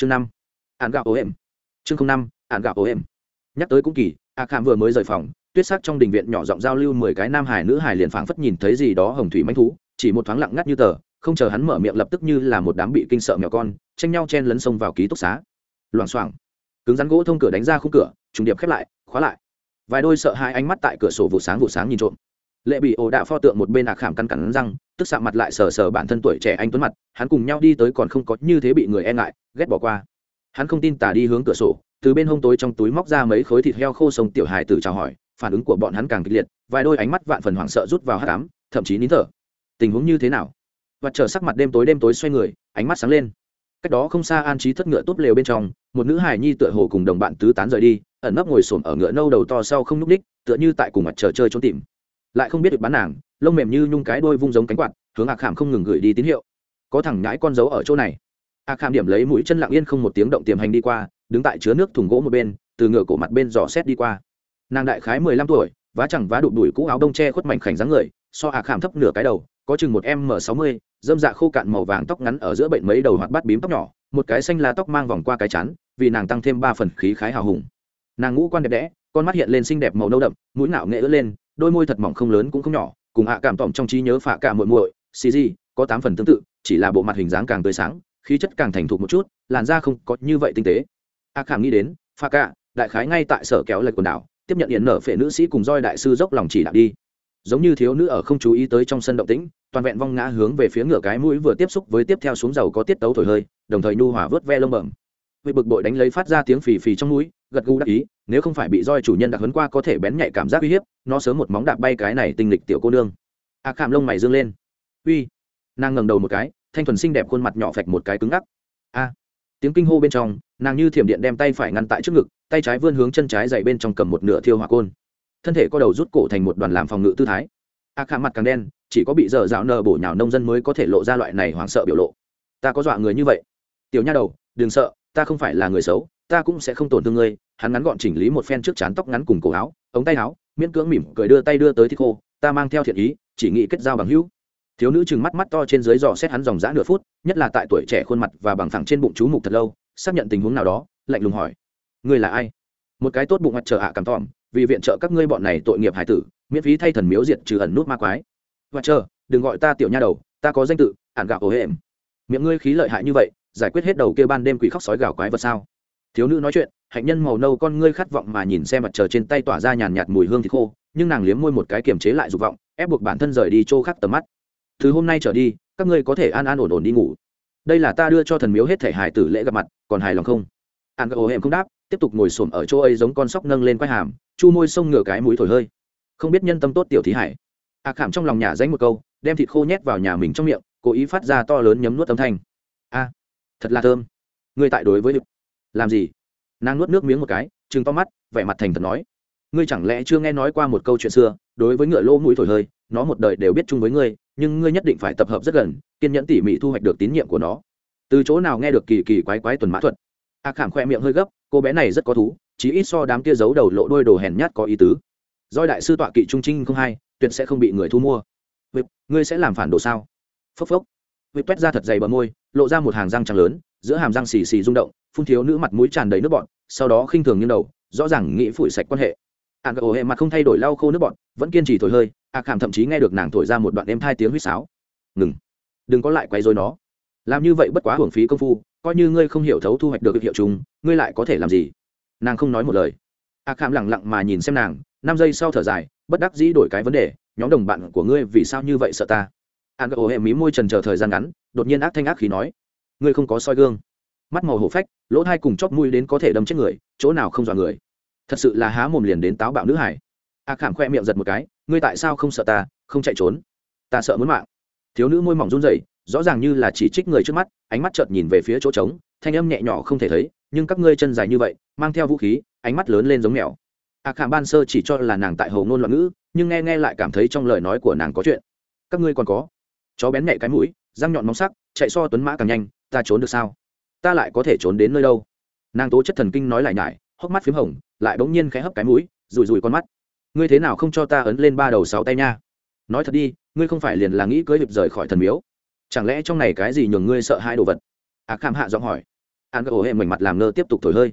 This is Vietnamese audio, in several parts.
chương năm. Ạn gạo ố em chương năm ạn gạo ố em nhắc tới cũng kỳ, a khảm vừa mới rời phòng, tuyết sắc trong đình viện nhỏ giọng giao lưu mười cái nam hải nữ hải liền phảng phất nhìn thấy gì đó hồng thủy manh thú, chỉ một thoáng lặng ngắt như tờ, không chờ hắn mở miệng lập tức như là một đám bị kinh sợ mèo con, tranh nhau chen lấn sông vào ký túc xá. Loảng xoảng, cứng rắn gỗ thông cửa đánh ra khung cửa, trùng điệp khép lại, khóa lại. Vài đôi sợ hai ánh mắt tại cửa sổ vụ sáng vụ sáng nhìn trộm lệ bị ổ đạ pho tượng một bên ạc khảm căn cắn răng, tức sạ mặt lại sờ sờ bản thân tuổi trẻ anh tuấn mặt, hắn cùng nhau đi tới còn không có như thế bị người e ngại, ghét bỏ qua. Hắn không tin tả đi hướng cửa sổ, từ bên hông tối trong túi móc ra mấy khối thịt heo khô sông tiểu hài tử chào hỏi, phản ứng của bọn hắn càng kịch liệt, vài đôi ánh mắt vạn phần hoảng sợ rút vào hát cám thậm chí nín thở. Tình huống như thế nào? Và chờ sắc mặt đêm tối đêm tối xoay người, ánh mắt sáng lên. Cách đó không xa an trí thất ngựa tốt lều bên trong, một nữ hài nhi tựa hồ cùng đồng bạn tứ tán rời đi, ẩn nấp ngồi xổm ở ngựa nâu đầu to sau không núp ních, tựa như tại cùng mặt trời chơi trốn tìm lại không biết được bán nàng, lông mềm như nhung cái đôi vung giống cánh quạt, hướng ạc khảm không ngừng gửi đi tín hiệu. Có thằng nhãi con dấu ở chỗ này. Ạc khảm điểm lấy mũi chân lặng yên không một tiếng động tiềm hành đi qua, đứng tại chứa nước thùng gỗ một bên, từ ngựa cổ mặt bên dò xét đi qua. Nàng đại khái mười lăm tuổi, vá chẳng vá đụt đùi cũ áo đông che khuất mảnh khảnh dáng người, so ạc khảm thấp nửa cái đầu, có chừng một m sáu mươi, dâm dạ khô cạn màu vàng tóc ngắn ở giữa bệnh mấy đầu hoạt bát bím tóc nhỏ, một cái xanh lá tóc mang vòng qua cái chán, vì nàng tăng thêm ba phần khí khái hào hùng. Nàng ngũ quan đẹp đẽ, con mắt hiện lên xinh đẹp màu nâu đậm, mũi não nghệ ướt lên đôi môi thật mỏng không lớn cũng không nhỏ, cùng hạ cảm tỏm trong trí nhớ phạ cả muội muội, xì gì có tám phần tương tự, chỉ là bộ mặt hình dáng càng tươi sáng, khí chất càng thành thục một chút, làn da không có như vậy tinh tế. Hạ cảm nghĩ đến, phạ cả, đại khái ngay tại sở kéo lệch quần đảo, tiếp nhận yến nở phệ nữ sĩ cùng roi đại sư dốc lòng chỉ đạo đi. Giống như thiếu nữ ở không chú ý tới trong sân động tĩnh, toàn vẹn vong ngã hướng về phía ngựa cái mũi vừa tiếp xúc với tiếp theo xuống dầu có tiết tấu thổi hơi, đồng thời nhu hòa vớt ve lông bẩm vì bực bội đánh lấy phát ra tiếng phì phì trong mũi gật gù đắc ý nếu không phải bị roi chủ nhân đặc hấn qua có thể bén nhạy cảm giác uy hiếp nó sớm một móng đạp bay cái này tinh lịch tiểu cô nương. A à, khảm lông mày dương lên. Uy. Nàng ngẩng đầu một cái thanh thuần xinh đẹp khuôn mặt nhỏ phạch một cái cứng ngắc. A. Tiếng kinh hô bên trong nàng như thiểm điện đem tay phải ngăn tại trước ngực tay trái vươn hướng chân trái dậy bên trong cầm một nửa thiêu hỏa côn. Thân thể co đầu rút cổ thành một đoàn làm phòng ngự tư thái. A khảm mặt càng đen chỉ có bị dở dạo nờ bổ nhào nông dân mới có thể lộ ra loại này hoảng sợ biểu lộ. Ta có dọa người như vậy. Tiểu nha đầu đừng sợ ta không phải là người xấu, ta cũng sẽ không tổn thương ngươi. Hắn ngắn gọn chỉnh lý một phen trước chán tóc ngắn cùng cổ áo, ống tay áo, miễn cưỡng mỉm cười đưa tay đưa tới thích khô, ta mang theo thiện ý, chỉ nghĩ kết giao bằng hữu. Thiếu nữ chừng mắt mắt to trên dưới dò xét hắn dòng dã nửa phút, nhất là tại tuổi trẻ khuôn mặt và bằng thẳng trên bụng chú mục thật lâu, xác nhận tình huống nào đó, lạnh lùng hỏi, ngươi là ai? Một cái tốt bụng mặt trợ ạ, cảm tòm vì viện trợ các ngươi bọn này tội nghiệp hải tử, miễn phí thay thần miếu diệt trừ ẩn nút ma quái. Và chờ, đừng gọi ta tiểu nha đầu, ta có danh tự, ản gạo ổ hệm. Miệng ngươi khí lợi hại như vậy giải quyết hết đầu kia ban đêm quỷ khóc sói gào quái vật sao? Thiếu nữ nói chuyện, hạnh nhân màu nâu con ngươi khát vọng mà nhìn xem mặt trời trên tay tỏa ra nhàn nhạt mùi hương thịt khô, nhưng nàng liếm môi một cái kiềm chế lại dục vọng, ép buộc bản thân rời đi chỗ khác tầm mắt. Từ hôm nay trở đi, các ngươi có thể an an ổn ổn đi ngủ. Đây là ta đưa cho thần miếu hết thể hài tử lễ gặp mặt, còn hài lòng không? An gỗ hệm không đáp, tiếp tục ngồi xổm ở chỗ ấy giống con sóc nâng lên quai hàm, chu môi sông ngửa cái mũi thổi hơi. Không biết nhân tâm tốt tiểu thí hải. A khảm trong lòng nhà danh một câu, đem thịt khô nhét vào nhà mình trong miệng, cố ý phát ra to lớn nhấm nuốt âm thanh thật là thơm. Ngươi tại đối với làm gì? Nàng nuốt nước miếng một cái chừng to mắt, vẻ mặt thành thật nói. Ngươi chẳng lẽ chưa nghe nói qua một câu chuyện xưa, đối với ngựa lỗ mũi thổi hơi, nó một đời đều biết chung với ngươi, nhưng ngươi nhất định phải tập hợp rất gần, kiên nhẫn tỉ mỉ thu hoạch được tín nhiệm của nó. Từ chỗ nào nghe được kỳ kỳ quái quái tuần mã thuật? A khảm khoe miệng hơi gấp, cô bé này rất có thú, chí ít so đám kia giấu đầu lộ đôi đồ hèn nhát có ý tứ. Doi đại sư tọa kỵ trung trinh không hai tuyệt sẽ không bị người thu mua. Vậy ngươi sẽ làm phản đồ sao? Phốc phốc vậy quét ra thật dày bờ môi, lộ ra một hàng răng trắng lớn, giữa hàm răng xì xì rung động, phun thiếu nữ mặt mũi tràn đầy nước bọn sau đó khinh thường như đầu, rõ ràng nghĩ phủi sạch quan hệ. Ạn gà hệ mặt không thay đổi lau khô nước bọn vẫn kiên trì thổi hơi ạ à thậm chí nghe được nàng thổi ra một đoạn êm thai tiếng huýt sáo. Ngừng, đừng có lại quay dối nó. Làm như vậy bất quá hưởng phí công phu, coi như ngươi không hiểu thấu thu hoạch được hiệu chúng, ngươi lại có thể làm gì? Nàng không nói một lời. Ạ à lẳng lặng mà nhìn xem nàng, năm giây sau thở dài, bất đắc dĩ đổi cái vấn đề, nhóm đồng bạn của ngươi vì sao như vậy sợ ta? An gỡ hệ mí môi trần chờ thời gian ngắn, đột nhiên ác thanh ác khí nói, ngươi không có soi gương. Mắt màu hổ phách, lỗ thai cùng chóp mũi đến có thể đâm chết người, chỗ nào không dọa người. Thật sự là há mồm liền đến táo bạo nữ hải. A à khảm khoe miệng giật một cái, ngươi tại sao không sợ ta, không chạy trốn? Ta sợ muốn mạng. Thiếu nữ môi mỏng run rẩy, rõ ràng như là chỉ trích người trước mắt, ánh mắt chợt nhìn về phía chỗ trống, thanh âm nhẹ nhỏ không thể thấy, nhưng các ngươi chân dài như vậy, mang theo vũ khí, ánh mắt lớn lên giống mèo. A à khảm ban sơ chỉ cho là nàng tại hầu ngôn loạn ngữ, nhưng nghe nghe lại cảm thấy trong lời nói của nàng có chuyện. Các ngươi còn có chó bén nhẹ cái mũi, răng nhọn móng sắc, chạy so tuấn mã càng nhanh, ta trốn được sao? Ta lại có thể trốn đến nơi đâu? Nàng tố chất thần kinh nói lại nhải, hốc mắt p h í m hồng, lại bỗng nhiên khẽ hấp cái mũi rùi rùi con mắt. Ngươi thế nào không cho ta ấn lên ba đầu sáu tay nha? Nói thật đi, ngươi không phải liền là nghĩ cưới hiệp rời khỏi thần miếu. Chẳng lẽ trong này cái gì nhường ngươi sợ hai đồ vật? À khảm hạ giọng hỏi. An gà ổ hệ mảnh mặt làm ngơ tiếp tục thổi hơi.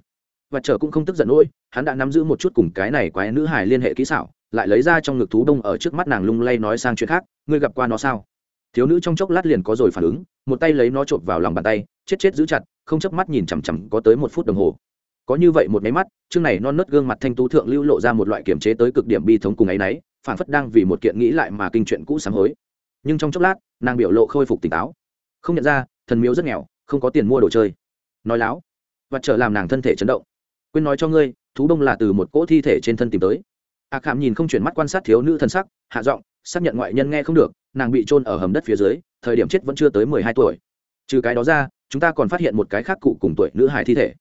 Và chờ cũng không tức giận nỗi, hắn đã nắm giữ một chút cùng cái này quái nữ hài liên hệ kỹ xảo, lại lấy ra trong ngực thú đông ở trước mắt nàng lung lay nói sang chuyện khác. Ngươi gặp qua nó sao? Thiếu nữ trong chốc lát liền có rồi phản ứng, một tay lấy nó chộp vào lòng bàn tay, chết chết giữ chặt, không chớp mắt nhìn chằm chằm có tới một phút đồng hồ. Có như vậy một máy mắt, chương này non nớt gương mặt thanh tú thượng lưu lộ ra một loại kiểm chế tới cực điểm bi thống cùng ấy nấy phản phất đang vì một kiện nghĩ lại mà kinh chuyện cũ sáng hối. Nhưng trong chốc lát, nàng biểu lộ khôi phục tỉnh táo. Không nhận ra, thần miếu rất nghèo, không có tiền mua đồ chơi. Nói láo, và trở làm nàng thân thể chấn động. Quên nói cho ngươi, thú đông là từ một cỗ thi thể trên thân tìm tới. A khảm nhìn không chuyển mắt quan sát thiếu nữ thân sắc, hạ giọng xác nhận ngoại nhân nghe không được, nàng bị trôn ở hầm đất phía dưới, thời điểm chết vẫn chưa tới mười hai tuổi. Trừ cái đó ra, chúng ta còn phát hiện một cái khác cụ cùng tuổi nữ hài thi thể.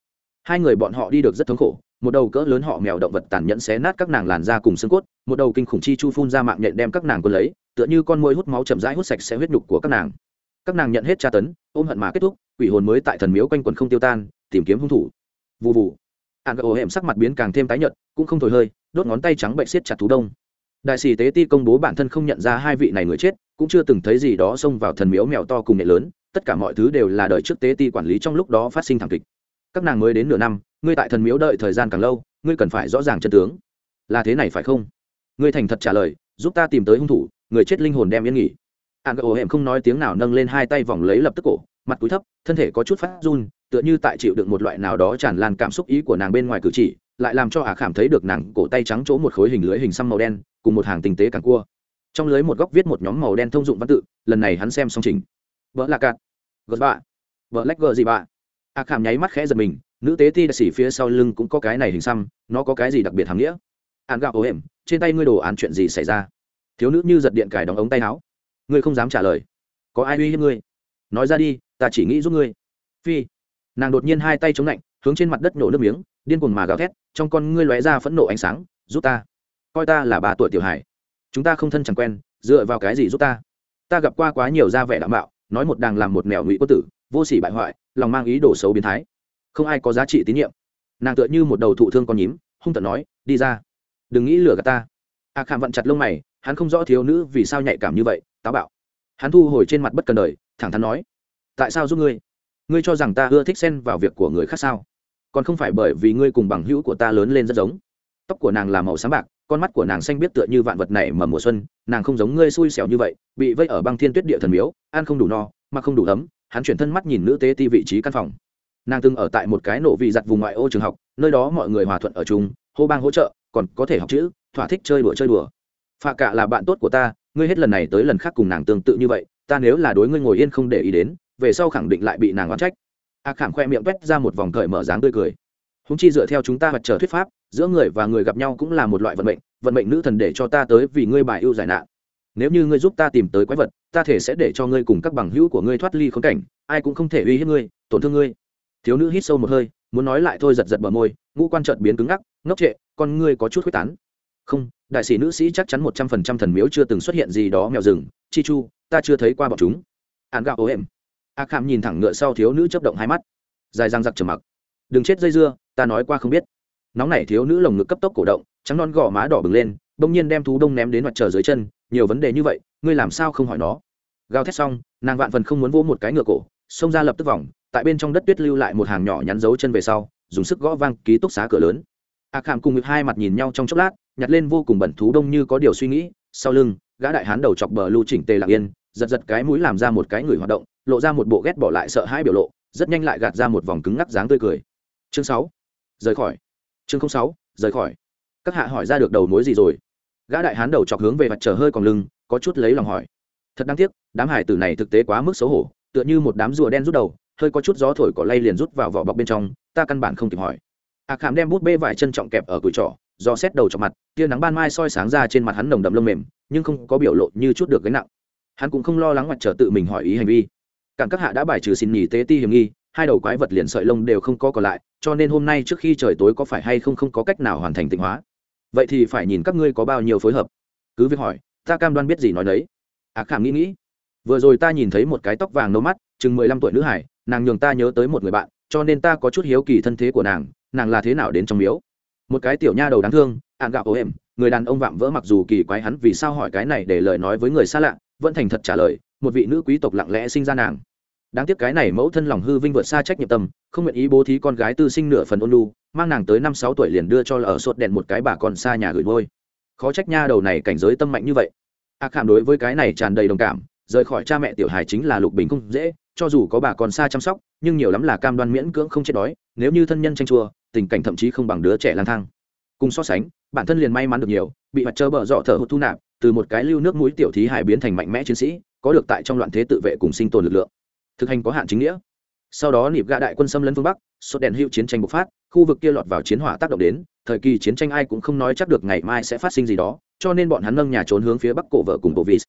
Hai người bọn họ đi được rất thống khổ, một đầu cỡ lớn họ mèo động vật tàn nhẫn xé nát các nàng làn da cùng xương cốt, một đầu kinh khủng chi chu phun ra mạng nhện đem các nàng quân lấy, tựa như con môi hút máu chậm rãi hút sạch sẽ huyết nhục của các nàng. Các nàng nhận hết tra tấn, ôm hận mà kết thúc, quỷ hồn mới tại thần miếu quanh quần không tiêu tan, tìm kiếm hung thủ. Vụ vụ ạn gà ổ hẻm sắc mặt biến càng thêm tái nhợt, cũng không thổi hơi, đốt ngón tay trắng bệnh siết chặt thú đông đại sĩ tế ti công bố bản thân không nhận ra hai vị này người chết, cũng chưa từng thấy gì đó xông vào thần miếu mèo to cùng nghệ lớn, tất cả mọi thứ đều là đợi trước tế ti quản lý trong lúc đó phát sinh thảm kịch. Các nàng mới đến nửa năm, ngươi tại thần miếu đợi thời gian càng lâu, ngươi cần phải rõ ràng chân tướng. Là thế này phải không? Ngươi thành thật trả lời, giúp ta tìm tới hung thủ, người chết linh hồn đem yên nghỉ. Ạn gà ổ hẻm không nói tiếng nào nâng lên hai tay vòng lấy lập tức cổ, mặt cúi thấp, thân thể có chút phát run, tựa như tại chịu đựng một loại nào đó tràn lan cảm xúc ý của nàng bên ngoài cử chỉ, lại làm cho ả khảm thấy được nàng cổ tay trắng chỗ một khối hình lưới hình xăm màu đen cùng một hàng tinh tế càng cua. Trong lưới một góc viết một nhóm màu đen thông dụng văn tự, lần này hắn xem xong trình. Vợ là cạn. Gợt bạ. Vợ lách gờ gì bạ. A khảm nháy mắt khẽ giật mình, nữ tế ti đại sĩ phía sau lưng cũng có cái này hình xăm, nó có cái gì đặc biệt hàm nghĩa? Ạn gạo ố êm trên tay ngươi đồ án chuyện gì xảy ra? Thiếu nữ như giật điện cài đóng ống tay áo. Ngươi không dám trả lời. Có ai uy hiếp ngươi? Nói ra đi, ta chỉ nghĩ giúp ngươi. Phi. Nàng đột nhiên hai tay chống lạnh hướng trên mặt đất nổ nước miếng, điên cuồng mà gào thét, trong con ngươi lóe ra phẫn nộ ánh sáng, giúp ta coi ta là bà tuổi tiểu hải. Chúng ta không thân chẳng quen, dựa vào cái gì giúp ta? Ta gặp qua quá nhiều da vẻ đảm bảo nói một đàng làm một mèo ngụy quân tử, vô sỉ bại hoại, lòng mang ý đồ xấu biến thái. Không ai có giá trị tín nhiệm. Nàng tựa như một đầu thụ thương con nhím, hung tận nói, đi ra. Đừng nghĩ lừa gạt ta. A khảm vặn chặt lông mày, hắn không rõ thiếu nữ vì sao nhạy cảm như vậy, táo bạo. Hắn thu hồi trên mặt bất cần đời, thẳng thắn nói, tại sao giúp ngươi? Ngươi cho rằng ta ưa thích xen vào việc của người khác sao? Còn không phải bởi vì ngươi cùng bằng hữu của ta lớn lên rất giống. Tóc của nàng là màu sáng bạc con mắt của nàng xanh biết tựa như vạn vật này mà mùa xuân, nàng không giống ngươi xui xẻo như vậy, bị vây ở băng thiên tuyết địa thần miếu, ăn không đủ no, mà không đủ ấm, hắn chuyển thân mắt nhìn nữ tế ti vị trí căn phòng. Nàng từng ở tại một cái nổ vị giặt vùng ngoại ô trường học, nơi đó mọi người hòa thuận ở chung, hô bang hỗ trợ, còn có thể học chữ, thỏa thích chơi đùa chơi đùa. Phạ cả là bạn tốt của ta, ngươi hết lần này tới lần khác cùng nàng tương tự như vậy, ta nếu là đối ngươi ngồi yên không để ý đến, về sau khẳng định lại bị nàng oán trách. A khảm khoe miệng quét ra một vòng cởi mở dáng tươi cười húng chi dựa theo chúng ta mặt trở thuyết pháp, giữa người và người gặp nhau cũng là một loại vận mệnh vận mệnh nữ thần để cho ta tới vì ngươi bài ưu giải nạn. Nếu như ngươi giúp ta tìm tới quái vật, ta thể sẽ để cho ngươi cùng các bằng hữu của ngươi thoát ly khốn cảnh, ai cũng không thể uy hiếp ngươi, tổn thương ngươi. Thiếu nữ hít sâu một hơi, muốn nói lại thôi giật giật bờ môi, ngũ quan trợt biến cứng ngắc, ngốc trệ, con ngươi có chút quyết tán. Không, đại sĩ nữ sĩ chắc chắn một trăm phần trăm thần miếu chưa từng xuất hiện gì đó mèo rừng, chi chu, ta chưa thấy qua bọn chúng. Ạn gạo ố êm a kham nhìn thẳng ngựa sau thiếu nữ chấp động hai mắt, dài răng giặc trầm mặc. Đừng chết dây dưa ta nói qua không biết. Nóng nảy thiếu nữ lồng ngực cấp tốc cổ động, trắng non gò má đỏ bừng lên, bỗng nhiên đem thú đông ném đến mặt trời dưới chân, nhiều vấn đề như vậy, ngươi làm sao không hỏi nó? Gào thét xong, nàng vạn phần không muốn vỗ một cái ngựa cổ, xông ra lập tức vòng, tại bên trong đất tuyết lưu lại một hàng nhỏ nhắn dấu chân về sau, dùng sức gõ vang ký túc xá cửa lớn. A khảm cùng ngực hai mặt nhìn nhau trong chốc lát, nhặt lên vô cùng bẩn thú đông như có điều suy nghĩ, sau lưng, gã đại hán đầu chọc bờ lưu chỉnh tề lạc yên, giật giật cái mũi làm ra một cái người hoạt động, lộ ra một bộ ghét bỏ lại sợ hãi biểu lộ, rất nhanh lại gạt ra một vòng cứng ngắc dáng tươi cười. Chương sáu rời khỏi. Chương sáu, rời khỏi. Các hạ hỏi ra được đầu mối gì rồi? Gã đại hán đầu chọc hướng về mặt trở hơi còn lưng, có chút lấy lòng hỏi. Thật đáng tiếc, đám hải tử này thực tế quá mức xấu hổ, tựa như một đám rùa đen rút đầu, hơi có chút gió thổi cỏ lay liền rút vào vỏ bọc bên trong, ta căn bản không kịp hỏi. A khảm đem bút bê vải chân trọng kẹp ở cùi trỏ, do xét đầu chọc mặt, tia nắng ban mai soi sáng ra trên mặt hắn nồng đậm lông mềm, nhưng không có biểu lộ như chút được gánh nặng. Hắn cũng không lo lắng mặt trở tự mình hỏi ý hành vi. Cản các hạ đã bài trừ xin nhì tế ti hiểm nghi hai đầu quái vật liền sợi lông đều không có còn lại cho nên hôm nay trước khi trời tối có phải hay không không có cách nào hoàn thành tịnh hóa? Vậy thì phải nhìn các ngươi có bao nhiêu phối hợp. Cứ việc hỏi ta cam đoan biết gì nói đấy ạc à, khảm nghĩ nghĩ. Vừa rồi ta nhìn thấy một cái tóc vàng nâu mắt chừng mười lăm tuổi nữ hải nàng nhường ta nhớ tới một người bạn cho nên ta có chút hiếu kỳ thân thế của nàng nàng là thế nào đến trong miếu? Một cái tiểu nha đầu đáng thương ạn gạo ố em người đàn ông vạm vỡ mặc dù kỳ quái hắn vì sao hỏi cái này để lời nói với người xa lạ vẫn thành thật trả lời một vị nữ quý tộc lặng lẽ sinh ra nàng đáng tiếc cái này mẫu thân lòng hư vinh vượt xa trách nhiệm tâm, không nguyện ý bố thí con gái tư sinh nửa phần ôn lu mang nàng tới năm sáu tuổi liền đưa cho ở sốt đèn một cái bà con xa nhà gửi ngôi khó trách nha đầu này cảnh giới tâm mạnh như vậy. A khảm đối với cái này tràn đầy đồng cảm, rời khỏi cha mẹ tiểu hài chính là lục bình không dễ, cho dù có bà con xa chăm sóc, nhưng nhiều lắm là cam đoan miễn cưỡng không chết đói, nếu như thân nhân tranh chua, tình cảnh thậm chí không bằng đứa trẻ lang thang. Cùng so sánh, bản thân liền may mắn được nhiều, bị mặt trơ bở dọ thở hụt thu nạp, từ một cái lưu nước mũi tiểu thí hài biến thành mạnh mẽ chiến sĩ, có được tại trong loạn thế tự vệ cùng sinh tồn lực lượng thực hành có hạn chính nghĩa. Sau đó nịp gạ đại quân xâm lấn phương bắc sốt đèn hữu chiến tranh bộc phát, khu vực kia lọt vào chiến hỏa tác động đến, thời kỳ chiến tranh ai cũng không nói chắc được ngày mai sẽ phát sinh gì đó, cho nên bọn hắn nâng nhà trốn hướng phía bắc cổ vợ cùng bộ vis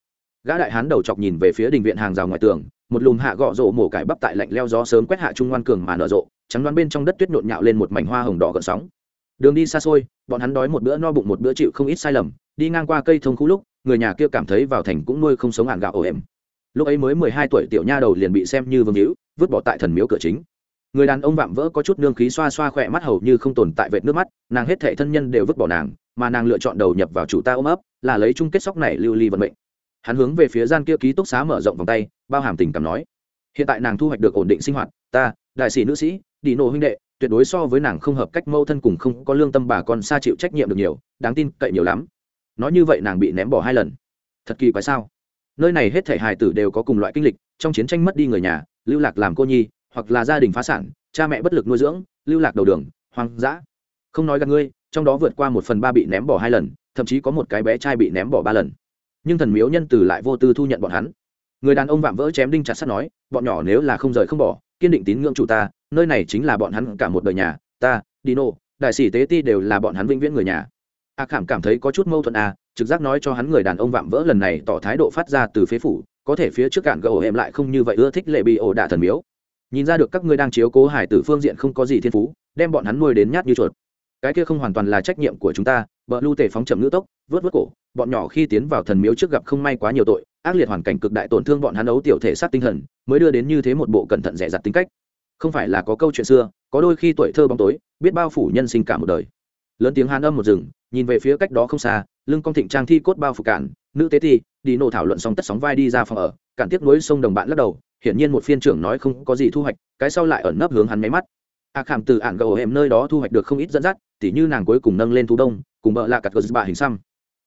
gã đại hán đầu chọc nhìn về phía đình viện hàng rào ngoài tường, một lùm hạ gọ rộ mổ cải bắp tại lạnh leo gió sớm quét hạ trung ngoan cường mà nở rộ, trắng đoán bên trong đất tuyết nhộn nhạo lên một mảnh hoa hồng đỏ gợn sóng. Đường đi xa xôi, bọn hắn đói một bữa no bụng một bữa chịu không ít sai lầm, đi ngang qua cây thông khu lúc, người nhà kia cảm thấy vào thành cũng nuôi không sống ạn gạo ổ em lúc ấy mới mười hai tuổi tiểu nha đầu liền bị xem như vương hữu, vứt bỏ tại thần miếu cửa chính. Người đàn ông vạm vỡ có chút nương khí xoa xoa khỏe mắt hầu như không tồn tại vệt nước mắt, nàng hết thệ thân nhân đều vứt bỏ nàng, mà nàng lựa chọn đầu nhập vào chủ ta ôm ấp, là lấy chung kết sóc này lưu ly vận mệnh. Hắn hướng về phía gian kia ký túc xá mở rộng vòng tay, bao hàm tình cảm nói, hiện tại nàng thu hoạch được ổn định sinh hoạt, ta, đại sĩ nữ sĩ, đi nô huynh đệ, tuyệt đối so với nàng không hợp cách mâu thân cùng không có lương tâm bà con xa chịu trách nhiệm được nhiều, đáng tin cậy nhiều lắm. Nói như vậy nàng bị ném bỏ hai lần. Thật kỳ quái sao? Nơi này hết thể hài tử đều có cùng loại kinh lịch, trong chiến tranh mất đi người nhà, lưu lạc làm cô nhi, hoặc là gia đình phá sản, cha mẹ bất lực nuôi dưỡng, lưu lạc đầu đường, hoang dã. Không nói gặp ngươi, trong đó vượt qua một phần ba bị ném bỏ hai lần, thậm chí có một cái bé trai bị ném bỏ ba lần. Nhưng thần miếu nhân từ lại vô tư thu nhận bọn hắn. Người đàn ông vạm vỡ chém đinh chặt sắt nói, bọn nhỏ nếu là không rời không bỏ, kiên định tín ngưỡng chủ ta, nơi này chính là bọn hắn cả một đời nhà, ta, dino, đại sĩ tế ti đều là bọn hắn vĩnh viễn người nhà. A khảm cảm thấy có chút mâu thuẫn à trực giác nói cho hắn người đàn ông vạm vỡ lần này tỏ thái độ phát ra từ phế phủ, có thể phía trước cạn gỡ em lại không như vậy ưa thích lệ bị ổ đạ thần miếu. Nhìn ra được các ngươi đang chiếu cố hải tử phương diện không có gì thiên phú, đem bọn hắn nuôi đến nhát như chuột. Cái kia không hoàn toàn là trách nhiệm của chúng ta bờ lưu tể phóng chậm ngữ tốc, vớt vớt cổ, bọn nhỏ khi tiến vào thần miếu trước gặp không may quá nhiều tội, ác liệt hoàn cảnh cực đại tổn thương bọn hắn ấu tiểu thể xác tinh thần, mới đưa đến như thế một bộ cẩn thận rẻ rặt tính cách. Không phải là có câu chuyện xưa, có đôi khi tuổi thơ bóng tối, biết bao phủ nhân sinh cả một đời. Lớn tiếng hàn âm một rừng nhìn về phía cách đó không xa lưng con thịnh trang thi cốt bao phục cản, nữ tế thi, đi nổ thảo luận xong tất sóng vai đi ra phòng ở, cản tiếc nối sông đồng bạn lắc đầu, hiển nhiên một phiên trưởng nói không có gì thu hoạch, cái sau lại ẩn nấp hướng hắn máy mắt. A à khảm từ ảng gầu hẻm nơi đó thu hoạch được không ít dẫn dắt, tỉ như nàng cuối cùng nâng lên thu đông, cùng bợ lạ cặt gờ bà hình xăm.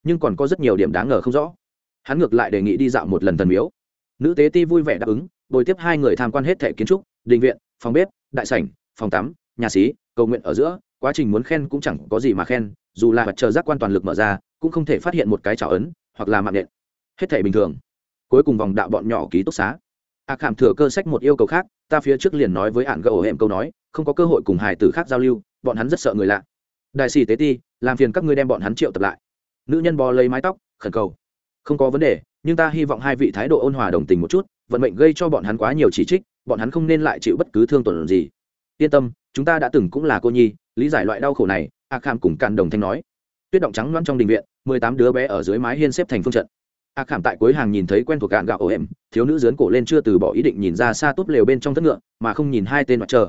Nhưng còn có rất nhiều điểm đáng ngờ không rõ. Hắn ngược lại đề nghị đi dạo một lần thần miếu. Nữ tế ti vui vẻ đáp ứng, bồi tiếp hai người tham quan hết thẻ kiến trúc, đình viện, phòng bếp, đại sảnh, phòng tắm, nhà xí, cầu nguyện ở giữa, quá trình muốn khen cũng chẳng có gì mà khen, dù là mặt trời giác quan toàn lực mở ra cũng không thể phát hiện một cái trào ấn, hoặc là mạng nện hết thể bình thường. Cuối cùng vòng đạo bọn nhỏ ký túc xá. A hàm khảm thừa cơ sách một yêu cầu khác, ta phía trước liền nói với hạn gỡ ổ hệm câu nói, không có cơ hội cùng hài tử khác giao lưu, bọn hắn rất sợ người lạ. Đại sĩ tế ti, làm phiền các ngươi đem bọn hắn triệu tập lại. Nữ nhân bò lấy mái tóc, khẩn cầu. Không có vấn đề, nhưng ta hy vọng hai vị thái độ ôn hòa đồng tình một chút, vận mệnh gây cho bọn hắn quá nhiều chỉ trích, bọn hắn không nên lại chịu bất cứ thương tổn gì. Yên tâm, chúng ta đã từng cũng là cô nhi, lý giải loại đau khổ này, a kham cùng càn đồng thanh nói tuyết động trắng loăn trong đình viện mười tám đứa bé ở dưới mái hiên xếp thành phương trận. A khảm tại cuối hàng nhìn thấy quen thuộc cạn gạo ổ em, thiếu nữ dướn cổ lên chưa từ bỏ ý định nhìn ra xa tốt lều bên trong thất ngựa mà không nhìn hai tên mặt trời.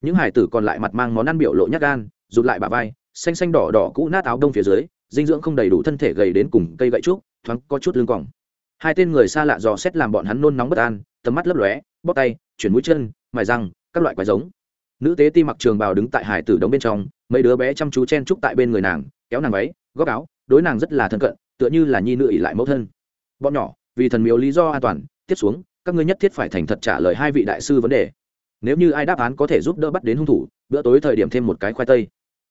Những hải tử còn lại mặt mang món ăn biểu lộ nhát gan rụt lại bà vai xanh xanh đỏ đỏ cũ nát áo đông phía dưới dinh dưỡng không đầy đủ thân thể gầy đến cùng cây gậy trúc thoáng có chút lưng còng. Hai tên người xa lạ dò xét làm bọn hắn nôn nóng bất an tầm mắt lấp lóe bóp tay chuyển mũi chân mài răng các loại quái giống. Nữ tế ti mặc trường bào đứng tại hải tử đống bên trong mấy đứa bé chăm chú chen chúc tại bên người nàng, kéo nàng váy góc áo, đối nàng rất là thân cận, tựa như là nhi nữ ỉ lại mẫu thân. Bọn nhỏ, vì thần miếu lý do an toàn, tiếp xuống, các ngươi nhất thiết phải thành thật trả lời hai vị đại sư vấn đề. Nếu như ai đáp án có thể giúp đỡ bắt đến hung thủ, bữa tối thời điểm thêm một cái khoai tây.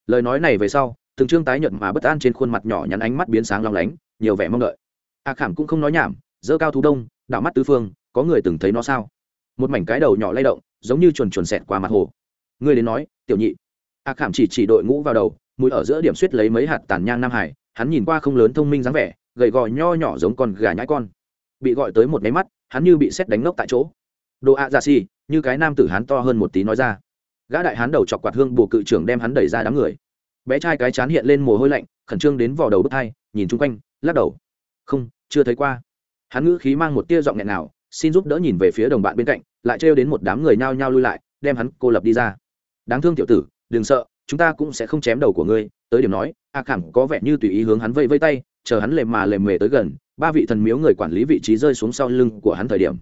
Lời nói này về sau, từng trương tái nhợt mà bất an trên khuôn mặt nhỏ nhắn ánh mắt biến sáng long lánh, nhiều vẻ mong đợi. A khảm cũng không nói nhảm dơ cao thú đông, đảo mắt tứ phương, có người từng thấy nó sao? Một mảnh cái đầu nhỏ lay động, giống như chuồn chuồn xẹt qua mặt hồ. Ngươi đến nói, tiểu nhị a khảm chỉ chỉ đội ngũ vào đầu, mũi ở giữa điểm suýt lấy mấy hạt tàn nhang nam hải, hắn nhìn qua không lớn thông minh dáng vẻ, gầy gò nho nhỏ giống con gà nhãi con. Bị gọi tới một máy mắt, hắn như bị xét đánh ngốc tại chỗ. Đồ ạ ra xì như cái nam tử hắn to hơn một tí nói ra. Gã đại hắn đầu chọc quạt hương bồ cự trưởng đem hắn đẩy ra đám người. Bé trai cái chán hiện lên mồ hôi lạnh, khẩn trương đến vò đầu bước hai, nhìn chung quanh, lắc đầu. Không, chưa thấy qua. Hắn ngữ khí mang một tia giọng nghẹn nào xin giúp đỡ nhìn về phía đồng bạn bên cạnh, lại trêu đến một đám người nhao nhao lui lại, đem hắn cô lập đi ra. Đáng thương tiểu tử đừng sợ, chúng ta cũng sẽ không chém đầu của ngươi. Tới điểm nói, a khảm có vẻ như tùy ý hướng hắn vây vây tay, chờ hắn lề mà lề mề tới gần, ba vị thần miếu người quản lý vị trí rơi xuống sau lưng của hắn thời điểm.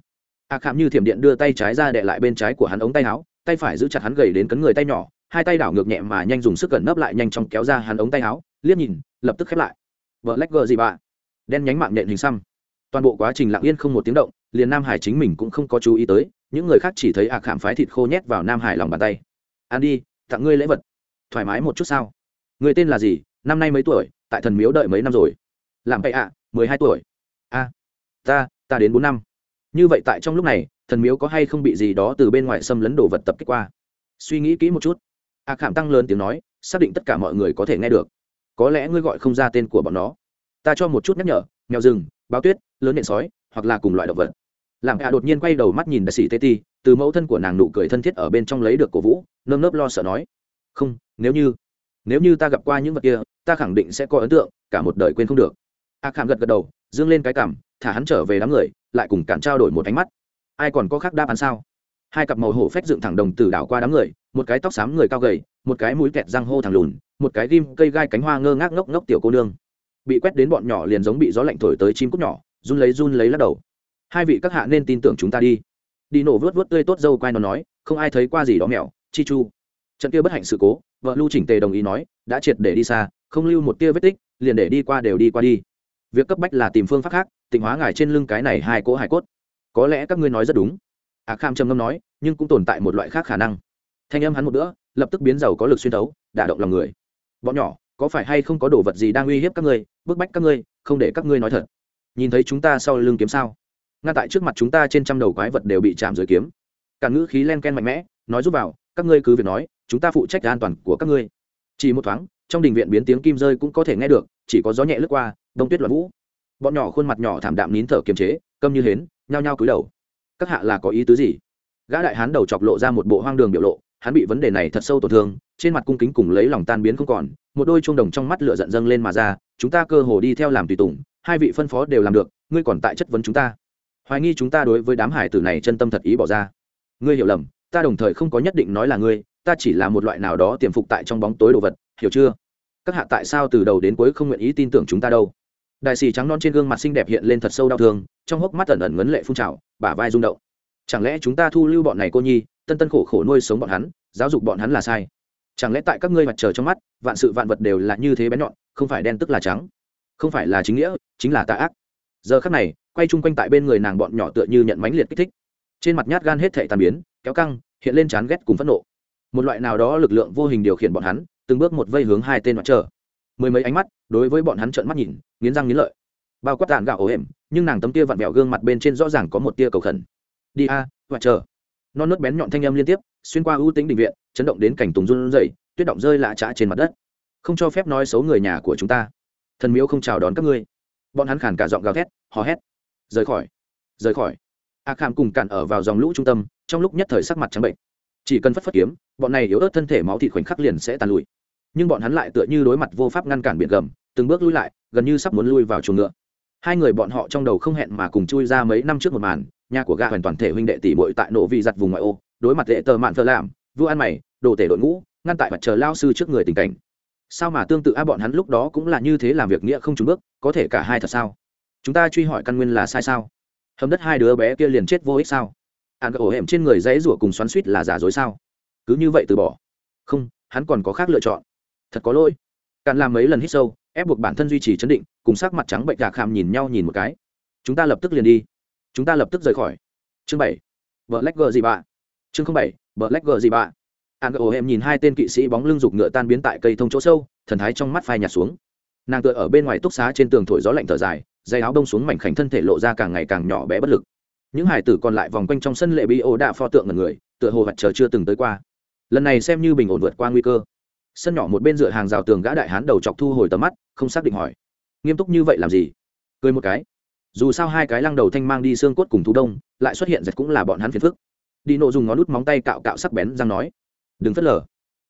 A khảm như thiểm điện đưa tay trái ra đệ lại bên trái của hắn ống tay áo, tay phải giữ chặt hắn gầy đến cấn người tay nhỏ, hai tay đảo ngược nhẹ mà nhanh dùng sức gần nấp lại nhanh chóng kéo ra hắn ống tay áo, liếc nhìn, lập tức khép lại. Vợ lách gờ gì bà? Đen nhánh mạng nện hình xăm. Toàn bộ quá trình lặng yên không một tiếng động, liền nam hải chính mình cũng không có chú ý tới, những người khác chỉ thấy A khảm phái thịt khô nhét vào nam hải lòng bàn tay. Ăn đi tặng ngươi lễ vật. Thoải mái một chút sao? Người tên là gì? Năm nay mấy tuổi? Tại thần miếu đợi mấy năm rồi? Làm vậy ạ, mười hai tuổi. A, ta ta đến bốn năm. Như vậy tại trong lúc này, thần miếu có hay không bị gì đó từ bên ngoài xâm lấn đồ vật tập kích qua? Suy nghĩ kỹ một chút. A khảm tăng lớn tiếng nói, xác định tất cả mọi người có thể nghe được. Có lẽ ngươi gọi không ra tên của bọn nó. Ta cho một chút nhắc nhở, mèo rừng, báo tuyết, lớn nện sói, hoặc là cùng loại động vật. Làm hạ đột nhiên quay đầu mắt nhìn đại sĩ tê ti từ mẫu thân của nàng nụ cười thân thiết ở bên trong lấy được cổ vũ, nơm nớp lo sợ nói, không, nếu như nếu như ta gặp qua những vật kia, ta khẳng định sẽ có ấn tượng, cả một đời quên không được. A khảm gật gật đầu, dương lên cái cảm, thả hắn trở về đám người, lại cùng cản trao đổi một ánh mắt. Ai còn có khác đáp án sao? Hai cặp màu hổ phách dựng thẳng đồng từ đảo qua đám người, một cái tóc xám người cao gầy, một cái mũi kẹt răng hô thẳng lùn, một cái ghim cây gai cánh hoa ngơ ngác ngốc ngốc tiểu cô nương. Bị quét đến bọn nhỏ liền giống bị gió lạnh thổi tới chim cút nhỏ, run lấy run lấy lắc đầu. Hai vị các hạ nên tin tưởng chúng ta đi đi nổ vớt vớt tươi tốt dâu quai nó nói, không ai thấy qua gì đó mèo, chi chu. Trận kia bất hạnh sự cố, vợ lưu chỉnh tề đồng ý nói, đã triệt để đi xa, không lưu một tia vết tích, liền để đi qua đều đi qua đi. Việc cấp bách là tìm phương pháp khác, tịnh hóa ngài trên lưng cái này hai cỗ hải cốt. Có lẽ các ngươi nói rất đúng. Ạ kham trầm ngâm nói, nhưng cũng tồn tại một loại khác khả năng. Thanh âm hắn một bữa lập tức biến giàu có lực xuyên tấu đả động lòng người. Bọn nhỏ, có phải hay không có đồ vật gì đang uy hiếp các ngươi? Bức bách các ngươi, không để các ngươi nói thật. Nhìn thấy chúng ta sau lưng kiếm sao? Ngay tại trước mặt chúng ta trên trăm đầu quái vật đều bị chạm dưới kiếm. Cả ngữ khí len ken mạnh mẽ, nói giúp vào, các ngươi cứ việc nói, chúng ta phụ trách an toàn của các ngươi. Chỉ một thoáng, trong đình viện biến tiếng kim rơi cũng có thể nghe được, chỉ có gió nhẹ lướt qua, đông tuyết loạn vũ. Bọn nhỏ khuôn mặt nhỏ thảm đạm nín thở kiềm chế, câm như hến, nhao nhao cúi đầu. Các hạ là có ý tứ gì? Gã đại hán đầu chọc lộ ra một bộ hoang đường biểu lộ, hắn bị vấn đề này thật sâu tổn thương, trên mặt cung kính cùng lấy lòng tan biến không còn, một đôi chuông đồng trong mắt lửa giận dâng lên mà ra, chúng ta cơ hồ đi theo làm tùy tùng, hai vị phân phó đều làm được, ngươi còn tại chất vấn chúng ta hoài nghi chúng ta đối với đám hải tử này chân tâm thật ý bỏ ra. Ngươi hiểu lầm, ta đồng thời không có nhất định nói là ngươi, ta chỉ là một loại nào đó tiềm phục tại trong bóng tối đồ vật, hiểu chưa? Các hạ tại sao từ đầu đến cuối không nguyện ý tin tưởng chúng ta đâu? Đại sĩ trắng non trên gương mặt xinh đẹp hiện lên thật sâu đau thương, trong hốc mắt ẩn ẩn ngấn lệ phun trào, bả vai rung động. Chẳng lẽ chúng ta thu lưu bọn này cô nhi, tân tân khổ khổ nuôi sống bọn hắn, giáo dục bọn hắn là sai? Chẳng lẽ tại các ngươi mặt trời trong mắt, vạn sự vạn vật đều là như thế bén nhọn, không phải đen tức là trắng? Không phải là chính nghĩa, chính là tà ác giờ khắc này quay chung quanh tại bên người nàng bọn nhỏ tựa như nhận mãnh liệt kích thích. Trên mặt nhát gan hết thệ tàn biến kéo căng hiện lên chán ghét cùng phẫn nộ. Một loại nào đó lực lượng vô hình điều khiển bọn hắn từng bước một vây hướng hai tên mặt trở mười mấy ánh mắt đối với bọn hắn trợn mắt nhìn nghiến răng nghiến lợi. Bao quát tàn gạo ổ êm nhưng nàng tấm tia vặn vẹo gương mặt bên trên rõ ràng có một tia cầu khẩn. Đi a à, trở non nớt bén nhọn thanh âm liên tiếp xuyên qua ưu tính định viện chấn động đến cảnh tùng run rẩy tuyết động rơi lạ trã trên mặt đất. Không cho phép nói xấu người nhà của chúng ta. Thần miếu không chào đón các ngươi bọn hắn khàn cả giọng gào thét, hò hét. Rời khỏi. Rời khỏi. A kham cùng cản ở vào dòng lũ trung tâm, trong lúc nhất thời sắc mặt trắng bệnh. Chỉ cần phất phất kiếm, bọn này yếu ớt thân thể máu thịt khoảnh khắc liền sẽ tàn lụi. Nhưng bọn hắn lại tựa như đối mặt vô pháp ngăn cản biển gầm, từng bước lui lại, gần như sắp muốn lui vào chuồng ngựa. Hai người bọn họ trong đầu không hẹn mà cùng chui ra mấy năm trước một màn, nhà của gà hoàn toàn thể huynh đệ tỷ bội tại nổ vị giặt vùng ngoại ô, đối mặt đệ tờ mạn thơ làm vua ăn mày, đồ tể đội ngũ, ngăn tại mặt chờ lao sư trước người tình cảnh sao mà tương tự a, bọn hắn lúc đó cũng là như thế làm việc nghĩa không trúng bước, có thể cả hai thật sao? Chúng ta truy hỏi căn nguyên là sai sao? Hầm đất hai đứa bé kia liền chết vô ích sao? Ạn ổ hẻm trên người dãy rủa cùng xoắn suýt là giả dối sao? Cứ như vậy từ bỏ. Không, hắn còn có khác lựa chọn. Thật có lỗi. Càn làm mấy lần hít sâu, ép buộc bản thân duy trì chấn định, cùng sắc mặt trắng bệnh gà kham nhìn nhau nhìn một cái. Chúng ta lập tức liền đi. Chúng ta lập tức rời khỏi. Chương bảy. Vợ lách gờ gì bạ chương không bảy. Vợ lách gờ gì bạ an gờ em nhìn hai tên kỵ sĩ bóng lưng rục ngựa tan biến tại cây thông chỗ sâu, thần thái trong mắt phai nhạt xuống. Nàng tựa ở bên ngoài túc xá trên tường thổi gió lạnh thở dài, dây áo đông xuống mảnh khảnh thân thể lộ ra càng ngày càng nhỏ bé bất lực. Những hải tử còn lại vòng quanh trong sân lệ bi ô đạ pho tượng ngần người, tựa hồ vặt chờ chưa từng tới qua. Lần này xem như bình ổn vượt qua nguy cơ. Sân nhỏ một bên dựa hàng rào tường gã đại hán đầu chọc thu hồi tầm mắt, không xác định hỏi, nghiêm túc như vậy làm gì? Cười một cái. Dù sao hai cái lăng đầu thanh mang đi xương cốt cùng thú đông, lại xuất hiện giật cũng là bọn hắn phiền phức. Đi nộ dùng ngón nút móng tay cạo cạo sắc bén răng nói đừng phớt lờ.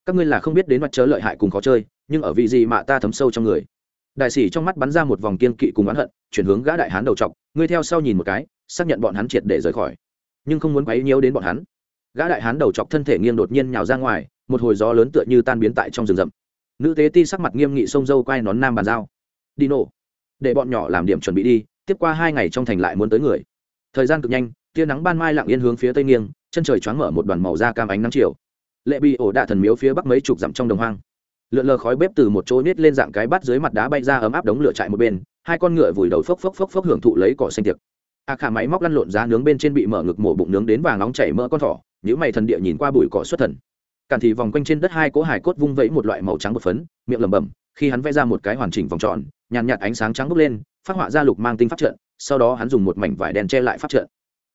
Các ngươi là không biết đến mặt chớ lợi hại cùng khó chơi, nhưng ở vị gì mà ta thấm sâu trong người? Đại sĩ trong mắt bắn ra một vòng kiên kỵ cùng oán hận, chuyển hướng gã đại hán đầu trọc, ngươi theo sau nhìn một cái, xác nhận bọn hắn triệt để rời khỏi. Nhưng không muốn quấy nhiễu đến bọn hắn. Gã đại hán đầu chọc thân thể nghiêng đột nhiên nhào ra ngoài, một hồi gió lớn tựa như tan biến tại trong rừng rậm. Nữ tế ti sắc mặt nghiêm nghị sông dâu quay nón nam bàn dao đi nổ. Để bọn nhỏ làm điểm chuẩn bị đi, tiếp qua hai ngày trong thành lại muốn tới người. Thời gian cực nhanh, tia nắng ban mai lặng yên hướng phía tây nghiêng, chân trời choáng mở một đoàn màu da cam ánh nắng chiều lệ bị ổ đạ thần miếu phía bắc mấy chục dặm trong đồng hoang. Lượn lờ khói bếp từ một chỗ nít lên dạng cái bát dưới mặt đá bay ra ấm áp đống lửa trại một bên hai con ngựa vùi đầu phốc phốc phốc phốc hưởng thụ lấy cỏ xanh tiệc. A khả máy móc lăn lộn giá nướng bên trên bị mở ngực mổ bụng nướng đến vàng nóng chảy mỡ con thỏ những mày thần địa nhìn qua bụi cỏ xuất thần. Càn thì vòng quanh trên đất hai cỗ hải cốt vung vẫy một loại màu trắng bột phấn miệng lẩm bẩm khi hắn vẽ ra một cái hoàn chỉnh vòng tròn nhàn nhạt ánh sáng trắng bốc lên phát họa ra lục mang tinh phát trận sau đó hắn dùng một mảnh vải đen che lại phát trận.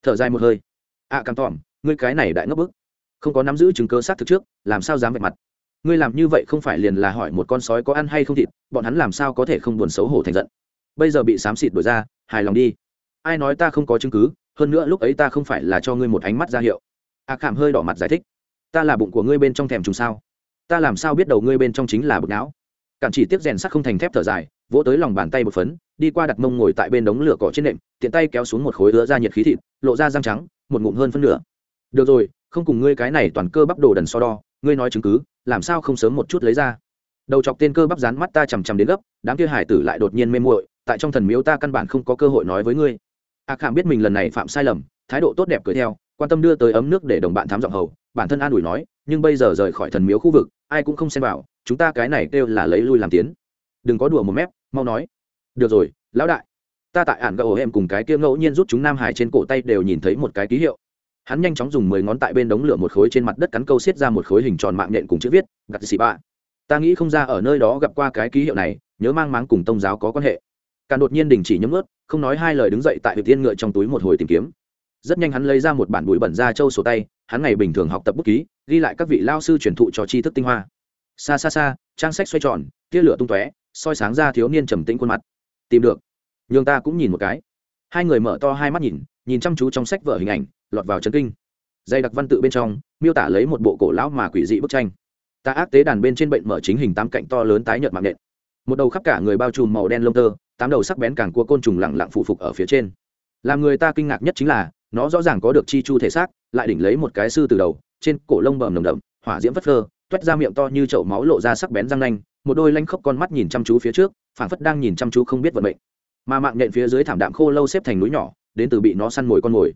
Thở dài một hơi. A à, cam tỏm ngươi cái này đại ngốc bức không có nắm giữ chứng cơ xác thực trước, làm sao dám vạch mặt? Ngươi làm như vậy không phải liền là hỏi một con sói có ăn hay không thịt, bọn hắn làm sao có thể không buồn xấu hổ thành giận? Bây giờ bị xám xịt đổi ra, hài lòng đi. Ai nói ta không có chứng cứ, hơn nữa lúc ấy ta không phải là cho ngươi một ánh mắt ra hiệu. A khảm hơi đỏ mặt giải thích. Ta là bụng của ngươi bên trong thèm trùng sao? Ta làm sao biết đầu ngươi bên trong chính là bực não? Cản chỉ tiếp rèn sắt không thành thép thở dài, vỗ tới lòng bàn tay một phấn, đi qua đặt mông ngồi tại bên đống lửa cỏ trên nệm, tiện tay kéo xuống một khối ứa ra nhiệt khí thịt, lộ ra răng trắng, một ngụm hơn phân nửa. Được rồi không cùng ngươi cái này toàn cơ bắp đồ đần so đo, ngươi nói chứng cứ, làm sao không sớm một chút lấy ra? Đầu chọc tên cơ bắp dán mắt ta chằm chằm đến gấp, đám kia hải tử lại đột nhiên mê muội, tại trong thần miếu ta căn bản không có cơ hội nói với ngươi. A khảm biết mình lần này phạm sai lầm, thái độ tốt đẹp cười theo, quan tâm đưa tới ấm nước để đồng bạn thám giọng hầu, bản thân an ủi nói, nhưng bây giờ rời khỏi thần miếu khu vực, ai cũng không xem vào, chúng ta cái này kêu là lấy lui làm tiến. Đừng có đùa một mép, mau nói. Được rồi, lão đại. Ta tại ản gậu em cùng cái kia ngẫu nhiên rút chúng nam hải trên cổ tay đều nhìn thấy một cái ký hiệu hắn nhanh chóng dùng mười ngón tại bên đống lửa một khối trên mặt đất cắn câu xiết ra một khối hình tròn mạng nhện cùng chữ viết gặt xì bạ. Ta nghĩ không ra ở nơi đó gặp qua cái ký hiệu này, nhớ mang máng cùng tông giáo có quan hệ. Càng đột nhiên đình chỉ nhấm ướt, không nói hai lời đứng dậy tại việc tiên ngựa trong túi một hồi tìm kiếm. Rất nhanh hắn lấy ra một bản bụi bẩn ra châu sổ tay, hắn ngày bình thường học tập bút ký, ghi lại các vị lao sư truyền thụ cho tri thức tinh hoa. Xa xa xa, trang sách xoay tròn, tia lửa tung tóe, soi sáng ra thiếu niên trầm tĩnh khuôn mặt. Tìm được. Nhường ta cũng nhìn một cái. Hai người mở to hai mắt nhìn nhìn chăm chú trong sách vở hình ảnh lọt vào chấn kinh. Dây đặc văn tự bên trong, miêu tả lấy một bộ cổ lão mà quỷ dị bức tranh. Ta ác tế đàn bên trên bệnh mở chính hình tám cạnh to lớn tái nhợt mạng nện. Một đầu khắp cả người bao trùm màu đen lông tơ, tám đầu sắc bén càng cua côn trùng lẳng lặng phụ phục ở phía trên. Làm người ta kinh ngạc nhất chính là, nó rõ ràng có được chi chu thể xác, lại đỉnh lấy một cái sư từ đầu, trên cổ lông bầm nồng đậm, hỏa diễm phất phơ, toét ra miệng to như chậu máu lộ ra sắc bén răng nanh, một đôi lanh khóc con mắt nhìn chăm chú phía trước, phảng phất đang nhìn chăm chú không biết vận mệnh. Mà mạng nhện phía dưới thảm đạm khô lâu xếp thành núi nhỏ, đến từ bị nó săn mồi con mồi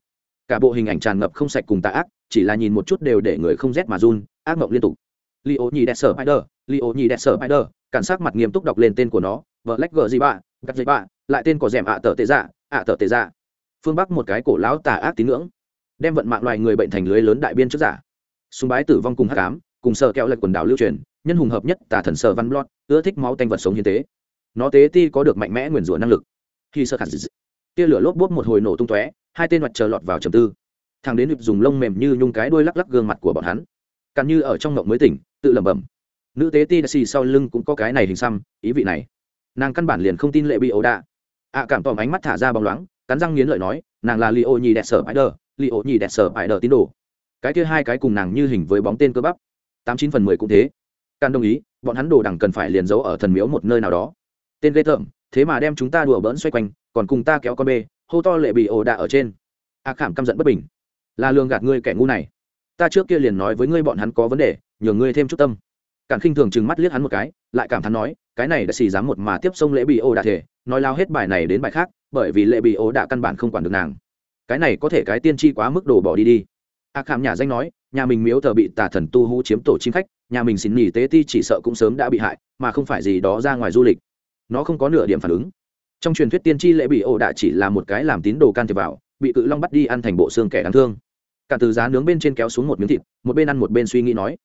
cả bộ hình ảnh tràn ngập không sạch cùng tà ác, chỉ là nhìn một chút đều để người không rét mà run, ác mộng liên tục. Li ô nhì đẹp sở spider li ô nhì đẹp sở spider, cản sát mặt nghiêm túc đọc lên tên của nó, vợ lách gờ gì bạ, gắt dây bạ, lại tên của rèm ạ tờ tệ dạ ạ tờ tệ dạ. Phương bắc một cái cổ lão tà ác tín ngưỡng, đem vận mạng loài người bệnh thành lưới lớn đại biên trước giả. Súng bái tử vong cùng hắc ám, cùng sợ kẹo lệch quần đảo lưu truyền, nhân hùng hợp nhất tà thần sợ văn blot ưa thích máu tanh vật sống hiến tế. Nó tế ti có được mạnh mẽ nguyền rủa năng lực. Khi sơ khả dị tia lửa lốp bốt một hồi nổ tung tóe hai tên mặt chờ lọt vào trầm tư. Thằng đến dùng lông mềm như nhung cái đuôi lắc lắc gương mặt của bọn hắn. Càng như ở trong ngộng mới tỉnh, tự lẩm bẩm. Nữ tế ti xì sau lưng cũng có cái này hình xăm, ý vị này. Nàng căn bản liền không tin lệ bị ấu đạ. Ạ cảm tỏm ánh mắt thả ra bóng loáng, cắn răng nghiến lợi nói, nàng là li ô nhì đẹp sở bãi đờ li ô nhì đẹp sở bãi đờ tín đồ. Cái kia hai cái cùng nàng như hình với bóng tên cơ bắp. Tám chín phần mười cũng thế. Can đồng ý, bọn hắn đồ đằng cần phải liền giấu ở thần miếu một nơi nào đó. Tên ghê tởm, thế mà đem chúng ta đùa bỡn xoay quanh, còn cùng ta kéo con bê hô to lệ bị ồ đạ ở trên. A khảm căm giận bất bình. Là lường gạt ngươi kẻ ngu này. Ta trước kia liền nói với ngươi bọn hắn có vấn đề, nhường ngươi thêm chút tâm. Cản khinh thường chừng mắt liếc hắn một cái, lại cảm thán nói, cái này đã xì dám một mà tiếp sông lễ bị ồ đạ thể, nói lao hết bài này đến bài khác, bởi vì lệ bị ồ đạ căn bản không quản được nàng. Cái này có thể cái tiên tri quá mức đồ bỏ đi đi. A khảm nhà danh nói, nhà mình miếu thờ bị tà thần tu hú chiếm tổ chim khách, nhà mình xin nghỉ tế ti chỉ sợ cũng sớm đã bị hại, mà không phải gì đó ra ngoài du lịch. Nó không có nửa điểm phản ứng trong truyền thuyết tiên tri lễ bị ổ đạ chỉ là một cái làm tín đồ can thiệp vào, bị cự long bắt đi ăn thành bộ xương kẻ đáng thương. Cả từ giá nướng bên trên kéo xuống một miếng thịt, một bên ăn một bên suy nghĩ nói,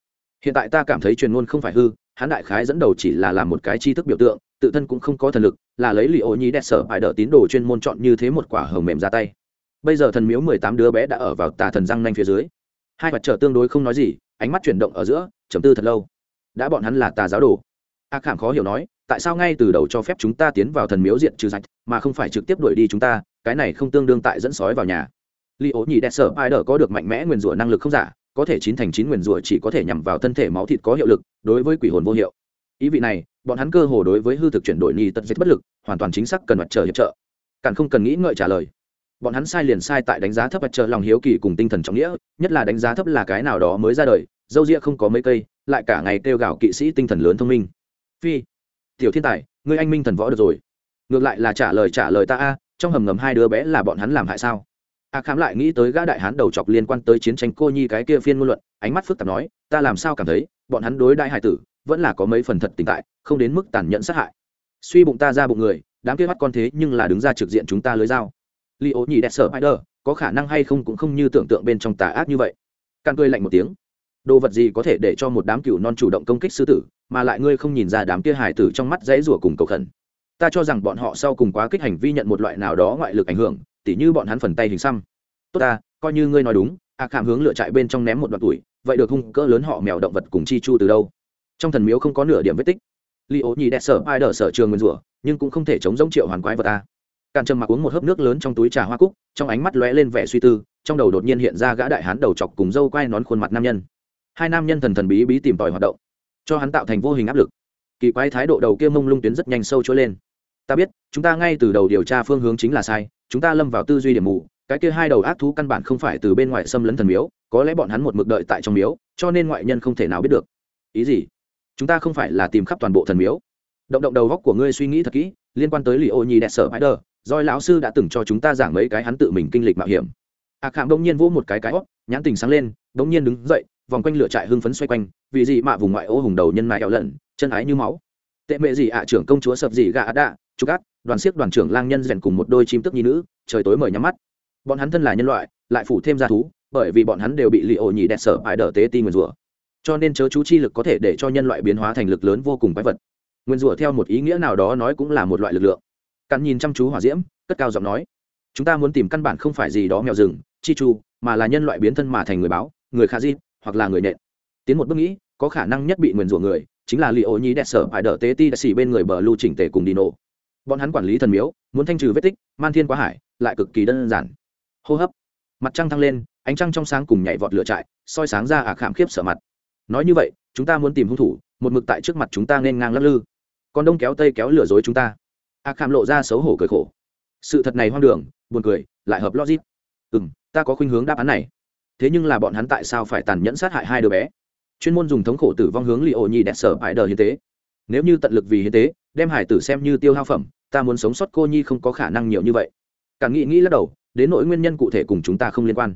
hiện tại ta cảm thấy truyền ngôn không phải hư, hắn đại khái dẫn đầu chỉ là làm một cái tri thức biểu tượng, tự thân cũng không có thần lực, là lấy lì ô nhi đẹp sở bài đỡ tín đồ chuyên môn chọn như thế một quả hồng mềm ra tay. Bây giờ thần miếu mười tám đứa bé đã ở vào tà thần răng nanh phía dưới. Hai mặt trở tương đối không nói gì, ánh mắt chuyển động ở giữa chấm tư thật lâu. Đã bọn hắn là tà giáo đồ. A khảm khó hiểu nói tại sao ngay từ đầu cho phép chúng ta tiến vào thần miếu diện trừ sạch, mà không phải trực tiếp đuổi đi chúng ta, cái này không tương đương tại dẫn sói vào nhà. Li ố nhì đẹp sở ai đờ có được mạnh mẽ nguyền rủa năng lực không giả, có thể chín thành chín nguyền rủa chỉ có thể nhằm vào thân thể máu thịt có hiệu lực, đối với quỷ hồn vô hiệu. Ý vị này, bọn hắn cơ hồ đối với hư thực chuyển đổi nhì tật dịch bất lực, hoàn toàn chính xác cần mặt trời hiệp trợ. Càng không cần nghĩ ngợi trả lời. Bọn hắn sai liền sai tại đánh giá thấp mặt trời lòng hiếu kỳ cùng tinh thần trọng nghĩa, nhất là đánh giá thấp là cái nào đó mới ra đời, dâu ria không có mấy cây, lại cả ngày kêu gào kỵ sĩ tinh thần lớn thông minh. Phi tiểu thiên tài, ngươi anh minh thần võ được rồi. Ngược lại là trả lời trả lời ta a, trong hầm ngầm hai đứa bé là bọn hắn làm hại sao? A khám lại nghĩ tới gã đại hán đầu chọc liên quan tới chiến tranh cô nhi cái kia phiên ngôn luận, ánh mắt phức tạp nói, ta làm sao cảm thấy, bọn hắn đối đại hải tử, vẫn là có mấy phần thật tình tại, không đến mức tàn nhẫn sát hại. Suy bụng ta ra bụng người, đám kia mắt con thế nhưng là đứng ra trực diện chúng ta lưới dao. Li ố nhì đẹp sở hai đờ có khả năng hay không cũng không như tưởng tượng bên trong tà ác như vậy. Càn cười lạnh một tiếng đồ vật gì có thể để cho một đám cừu non chủ động công kích sư tử, mà lại ngươi không nhìn ra đám kia hải tử trong mắt dãy rủa cùng cầu khẩn. Ta cho rằng bọn họ sau cùng quá kích hành vi nhận một loại nào đó ngoại lực ảnh hưởng, tỉ như bọn hắn phần tay hình xăm. Tốt ta, coi như ngươi nói đúng, a à khảm hướng lựa chạy bên trong ném một đoạn tuổi, vậy được hung cỡ lớn họ mèo động vật cùng chi chu từ đâu? Trong thần miếu không có nửa điểm vết tích. Li ố nhì đẹp sở ai đờ sở trường nguyên rủa, nhưng cũng không thể chống giống triệu hoàn quái vật ta. Càn trầm mặc uống một hớp nước lớn trong túi trà hoa cúc, trong ánh mắt lóe lên vẻ suy tư, trong đầu đột nhiên hiện ra gã đại hán đầu chọc cùng dâu quai nón khuôn mặt nam nhân hai nam nhân thần thần bí bí tìm tòi hoạt động, cho hắn tạo thành vô hình áp lực. Kỳ quái thái độ đầu kia mông lung tuyến rất nhanh sâu trôi lên. Ta biết, chúng ta ngay từ đầu điều tra phương hướng chính là sai, chúng ta lâm vào tư duy điểm mù, cái kia hai đầu ác thú căn bản không phải từ bên ngoài xâm lấn thần miếu, có lẽ bọn hắn một mực đợi tại trong miếu, cho nên ngoại nhân không thể nào biết được. Ý gì? Chúng ta không phải là tìm khắp toàn bộ thần miếu. Động động đầu góc của ngươi suy nghĩ thật kỹ, liên quan tới lì ô nhi đẹp sở bãi đờ, doi lão sư đã từng cho chúng ta giảng mấy cái hắn tự mình kinh lịch mạo hiểm. Ạc à khảm đông nhiên vỗ một cái cái óc nhãn tình sáng lên đông nhiên đứng dậy vòng quanh lửa trại hưng phấn xoay quanh, vì gì mạ vùng ngoại ô hùng đầu nhân mại eo lận chân ái như máu. Tệ mẹ gì ạ à, trưởng công chúa sập gì gà đạ, chúc ác, đoàn siếc đoàn trưởng lang nhân rèn cùng một đôi chim tức nhi nữ, trời tối mời nhắm mắt. Bọn hắn thân là nhân loại, lại phủ thêm ra thú, bởi vì bọn hắn đều bị lì ổ nhì đẹp sở ải đỡ tế ti nguyền rủa. Cho nên chớ chú chi lực có thể để cho nhân loại biến hóa thành lực lớn vô cùng quái vật. Nguyên rủa theo một ý nghĩa nào đó nói cũng là một loại lực lượng. Cắn nhìn chăm chú hỏa diễm, cất cao giọng nói, chúng ta muốn tìm căn bản không phải gì đó mèo rừng, chi chu, mà là nhân loại biến thân mà thành người báo, người khả di hoặc là người nện. Tiến một bước nghĩ, có khả năng nhất bị nguyền rủa người, chính là li ô nhi đẹp sở phải đỡ tế ti xì bên người bờ lưu chỉnh tề cùng đi nổ bọn hắn quản lý thần miếu, muốn thanh trừ vết tích, man thiên quá hải, lại cực kỳ đơn giản. Hô hấp. Mặt trăng thăng lên, ánh trăng trong sáng cùng nhảy vọt lửa trại, soi sáng ra ả khảm khiếp sợ mặt. Nói như vậy, chúng ta muốn tìm hung thủ, một mực tại trước mặt chúng ta nên ngang lắc lư. Còn đông kéo tây kéo lừa dối chúng ta. Ả khảm lộ ra xấu hổ cười khổ. Sự thật này hoang đường, buồn cười, lại hợp logic. Ừ m ta có khuynh hướng đáp án này thế nhưng là bọn hắn tại sao phải tàn nhẫn sát hại hai đứa bé? Chuyên môn dùng thống khổ tử vong hướng li ô nhi đẹp sở bãi đờ hiến tế. Nếu như tận lực vì hiến tế, đem hải tử xem như tiêu hao phẩm, ta muốn sống sót cô nhi không có khả năng nhiều như vậy. Càng nghĩ nghĩ lắc đầu, đến nỗi nguyên nhân cụ thể cùng chúng ta không liên quan.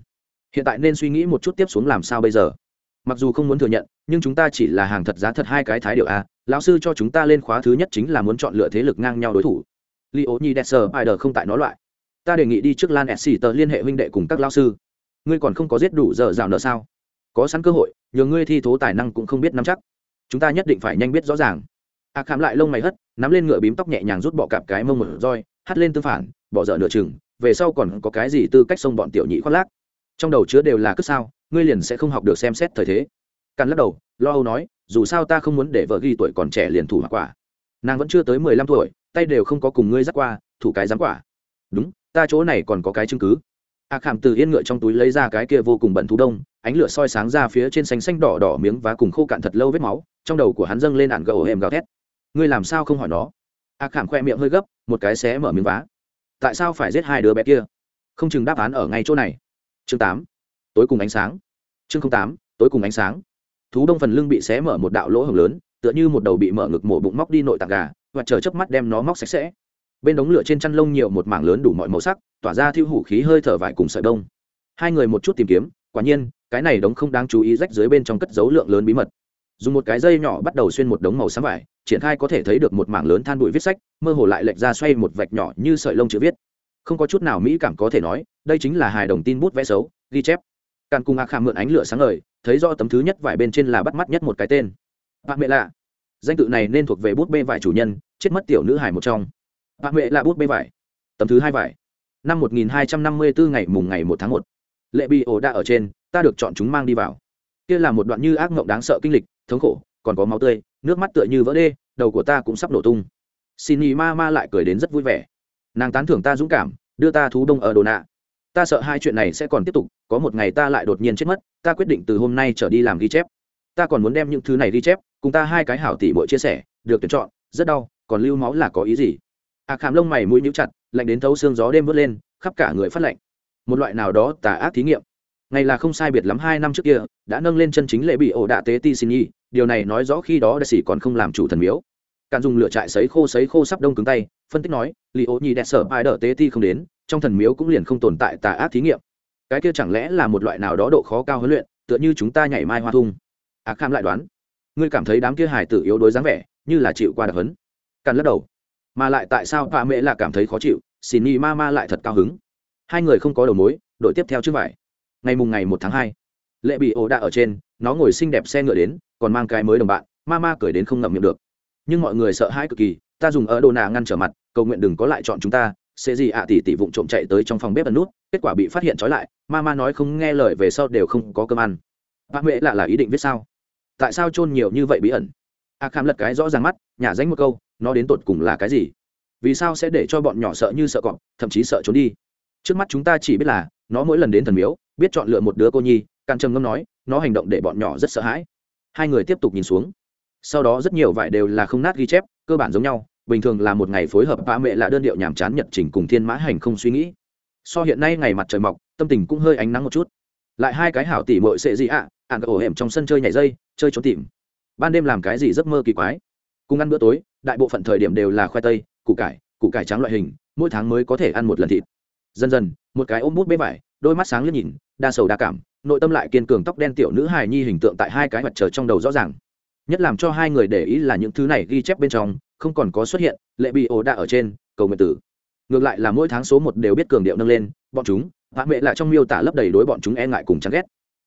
Hiện tại nên suy nghĩ một chút tiếp xuống làm sao bây giờ. Mặc dù không muốn thừa nhận, nhưng chúng ta chỉ là hàng thật giá thật hai cái thái điệu a, lão sư cho chúng ta lên khóa thứ nhất chính là muốn chọn lựa thế lực ngang nhau đối thủ. Li ố nhi đẹp sờ ai đờ không tại nó loại. Ta đề nghị đi trước lan s tờ liên hệ huynh đệ cùng các lao sư ngươi còn không có giết đủ giờ rào nợ sao? Có sẵn cơ hội, nhờ ngươi thi thố tài năng cũng không biết nắm chắc. Chúng ta nhất định phải nhanh biết rõ ràng. A à khám lại lông mày hất, nắm lên ngựa bím tóc nhẹ nhàng rút bọ cạp cái mông một roi, hắt lên tư phản, bỏ dở nửa chừng, về sau còn có cái gì tư cách xông bọn tiểu nhị khoác lác? Trong đầu chứa đều là cất sao, ngươi liền sẽ không học được xem xét thời thế. Càn lắc đầu, lo âu nói, dù sao ta không muốn để vợ ghi tuổi còn trẻ liền thủ mặc quả. Nàng vẫn chưa tới mười lăm tuổi, tay đều không có cùng ngươi dắt qua, thủ cái giám quả. Đúng, ta chỗ này còn có cái chứng cứ a khảm từ yên ngựa trong túi lấy ra cái kia vô cùng bẩn thú đông, ánh lửa soi sáng ra phía trên xanh xanh đỏ đỏ miếng vá cùng khô cạn thật lâu vết máu, trong đầu của hắn dâng lên ản gầu hềm gào thét. Ngươi làm sao không hỏi nó? A khảm khoe miệng hơi gấp, một cái xé mở miếng vá. Tại sao phải giết hai đứa bé kia? Không chừng đáp án ở ngay chỗ này. Chương tám. Tối cùng ánh sáng. Chương tám, tối cùng ánh sáng. Thú đông phần lưng bị xé mở một đạo lỗ hồng lớn, tựa như một đầu bị mở ngực mổ bụng móc đi nội tạng gà, và chờ chớp mắt đem nó móc sạch sẽ bên đống lửa trên chăn lông nhiều một mảng lớn đủ mọi màu sắc, tỏa ra thiêu hủ khí hơi thở vải cùng sợi đông hai người một chút tìm kiếm, quả nhiên, cái này đống không đáng chú ý rách dưới bên trong cất dấu lượng lớn bí mật. Dùng một cái dây nhỏ bắt đầu xuyên một đống màu xám vải, triển khai có thể thấy được một mảng lớn than bụi viết sách, mơ hồ lại lệch ra xoay một vạch nhỏ như sợi lông chữ viết. Không có chút nào mỹ cảm có thể nói, đây chính là hài đồng tin bút vẽ xấu, ghi chép. Càng cùng a khảm mượn ánh lửa sáng ngời, thấy do tấm thứ nhất vải bên trên là bắt mắt nhất một cái tên. Bạn mẹ lạ. Danh tự này nên thuộc về bút bê vải chủ nhân, chết mất tiểu nữ hài một trong. Bà mẹ là bút bê vải. Tấm thứ hai vải. Năm 1254 ngày mùng ngày một tháng một, lệ bị ổ đã ở trên, ta được chọn chúng mang đi vào. Kia là một đoạn như ác mộng đáng sợ kinh lịch, thống khổ, còn có máu tươi, nước mắt tựa như vỡ đê, đầu của ta cũng sắp nổ tung. Xin nhì ma ma lại cười đến rất vui vẻ. Nàng tán thưởng ta dũng cảm, đưa ta thú đông ở đồ nạ. Ta sợ hai chuyện này sẽ còn tiếp tục, có một ngày ta lại đột nhiên chết mất, ta quyết định từ hôm nay trở đi làm ghi chép. Ta còn muốn đem những thứ này ghi chép, cùng ta hai cái hảo tỷ bội chia sẻ, được tuyển chọn, rất đau, còn lưu máu là có ý gì? À khảm lông mày mũi nhũ chặt, lạnh đến thấu xương gió đêm vớt lên, khắp cả người phát lạnh. Một loại nào đó tà ác thí nghiệm. Ngày là không sai biệt lắm hai năm trước kia, đã nâng lên chân chính lệ bị ổ đạ tế ti xin nhi, điều này nói rõ khi đó đại sĩ còn không làm chủ thần miếu. Càn dùng lửa trại sấy khô sấy khô sắp đông cứng tay, phân tích nói li ố nhi đẹp sở ai đỡ tế ti không đến, trong thần miếu cũng liền không tồn tại tà ác thí nghiệm. Cái kia chẳng lẽ là một loại nào đó độ khó cao huấn luyện, tựa như chúng ta nhảy mai hoa thung. À, ác kham lại đoán. Ngươi cảm thấy đám kia hải tử yếu đuối dáng vẻ, như là chịu qua đặc hấn càn lắc đầu mà lại tại sao bà mẹ là cảm thấy khó chịu xin ni ma ma lại thật cao hứng. Hai người không có đầu mối, đội tiếp theo trước vải. Ngày mùng ngày một tháng hai, lệ bị ổ đạ ở trên, nó ngồi xinh đẹp xe ngựa đến, còn mang cái mới đồng bạn, ma ma cười đến không ngậm miệng được. Nhưng mọi người sợ hãi cực kỳ, ta dùng ở đồ nà ngăn trở mặt, cầu nguyện đừng có lại chọn chúng ta, sẽ gì ạ à tỷ tỷ vụng trộm chạy tới trong phòng bếp ẩn nút, kết quả bị phát hiện trói lại, ma ma nói không nghe lời về sau đều không có cơm ăn. Bà mẹ lạ là ý định viết sao? Tại sao chôn nhiều như vậy bí ẩn? À, a kham lật cái rõ ràng mắt nhả danh một câu nó đến tột cùng là cái gì? Vì sao sẽ để cho bọn nhỏ sợ như sợ cọp thậm chí sợ trốn đi? Trước mắt chúng ta chỉ biết là nó mỗi lần đến thần miếu biết chọn lựa một đứa cô nhi càng trầm ngâm nói nó hành động để bọn nhỏ rất sợ hãi. Hai người tiếp tục nhìn xuống. Sau đó rất nhiều vải đều là không nát ghi chép cơ bản giống nhau bình thường là một ngày phối hợp ba mẹ là đơn điệu nhàm chán nhật trình cùng thiên mã hành không suy nghĩ. So hiện nay ngày mặt trời mọc tâm tình cũng hơi ánh nắng một chút. Lại hai cái hảo tỉ mội sệ gì ạ à, ạn ổ hẻm trong sân chơi nhảy dây chơi trốn tìm ban đêm làm cái gì giấc mơ kỳ quái. Cùng ăn bữa tối, đại bộ phận thời điểm đều là khoai tây, củ cải củ cải trắng loại hình, mỗi tháng mới có thể ăn một lần thịt. Dần dần, một cái ôm bút bế vải, đôi mắt sáng liếc nhìn, đa sầu đa cảm, nội tâm lại kiên cường tóc đen tiểu nữ hài nhi hình tượng tại hai cái mặt trời trong đầu rõ ràng. Nhất làm cho hai người để ý là những thứ này ghi chép bên trong, không còn có xuất hiện, lệ bị ồ đa ở trên, cầu nguyện tử. Ngược lại là mỗi tháng số một đều biết cường điệu nâng lên, bọn chúng hạ mẹ lại trong miêu tả lấp đầy đối bọn chúng e ngại cùng chán ghét.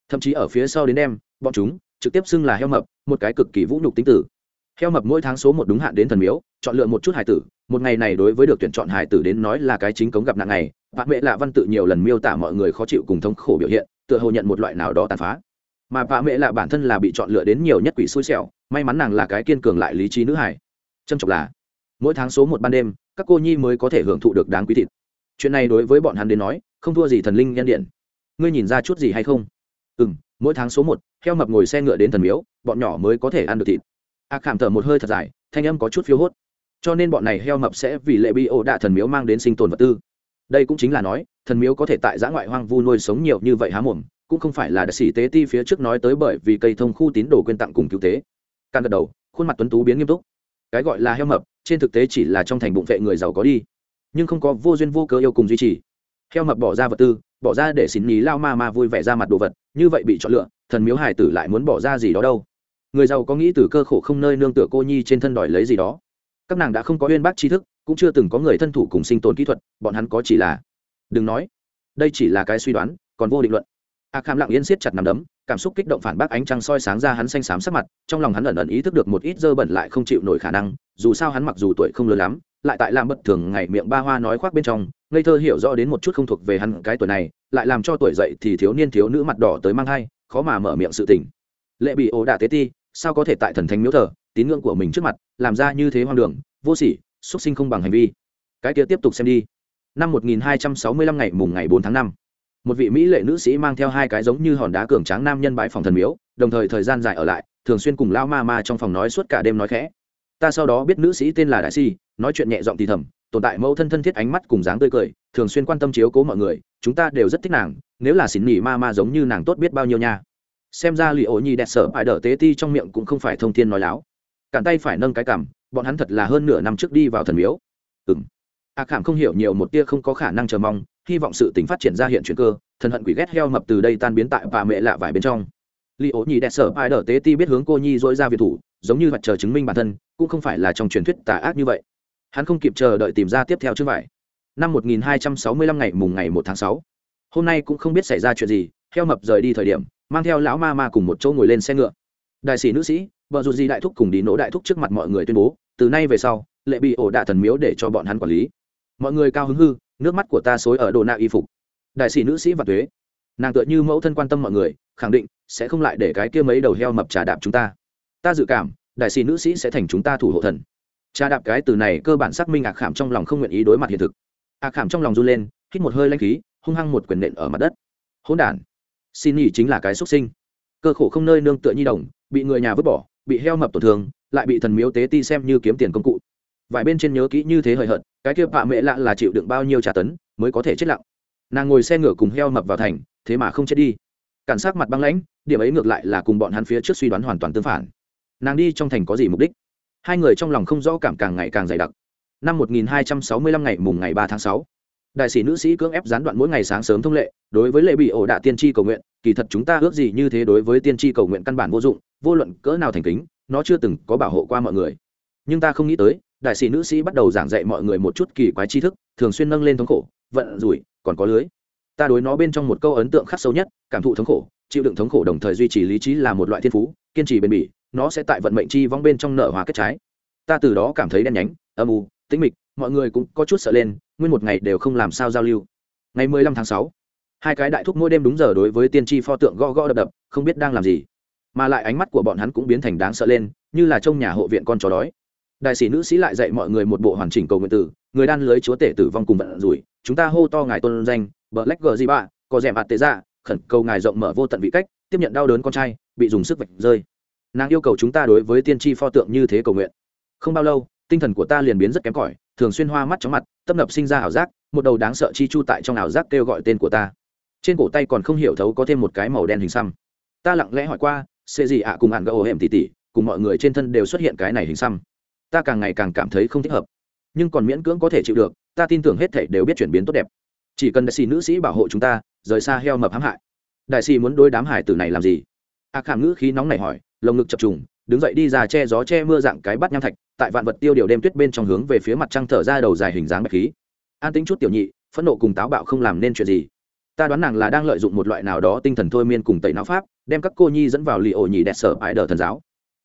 Thậm chí ở phía sau đến đêm, bọn chúng trực tiếp xưng là heo mập, một cái cực kỳ vũ nhục tính tử. Heo mập mỗi tháng số một đúng hạn đến thần miếu, chọn lựa một chút hải tử, một ngày này đối với được tuyển chọn hải tử đến nói là cái chính cống gặp nạn này vã mẹ lạ văn tự nhiều lần miêu tả mọi người khó chịu cùng thống khổ biểu hiện, tựa hồ nhận một loại nào đó tàn phá. Mà vã mẹ lạ bản thân là bị chọn lựa đến nhiều nhất quỷ xui xẻo, may mắn nàng là cái kiên cường lại lý trí nữ hải trâm trọng là, mỗi tháng số một ban đêm, các cô nhi mới có thể hưởng thụ được đáng quý thịt. Chuyện này đối với bọn hắn đến nói, không thua gì thần linh nhân điện. Ngươi nhìn ra chút gì hay không? Ừ m mỗi tháng số một heo mập ngồi xe ngựa đến thần miếu bọn nhỏ mới có thể ăn được thịt. A à, khảm thở một hơi thật dài thanh âm có chút phiếu hốt. Cho nên bọn này heo mập sẽ vì lệ bi ô đạ thần miếu mang đến sinh tồn vật tư. Đây cũng chính là nói thần miếu có thể tại giã ngoại hoang vu nuôi sống nhiều như vậy há mồm cũng không phải là đặc sĩ tế ti phía trước nói tới bởi vì cây thông khu tín đồ quyên tặng cùng cứu tế. Càng gật đầu khuôn mặt tuấn tú biến nghiêm túc. Cái gọi là heo mập trên thực tế chỉ là trong thành bụng vệ người giàu có đi nhưng không có vô duyên vô cớ yêu cùng duy trì. Heo mập bỏ ra vật tư bỏ ra để xin nhí lao ma ma vui vẻ ra mặt đồ vật như vậy bị chọn lựa, thần miếu hải tử lại muốn bỏ ra gì đó đâu? Người giàu có nghĩ từ cơ khổ không nơi nương tựa cô nhi trên thân đòi lấy gì đó. Các nàng đã không có uyên bác tri thức, cũng chưa từng có người thân thủ cùng sinh tồn kỹ thuật, bọn hắn có chỉ là, đừng nói, đây chỉ là cái suy đoán, còn vô định luận. A kham lặng yên siết chặt nằm đấm cảm xúc kích động phản bác ánh trăng soi sáng ra hắn xanh xám sắc mặt, trong lòng hắn ẩn ẩn ý thức được một ít dơ bẩn lại không chịu nổi khả năng, dù sao hắn mặc dù tuổi không lớn lắm, lại tại làm bất thường ngày miệng ba hoa nói khoác bên trong, ngây thơ hiểu rõ đến một chút không thuộc về hắn cái tuổi này, lại làm cho tuổi dậy thì thiếu niên thiếu nữ mặt đỏ tới mang hai khó mà mở miệng sự tình. Lệ bị ố đả tế ti, sao có thể tại thần thánh miếu thờ, tín ngưỡng của mình trước mặt, làm ra như thế hoang đường, vô sỉ xuất sinh không bằng hành vi. Cái kia tiếp tục xem đi. Năm 1265 ngày mùng ngày 4 tháng 5 một vị mỹ lệ nữ sĩ mang theo hai cái giống như hòn đá cường tráng nam nhân bãi phòng thần miếu, đồng thời thời gian dài ở lại, thường xuyên cùng lao ma ma trong phòng nói suốt cả đêm nói khẽ. Ta sau đó biết nữ sĩ tên là đại si, nói chuyện nhẹ giọng thì thầm, tồn tại mẫu thân thân thiết ánh mắt cùng dáng tươi cười, thường xuyên quan tâm chiếu cố mọi người, chúng ta đều rất thích nàng, nếu là xỉn nỉ ma ma giống như nàng tốt biết bao nhiêu nha. Xem ra lì ổ nhi đẹp sở phải đỡ tế ti trong miệng cũng không phải thông thiên nói láo. Cản tay phải nâng cái cảm bọn hắn thật là hơn nửa năm trước đi vào thần miếu. Ừng a à khảm không hiểu nhiều một tia không có khả năng chờ mong hy vọng sự tình phát triển ra hiện chuyện cơ, thần hận quỷ ghét heo mập từ đây tan biến tại bà mẹ lạ vải bên trong. Li ố nhi đẹp sở ai đờ tế ti biết hướng cô nhi dỗi ra việt thủ, giống như mặt chờ chứng minh bản thân, cũng không phải là trong truyền thuyết tà ác như vậy. Hắn không kịp chờ đợi tìm ra tiếp theo chứ vải. Năm 1265 ngày mùng ngày 1 tháng 6. hôm nay cũng không biết xảy ra chuyện gì, heo mập rời đi thời điểm, mang theo lão ma ma cùng một chỗ ngồi lên xe ngựa. Đại sĩ nữ sĩ, vợ dù gì đại thúc cùng đi nỗ đại thúc trước mặt mọi người tuyên bố, từ nay về sau, lệ bị ổ đạ thần miếu để cho bọn hắn quản lý mọi người cao hứng hư, nước mắt của ta xối ở đồ nạ y phục. Đại sĩ nữ sĩ và thuế nàng tựa như mẫu thân quan tâm mọi người, khẳng định sẽ không lại để cái kia mấy đầu heo mập trà đạp chúng ta. Ta dự cảm, đại sĩ nữ sĩ sẽ thành chúng ta thủ hộ thần. Trà đạp cái từ này cơ bản xác minh ạc khảm trong lòng không nguyện ý đối mặt hiện thực. Ạc khảm trong lòng run lên, hít một hơi lanh khí, hung hăng một quyền nện ở mặt đất. Hỗn đản, xin nhỉ chính là cái xuất sinh. Cơ khổ không nơi nương tựa nhi đồng, bị người nhà vứt bỏ, bị heo mập tổn thương, lại bị thần miếu tế ti xem như kiếm tiền công cụ. Vài bên trên nhớ kỹ như thế hời hợt cái kia bạ mẹ lạ là chịu đựng bao nhiêu trả tấn, mới có thể chết lặng. Nàng ngồi xe ngựa cùng heo mập vào thành, thế mà không chết đi. Cản sát mặt băng lãnh, điểm ấy ngược lại là cùng bọn hắn phía trước suy đoán hoàn toàn tương phản. Nàng đi trong thành có gì mục đích? Hai người trong lòng không rõ cảm càng ngày càng dày đặc. Năm 1265 ngày mùng ngày 3 tháng 6. đại sĩ nữ sĩ cưỡng ép gián đoạn mỗi ngày sáng sớm thông lệ, đối với lệ bị ổ đạ tiên tri cầu nguyện, kỳ thật chúng ta ước gì như thế đối với tiên tri cầu nguyện căn bản vô dụng, vô luận cỡ nào thành kính, nó chưa từng có bảo hộ qua mọi người. Nhưng ta không nghĩ tới đại sĩ nữ sĩ bắt đầu giảng dạy mọi người một chút kỳ quái tri thức, thường xuyên nâng lên thống khổ, vận rủi, còn có lưới. Ta đối nó bên trong một câu ấn tượng khắc sâu nhất, cảm thụ thống khổ, chịu đựng thống khổ đồng thời duy trì lý trí là một loại thiên phú, kiên trì bền bỉ, nó sẽ tại vận mệnh chi vong bên trong nở hóa kết trái. Ta từ đó cảm thấy đen nhánh, âm u, tĩnh mịch, mọi người cũng có chút sợ lên, nguyên một ngày đều không làm sao giao lưu. Ngày mười lăm tháng sáu, hai cái đại thúc mỗi đêm đúng giờ đối với tiên tri pho tượng go go đập đập, không biết đang làm gì. Mà lại ánh mắt của bọn hắn cũng biến thành đáng sợ lên, như là trong nhà hộ viện con chó đói đại sĩ nữ sĩ lại dạy mọi người một bộ hoàn chỉnh cầu nguyện tử người đan lưới chúa tể tử vong cùng vận rủi, chúng ta hô to ngài tôn danh, bờ lách gờ gì bạ, có rẻ mặt tế ra khẩn cầu ngài rộng mở vô tận vị cách, tiếp nhận đau đớn con trai, bị dùng sức vạch rơi. Nàng yêu cầu chúng ta đối với tiên tri pho tượng như thế cầu nguyện. Không bao lâu, tinh thần của ta liền biến rất kém cỏi, thường xuyên hoa mắt chóng mặt, tấp nập sinh ra ảo giác, một đầu đáng sợ chi chu tại trong ảo giác kêu gọi tên của ta. Trên cổ tay còn không hiểu thấu có thêm một cái màu đen hình xăm. Ta lặng lẽ hỏi qua, xê gì ạ cùng ạn gỡ ổ hẻm tỉ tỉ cùng mọi người trên thân đều xuất hiện cái này hình xăm? Ta càng ngày càng cảm thấy không thích hợp. Nhưng còn miễn cưỡng có thể chịu được, ta tin tưởng hết thể đều biết chuyển biến tốt đẹp. Chỉ cần đại sĩ nữ sĩ bảo hộ chúng ta, rời xa heo mập hãm hại. Đại sĩ muốn đôi đám hải tử này làm gì? A à ngữ khí nóng này hỏi, lồng ngực chập trùng, đứng dậy đi ra che gió che mưa dạng cái bắt nham thạch, tại vạn vật tiêu điều đêm tuyết bên trong hướng về phía mặt trăng thở ra đầu dài hình dáng bạch khí. An tính chút tiểu nhị, phẫn nộ cùng táo bạo không làm nên chuyện gì. Ta đoán nàng là đang lợi dụng một loại nào đó tinh thần thôi miên cùng tẩy não pháp, đem các cô nhi dẫn vào lì ổ nhì đẹp sở ái đờ thần giáo.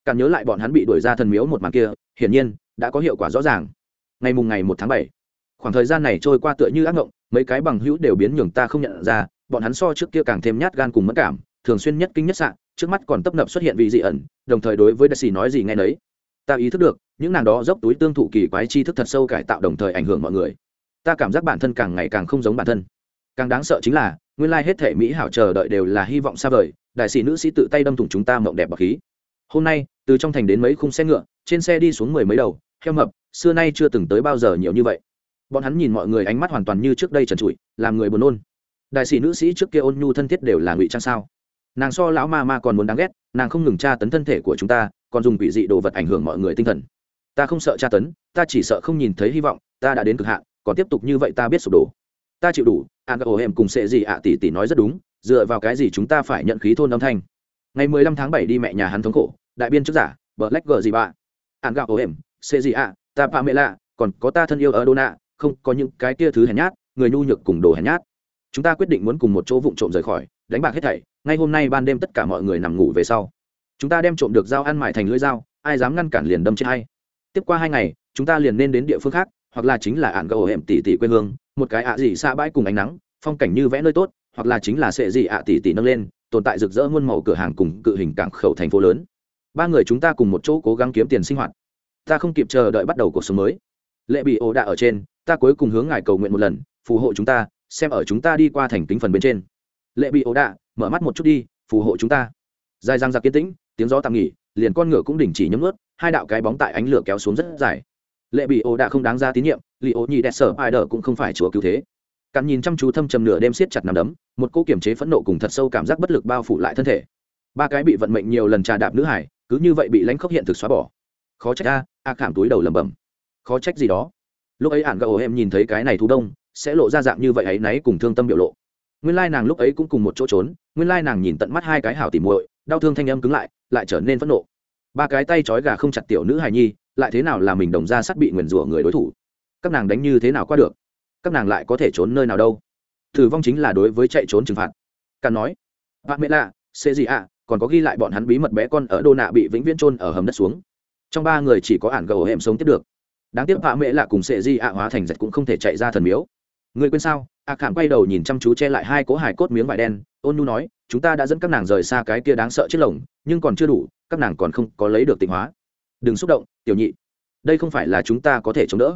Càng nhớ lại bọn hắn bị đuổi ra thần miếu một màn kia hiển nhiên, đã có hiệu quả rõ ràng. Ngày mùng ngày một tháng bảy, khoảng thời gian này trôi qua tựa như ác ngộng, mấy cái bằng hữu đều biến nhường ta không nhận ra, bọn hắn so trước kia càng thêm nhát gan cùng mất cảm, thường xuyên nhất kinh nhất sạn trước mắt còn tấp nập xuất hiện vị dị ẩn, đồng thời đối với đại sĩ nói gì ngay nấy. Ta ý thức được, những nàng đó dốc túi tương thụ kỳ quái tri thức thật sâu cải tạo đồng thời ảnh hưởng mọi người. Ta cảm giác bản thân càng ngày càng không giống bản thân. Càng đáng sợ chính là, nguyên lai hết thể mỹ hảo chờ đợi đều là hy vọng xa vời, đại sĩ nữ sĩ tự tay đâm thủng chúng ta mộng đẹp bậc khí. Hôm nay, từ trong thành đến mấy khung xe ngựa trên xe đi xuống mười mấy đầu, heo mập, xưa nay chưa từng tới bao giờ nhiều như vậy. Bọn hắn nhìn mọi người ánh mắt hoàn toàn như trước đây trần trụi, làm người buồn nôn. Đại sĩ nữ sĩ trước kia ôn nhu thân thiết đều là ngụy trang sao. Nàng so lão ma ma còn muốn đáng ghét, nàng không ngừng tra tấn thân thể của chúng ta, còn dùng quỷ dị đồ vật ảnh hưởng mọi người tinh thần. Ta không sợ tra tấn, ta chỉ sợ không nhìn thấy hy vọng, ta đã đến cực hạn, còn tiếp tục như vậy ta biết sụp đổ. Ta chịu đủ an ổ em cùng sệ gì ạ tỷ tỷ nói rất đúng, dựa vào cái gì chúng ta phải nhận khí thôn âm thanh. Ngày mười lăm tháng bảy đi mẹ nhà hắn thống khổ, đại biên chức giả vợ lách gờ gì bạ ạn gạo ổ em xê gì ạ, ta pa mẹ lạ, còn có ta thân yêu ở đô nạ, không có những cái kia thứ hèn nhát, người nhu nhược cùng đồ hèn nhát. Chúng ta quyết định muốn cùng một chỗ vụng trộm rời khỏi, đánh bạc hết thảy, ngay hôm nay ban đêm tất cả mọi người nằm ngủ về sau. Chúng ta đem trộm được dao ăn mải thành lưỡi dao, ai dám ngăn cản liền đâm chết hay tiếp qua hai ngày, chúng ta liền nên đến địa phương khác, hoặc là chính là ạn gầu hẻm tỷ tỷ quê hương, một cái ạ gì xa bãi cùng ánh nắng, phong cảnh như vẽ nơi tốt, hoặc là chính là sệ gì ạ tỷ tỷ nâng lên, tồn tại rực rỡ muôn màu cửa hàng cùng cự hình cảng khẩu thành phố lớn ba người chúng ta cùng một chỗ cố gắng kiếm tiền sinh hoạt. Ta không kịp chờ đợi bắt đầu cuộc sống mới. Lệ bị ổ đạ ở trên, ta cuối cùng hướng ngài cầu nguyện một lần, phù hộ chúng ta, xem ở chúng ta đi qua thành kính phần bên trên. Lệ bị ổ đạ mở mắt một chút đi, phù hộ chúng ta. Dài răng giặc kiên tĩnh, tiếng gió tạm nghỉ, liền con ngựa cũng đình chỉ nhấm ướt hai đạo cái bóng tại ánh lửa kéo xuống rất dài. Lệ bị ổ đạ không đáng ra tín nhiệm lì ổ nhì đẹp sở ai đờ cũng không phải chúa cứu thế. Cặn nhìn chăm chú thâm trầm nửa đêm siết chặt nằm đấm, một cô kiềm chế phẫn nộ cùng thật sâu cảm giác bất lực bao phủ lại thân thể. Ba cái bị vận mệnh nhiều lần trà đạp nữ hải cứ như vậy bị lãnh khốc hiện thực xóa bỏ. Khó trách a a khảm túi đầu lẩm bẩm. Khó trách gì đó. Lúc ấy ạn gạo em nhìn thấy cái này thú đông, sẽ lộ ra dạng như vậy ấy náy cùng thương tâm biểu lộ. Nguyên lai nàng lúc ấy cũng cùng một chỗ trốn, nguyên lai nàng nhìn tận mắt hai cái hảo tỉ muội, đau thương thanh âm cứng lại lại trở nên phẫn nộ. Ba cái tay trói gà không chặt tiểu nữ hài nhi, lại thế nào là mình đồng ra sắt bị nguyền rủa người đối thủ? Các nàng đánh như thế nào qua được? Các nàng lại có thể trốn nơi nào đâu? Thử vong chính là đối với chạy trốn trừng phạt. Càn nói bạn mẹ lạ, sẽ gì ạ? Còn có ghi lại bọn hắn bí mật bé con ở đô nạ bị vĩnh viễn trôn ở hầm đất xuống. Trong ba người chỉ có ản gầu hẻm sống tiếp được. Đáng tiếc hạ mẹ là cùng sệ di ạ hóa thành giật cũng không thể chạy ra thần miếu. Người quên sao? Ạ khảm quay đầu nhìn chăm chú che lại hai cỗ hải cốt miếng vải đen. Ôn nu nói, chúng ta đã dẫn các nàng rời xa cái kia đáng sợ chết lồng, nhưng còn chưa đủ, các nàng còn không có lấy được tịnh hóa. Đừng xúc động, tiểu nhị. Đây không phải là chúng ta có thể chống đỡ.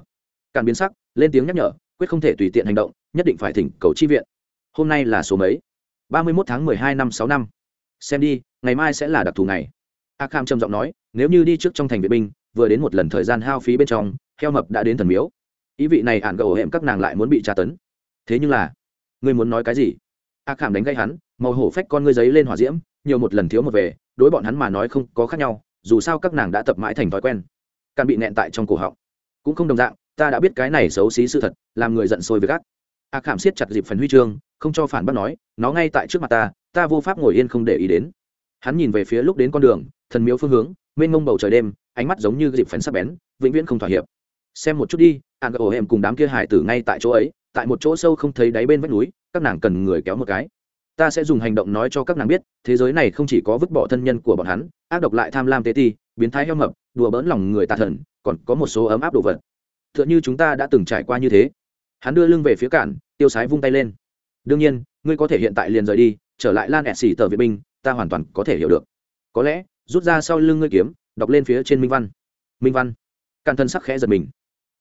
Càn biến sắc, lên tiếng nhắc nhở, quyết không thể tùy tiện hành động, nhất định phải thỉnh cầu chi viện. Hôm nay là số mấy? ba mươi mốt tháng mười hai năm sáu năm xem đi, ngày mai sẽ là đặc thù ngày. A kham trầm giọng nói, nếu như đi trước trong thành vệ binh, vừa đến một lần thời gian hao phí bên trong, heo mập đã đến thần miếu. Ý vị này ạn gầu hệm các nàng lại muốn bị tra tấn. Thế nhưng là, ngươi muốn nói cái gì? A khảm đánh gây hắn, màu hổ phách con ngươi giấy lên hỏa diễm, nhiều một lần thiếu một về, đối bọn hắn mà nói không có khác nhau, dù sao các nàng đã tập mãi thành thói quen. Càng bị nẹn tại trong cổ họng. Cũng không đồng dạng, ta đã biết cái này xấu xí sự thật, làm người giận sôi với gắt a khảm siết chặt dịp phần huy chương, không cho phản bác nói, nó ngay tại trước mặt ta ta vô pháp ngồi yên không để ý đến. Hắn nhìn về phía lúc đến con đường, thần miếu phương hướng, mênh mông bầu trời đêm, ánh mắt giống như dịp phấn sắc bén, vĩnh viễn không thỏa hiệp. Xem một chút đi, an gà hẻm em cùng đám kia hải tử ngay tại chỗ ấy, tại một chỗ sâu không thấy đáy bên vách núi, các nàng cần người kéo một cái. Ta sẽ dùng hành động nói cho các nàng biết, thế giới này không chỉ có vứt bỏ thân nhân của bọn hắn, ác độc lại tham lam tế ti, biến thái heo mập, đùa bỡn lòng người tà thần, còn có một số ấm áp đồ vật. T h ư ợ n h ư chúng ta đã từng trải qua như thế. Hắn đưa lưng về phía cản, tiêu sái vung tay lên. Đương nhiên, ngươi có thể hiện tại liền rời đi trở lại lan ẹt xì tờ vệ binh, ta hoàn toàn có thể hiểu được. Có lẽ, rút ra sau lưng ngươi kiếm, đọc lên phía trên minh văn. Minh văn. Càn thân sắc khẽ giật mình.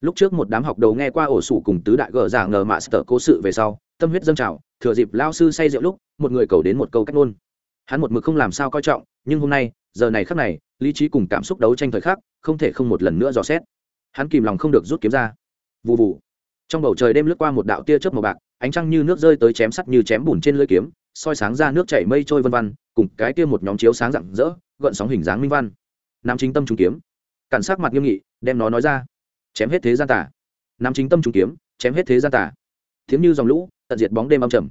Lúc trước một đám học đầu nghe qua ổ sủ cùng tứ đại gờ giả ngờ mạ sờ cố sự về sau, tâm huyết dâng trào, thừa dịp lao sư say rượu lúc, một người cầu đến một câu cách ngôn. Hắn một mực không làm sao coi trọng, nhưng hôm nay, giờ này khắc này, lý trí cùng cảm xúc đấu tranh thời khắc, không thể không một lần nữa dò xét. Hắn kìm lòng không được rút kiếm ra. Vụ vụ trong bầu trời đêm lướt qua một đạo tia chớp màu bạc, ánh trăng như nước rơi tới chém sắt như chém bùn trên lưỡi kiếm soi sáng ra nước chảy mây trôi vân vân, cùng cái kia một nhóm chiếu sáng rạng rỡ, gợn sóng hình dáng minh văn. Nam chính tâm trung kiếm. Cản sắc mặt nghiêm nghị, đem nó nói ra. Chém hết thế gian tả nam chính tâm trung kiếm, chém hết thế gian tả thiếm như dòng lũ, tận diệt bóng đêm âm trầm.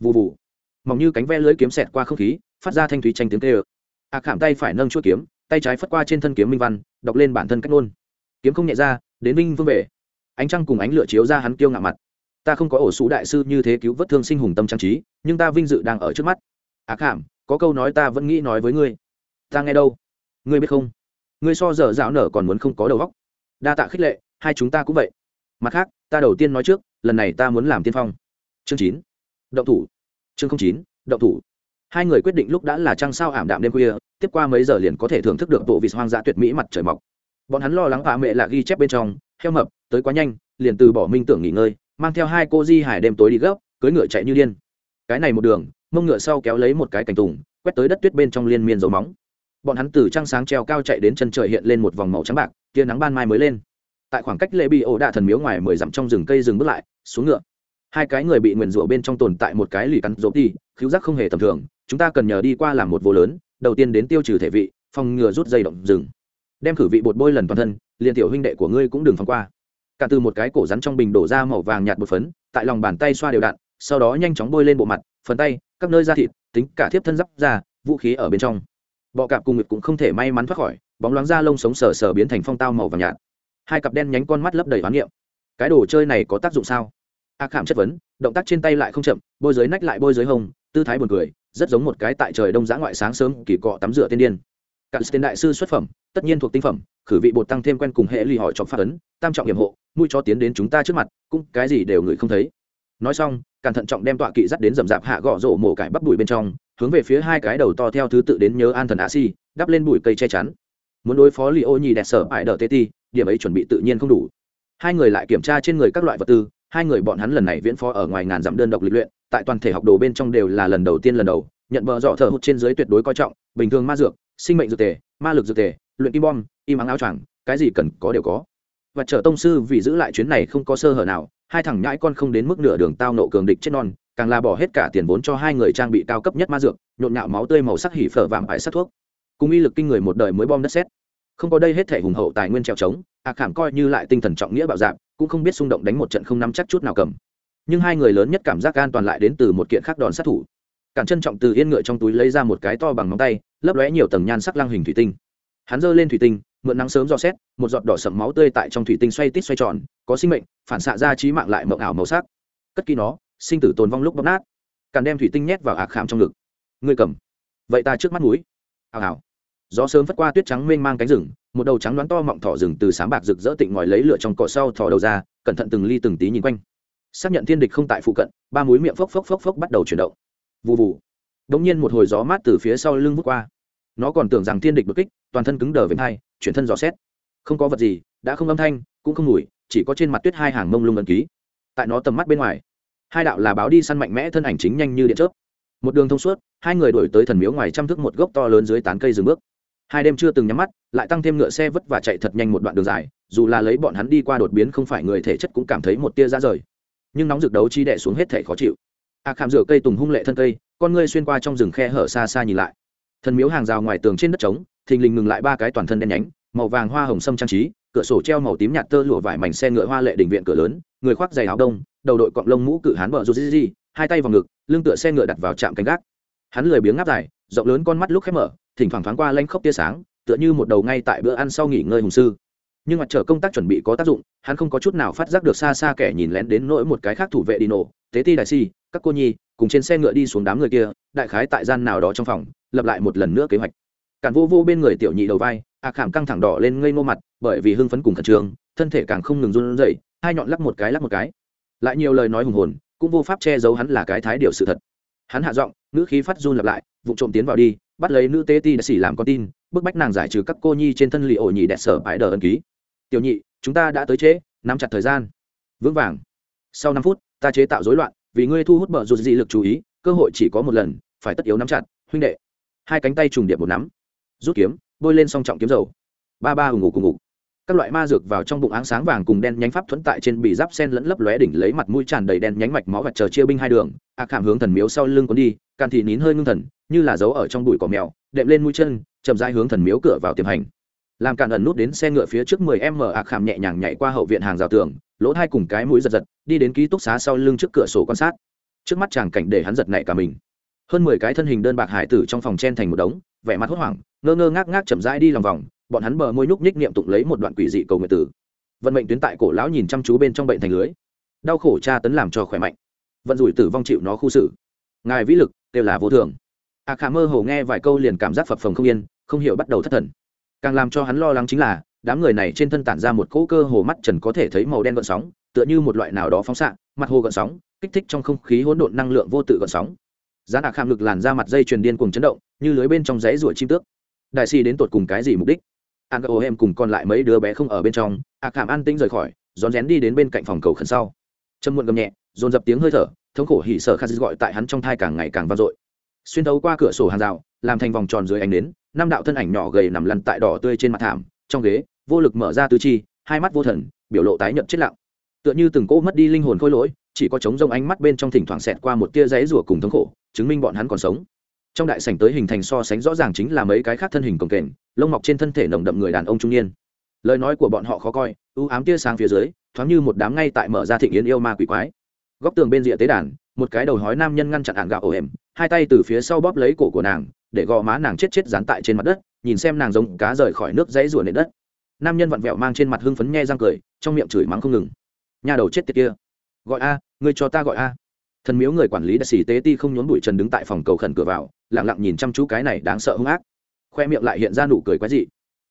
Vụ vụ mỏng như cánh ve lưới kiếm xẹt qua không khí, phát ra thanh thúy tranh tiếng kêu. ơ a khảm tay phải nâng chuỗi kiếm, tay trái phất qua trên thân kiếm minh văn, đọc lên bản thân cách ngôn. Kiếm không nhẹ ra, đến minh vương về. Ánh trăng cùng ánh lửa chiếu ra hắn kiêu ngạo mặt ta không có ổ sủ đại sư như thế cứu vớt thương sinh hùng tâm trang trí, nhưng ta vinh dự đang ở trước mắt. Ác khảm, có câu nói ta vẫn nghĩ nói với ngươi. Ta nghe đâu? Ngươi biết không? Ngươi so dở dạo nở còn muốn không có đầu óc. Đa tạ khích lệ, hai chúng ta cũng vậy. Mặt khác, ta đầu tiên nói trước, lần này ta muốn làm tiên phong. Chương chín. Động thủ. Chương chín, động thủ. Hai người quyết định lúc đã là trăng sao ảm đạm đêm khuya, tiếp qua mấy giờ liền có thể thưởng thức được bộ vịt hoang dã tuyệt mỹ mặt trời mọc. Bọn hắn lo lắng vạ mẹ là ghi chép bên trong, heo mập, tới quá nhanh, liền từ bỏ minh tưởng nghỉ ngơi mang theo hai cô di hải đêm tối đi gấp cưới ngựa chạy như điên. Cái này một đường, mông ngựa sau kéo lấy một cái cành tùng, quét tới đất tuyết bên trong liên miên dấu móng. Bọn hắn từ trăng sáng treo cao chạy đến chân trời hiện lên một vòng màu trắng bạc, tia nắng ban mai mới lên. Tại khoảng cách lễ bị ổ đạ thần miếu ngoài mười dặm trong rừng cây dừng bước lại, xuống ngựa. Hai cái người bị nguyền rủa bên trong tồn tại một cái lì cắn rộp đi cứu giác không hề tầm thường, chúng ta cần nhờ đi qua làm một vô lớn, đầu tiên đến tiêu trừ thể vị, phòng ngừa rút dây động rừng. Đem khử vị bột bôi lần toàn thân, liền tiểu huynh đệ của ngươi cũng đừng phăng qua cả từ một cái cổ rắn trong bình đổ ra màu vàng nhạt bột phấn, tại lòng bàn tay xoa đều đặn, sau đó nhanh chóng bôi lên bộ mặt, phần tay, các nơi da thịt, tính cả thiếp thân giáp ra vũ khí ở bên trong. Bọ cạp cùng ngực cũng không thể may mắn thoát khỏi, bóng loáng da lông sống sờ sờ biến thành phong tao màu vàng nhạt. Hai cặp đen nhánh con mắt lấp đầy hoán niệm. Cái đồ chơi này có tác dụng sao? A khảm chất vấn, động tác trên tay lại không chậm, bôi dưới nách lại bôi dưới hông, tư thái buồn cười, rất giống một cái tại trời đông giã ngoại sáng sớm kỳ cọ tắm rửa tiên điên. Cạn tên đại sư xuất phẩm tất nhiên thuộc tinh phẩm, khử vị bột tăng thêm quen cùng hệ lì hỏi chọc phát ấn, tam trọng nhiệm hộ, mũi cho tiến đến chúng ta trước mặt, cũng cái gì đều ngửi không thấy. Nói xong càn thận trọng đem tọa kỵ dắt đến rầm rạp hạ gõ rổ mổ cải bắp bụi bên trong, hướng về phía hai cái đầu to theo thứ tự đến nhớ an thần a si, đắp lên bụi cây che chắn. Muốn đối phó li ô nhì đẹp sở ải đờ tê ti, điểm ấy chuẩn bị tự nhiên không đủ. Hai người lại kiểm tra trên người các loại vật tư, hai người bọn hắn lần này viễn phó ở ngoài ngàn dặm đơn độc lịch luyện, tại toàn thể học đồ bên trong đều là lần đầu tiên lần đầu, nhận bờ dọ thợ hụt trên dưới tuyệt đối coi trọng, bình thường ma dược, sinh mệnh dược tề, ma lực dược tề luyện kim bom, im ắng áo choàng, cái gì cần có đều có. Và chở tông sư vì giữ lại chuyến này không có sơ hở nào, hai thằng nhãi con không đến mức nửa đường tao nộ cường địch chết non, càng là bỏ hết cả tiền vốn cho hai người trang bị cao cấp nhất ma dược, nhộn nhạo máu tươi màu sắc hỉ phở vàng phải sát thuốc. Cùng uy lực kinh người một đời mới bom đất xét không có đây hết thể hùng hậu tài nguyên treo trống ạc khảm coi như lại tinh thần trọng nghĩa bạo dạng cũng không biết xung động đánh một trận không nắm chắc chút nào cầm. Nhưng hai người lớn nhất cảm giác an toàn lại đến từ một kiện khác đòn sát thủ. Cản trân trọng từ yên ngựa trong túi lấy ra một cái to bằng ngón tay, lấp lóe nhiều tầng nhan sắc lăng hình thủy tinh hắn giơ lên thủy tinh, mượn nắng sớm dò xét, một giọt đỏ sậm máu tươi tại trong thủy tinh xoay tít xoay tròn, có sinh mệnh, phản xạ ra trí mạng lại mộng ảo màu sắc. Cất kỹ nó, sinh tử tồn vong lúc bóp nát. Càn đem thủy tinh nhét vào ạc khảm trong ngực. Ngươi cầm. Vậy ta trước mắt núi ào ào gió sớm phất qua tuyết trắng mênh mang cánh rừng, một đầu trắng đoán to mọng thỏ rừng từ sáng bạc rực rỡ tịnh ngòi lấy lửa trong cỏ sau thỏ đầu ra, cẩn thận từng ly từng tí nhìn quanh. Xác nhận thiên địch không tại phụ cận, ba múi miệng phốc phốc phốc phốc bắt đầu chuyển động. Vụ vụ đống nhiên một hồi gió mát từ phía sau lưng vút qua nó còn tưởng rằng thiên địch đột kích, toàn thân cứng đờ với hai, chuyển thân dò xét. Không có vật gì, đã không âm thanh, cũng không mùi, chỉ có trên mặt tuyết hai hàng mông lung ẩn ký. Tại nó tầm mắt bên ngoài, hai đạo là báo đi săn mạnh mẽ thân ảnh chính nhanh như điện chớp. Một đường thông suốt, hai người đổi tới thần miếu ngoài trăm thước một gốc to lớn dưới tán cây dừng bước. Hai đêm chưa từng nhắm mắt, lại tăng thêm ngựa xe vất và chạy thật nhanh một đoạn đường dài, dù là lấy bọn hắn đi qua đột biến không phải người thể chất cũng cảm thấy một tia ra rời. Nhưng nóng rực đấu chi đẻ xuống hết thể khó chịu. A à khảm rửa cây tùng hung lệ thân cây, con ngươi xuyên qua trong rừng khe hở xa xa nhìn lại thần miếu hàng rào ngoài tường trên đất trống, thình lình ngừng lại ba cái toàn thân đen nhánh, màu vàng hoa hồng sâm trang trí, cửa sổ treo màu tím nhạt tơ lụa vải mảnh xe ngựa hoa lệ đỉnh viện cửa lớn, người khoác giày áo đông, đầu đội cọng lông mũ cự hán bờ rút di hai tay vào ngực, lưng tựa xe ngựa đặt vào trạm canh gác. Hắn lười biếng ngáp dài, rộng lớn con mắt lúc khép mở, thỉnh thoảng thoáng qua lanh khốc tia sáng, tựa như một đầu ngay tại bữa ăn sau nghỉ ngơi hùng sư. Nhưng mặt trở công tác chuẩn bị có tác dụng, hắn không có chút nào phát giác được xa xa kẻ nhìn lén đến nỗi một cái khác thủ vệ đi nổ tế ti đại si, các cô nhi cùng trên xe ngựa đi xuống đám người kia, đại khái tại gian nào đó trong phòng, lập lại một lần nữa kế hoạch. Cản vô vô bên người tiểu nhị đầu vai, a khảm căng thẳng đỏ lên ngây ngô mặt, bởi vì hưng phấn cùng khẩn trương, thân thể càng không ngừng run rẩy, hai nhọn lắc một cái lắc một cái. Lại nhiều lời nói hùng hồn, cũng vô pháp che giấu hắn là cái thái điều sự thật. Hắn hạ giọng nữ khí phát run lặp lại, vụ trộm tiến vào đi, bắt lấy nữ tế ti đã xỉ làm con tin, bức bách nàng giải trừ các cô nhi trên thân lì ổ nhị đẹp sở bãi đờ ân ký. Tiểu nhị, chúng ta đã tới trễ, nắm chặt thời gian. Vững vàng. Sau năm phút, ta chế tạo rối loạn vì ngươi thu hút bờ rụt dị lực chú ý, cơ hội chỉ có một lần, phải tất yếu nắm chặt, huynh đệ. Hai cánh tay trùng điệp một nắm. Rút kiếm, bôi lên song trọng kiếm dầu. Ba ba hùng ngủ cùng ngủ các loại ma dược vào trong bụng áng sáng vàng cùng đen nhánh pháp thuẫn tại trên bị giáp sen lẫn lấp lóe đỉnh lấy mặt mũi tràn đầy đen nhánh mạch máu và chờ chia binh hai đường. Ác à khảm hướng thần miếu sau lưng cuốn đi càn thị nín hơi ngưng thần, như là giấu ở trong bụi cỏ mèo, đệm lên mũi chân, chậm rãi hướng thần miếu cửa vào tiềm hành làm cạn ẩn nút đến xe ngựa phía trước 10 m ạc khảm nhẹ nhàng nhảy qua hậu viện hàng rào tường, lỗ thai cùng cái mũi giật giật, đi đến ký túc xá sau lưng trước cửa sổ quan sát. Trước mắt chàng cảnh để hắn giật nảy cả mình. Hơn mười cái thân hình đơn bạc hải tử trong phòng chen thành một đống, vẻ mặt hốt hoảng, ngơ ngơ ngác ngác chậm rãi đi lòng vòng, bọn hắn bờ môi nhúc nhích niệm tụng lấy một đoạn quỷ dị cầu nguyện tử vận mệnh tuyến tại cổ lão nhìn chăm chú bên trong bệnh thành lưới. Đau khổ tra tấn làm cho khỏe mạnh. Vận rủi tử vong chịu nó khu xử. Ngài vĩ lực đều là vô thường. A khả mơ hồ nghe vài câu liền cảm giác phập phồng không yên, không hiểu bắt đầu thất thần càng làm cho hắn lo lắng chính là, đám người này trên thân tản ra một cỗ cơ hồ mắt trần có thể thấy màu đen gợn sóng, tựa như một loại nào đó phóng xạ, mặt hồ gợn sóng, kích thích trong không khí hỗn độn năng lượng vô tự gợn sóng. Giá nạ kham ngực làn ra mặt dây truyền điên cùng chấn động, như lưới bên trong rẫy ruổi chim tước. Đại si đến tột cùng cái gì mục đích? An gỗ em cùng còn lại mấy đứa bé không ở bên trong ạ khảm an tĩnh rời khỏi, rón rén đi đến bên cạnh phòng cầu khẩn sau. Châm muộn gầm nhẹ, dồn dập tiếng hơi thở, thống khổ hỉ sợ khát gọi tại hắn trong thai càng ngày càng vang dội. Xuyên thấu qua cửa sổ hàng rào, làm thành vòng tròn dưới ánh nến năm đạo thân ảnh nhỏ gầy nằm lăn tại đỏ tươi trên mặt thảm, trong ghế, vô lực mở ra tư chi, hai mắt vô thần, biểu lộ tái nhợt chết lặng. Tựa như từng cỗ mất đi linh hồn khôi lỗi, chỉ có trống rông ánh mắt bên trong thỉnh thoảng xẹt qua một tia giấy rủa cùng thống khổ, chứng minh bọn hắn còn sống. Trong đại sảnh tới hình thành so sánh rõ ràng chính là mấy cái khác thân hình cồng kềnh, lông mọc trên thân thể nồng đậm người đàn ông trung niên. Lời nói của bọn họ khó coi ưu ám tia sáng phía dưới, thoáng như một đám ngay tại mở ra thịnh yến yêu ma quỷ quái. Góc tường bên rìa tế đàn, một cái đầu hói nam nhân ngăn chặn ạn gạo ổ hềm hai tay từ phía sau bóp lấy cổ của nàng để gò má nàng chết chết dán tại trên mặt đất, nhìn xem nàng giống cá rời khỏi nước dãy rủa nền đất. Nam nhân vặn vẹo mang trên mặt hưng phấn nhe răng cười, trong miệng chửi mắng không ngừng. Nhà đầu chết tiệt kia. Gọi a người cho ta gọi a. Thần miếu người quản lý đã sĩ tế ti không nhốn bụi trần đứng tại phòng cầu khẩn cửa vào, lặng lặng nhìn chăm chú cái này đáng sợ hung ác. Khoe miệng lại hiện ra nụ cười quái dị.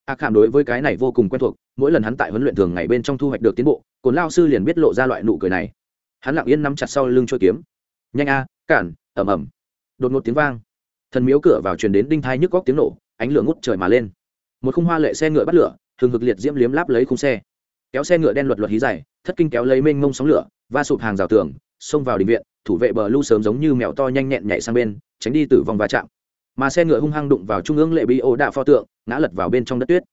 A khảm đối với cái này vô cùng quen thuộc, mỗi lần hắn tại huấn luyện thường ngày bên trong thu hoạch được tiến bộ, cồn lao sư liền biết lộ ra loại nụ cười này. Hắn lặng yên nắm chặt sau lưng trôi kiếm. Nhanh a, cản ẩm ẩm đột ngột tiếng vang thần miếu cửa vào truyền đến đinh thai nhức góc tiếng nổ ánh lửa ngút trời mà lên. Một khung hoa lệ xe ngựa bắt lửa thường hực liệt diễm liếm láp lấy khung xe. Kéo xe ngựa đen luật luật hí dài thất kinh kéo lấy mênh mông sóng lửa va sụp hàng rào tường xông vào đình viện thủ vệ bờ lưu sớm giống như mèo to nhanh nhẹn nhảy sang bên tránh đi tử vong va chạm. Mà xe ngựa hung hăng đụng vào trung ương lệ bi ô đạ pho tượng ngã lật vào bên trong đất tuyết.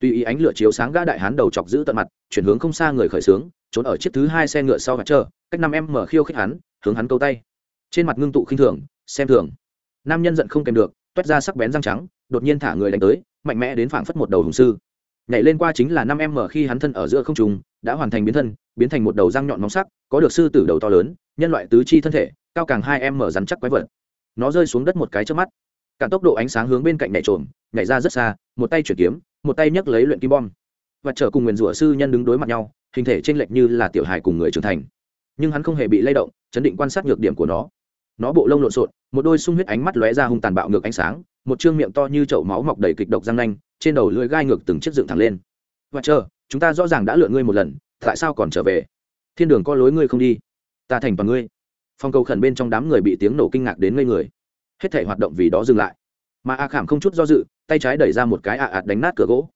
Tuy ý ánh lửa chiếu sáng gã đại hán đầu chọc giữ tận mặt chuyển hướng không xa người khởi sướng, trốn ở chiếc thứ hai xe ngựa sau và chờ cách năm em mở khiêu khích hắn hướng hắn câu tay. Trên mặt ngưng tụ khinh thường xem thường nam nhân giận không kèm được, toét ra sắc bén răng trắng, đột nhiên thả người đánh tới, mạnh mẽ đến phảng phất một đầu hùng sư. Nhảy lên qua chính là năm em mở khi hắn thân ở giữa không trùng đã hoàn thành biến thân, biến thành một đầu răng nhọn móng sắc, có được sư tử đầu to lớn, nhân loại tứ chi thân thể, cao càng hai em mở rắn chắc quái vật. Nó rơi xuống đất một cái trước mắt. Cả tốc độ ánh sáng hướng bên cạnh nhảy trộm nhảy ra rất xa, một tay chuyển kiếm, một tay nhấc lấy luyện kim bom. Và trở cùng nguyền rủa sư nhân đứng đối mặt nhau, hình thể t r ê n lệch như là tiểu hài cùng người trưởng thành. Nhưng hắn không hề bị lay động, chấn định quan sát nhược điểm của nó nó bộ lông lộn xộn, một đôi sung huyết ánh mắt lóe ra hung tàn bạo ngược ánh sáng, một chương miệng to như chậu máu mọc đầy kịch độc răng nanh, trên đầu lưỡi gai ngược từng chiếc dựng thẳng lên. Và chờ, chúng ta rõ ràng đã lựa ngươi một lần, tại sao còn trở về? Thiên đường có lối ngươi không đi, ta thành toàn ngươi. Phong cầu khẩn bên trong đám người bị tiếng nổ kinh ngạc đến ngây người. Hết thể hoạt động vì đó dừng lại. Mà a khảm không chút do dự, tay trái đẩy ra một cái ạ ạt đánh nát cửa gỗ.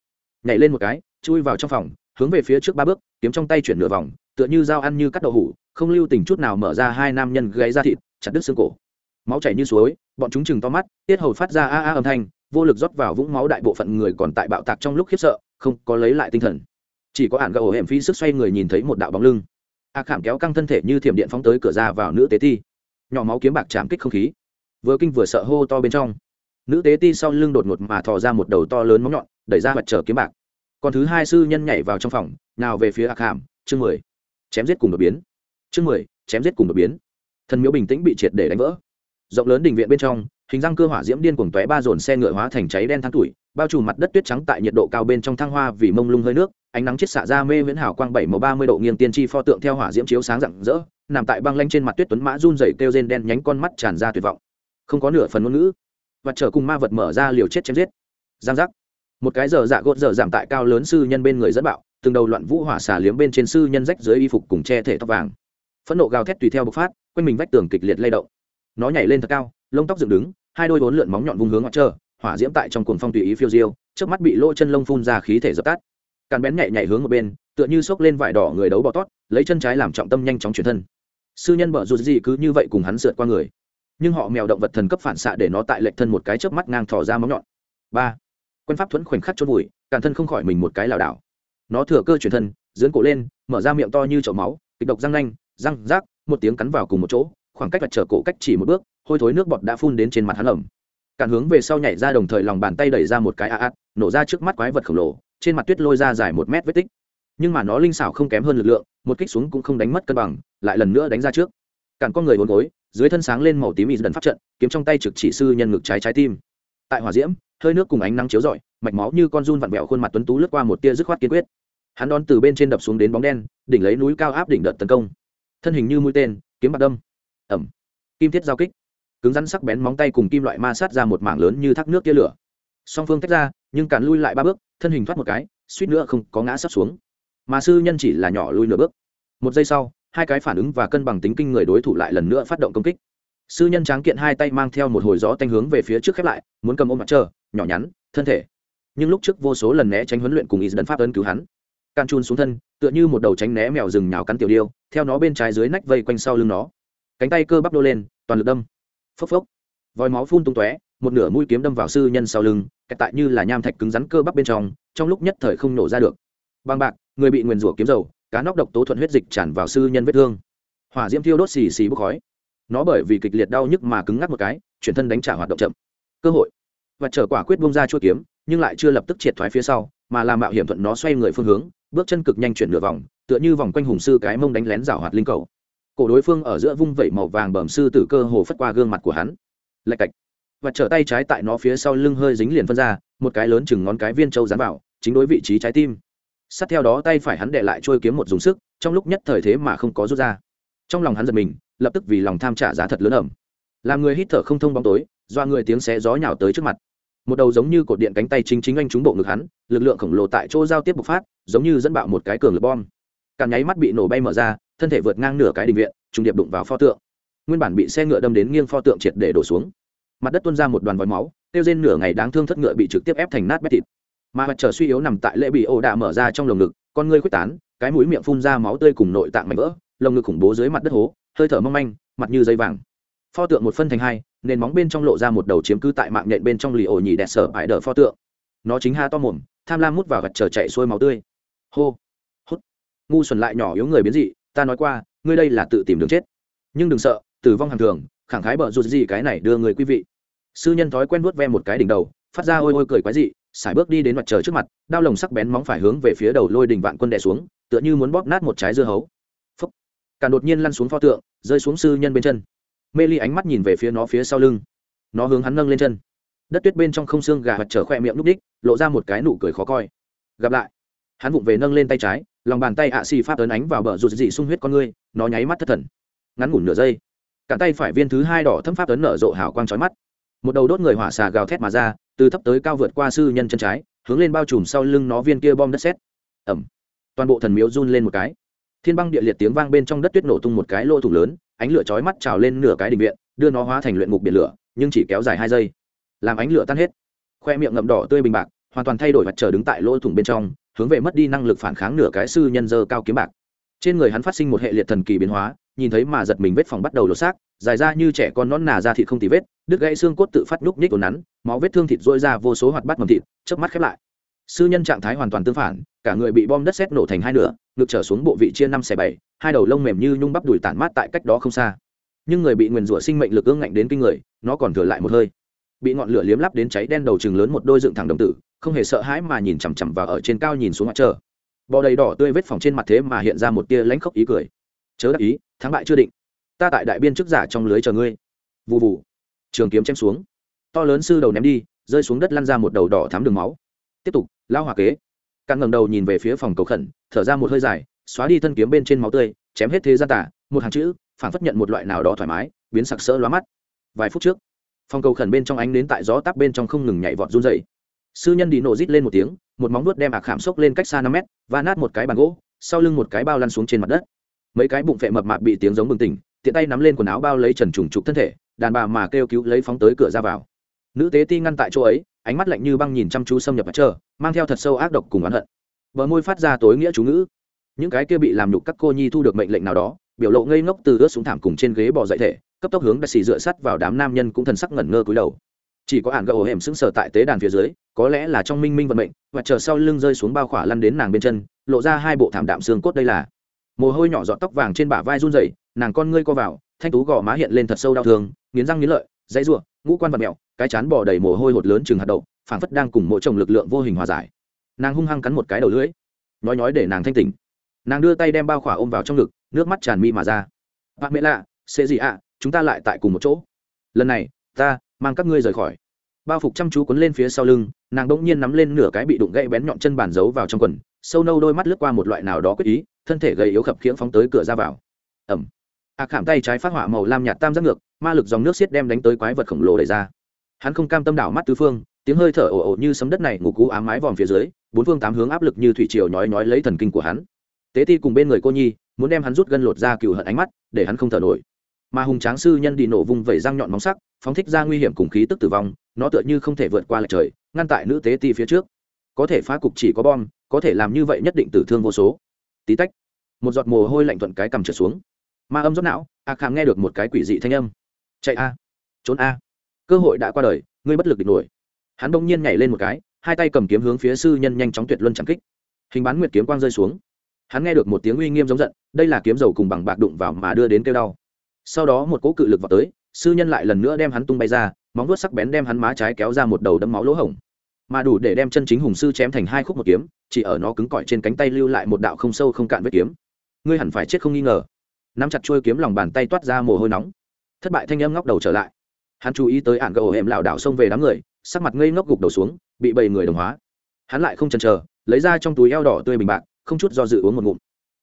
Nhảy lên một cái, chui vào trong phòng, hướng về phía trước ba bước, kiếm trong tay chuyển nửa vòng, tựa như dao ăn như cắt đậu hủ, không lưu tình chút nào mở ra hai nam nhân gáy ra thịt chặt đứt xương cổ. Máu chảy như suối, bọn chúng chừng to mắt, tiết hầu phát ra a a âm thanh, vô lực rót vào vũng máu đại bộ phận người còn tại bạo tạc trong lúc khiếp sợ, không có lấy lại tinh thần. Chỉ có ản ổ hẻm phi sức xoay người nhìn thấy một đạo bóng lưng. A khảm kéo căng thân thể như thiểm điện phóng tới cửa ra vào nữ tế ti. Nhỏ máu kiếm bạc chạm kích không khí. Vừa kinh vừa sợ hô to bên trong. Nữ tế ti sau lưng đột ngột mà thò ra một đầu to lớn móng nhọn, đẩy ra mặt trở kiếm bạc. Còn thứ hai sư nhân nhảy vào trong phòng, nào về phía ạc hàm chương mười. Chém giết cùng đột biến. Chương mười, chém giết cùng đột biến thần miếu bình tĩnh bị triệt để đánh vỡ. Rộng lớn đình viện bên trong, hình răng cơ hỏa diễm điên cuồng tóe ba dồn xe ngựa hóa thành cháy đen thang tuổi, bao trùm mặt đất tuyết trắng tại nhiệt độ cao bên trong thang hoa vì mông lung hơi nước, ánh nắng chiết xạ ra mê viễn hào quang bảy màu ba mươi độ nghiêng tiên tri pho tượng theo hỏa diễm chiếu sáng rạng rỡ, nằm tại băng lanh trên mặt tuyết tuấn mã run rẩy kêu rên đen nhánh con mắt tràn ra tuyệt vọng. Không có nửa phần ngôn ngữ. Và trở cùng ma vật mở ra liều chết chém giết. Giang giác. Một cái giờ dạ gột giờ giảm tại cao lớn sư nhân bên người dẫn bạo, từng đầu loạn vũ hỏa xả liếm bên trên sư nhân rách dưới y phục cùng che thể tóc vàng. Phẫn nộ gào thét tùy theo bộc phát quanh mình vách tường kịch liệt lay động. Nó nhảy lên thật cao, lông tóc dựng đứng, hai đôi vốn lượn móng nhọn vung hướng ngoại trơ hỏa diễm tại trong cuồng phong tùy ý phiêu diêu trước mắt bị lỗ chân lông phun ra khí thể dập tắt. Càn bén nhảy nhảy hướng một bên, tựa như xốc lên vải đỏ người đấu bọ tót, lấy chân trái làm trọng tâm nhanh chóng chuyển thân. Sư nhân bở rụt gì cứ như vậy cùng hắn sượt qua người. Nhưng họ mèo động vật thần cấp phản xạ để nó tại lệch thân một cái chớp mắt ngang thò ra móng nhọn. Ba. Quân pháp thuẫn khoảnh khắc chốt vùi, càn thân không khỏi mình một cái lảo đảo. Nó thừa cơ chuyển thân dưỡng cổ lên, mở ra miệng to như chậu máu, kịch độc răng nanh, răng rác một tiếng cắn vào cùng một chỗ, khoảng cách vạch trở cổ cách chỉ một bước, hôi thối nước bọt đã phun đến trên mặt hắn ẩm. Càn hướng về sau nhảy ra đồng thời lòng bàn tay đẩy ra một cái a ạt nổ ra trước mắt quái vật khổng lồ, trên mặt tuyết lôi ra dài một mét vết tích. Nhưng mà nó linh xảo không kém hơn lực lượng, một kích xuống cũng không đánh mất cân bằng, lại lần nữa đánh ra trước. Càn con người hôn gối, dưới thân sáng lên màu tím y dần pháp trận, kiếm trong tay trực chỉ sư nhân ngực trái trái tim. Tại hỏa diễm, hơi nước cùng ánh nắng chiếu rọi, mạch máu như con run vặn vẹo khuôn mặt tuấn tú lướt qua một tia dứt khoát kiên quyết. Hắn đón từ bên trên đập xuống đến bóng đen, đỉnh lấy núi cao áp đỉnh đợt tấn công thân hình như mũi tên kiếm bạc đâm. Ẩm kim thiết giao kích. Cứng rắn sắc bén móng tay cùng kim loại ma sát ra một mảng lớn như thác nước tia lửa. Song phương tách ra nhưng càn lui lại ba bước thân hình thoát một cái suýt nữa không có ngã sắp xuống. Mà sư nhân chỉ là nhỏ lui nửa bước. Một giây sau hai cái phản ứng và cân bằng tính kinh người đối thủ lại lần nữa phát động công kích. Sư nhân tráng kiện hai tay mang theo một hồi gió tanh hướng về phía trước khép lại muốn cầm ôm mặt trời, nhỏ nhắn thân thể. Nhưng lúc trước vô số lần né tránh huấn luyện cùng ý dẫn pháp ấn cứu hắn can chun xuống thân tựa như một đầu tránh né mèo rừng nhào cắn tiểu điêu, theo nó bên trái dưới nách vây quanh sau lưng nó. Cánh tay cơ bắp đô lên, toàn lực đâm. Phốc phốc. Vòi máu phun tung tóe, một nửa mũi kiếm đâm vào sư nhân sau lưng, kẹt tại như là nham thạch cứng rắn cơ bắp bên trong trong lúc nhất thời không nổ ra được. Băng bạc, người bị nguyền rủa kiếm dầu, cá nóc độc tố thuận huyết dịch tràn vào sư nhân vết thương. Hỏa diễm thiêu đốt xì xì bốc khói. Nó bởi vì kịch liệt đau nhức mà cứng ngắc một cái, chuyển thân đánh trả hoạt động chậm. Cơ hội. Và trở quả quyết bung ra chuỗi kiếm, nhưng lại chưa lập tức triệt thoái phía sau, mà làm mạo hiểm thuận nó xoay người phương hướng bước chân cực nhanh chuyển nửa vòng, tựa như vòng quanh hùng sư cái mông đánh lén rào hoạt linh cầu. Cổ đối phương ở giữa vung vẩy màu vàng bẩm sư tử cơ hồ phất qua gương mặt của hắn. Lạch cạch. Và trở tay trái tại nó phía sau lưng hơi dính liền phân ra, một cái lớn chừng ngón cái viên trâu dán vào, chính đối vị trí trái tim. Sát theo đó tay phải hắn để lại trôi kiếm một dùng sức, trong lúc nhất thời thế mà không có rút ra. Trong lòng hắn giật mình, lập tức vì lòng tham trả giá thật lớn ẩm. Làm người hít thở không thông bóng tối do người tiếng xé gió nhào tới trước mặt một đầu giống như cột điện cánh tay chính chính anh trúng bộ ngực hắn, lực lượng khổng lồ tại chỗ giao tiếp bộc phát, giống như dẫn bạo một cái cường lực bom. Càng nháy mắt bị nổ bay mở ra, thân thể vượt ngang nửa cái đình viện, trùng điệp đụng vào pho tượng. Nguyên bản bị xe ngựa đâm đến nghiêng pho tượng triệt để đổ xuống. Mặt đất tuôn ra một đoàn vòi máu, tiêu trên nửa ngày đáng thương thất ngựa bị trực tiếp ép thành nát bét thịt. Mà mặt trời suy yếu nằm tại lễ bị ổ đạ mở ra trong lồng ngực, con ngươi quyết tán, cái mũi miệng phun ra máu tươi cùng nội tạng mảnh vỡ, lồng ngực khủng bố dưới mặt đất hố, hơi thở mong manh, mặt như dây vàng pho tượng một phân thành hai, nền móng bên trong lộ ra một đầu chiếm cứ tại mạng nhện bên trong lì ổ nhì đẹp sở bãi đờ pho tượng. Nó chính ha to mồm, tham lam mút vào gặt chờ chạy xuôi máu tươi. Hô, hút. Ngu xuẩn lại nhỏ yếu người biến dị, ta nói qua, ngươi đây là tự tìm đường chết. Nhưng đừng sợ, tử vong hàng thường, khẳng khái bợ rụt gì cái này đưa người quý vị. Sư nhân thói quen vuốt ve một cái đỉnh đầu, phát ra ôi ôi cười quái dị sải bước đi đến mặt trời trước mặt, đao lồng sắc bén móng phải hướng về phía đầu lôi đình vạn quân đè xuống, tựa như muốn bóp nát một trái dưa hấu. Phúc. Cả đột nhiên lăn xuống pho tượng, rơi xuống sư nhân bên chân mê ly ánh mắt nhìn về phía nó phía sau lưng. Nó hướng hắn nâng lên chân. Đất tuyết bên trong không xương gà mặt trở khoe miệng núp đích, lộ ra một cái nụ cười khó coi. Gặp lại. Hắn vụng về nâng lên tay trái, lòng bàn tay ạ xì pháp ấn ánh vào bờ rụt dị sung huyết con ngươi, nó nháy mắt thất thần. Ngắn ngủn nửa giây, cả tay phải viên thứ hai đỏ thâm pháp ấn nở rộ hào quang trói mắt. Một đầu đốt người hỏa xà gào thét mà ra, từ thấp tới cao vượt qua sư nhân chân trái, hướng lên bao trùm sau lưng nó viên kia bom đất xét ẩm. Toàn bộ thần miếu run lên một cái. Thiên băng địa liệt tiếng vang bên trong đất tuyết nổ tung một cái lỗ thủng lớn ánh lửa chói mắt trào lên nửa cái đỉnh viện, đưa nó hóa thành luyện ngục biển lửa, nhưng chỉ kéo dài hai giây. Làm ánh lửa tan hết. Khoe miệng ngậm đỏ tươi bình bạc, hoàn toàn thay đổi mặt trời đứng tại lỗ thủng bên trong, hướng về mất đi năng lực phản kháng nửa cái sư nhân dơ cao kiếm bạc. Trên người hắn phát sinh một hệ liệt thần kỳ biến hóa, nhìn thấy mà giật mình vết phòng bắt đầu lột xác, dài ra như trẻ con nón nà ra thịt không tì vết, đứt gãy xương cốt tự phát nhúc nhích ồn nắn, máu vết thương thịt rỗi ra vô số hoạt bát mầm thịt, chớp mắt khép lại sư nhân trạng thái hoàn toàn tương phản, cả người bị bom đất xét nổ thành hai nửa, ngực trở xuống bộ vị chia năm xẻ bảy, hai đầu lông mềm như nhung bắp đùi tản mát tại cách đó không xa. Nhưng người bị nguyền rủa sinh mệnh lực ương ngạnh đến kinh người, nó còn thừa lại một hơi. Bị ngọn lửa liếm lắp đến cháy đen đầu chừng lớn một đôi dựng thẳng đồng tử, không hề sợ hãi mà nhìn chằm chằm và ở trên cao nhìn xuống mặt trời. Bò đầy đỏ tươi vết phòng trên mặt thế mà hiện ra một tia lãnh khốc ý cười. Chớ đắc ý, thắng bại chưa định. Ta tại đại biên chức giả trong lưới chờ ngươi. Vụ vụ trường kiếm chém xuống. To lớn sư đầu ném đi, rơi xuống đất lăn ra một đầu đỏ thám đường máu. Tiếp tục lao hòa kế. Càng ngẩng đầu nhìn về phía phòng cầu khẩn, thở ra một hơi dài, xóa đi thân kiếm bên trên máu tươi, chém hết thế gian tả, một hàng chữ phản phất nhận một loại nào đó thoải mái, biến sặc sỡ lóa mắt. Vài phút trước, phòng cầu khẩn bên trong ánh đến tại gió táp bên trong không ngừng nhảy vọt run dày sư nhân đi nổ rít lên một tiếng, một móng vuốt đem ạc khảm xốc lên cách xa năm mét và nát một cái bàn gỗ, sau lưng một cái bao lăn xuống trên mặt đất. Mấy cái bụng phệ mập mạp bị tiếng giống bừng tỉnh, tiện tay nắm lên quần áo bao lấy trần trùng trục thân thể, đàn bà mà kêu cứu lấy phóng tới cửa ra vào nữ tế ti ngăn tại chỗ ấy, ánh mắt lạnh như băng nhìn chăm chú xâm nhập mặt trơ mang theo thật sâu ác độc cùng oán hận. Bờ môi phát ra tối nghĩa chú ngữ. Những cái kia bị làm nhục các cô nhi thu được mệnh lệnh nào đó, biểu lộ ngây ngốc từ ướt xuống thảm cùng trên ghế bỏ dậy thể, cấp tốc hướng đại xì dựa sắt vào đám nam nhân cũng thần sắc ngẩn ngơ cúi đầu. Chỉ có ản gậu hẻm sững sờ tại tế đàn phía dưới, có lẽ là trong minh minh vận mệnh, và chờ sau lưng rơi xuống bao khỏa lăn đến nàng bên chân, lộ ra hai bộ thảm đạm xương cốt đây là. Mồ hôi nhỏ giọt tóc vàng trên bả vai run rẩy, nàng con ngươi co vào, thanh tú gò má hiện lên thật sâu đau thương, nghiến răng nghiến lợi, dãy ruộng ngũ quan vật mẹo, cái chán bò đầy mồ hôi hột lớn chừng hạt đậu, phảng phất đang cùng mỗi chồng lực lượng vô hình hòa giải. Nàng hung hăng cắn một cái đầu lưỡi nói nói để nàng thanh tỉnh. Nàng đưa tay đem bao khỏa ôm vào trong ngực, nước mắt tràn mi mà ra. Bạn mẹ lạ sẽ gì ạ? Chúng ta lại tại cùng một chỗ. Lần này, ta mang các ngươi rời khỏi. Bao phục chăm chú quấn lên phía sau lưng, nàng đ ỗ n g nhiên nắm lên nửa cái bị đụng gậy bén nhọn chân bàn giấu vào trong quần, sâu nâu đôi mắt lướt qua một loại nào đó quyết ý, thân thể gầy yếu khập khiễng phóng tới cửa ra vào. Ẩm. Hạ khảm tay trái phát họa màu lam nhạt tam giác ngược, ma lực dòng nước xiết đem đánh tới quái vật khổng lồ đẩy ra. Hắn không cam tâm đảo mắt tứ phương, tiếng hơi thở ồ ồ như sấm đất này ngủ cú ám mái vòm phía dưới, bốn phương tám hướng áp lực như thủy triều nhói nhói lấy thần kinh của hắn. Tế ti cùng bên người cô nhi, muốn đem hắn rút gân lột ra cừu hận ánh mắt, để hắn không thở nổi. Mà hùng tráng sư nhân đi nổ vung vẩy răng nhọn móng sắc, phóng thích ra nguy hiểm cùng khí tức tử vong, nó tựa như không thể vượt qua lại trời, ngăn tại nữ tế ti phía trước. Có thể phá cục chỉ có bom, có thể làm như vậy nhất định tử thương vô số. Tí tách, một giọt mồ hôi lạnh thuận cái cầm trượt xuống ma âm rót não, a khảm nghe được một cái quỷ dị thanh âm. Chạy a. Trốn a. Cơ hội đã qua đời, ngươi bất lực địch nổi. Hắn bỗng nhiên nhảy lên một cái, hai tay cầm kiếm hướng phía sư nhân nhanh chóng tuyệt luân chẳng kích. Hình bán nguyệt kiếm quang rơi xuống. Hắn nghe được một tiếng uy nghiêm giống giận, đây là kiếm dầu cùng bằng bạc đụng vào mà đưa đến kêu đau. Sau đó một cỗ cự lực vào tới, sư nhân lại lần nữa đem hắn tung bay ra, móng vuốt sắc bén đem hắn má trái kéo ra một đầu đấm máu lỗ hổng. Mà đủ để đem chân chính hùng sư chém thành hai khúc một kiếm, chỉ ở nó cứng cỏi trên cánh tay lưu lại một đạo không sâu không cạn vết kiếm. Ngươi hẳn phải chết không nghi ngờ nắm chặt chuôi kiếm lòng bàn tay toát ra mồ hôi nóng. Thất bại thanh âm ngóc đầu trở lại. Hắn chú ý tới ạn gậu hẻm lảo đảo xông về đám người, sắc mặt ngây ngốc gục đầu xuống, bị bầy người đồng hóa. Hắn lại không chần chờ, lấy ra trong túi eo đỏ tươi bình bạc, không chút do dự uống một ngụm.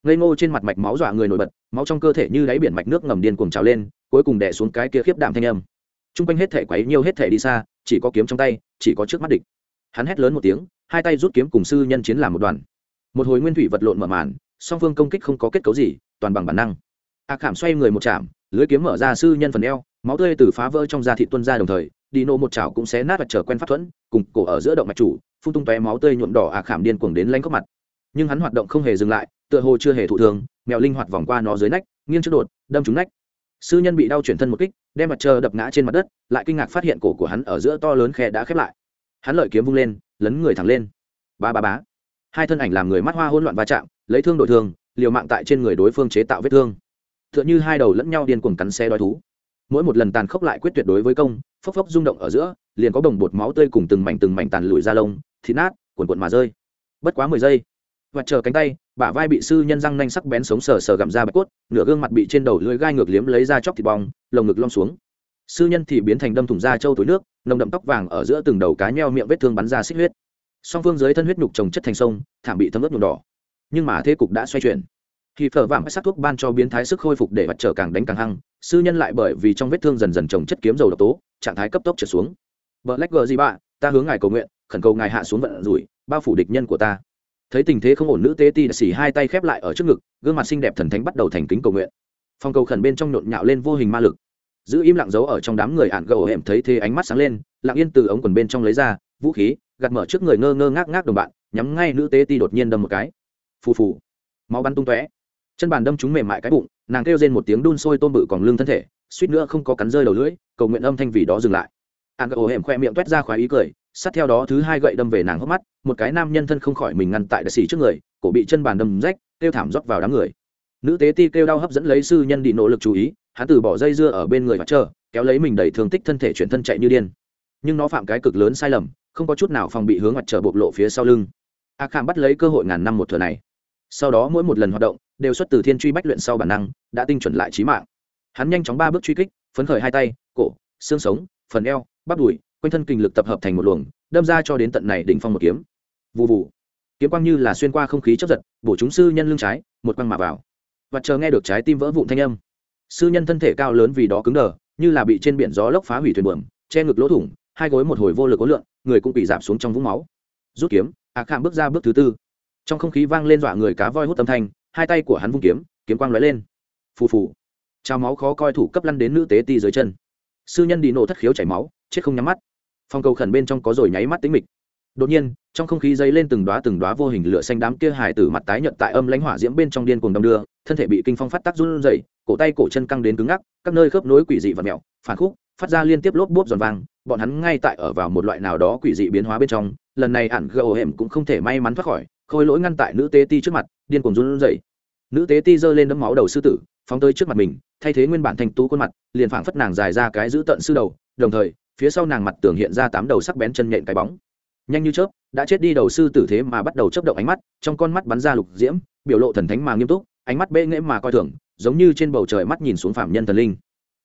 Ngây ngô trên mặt mạch máu dọa người nổi bật, máu trong cơ thể như đáy biển mạch nước ngầm điên cuồng trào lên, cuối cùng đè xuống cái kia khiếp đạm thanh âm. T r u n g quanh hết thể quấy nhiều hết thể đi xa, chỉ có kiếm trong tay, chỉ có trước mắt địch. Hắn hét lớn một tiếng, hai tay rút kiếm cùng sư nhân chiến làm một đoàn. Một hồi nguyên thủy vật lộn mở màn, song phương công kích không có kết cấu gì, toàn bằng bản năng a khảm xoay người một chạm, lưới kiếm mở ra sư nhân phần eo, máu tươi từ phá vỡ trong da thị tuân ra đồng thời, đi nô một chảo cũng xé nát và trở quen pháp thuẫn, cùng cổ ở giữa động mạch chủ, phun tung tóe máu tươi nhuộm đỏ a khảm điên cuồng đến lanh góc mặt. Nhưng hắn hoạt động không hề dừng lại, tựa hồ chưa hề thụ thường mèo linh hoạt vòng qua nó dưới nách, nghiêng trước đột, đâm trúng nách. Sư nhân bị đau chuyển thân một kích, đem mặt trời đập ngã trên mặt đất, lại kinh ngạc phát hiện cổ của hắn ở giữa to lớn khe đã khép lại. Hắn lợi kiếm vung lên, lấn người thẳng lên. Ba ba bá hai thân ảnh làm người mắt hoa hỗn loạn va chạm, lấy thương đội thương, liều mạng tại trên người đối phương chế tạo vết thương t h ư ợ n h ư hai đầu lẫn nhau điên cuồng cắn xe đói thú. Mỗi một lần tàn khốc lại quyết tuyệt đối với công, phốc phốc rung động ở giữa, liền có bồng bột máu tươi cùng từng mảnh từng mảnh tàn lùi ra lông, thịt nát cuồn cuộn mà rơi. Bất quá mười giây, và chờ cánh tay, bả vai bị sư nhân răng nanh sắc bén sống sờ sờ gặm ra bạch cốt, nửa gương mặt bị trên đầu lưỡi gai ngược liếm lấy ra chóc thịt bong, lồng ngực lom xuống. Sư nhân thì biến thành đâm thủng da trâu túi nước, nồng đậm tóc vàng ở giữa từng đầu cá nheo miệng vết thương bắn ra xích huyết. Song phương dưới thân huyết nhục trồng chất thành sông, thảm bị thấm ướt nhuộm đỏ. Nhưng mà thế cục đã xoay chuyển thì phở vàng sát thuốc ban cho biến thái sức khôi phục để mặt trở càng đánh càng hăng, sư nhân lại bởi vì trong vết thương dần dần trồng chất kiếm dầu độc tố, trạng thái cấp tốc trở xuống. Vợ lách gờ gì bạ ta hướng ngài cầu nguyện, khẩn cầu ngài hạ xuống vận rủi, bao phủ địch nhân của ta. Thấy tình thế không ổn nữ tế ti xỉ hai tay khép lại ở trước ngực, gương mặt xinh đẹp thần thánh bắt đầu thành kính cầu nguyện. Phong cầu khẩn bên trong nhộn nhạo lên vô hình ma lực. Giữ im lặng giấu ở trong đám người ạn gầu hẻm thấy thế ánh mắt sáng lên, lặng yên từ ống quần bên trong lấy ra, vũ khí, gạt mở trước người ngơ ngơ ngác ngác đồng bạn, nhắm ngay nữ tế ti đột nhiên đâm một cái. Phù phù. Máu bắn tung tóe chân bàn đâm chúng mềm mại cái bụng, nàng kêu lên một tiếng đun sôi tôm bự còn lưng thân thể, suýt nữa không có cắn rơi đầu lưỡi, cầu nguyện âm thanh vì đó dừng lại. Ạn gầu hẻm khoe miệng toét ra khoái ý cười, sát theo đó thứ hai gậy đâm về nàng hốc mắt, một cái nam nhân thân không khỏi mình ngăn tại đại sĩ trước người, cổ bị chân bàn đâm rách, kêu thảm rót vào đám người. Nữ tế ti kêu đau hấp dẫn lấy sư nhân đi nỗ lực chú ý, hắn từ bỏ dây dưa ở bên người và chờ, kéo lấy mình đẩy thương tích thân thể chuyển thân chạy như điên. Nhưng nó phạm cái cực lớn sai lầm, không có chút nào phòng bị hướng mặt trời bộc lộ phía sau lưng. A kham bắt lấy cơ hội ngàn năm một thừa này. Sau đó mỗi một lần hoạt động đều xuất từ thiên truy bách luyện sau bản năng, đã tinh chuẩn lại trí mạng. Hắn nhanh chóng ba bước truy kích, phấn khởi hai tay, cổ, xương sống, phần eo, bắp đùi, quanh thân kinh lực tập hợp thành một luồng, đâm ra cho đến tận này đỉnh phong một kiếm. Vụ vụ kiếm quang như là xuyên qua không khí chấp giật, bổ chúng sư nhân lưng trái, một quăng mà vào. Và chờ nghe được trái tim vỡ vụn thanh âm. Sư nhân thân thể cao lớn vì đó cứng đờ, như là bị trên biển gió lốc phá hủy thuyền buồm, che ngực lỗ thủng, hai gối một hồi vô lực ố lượng người cũng bị giảm xuống trong vũng máu. Rút kiếm ạ khảm bước ra bước thứ tư. Trong không khí vang lên dọa người cá voi hút âm thanh hai tay của hắn vung kiếm kiếm quang lóe lên. Phù phù. Trao máu khó coi thủ cấp lăn đến nữ tế ti dưới chân. Sư nhân đi nổ thất khiếu chảy máu, chết không nhắm mắt. Phòng cầu khẩn bên trong có rồi nháy mắt tính mịch. Đột nhiên, trong không khí dấy lên từng đoá từng đoá vô hình lửa xanh đám kia hải tử mặt tái nhợt tại âm lãnh hỏa diễm bên trong điên cuồng đong đưa, thân thể bị kinh phong phát tác run rẩy, cổ tay cổ chân căng đến cứng ngắc, các nơi khớp nối quỷ dị và mèo phản khúc, phát ra liên tiếp lốp bốp giòn vang, bọn hắn ngay tại ở vào một loại nào đó quỷ dị biến hóa bên trong, lần này ản gờ hẻm cũng không thể may mắn thoát khỏi khôi lỗi ngăn tại nữ tế ti trước mặt, điên cuồng run rẩy. Nữ tế ti giơ lên đấm máu đầu sư tử, phóng tới trước mặt mình, thay thế nguyên bản thành tú khuôn mặt, liền phảng phất nàng dài ra cái giữ tận sư đầu, đồng thời, phía sau nàng mặt tường hiện ra tám đầu sắc bén chân nhện cái bóng. Nhanh như chớp, đã chết đi đầu sư tử thế mà bắt đầu chấp động ánh mắt, trong con mắt bắn ra lục diễm, biểu lộ thần thánh mà nghiêm túc, ánh mắt bệ nghễ mà coi thường, giống như trên bầu trời mắt nhìn xuống phạm nhân thần linh.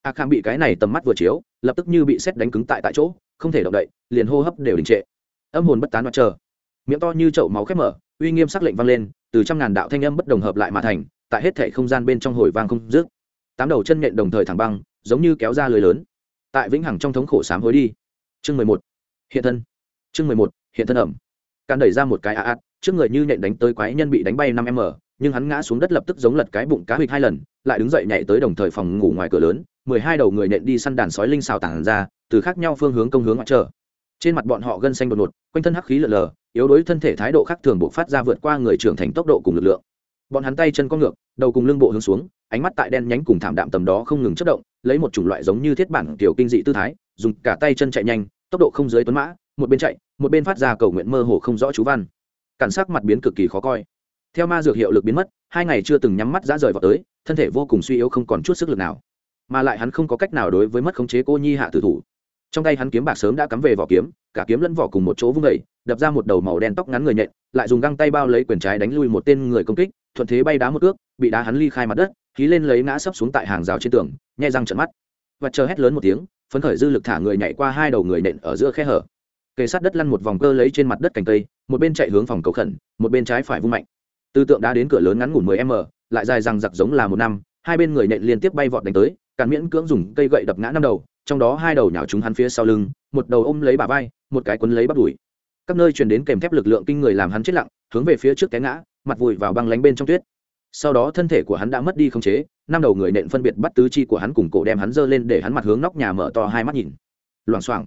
A kham bị cái này tầm mắt vừa chiếu, lập tức như bị xét đánh cứng tại tại chỗ, không thể động đậy, liền hô hấp đều đình trệ. Âm hồn bất tán mặt chờ. Miệng to như chậu máu khép mở uy nghiêm sắc lệnh vang lên từ trăm ngàn đạo thanh âm bất đồng hợp lại mà thành tại hết thể không gian bên trong hồi vang không dứt. Tám đầu chân nhện đồng thời thẳng băng giống như kéo ra lưới lớn. Tại vĩnh hằng trong thống khổ sám hối đi. Chương mười một. Hiện thân. Chương mười một. Hiện thân ẩm. Càn đẩy ra một cái át, ạt trước người như nhện đánh tới quái nhân bị đánh bay năm m nhưng hắn ngã xuống đất lập tức giống lật cái bụng cá hịch hai lần lại đứng dậy nhảy tới đồng thời phòng ngủ ngoài cửa lớn mười hai đầu người nện đi săn đàn sói linh xào tản ra từ khác nhau phương hướng công hướng ngoại trở trên mặt bọn họ gân xanh đột ngột, quanh thân hắc khí lờ lờ, yếu đuối thân thể thái độ khác thường buộc phát ra vượt qua người trưởng thành tốc độ cùng lực lượng. Bọn hắn tay chân con ngược, đầu cùng lưng bộ hướng xuống, ánh mắt tại đen nhánh cùng thảm đạm tầm đó không ngừng chất động, lấy một chủng loại giống như thiết bản tiểu kinh dị tư thái, dùng cả tay chân chạy nhanh, tốc độ không dưới tuấn mã, một bên chạy, một bên phát ra cầu nguyện mơ hồ không rõ chú văn. Cản sắc mặt biến cực kỳ khó coi. Theo ma dược hiệu lực biến mất, hai ngày chưa từng nhắm mắt ra rời vào tới, thân thể vô cùng suy yếu không còn chút sức lực nào. Mà lại hắn không có cách nào đối với mất khống chế cô nhi hạ tử thủ trong tay hắn kiếm bạc sớm đã cắm về vỏ kiếm, cả kiếm lẫn vỏ cùng một chỗ vung vẩy đập ra một đầu màu đen tóc ngắn người nhện, lại dùng găng tay bao lấy quyền trái đánh lui một tên người công kích, thuận thế bay đá một ước bị đá hắn ly khai mặt đất, khí lên lấy ngã sấp xuống tại hàng rào trên tường, nhai răng trận mắt. Và chờ hét lớn một tiếng, phấn khởi dư lực thả người nhảy qua hai đầu người nện ở giữa khe hở. Kề sát đất lăn một vòng cơ lấy trên mặt đất cành cây, một bên chạy hướng phòng cầu khẩn, một bên trái phải vung mạnh. Tư tượng đã đến cửa lớn ngắn ngủn 10 m, lại dài rằng giặc giống là một năm, hai bên người nện liên tiếp bay vọt đánh tới, càn miễn cưỡng dùng cây gậy đập ngã năm đầu trong đó hai đầu nhào chúng hắn phía sau lưng, một đầu ôm lấy bà vai, một cái quấn lấy bắt đùi. Các nơi truyền đến kèm thép lực lượng kinh người làm hắn chết lặng, hướng về phía trước té ngã, mặt vùi vào băng lánh bên trong tuyết. Sau đó thân thể của hắn đã mất đi khống chế, năm đầu người nện phân biệt bắt tứ chi của hắn cùng cổ đem hắn giơ lên để hắn mặt hướng nóc nhà mở to hai mắt nhìn. Loảng xoảng,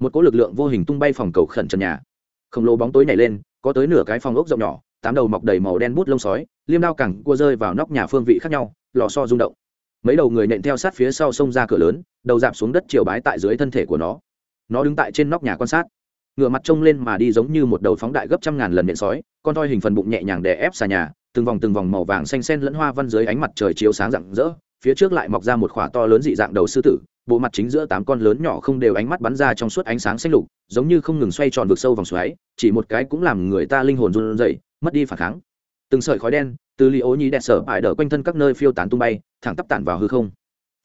một cỗ lực lượng vô hình tung bay phòng cầu khẩn trần nhà. Khổng lồ bóng tối nhảy lên, có tới nửa cái phòng ốc rộng nhỏ, tám đầu mọc đầy màu đen bút lông sói, liêm đao cẳng cua rơi vào nóc nhà phương vị khác nhau, lò so rung động mấy đầu người nện theo sát phía sau xông ra cửa lớn, đầu dạp xuống đất chiều bái tại dưới thân thể của nó. Nó đứng tại trên nóc nhà quan sát. Ngựa mặt trông lên mà đi giống như một đầu phóng đại gấp trăm ngàn lần nện sói, con toi hình phần bụng nhẹ nhàng đè ép xà nhà, từng vòng từng vòng màu vàng xanh xen lẫn hoa văn dưới ánh mặt trời chiếu sáng rạng rỡ, phía trước lại mọc ra một khỏa to lớn dị dạng đầu sư tử, bộ mặt chính giữa tám con lớn nhỏ không đều ánh mắt bắn ra trong suốt ánh sáng xanh lục, giống như không ngừng xoay tròn vực sâu vòng xoáy, chỉ một cái cũng làm người ta linh hồn run rẩy, mất đi phản kháng. Từng sợi khói đen từ li ố nhí đẹp sở bại đỡ quanh thân các nơi phiêu tán tung bay, thẳng tắp tản vào hư không.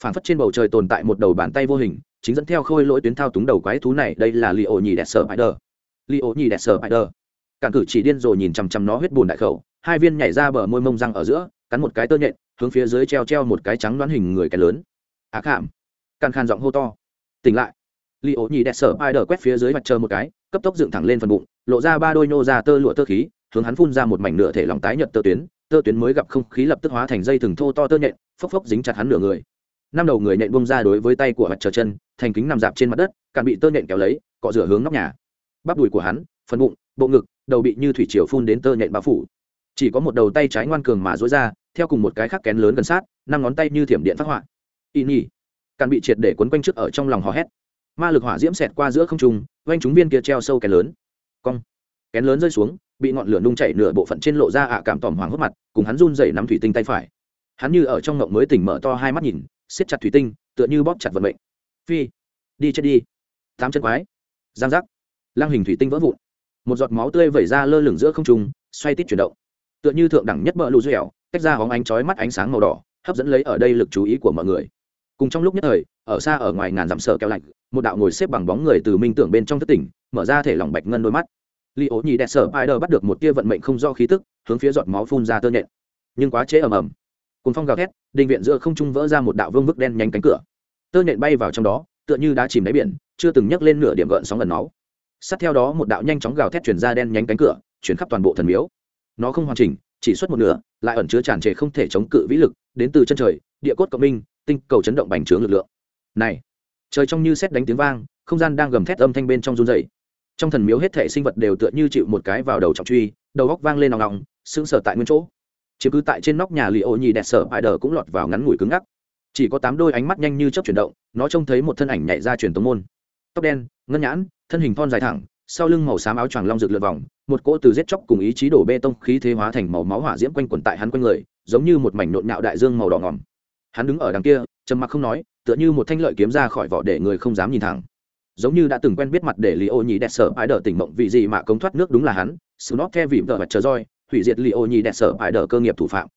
Phản phất trên bầu trời tồn tại một đầu bàn tay vô hình, chính dẫn theo khôi lỗi tuyến thao túng đầu quái thú này, đây là li ố nhí đẹp sở bại đỡ. Li ố nhí đẹp sở bại đỡ. Cản cử chỉ điên rồi nhìn chằm chằm nó huyết bùn đại khẩu, hai viên nhảy ra bờ môi mông răng ở giữa, cắn một cái tơ nhện, hướng phía dưới treo treo một cái trắng đoán hình người cái lớn. À Ác hạm càn khàn giọng hô to. Tỉnh lại. Li ố nhì đẹp sở ai đờ quét phía dưới mặt chờ một cái, cấp tốc dựng thẳng lên phần bụng, lộ ra ba đôi nô ra tơ lụa tơ khí, hướng hắn phun ra một mảnh nửa thể lòng tái nhợt tơ tuyến tơ tuyến mới gặp không khí lập tức hóa thành dây thừng thô to tơ nhện, phốc phốc dính chặt hắn nửa người. Năm đầu người nhện bông ra đối với tay của mặt chờ chân, thành kính nằm dạp trên mặt đất càng bị tơ nhện kéo lấy, cọ rửa hướng nóc nhà. Bắp đùi của hắn, phần bụng, bộ ngực, đầu bị như thủy triều phun đến tơ nhện bao phủ. Chỉ có một đầu tay trái ngoan cường mà dối ra, theo cùng một cái khác kén lớn gần sát, năm ngón tay như thiểm điện phát họa. Y nhi. Càng bị triệt để quấn quanh trước ở trong lòng hò hét. Ma lực hỏa diễm xẹt qua giữa không trung oanh chúng viên kia treo sâu kén lớn. Cong. Kén lớn rơi xuống bị ngọn lửa nung chảy nửa bộ phận trên lộ ra ạ cảm tỏm hoàng hốt mặt, cùng hắn run dày nắm thủy tinh tay phải. Hắn như ở trong ngộng mới tỉnh mở to hai mắt nhìn, siết chặt thủy tinh, tựa như bóp chặt vận mệnh. Phi, đi chết đi. Tám chân quái. Giang giác. Lăng hình thủy tinh vỡ vụn. Một giọt máu tươi vẩy ra lơ lửng giữa không trung, xoay tít chuyển động. Tựa như thượng đẳng nhất bờ lù dẻo, tách ra hóng ánh chói mắt ánh sáng màu đỏ, hấp dẫn lấy ở đây lực chú ý của mọi người. Cùng trong lúc nhất thời, ở xa ở ngoài ngàn dặm sợ kéo lạnh, một đạo ngồi xếp bằng bóng người từ minh tưởng bên trong thất tỉnh, mở ra thể lỏng bạch ngân đôi mắt li ố nhì đẹp sợ đờ bắt được một tia vận mệnh không do khí tức, hướng phía giọt máu phun ra tơ nhện. Nhưng quá chế ầm ầm. Cùng phong gào thét, đình viện giữa không trung vỡ ra một đạo vương vức đen nhánh cánh cửa. Tơ nhện bay vào trong đó, tựa như đã chìm đáy biển, chưa từng nhấc lên nửa điểm gợn sóng ẩn máu sát theo đó một đạo nhanh chóng gào thét chuyển ra đen nhánh cánh cửa, chuyển khắp toàn bộ thần miếu. Nó không hoàn chỉnh, chỉ xuất một nửa, lại ẩn chứa tràn trề không thể chống cự vĩ lực, đến từ chân trời, địa cốt cộng minh, tinh cầu chấn động bành trướng lực lượng. Này, trời trong như xét đánh tiếng vang, không gian đang gầm thét âm thanh bên trong run dày trong thần miếu hết thể sinh vật đều tựa như chịu một cái vào đầu trọng truy, đầu góc vang lên nòng nòng, sững sờ tại nguyên chỗ. Chứ cứ tại trên nóc nhà lì ô nhì đẹp sở bại đờ cũng lọt vào ngắn ngủi cứng ngắc. Chỉ có tám đôi ánh mắt nhanh như chớp chuyển động, nó trông thấy một thân ảnh nhảy ra truyền tống môn. Tóc đen, ngân nhãn, thân hình thon dài thẳng, sau lưng màu xám áo choàng long rực lượt vòng, một cỗ từ giết chóc cùng ý chí đổ bê tông khí thế hóa thành màu máu hỏa diễm quanh quẩn tại hắn quanh người, giống như một mảnh nộn nhạo đại dương màu đỏ ngỏm hắn đứng ở đằng kia, trầm mặc không nói, tựa như một thanh lợi kiếm ra khỏi vỏ để người không dám nhìn thẳng giống như đã từng quen biết mặt để li ô nhì đẹp sở ái đờ tỉnh mộng vì gì mà cống thoát nước đúng là hắn sự nót the vì vợ mặt chờ roi, hủy diệt li ô nhì đẹp sở ái đờ cơ nghiệp thủ phạm.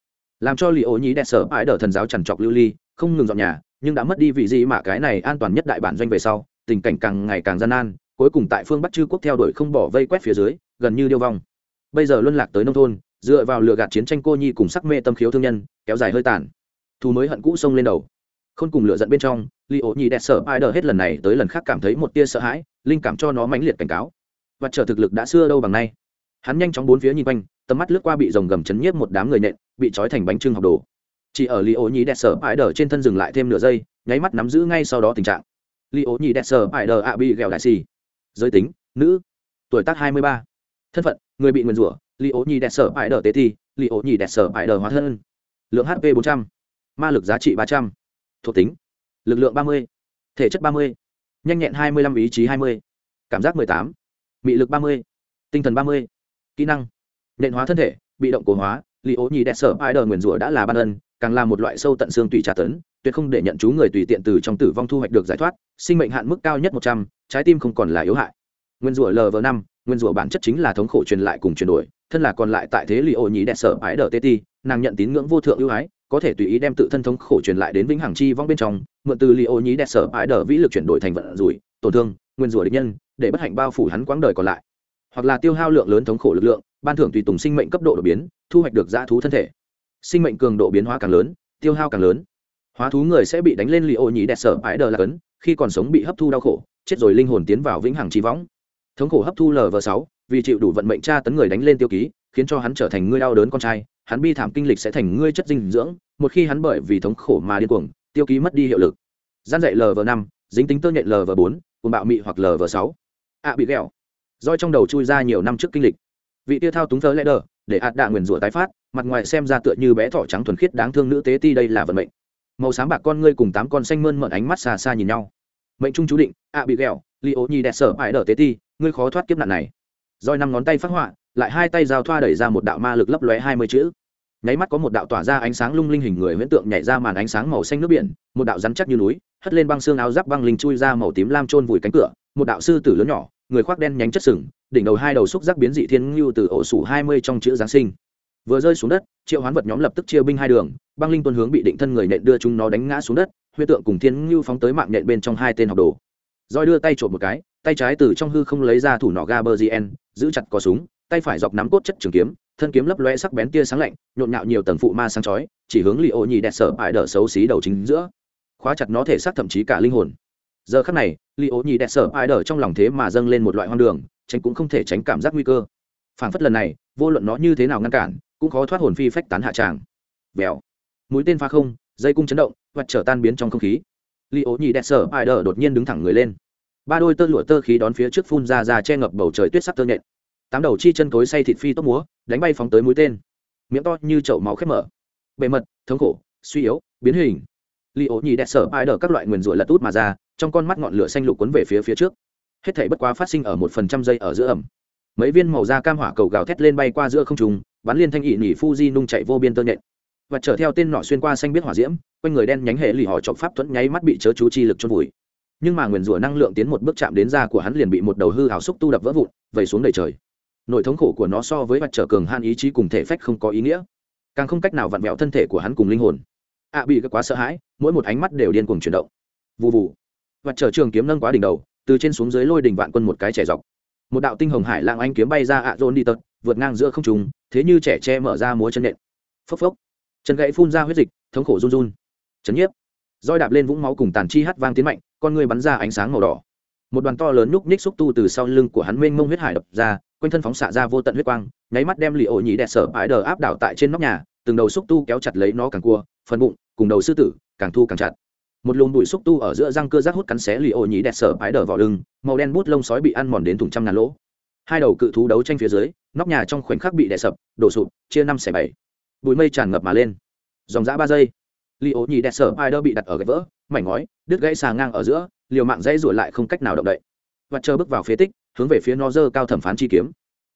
Làm cho li ô nhì đẹp sở ái đờ thần giáo trằn trọc lưu ly, không ngừng dọn nhà, nhưng đã mất đi vị gì mà cái này an toàn nhất đại bản doanh về sau, tình cảnh càng ngày càng gian nan, cuối cùng tại phương bắc chư quốc theo đuổi không bỏ vây quét phía dưới, gần như điêu vong. Bây giờ luân lạc tới nông thôn, dựa vào lựa gạt chiến tranh cô nhi cùng sắc mê tâm khiếu thương nhân, kéo dài hơi tàn. Thù mới hận cũ xông lên đầu khôn cùng lựa giận bên trong, li ổ nhị đẹp Sở ai đờ hết lần này tới lần khác cảm thấy một tia sợ hãi, linh cảm cho nó mãnh liệt cảnh cáo. Và trở thực lực đã xưa đâu bằng nay. Hắn nhanh chóng bốn phía nhìn quanh, tầm mắt lướt qua bị dòng gầm chấn nhiếp một đám người nện, bị trói thành bánh trưng học đồ. Chỉ ở li ổ nhị đẹp Sở ai đờ trên thân dừng lại thêm nửa giây, nháy mắt nắm giữ ngay sau đó tình trạng. Li ổ nhị đẹp Sở ai đờ ạ bị ghẹo đại xì. Giới tính, nữ, tuổi tác hai mươi ba. Thân phận, người bị nguyền rủa, li ố nhì đẹp sở Ai đờ tế thi, li ố nhì đẹp sở Ai đờ hóa thân. Lượng hp bốn trăm, ma lực giá trị ba trăm thuộc tính. Lực lượng ba mươi, thể chất ba mươi, nhanh nhẹn hai mươi lăm, ý chí hai mươi, cảm giác mười tám, mị lực ba mươi, tinh thần ba mươi, kỹ năng nện hóa thân thể, bị động cổ hóa li ố nhì đẹp sở ai đờ nguyền rủa đã là ban ân, càng là một loại sâu tận xương tùy trả tấn, tuyệt không để nhận chú người tùy tiện từ trong tử vong thu hoạch được giải thoát, sinh mệnh hạn mức cao nhất một trăm, trái tim không còn là yếu hại. Nguyên rủa lv năm nguyên rủa bản chất chính là thống khổ truyền lại cùng chuyển đổi, thân là còn lại tại thế li ô nhí đẹp sở ái đờ tê ti, nàng nhận tín ngưỡng vô thượng ưu ái có thể tùy ý đem tự thân thống khổ truyền lại đến vĩnh hằng chi vong bên trong, mượn từ li ô nhí đẹp sở ái đờ vĩ lực chuyển đổi thành vận rủi, tổn thương, nguyên rủa địch nhân, để bất hạnh bao phủ hắn quãng đời còn lại. Hoặc là tiêu hao lượng lớn thống khổ lực lượng, ban thưởng tùy tùng sinh mệnh cấp độ đột biến, thu hoạch được dã thú thân thể. Sinh mệnh cường độ biến hóa càng lớn, tiêu hao càng lớn. Hóa thú người sẽ bị đánh lên li ô nhí đẹp sở ái đờ là cấn, khi còn sống bị hấp thu đau khổ, chết rồi linh hồn tiến vào vĩnh hằng chi võng thống khổ hấp thu lv sáu, vì chịu đủ vận mệnh tra tấn người đánh lên tiêu ký, khiến cho hắn trở thành người đau đớn con trai hắn bi thảm kinh lịch sẽ thành ngươi chất dinh dưỡng, một khi hắn bởi vì thống khổ mà điên cuồng, tiêu ký mất đi hiệu lực. Gian dạy lv năm, dính tính tơ nhện lv bốn cùng bạo mị hoặc lv sáu. Ạ bị ghẹo. Roi trong đầu chui ra nhiều năm trước kinh lịch. Vị tia thao túng thơ lẽ đờ, để ạt đạ nguyền rủa tái phát, mặt ngoài xem ra tựa như bé thỏ trắng thuần khiết đáng thương nữ tế ti đây là vận mệnh. Màu sáng bạc con ngươi cùng tám con xanh mơn mận ánh mắt xa xa nhìn nhau. Mệnh trung chú định ạ bị ghẹo li ố nhi đẹp sở ải đờ tế ti, ngươi khó thoát kiếp nạn này. Roi năm ngón tay phát họa lại hai tay giao thoa đẩy ra một đạo ma lực lấp lóe hai mươi chữ. Nháy mắt có một đạo tỏa ra ánh sáng lung linh hình người huyễn tượng nhảy ra màn ánh sáng màu xanh nước biển, một đạo rắn chắc như núi, hất lên băng xương áo giáp băng linh chui ra màu tím lam trôn vùi cánh cửa, một đạo sư tử lớn nhỏ, người khoác đen nhánh chất sừng, đỉnh đầu hai đầu xúc giác biến dị thiên ngưu từ ổ sủ hai mươi trong chữ giáng sinh. Vừa rơi xuống đất, triệu hoán vật nhóm lập tức chia binh hai đường, băng linh tuân hướng bị định thân người nện đưa chúng nó đánh ngã xuống đất, huyễn tượng cùng thiên ngưu phóng tới mạng nện bên trong hai tên học đồ. Roi đưa tay trộm một cái, tay trái từ trong hư không lấy ra thủ nỏ gaberzien giữ chặt cò súng tay phải dọc nắm cốt chất trường kiếm, thân kiếm lấp loe sắc bén tia sáng lạnh, nhộn nhạo nhiều tầng phụ ma sáng chói, chỉ hướng li ô nhì đẹp sở bại đỡ xấu xí đầu chính giữa. Khóa chặt nó thể xác thậm chí cả linh hồn. Giờ khắc này li ô nhì đẹp sở bại đỡ trong lòng thế mà dâng lên một loại hoang đường, tránh cũng không thể tránh cảm giác nguy cơ. Phản phất lần này, vô luận nó như thế nào ngăn cản, cũng khó thoát hồn phi phách tán hạ tràng. Vèo. Mũi tên pha không, dây cung chấn động hoặc trở tan biến trong không khí. Li ố nhì đẹp sở ai đờ đột nhiên đứng thẳng người lên. Ba đôi tơ lụa tơ khí đón phía trước phun ra ra che ngập bầu trời tuyết sắc tơ nhện tám đầu chi chân cối say thịt phi tốc múa, đánh bay phóng tới mũi tên. Miệng to như chậu máu khép mở. Bề mật thống khổ, suy yếu, biến hình. Li ố nhì đẹp sở ai đờ các loại nguyền rủa lật út mà ra, trong con mắt ngọn lửa xanh lục cuốn về phía phía trước. Hết thể bất quá phát sinh ở một phần trăm giây ở giữa ẩm. Mấy viên màu da cam hỏa cầu gào thét lên bay qua giữa không trùng bắn liên thanh ỵ nỉ fuji nung chạy vô biên tơ nhện. Và chở theo tên nọ xuyên qua xanh biết hỏa diễm, quanh người đen nhánh hệ lì họ chọc pháp thuẫn nháy mắt bị chớ chú chi lực chôn vùi. Nhưng mà nguyền rủa năng lượng tiến một bước chạm đến da của hắn liền bị một đầu hư hào xúc tu đập vỡ vụn, vẩy xuống đầy trời nỗi thống khổ của nó so với mặt trở cường han ý chí cùng thể phách không có ý nghĩa. Càng không cách nào vặn vẹo thân thể của hắn cùng linh hồn. Ạ bị quá sợ hãi, mỗi một ánh mắt đều điên cuồng chuyển động. Vụ vụ mặt trở trường kiếm nâng quá đỉnh đầu, từ trên xuống dưới lôi đỉnh vạn quân một cái trẻ dọc. Một đạo tinh hồng hải lang anh kiếm bay ra ạ dôn đi tật, vượt ngang giữa không trùng thế như trẻ tre mở ra múa chân nện. Phốc phốc. Chân gãy phun ra huyết dịch, thống khổ run run. Chấn nhiếp. Roi đạp lên vũng máu cùng tàn chi hắt vang tiến mạnh, con người bắn ra ánh sáng màu đỏ một đoàn to lớn nhúc nhích xúc tu từ sau lưng của hắn mênh mông huyết hải đập ra, quanh thân phóng xạ ra vô tận huyết quang, nháy mắt đem lì ổ nhĩ đẹp sở bãi đờ áp đảo tại trên nóc nhà, từng đầu xúc tu kéo chặt lấy nó càng cua, phần bụng, cùng đầu sư tử, càng thu càng chặt. Một luồng bụi xúc tu ở giữa răng cưa rác hút cắn xé lì ổ nhĩ đẹp sở bãi đờ vào lưng, màu đen bút lông sói bị ăn mòn đến thùng trăm ngàn lỗ. Hai đầu cự thú đấu tranh phía dưới, nóc nhà trong khoảnh khắc bị đè sập, đổ sụp, chia năm xẻ bảy. Bụi mây tràn ngập mà lên. Dòng dã ba giây li ố nhì đẹp sở ai đơ bị đặt ở gãy vỡ, mảnh ngói, đứt gãy xà ngang ở giữa, liều mạng dãy ruổi lại không cách nào động đậy. Và chờ bước vào phế tích, hướng về phía nó dơ cao thẩm phán chi kiếm.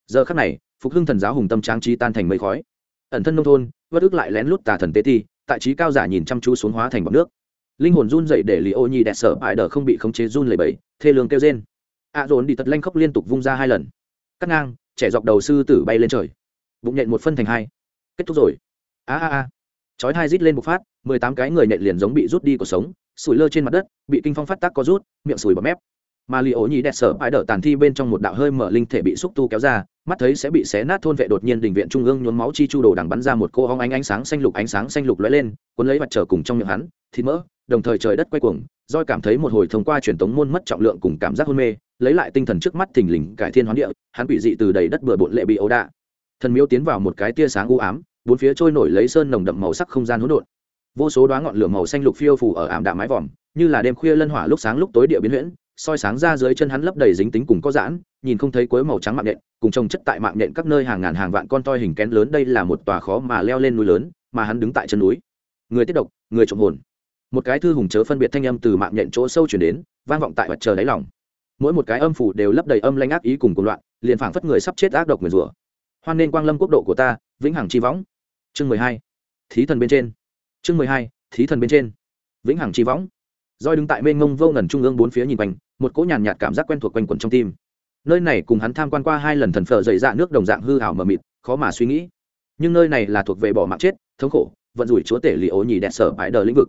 Giờ khắc này, phục hưng thần giáo hùng tâm tráng trí tan thành mây khói. Ẩn thân nông thôn, vất ức lại lén lút tà thần tế ti, tại trí cao giả nhìn chăm chú xuống hóa thành bọc nước. Linh hồn run dậy để li ô nhi đẹp sở ai đờ không bị khống chế run lầy bẫy thê lương kêu rên. A dồn đi tật lanh khóc liên tục vung ra hai lần. Cắt ngang, trẻ dọc đầu sư tử bay lên trời. Bụng nhện một phân thành hai. Kết thúc rồi. A a a. Chói hai rít lên một phát mười tám cái người nhện liền giống bị rút đi cuộc sống, sủi lơ trên mặt đất, bị kinh phong phát tác có rút, miệng sùi bọt mép. Mà li ố nhì đẹp sở bãi đỡ tàn thi bên trong một đạo hơi mở linh thể bị xúc tu kéo ra, mắt thấy sẽ bị xé nát thôn vệ đột nhiên đình viện trung ương nhuốm máu chi chu đồ đằng bắn ra một cô hong ánh ánh sáng xanh lục, ánh sáng xanh lục lóe lên, cuốn lấy mặt trở cùng trong miệng hắn, thịt mỡ, đồng thời trời đất quay cuồng, roi cảm thấy một hồi thông qua truyền tống môn mất trọng lượng cùng cảm giác hôn mê, lấy lại tinh thần trước mắt thình lình cải thiên hoán địa, hắn bị dị từ đầy đất bừa bộn lệ bị ấu đạ. Thần miếu tiến vào một cái tia sáng u ám, bốn phía trôi nổi lấy sơn nồng đậm màu sắc không gian hỗn độn vô số đoá ngọn lửa màu xanh lục phiêu phủ ở ảm đạm mái vòm như là đêm khuya lân hỏa lúc sáng lúc tối địa biến huyễn soi sáng ra dưới chân hắn lấp đầy dính tính cùng có giãn nhìn không thấy cuối màu trắng mạng nện, cùng trồng chất tại mạng nện các nơi hàng ngàn hàng vạn con toi hình kén lớn đây là một tòa khó mà leo lên núi lớn mà hắn đứng tại chân núi. Người tiết độc người trộm hồn. Một cái thư hùng chớ phân biệt thanh âm từ mạng nhện chỗ sâu chuyển đến vang vọng tại mặt trời đáy lòng. Mỗi một cái âm phủ đều lấp đầy âm lanh ác ý cùng cùng loạn liền phảng phất người sắp chết ác độc người rủa. Hoan nên quang lâm quốc độ của ta vĩnh hằng chi võng. Chương mười hai. Thí thần bên trên chương mười hai, thí thần bên trên. Vĩnh hằng chi võng. Roi đứng tại mênh mông vô ngần trung ương bốn phía nhìn quanh, một cỗ nhàn nhạt cảm giác quen thuộc quanh quẩn trong tim. Nơi này cùng hắn tham quan qua hai lần thần phở dày dạ nước đồng dạng hư hảo mờ mịt, khó mà suy nghĩ. Nhưng nơi này là thuộc về bỏ mạng chết, thống khổ, vận rủi chúa tể lì ố nhì đẹp sở bãi đờ lĩnh vực.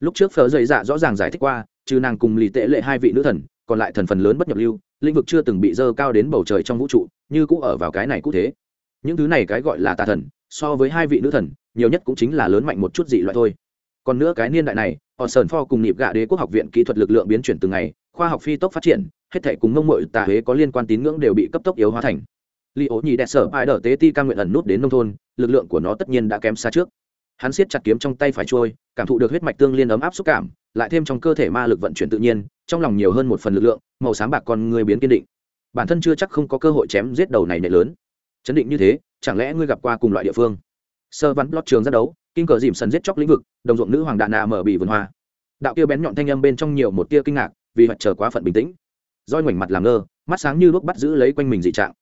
Lúc trước phở dày dạ rõ ràng giải thích qua, trừ nàng cùng lì tệ lệ hai vị nữ thần, còn lại thần phần lớn bất nhập lưu, lĩnh vực chưa từng bị dơ cao đến bầu trời trong vũ trụ, như cũng ở vào cái này cũ thế. Những thứ này cái gọi là tà thần so với hai vị nữ thần, nhiều nhất cũng chính là lớn mạnh một chút dị loại thôi. Còn nữa cái niên đại này họ sơn pho cùng nịp gạ đế quốc học viện kỹ thuật lực lượng biến chuyển từng ngày, khoa học phi tốc phát triển, hết thể cùng mông mội tà huế có liên quan tín ngưỡng đều bị cấp tốc yếu hóa thành. Li ố nhì đẹp sở ai đỡ tế ti ca nguyện ẩn nút đến nông thôn, lực lượng của nó tất nhiên đã kém xa trước. Hắn siết chặt kiếm trong tay phải trôi, cảm thụ được huyết mạch tương liên ấm áp xúc cảm, lại thêm trong cơ thể ma lực vận chuyển tự nhiên, trong lòng nhiều hơn một phần lực lượng, màu sáng bạc con người biến kiên định. Bản thân chưa chắc không có cơ hội chém giết đầu này nệ lớn. Chấn định như thế chẳng lẽ ngươi gặp qua cùng loại địa phương? Sơ văn lót trường ra đấu kinh cờ dìm sần giết chóc lĩnh vực, đồng ruộng nữ hoàng đạn nạ mở bị vườn hoa. Đạo kia bén nhọn thanh âm bên trong nhiều một tia kinh ngạc, vì mặt trở quá phận bình tĩnh. Roi ngoảnh mặt làm ngơ, mắt sáng như lúc bắt giữ lấy quanh mình dị trạng.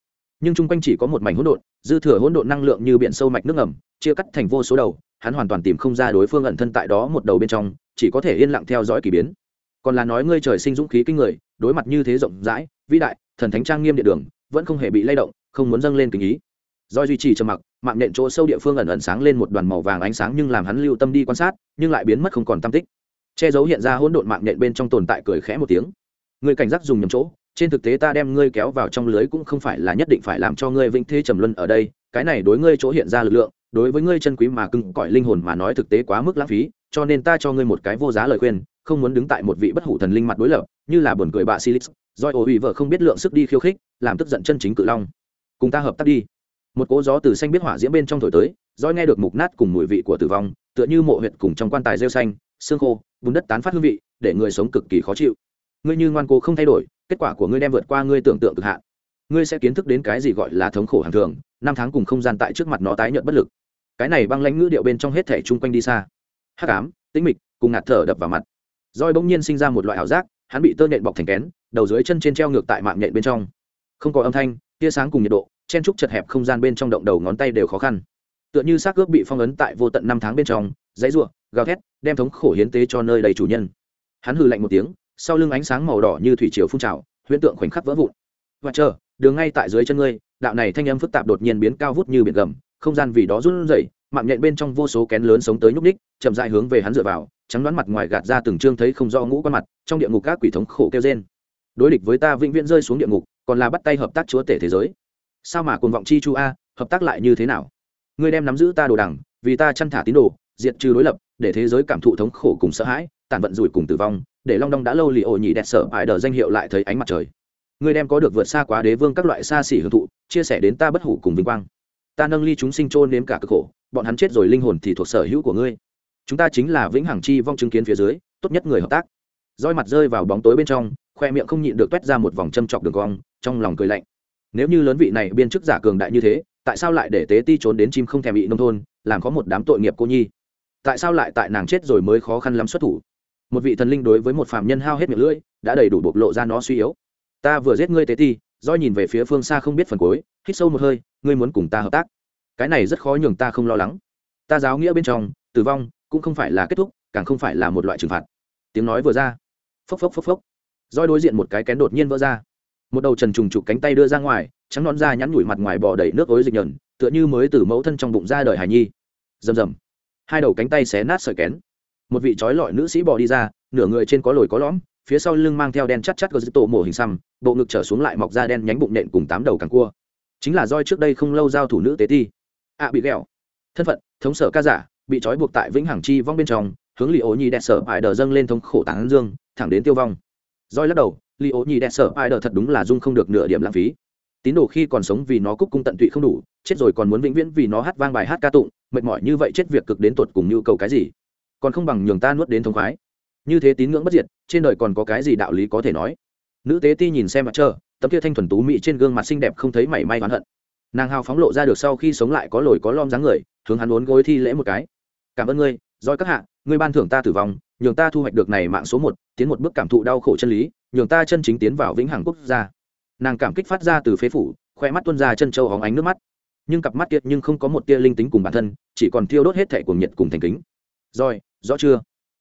Nhưng chung quanh chỉ có một mảnh hỗn độn, dư thừa hỗn độn năng lượng như biển sâu mạch nước ngầm, chia cắt thành vô số đầu, hắn hoàn toàn tìm không ra đối phương ẩn thân tại đó một đầu bên trong, chỉ có thể yên lặng theo dõi kỳ biến. Còn là nói ngươi trời sinh dũng khí kinh người, đối mặt như thế rộng rãi, vĩ đại, thần thánh trang nghiêm địa đường, vẫn không hề bị lay động, không muốn dâng lên tình ý do duy trì trầm mặc, mạng nhện chỗ sâu địa phương ẩn ẩn sáng lên một đoàn màu vàng ánh sáng nhưng làm hắn lưu tâm đi quan sát, nhưng lại biến mất không còn tam tích. Che giấu hiện ra hỗn độn mạng nhện bên trong tồn tại cười khẽ một tiếng. Người cảnh giác dùng nhầm chỗ, trên thực tế ta đem ngươi kéo vào trong lưới cũng không phải là nhất định phải làm cho ngươi vĩnh thế trầm luân ở đây, cái này đối ngươi chỗ hiện ra lực lượng, đối với ngươi chân quý mà cưng cõi linh hồn mà nói thực tế quá mức lãng phí, cho nên ta cho ngươi một cái vô giá lời khuyên, không muốn đứng tại một vị bất hủ thần linh mặt đối lập, như là buồn cười bạ silix. Doi ổ ủy vợ không biết lượng sức đi khiêu khích, làm tức giận chân chính cự long. Cùng ta hợp tác đi một cỗ gió từ xanh biết hỏa diễm bên trong thổi tới doi nghe được mục nát cùng mùi vị của tử vong, tựa như mộ huyệt cùng trong quan tài rêu xanh, xương khô, bùn đất tán phát hương vị, để người sống cực kỳ khó chịu. Ngươi như ngoan cố không thay đổi, kết quả của ngươi đem vượt qua ngươi tưởng tượng cực hạn. Ngươi sẽ kiến thức đến cái gì gọi là thống khổ hàng thường, năm tháng cùng không gian tại trước mặt nó tái nhợt bất lực. Cái này băng lãnh ngữ điệu bên trong hết thể chung quanh đi xa. Hắc ám, tĩnh mịch, cùng ngạt thở đập vào mặt. Roi bỗng nhiên sinh ra một loại ảo giác, hắn bị tơ nện bọc thành kén, đầu dưới chân trên treo ngược tại mạng nhện bên trong. Không có âm thanh, tia sáng cùng nhiệt độ chen trúc chật hẹp không gian bên trong động đầu ngón tay đều khó khăn. Tựa như xác ướp bị phong ấn tại vô tận năm tháng bên trong, dãy ruộng gào thét, đem thống khổ hiến tế cho nơi đầy chủ nhân. Hắn hừ lạnh một tiếng, sau lưng ánh sáng màu đỏ như thủy triều phun trào, huyễn tượng khoảnh khắc vỡ vụn. Và chờ, đường ngay tại dưới chân ngươi. Đạo này thanh âm phức tạp đột nhiên biến cao vút như biển gầm, không gian vì đó run rẩy, mạng nhện bên trong vô số kén lớn sống tới nhúc ních chậm dại hướng về hắn dựa vào, trắng đoán mặt ngoài gạt ra từng trương thấy không do ngũ quan mặt, trong địa ngục các quỷ thống khổ kêu trên đối địch với ta vĩnh viễn rơi xuống địa ngục, còn là bắt tay hợp tác chúa tể thế giới sao mà cuồng vọng chi chu a, hợp tác lại như thế nào? Ngươi đem nắm giữ ta đồ đẳng vì ta chăn thả tín đồ, diệt trừ đối lập, để thế giới cảm thụ thống khổ cùng sợ hãi, tàn vận rủi cùng tử vong, để long đong đã lâu lì ổ nhị đẹp sợ ải đờ danh hiệu lại thấy ánh mặt trời. Ngươi đem có được vượt xa quá đế vương các loại xa xỉ hưởng thụ, chia sẻ đến ta bất hủ cùng vinh quang. Ta nâng ly chúng sinh trôn nếm cả cực khổ, bọn hắn chết rồi linh hồn thì thuộc sở hữu của ngươi. Chúng ta chính là vĩnh hằng chi vong chứng kiến phía dưới, tốt nhất người hợp tác. Roi mặt rơi vào bóng tối bên trong, khoe miệng không nhịn được toét ra một vòng châm chọc đường cong, trong lòng cười lạnh nếu như lớn vị này biên chức giả cường đại như thế, tại sao lại để tế ti trốn đến chim không thèm bị nông thôn, làm có một đám tội nghiệp cô nhi? Tại sao lại tại nàng chết rồi mới khó khăn lắm xuất thủ? Một vị thần linh đối với một phạm nhân hao hết miệng lưỡi, đã đầy đủ bộc lộ ra nó suy yếu. Ta vừa giết ngươi tế ti, do nhìn về phía phương xa không biết phần cuối, hít sâu một hơi, ngươi muốn cùng ta hợp tác. Cái này rất khó nhường ta không lo lắng. Ta giáo nghĩa bên trong, tử vong cũng không phải là kết thúc, càng không phải là một loại trừng phạt. Tiếng nói vừa ra. Phốc phốc phốc phốc. Roi đối diện một cái kén đột nhiên vỡ ra một đầu trần trùng trục cánh tay đưa ra ngoài, trắng non da nhắn nhủi mặt ngoài bò đầy nước ối dịch nhờn, tựa như mới từ mẫu thân trong bụng ra đời hài nhi. Rầm rầm. Hai đầu cánh tay xé nát sợi kén. Một vị trói lọi nữ sĩ bò đi ra, nửa người trên có lồi có lõm, phía sau lưng mang theo đen chắt chắt có dứt tổ mổ hình xăm, bộ ngực trở xuống lại mọc ra đen nhánh bụng nện cùng tám đầu càng cua. Chính là roi trước đây không lâu giao thủ nữ tế ti. Ạ bị ghẹo. Thân phận, thống sở ca giả, bị trói buộc tại vĩnh hằng chi vong bên trong, hướng lì ố nhi đẹp sở ải đờ dâng lên thống khổ tán dương, thẳng đến tiêu vong. Roi lắc đầu li ố nhi đẹp sở ai đờ thật đúng là dung không được nửa điểm lãng phí. Tín đồ khi còn sống vì nó cúc cung tận tụy không đủ, chết rồi còn muốn vĩnh viễn vì nó hát vang bài hát ca tụng, mệt mỏi như vậy chết việc cực đến tột cùng nhu cầu cái gì? Còn không bằng nhường ta nuốt đến thống khoái. Như thế tín ngưỡng bất diệt, trên đời còn có cái gì đạo lý có thể nói? Nữ tế ti nhìn xem mặt trơ tấm kia thanh thuần tú mỹ trên gương mặt xinh đẹp không thấy mảy may oán hận. Nàng hào phóng lộ ra được sau khi sống lại có lồi có lom dáng người, hướng hắn uốn gối thi lễ một cái. Cảm ơn ngươi doi các hạ, ngươi ban thưởng ta tử vong, nhường ta thu hoạch được này mạng số một, tiến một bước cảm thụ đau khổ chân lý nhường ta chân chính tiến vào vĩnh hằng quốc gia. Nàng cảm kích phát ra từ phế phủ, khoe mắt tuân ra chân châu hóng ánh nước mắt. Nhưng cặp mắt tiệt nhưng không có một tia linh tính cùng bản thân, chỉ còn thiêu đốt hết thẻ cuồng nhiệt cùng thành kính. Rồi, rõ chưa?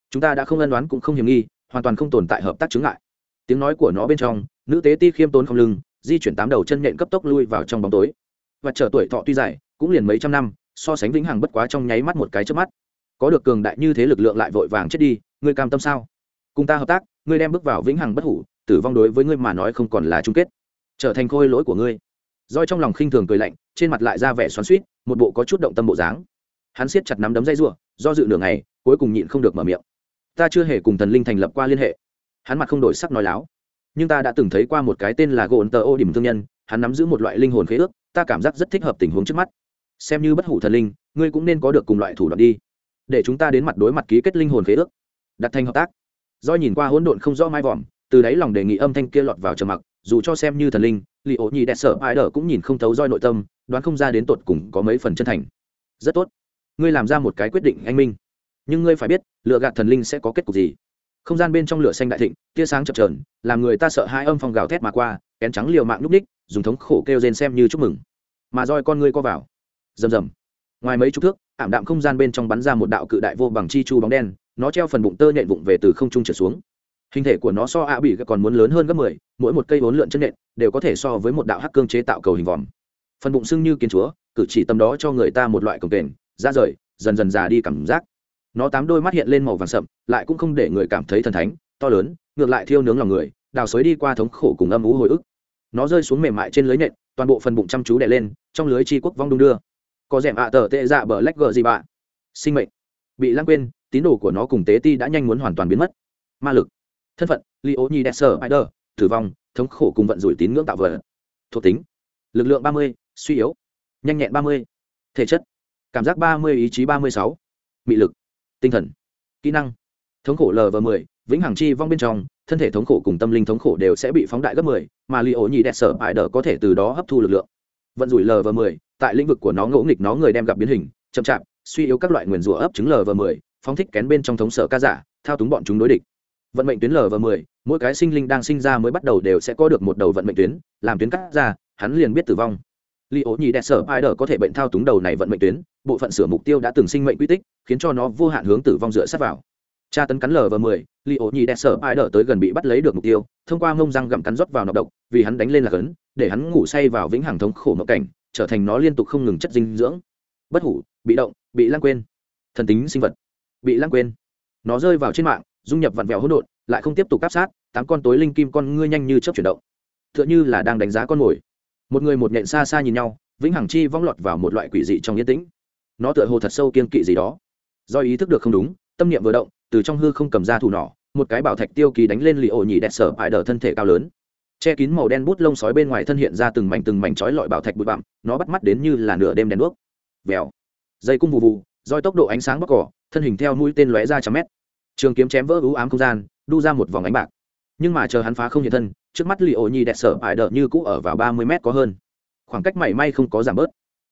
Chúng ta đã không ân đoán cũng không hiểm nghi, hoàn toàn không tồn tại hợp tác chứng ngại. Tiếng nói của nó bên trong, nữ tế ti khiêm tốn không lưng, di chuyển tám đầu chân nhện cấp tốc lui vào trong bóng tối. Và chờ tuổi thọ tuy dài, cũng liền mấy trăm năm, so sánh vĩnh hằng bất quá trong nháy mắt một cái trước mắt. Có được cường đại như thế lực lượng lại vội vàng chết đi, ngươi cam tâm sao? Cùng ta hợp tác ngươi đem bước vào vĩnh hằng bất hủ tử vong đối với ngươi mà nói không còn là chung kết. Trở thành khôi lỗi của ngươi. Roi trong lòng khinh thường cười lạnh trên mặt lại ra vẻ xoắn suýt một bộ có chút động tâm bộ dáng. Hắn siết chặt nắm đấm dây rùa, do dự nửa ngày cuối cùng nhịn không được mở miệng. Ta chưa hề cùng thần linh thành lập qua liên hệ. Hắn mặt không đổi sắc nói láo. Nhưng ta đã từng thấy qua một cái tên là gồn tờ ô điểm thương nhân hắn nắm giữ một loại linh hồn khế ước ta cảm giác rất thích hợp tình huống trước mắt. Xem như bất hủ thần linh ngươi cũng nên có được cùng loại thủ đoạn đi. Để chúng ta đến mặt đối mặt ký kết linh hồn khế ước. Đặt thành hợp tác do nhìn qua hỗn độn không rõ mai vòm, từ đáy lòng đề nghị âm thanh kia lọt vào trầm mặc, dù cho xem như thần linh, li ố nhi đẹp sở ai đờ cũng nhìn không thấu roi nội tâm, đoán không ra đến tột cùng có mấy phần chân thành. Rất tốt. Ngươi làm ra một cái quyết định, anh minh. Nhưng ngươi phải biết, lựa gạt thần linh sẽ có kết cục gì. Không gian bên trong lửa xanh đại thịnh, tia sáng chập trờn làm người ta sợ hai âm phong gào thét mà qua, kén trắng liều mạng núp ních, dùng thống khổ kêu rên xem như chúc mừng. Mà roi con ngươi co vào. Rầm rầm. Ngoài mấy chục thước, ảm đạm không gian bên trong bắn ra một đạo cự đại vô bằng chi chu bóng đen nó treo phần bụng tơ nhện vụng về từ không trung trở xuống. Hình thể của nó so ạ bị còn muốn lớn hơn gấp mười, mỗi một cây vốn lượn chân nện đều có thể so với một đạo hắc cương chế tạo cầu hình vòm. Phần bụng sưng như kiến chúa, cử chỉ tầm đó cho người ta một loại cổng kềnh ra rời, dần dần già đi cảm giác. Nó tám đôi mắt hiện lên màu vàng sậm, lại cũng không để người cảm thấy thần thánh, to lớn, ngược lại thiêu nướng lòng người, đào xới đi qua thống khổ cùng âm ú hồi ức. Nó rơi xuống mềm mại trên lưới nện toàn bộ phần bụng chăm chú đè lên, trong lưới chi quốc vong đung đưa. Có rẻm ạ tờ tệ dạ bờ lách gờ gì bạ sinh mệnh. Bị lãng quên tín đồ của nó cùng tế ti đã nhanh muốn hoàn toàn biến mất. Ma lực thân phận li ô nhi đẹp sở spider tử vong thống khổ cùng vận rủi tín ngưỡng tạo vợ thuộc tính lực lượng ba mươi suy yếu. Nhanh nhẹn ba mươi. Thể chất cảm giác ba mươi ý chí ba mươi sáu. Mị lực tinh thần kỹ năng thống khổ lv và mười vĩnh hằng chi vong bên trong thân thể thống khổ cùng tâm linh thống khổ đều sẽ bị phóng đại gấp 10, mà li ổ nhị đẹp sở bại đỡ có thể từ đó hấp thu lực lượng. Vận rủi lv và mười tại lĩnh vực của nó ngỗ nghịch nó người đem gặp biến hình chậm chạp suy yếu các loại nguyền rủa ấp trứng lv và mười phóng thích kén bên trong thống sở ca giả, thao túng bọn chúng đối địch. Vận mệnh tuyến lở và mười, mỗi cái sinh linh đang sinh ra mới bắt đầu đều sẽ có được một đầu vận mệnh tuyến, làm tuyến cắt ra, hắn liền biết tử vong. Li ố nhì đẹp sở ai đờ có thể bệnh thao túng đầu này vận mệnh tuyến, bộ phận sửa mục tiêu đã từng sinh mệnh quy tích, khiến cho nó vô hạn hướng tử vong dựa sát vào. Tra tấn cắn lở và mười li ố nhì đẹp sở ai đờ tới gần bị bắt lấy được mục tiêu, thông qua mông răng gặm cắn rót vào nọc độc, vì hắn đánh lên là cấn, để hắn ngủ say vào vĩnh hằng thống khổ mộng cảnh, trở thành nó liên tục không ngừng chất dinh dưỡng. Bất hủ, bị động, bị lãng quên. Thần tính sinh vật bị lãng quên. Nó rơi vào trên mạng, dung nhập vặn vẹo hỗn độn, lại không tiếp tục áp sát, tám con tối linh kim con ngươi nhanh như chớp chuyển động. Tựa như là đang đánh giá con mồi. Một người một nhện xa xa nhìn nhau, vĩnh hằng chi vong lọt vào một loại quỷ dị trong yên tĩnh. Nó tựa hồ thật sâu kiên kỵ gì đó. Do ý thức được không đúng, tâm niệm vừa động, từ trong hư không cầm ra thủ nỏ, một cái bảo thạch tiêu kỳ đánh lên lì ổ nhị đẹp sở bại đờ thân thể cao lớn. Che kín màu đen bút lông sói bên ngoài thân hiện ra từng mảnh từng mảnh trói lọi bảo thạch bụi bặm, nó bắt mắt đến như là nửa đêm đèn đuốc. Vèo. Dây cung vù vù roi tốc độ ánh sáng bóc cỏ, thân hình theo mũi tên lóe ra trăm mét. Trường kiếm chém vỡ ưu ám không gian, đu ra một vòng ánh bạc. Nhưng mà chờ hắn phá không hiện thân, trước mắt li ổ nhi đẹp sở ải đỡ như cũ ở vào ba mươi mét có hơn. Khoảng cách mảy may không có giảm bớt.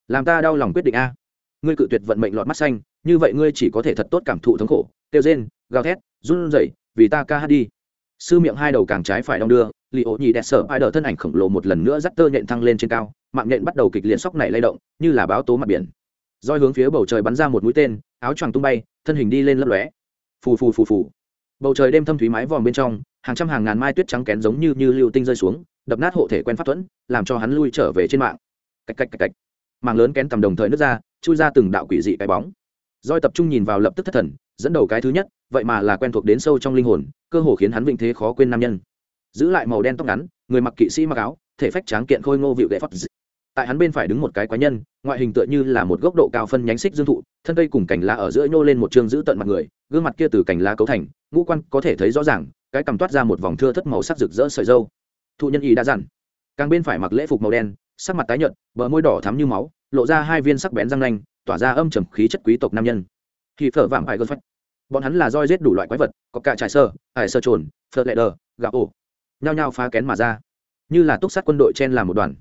Làm ta đau lòng quyết định a. Ngươi cự tuyệt vận mệnh lọt mắt xanh, như vậy ngươi chỉ có thể thật tốt cảm thụ thống khổ, kêu rên, gào thét, run rẩy, vì ta ca hát đi. Sư miệng hai đầu càng trái phải đong đưa li ổ nhi đẹp sở ải đỡ thân ảnh khổng lồ một lần nữa dắt tơ nhện thăng lên trên cao, mạng nhện bắt đầu kịch liệt sóc này lay động, như là báo tố mặt biển roi hướng phía bầu trời bắn ra một mũi tên, áo choàng tung bay, thân hình đi lên lấp lóe. Phù phù phù phù. Bầu trời đêm thâm thúy mái vòm bên trong, hàng trăm hàng ngàn mai tuyết trắng kén giống như như lưu tinh rơi xuống, đập nát hộ thể quen pháp thuẫn, làm cho hắn lui trở về trên mạng. Cạch cạch cạch cạch. Mạng lớn kén tầm đồng thời nước ra, chui ra từng đạo quỷ dị cái bóng. Roi tập trung nhìn vào lập tức thất thần, dẫn đầu cái thứ nhất, vậy mà là quen thuộc đến sâu trong linh hồn, cơ hồ khiến hắn vĩnh thế khó quên nam nhân. Giữ lại màu đen tóc ngắn, người mặc kỵ sĩ mặc áo, thể phách tráng kiện khôi ngô vịu gậy phật tại hắn bên phải đứng một cái quái nhân, ngoại hình tựa như là một gốc độ cao phân nhánh xích dương thụ, thân cây cùng cành lá ở giữa nhô lên một chương giữ tận mặt người, gương mặt kia từ cành lá cấu thành, ngũ quan có thể thấy rõ ràng, cái cằm toát ra một vòng thưa thất màu sắc rực rỡ sợi dâu thụ nhân y đã dặn. Càng bên phải mặc lễ phục màu đen, sắc mặt tái nhợt, bờ môi đỏ thắm như máu, lộ ra hai viên sắc bén răng nanh, tỏa ra âm trầm khí chất quý tộc nam nhân. Khi phở vạm phải gân phách. Bọn hắn là roi giết đủ loại quái vật, có cả trải sơ ải sơ trồn, phở lệ đờ, gạo ổ. Nhao nhao phá kén mà ra. Như là túc sát quân đội chen làm một đoàn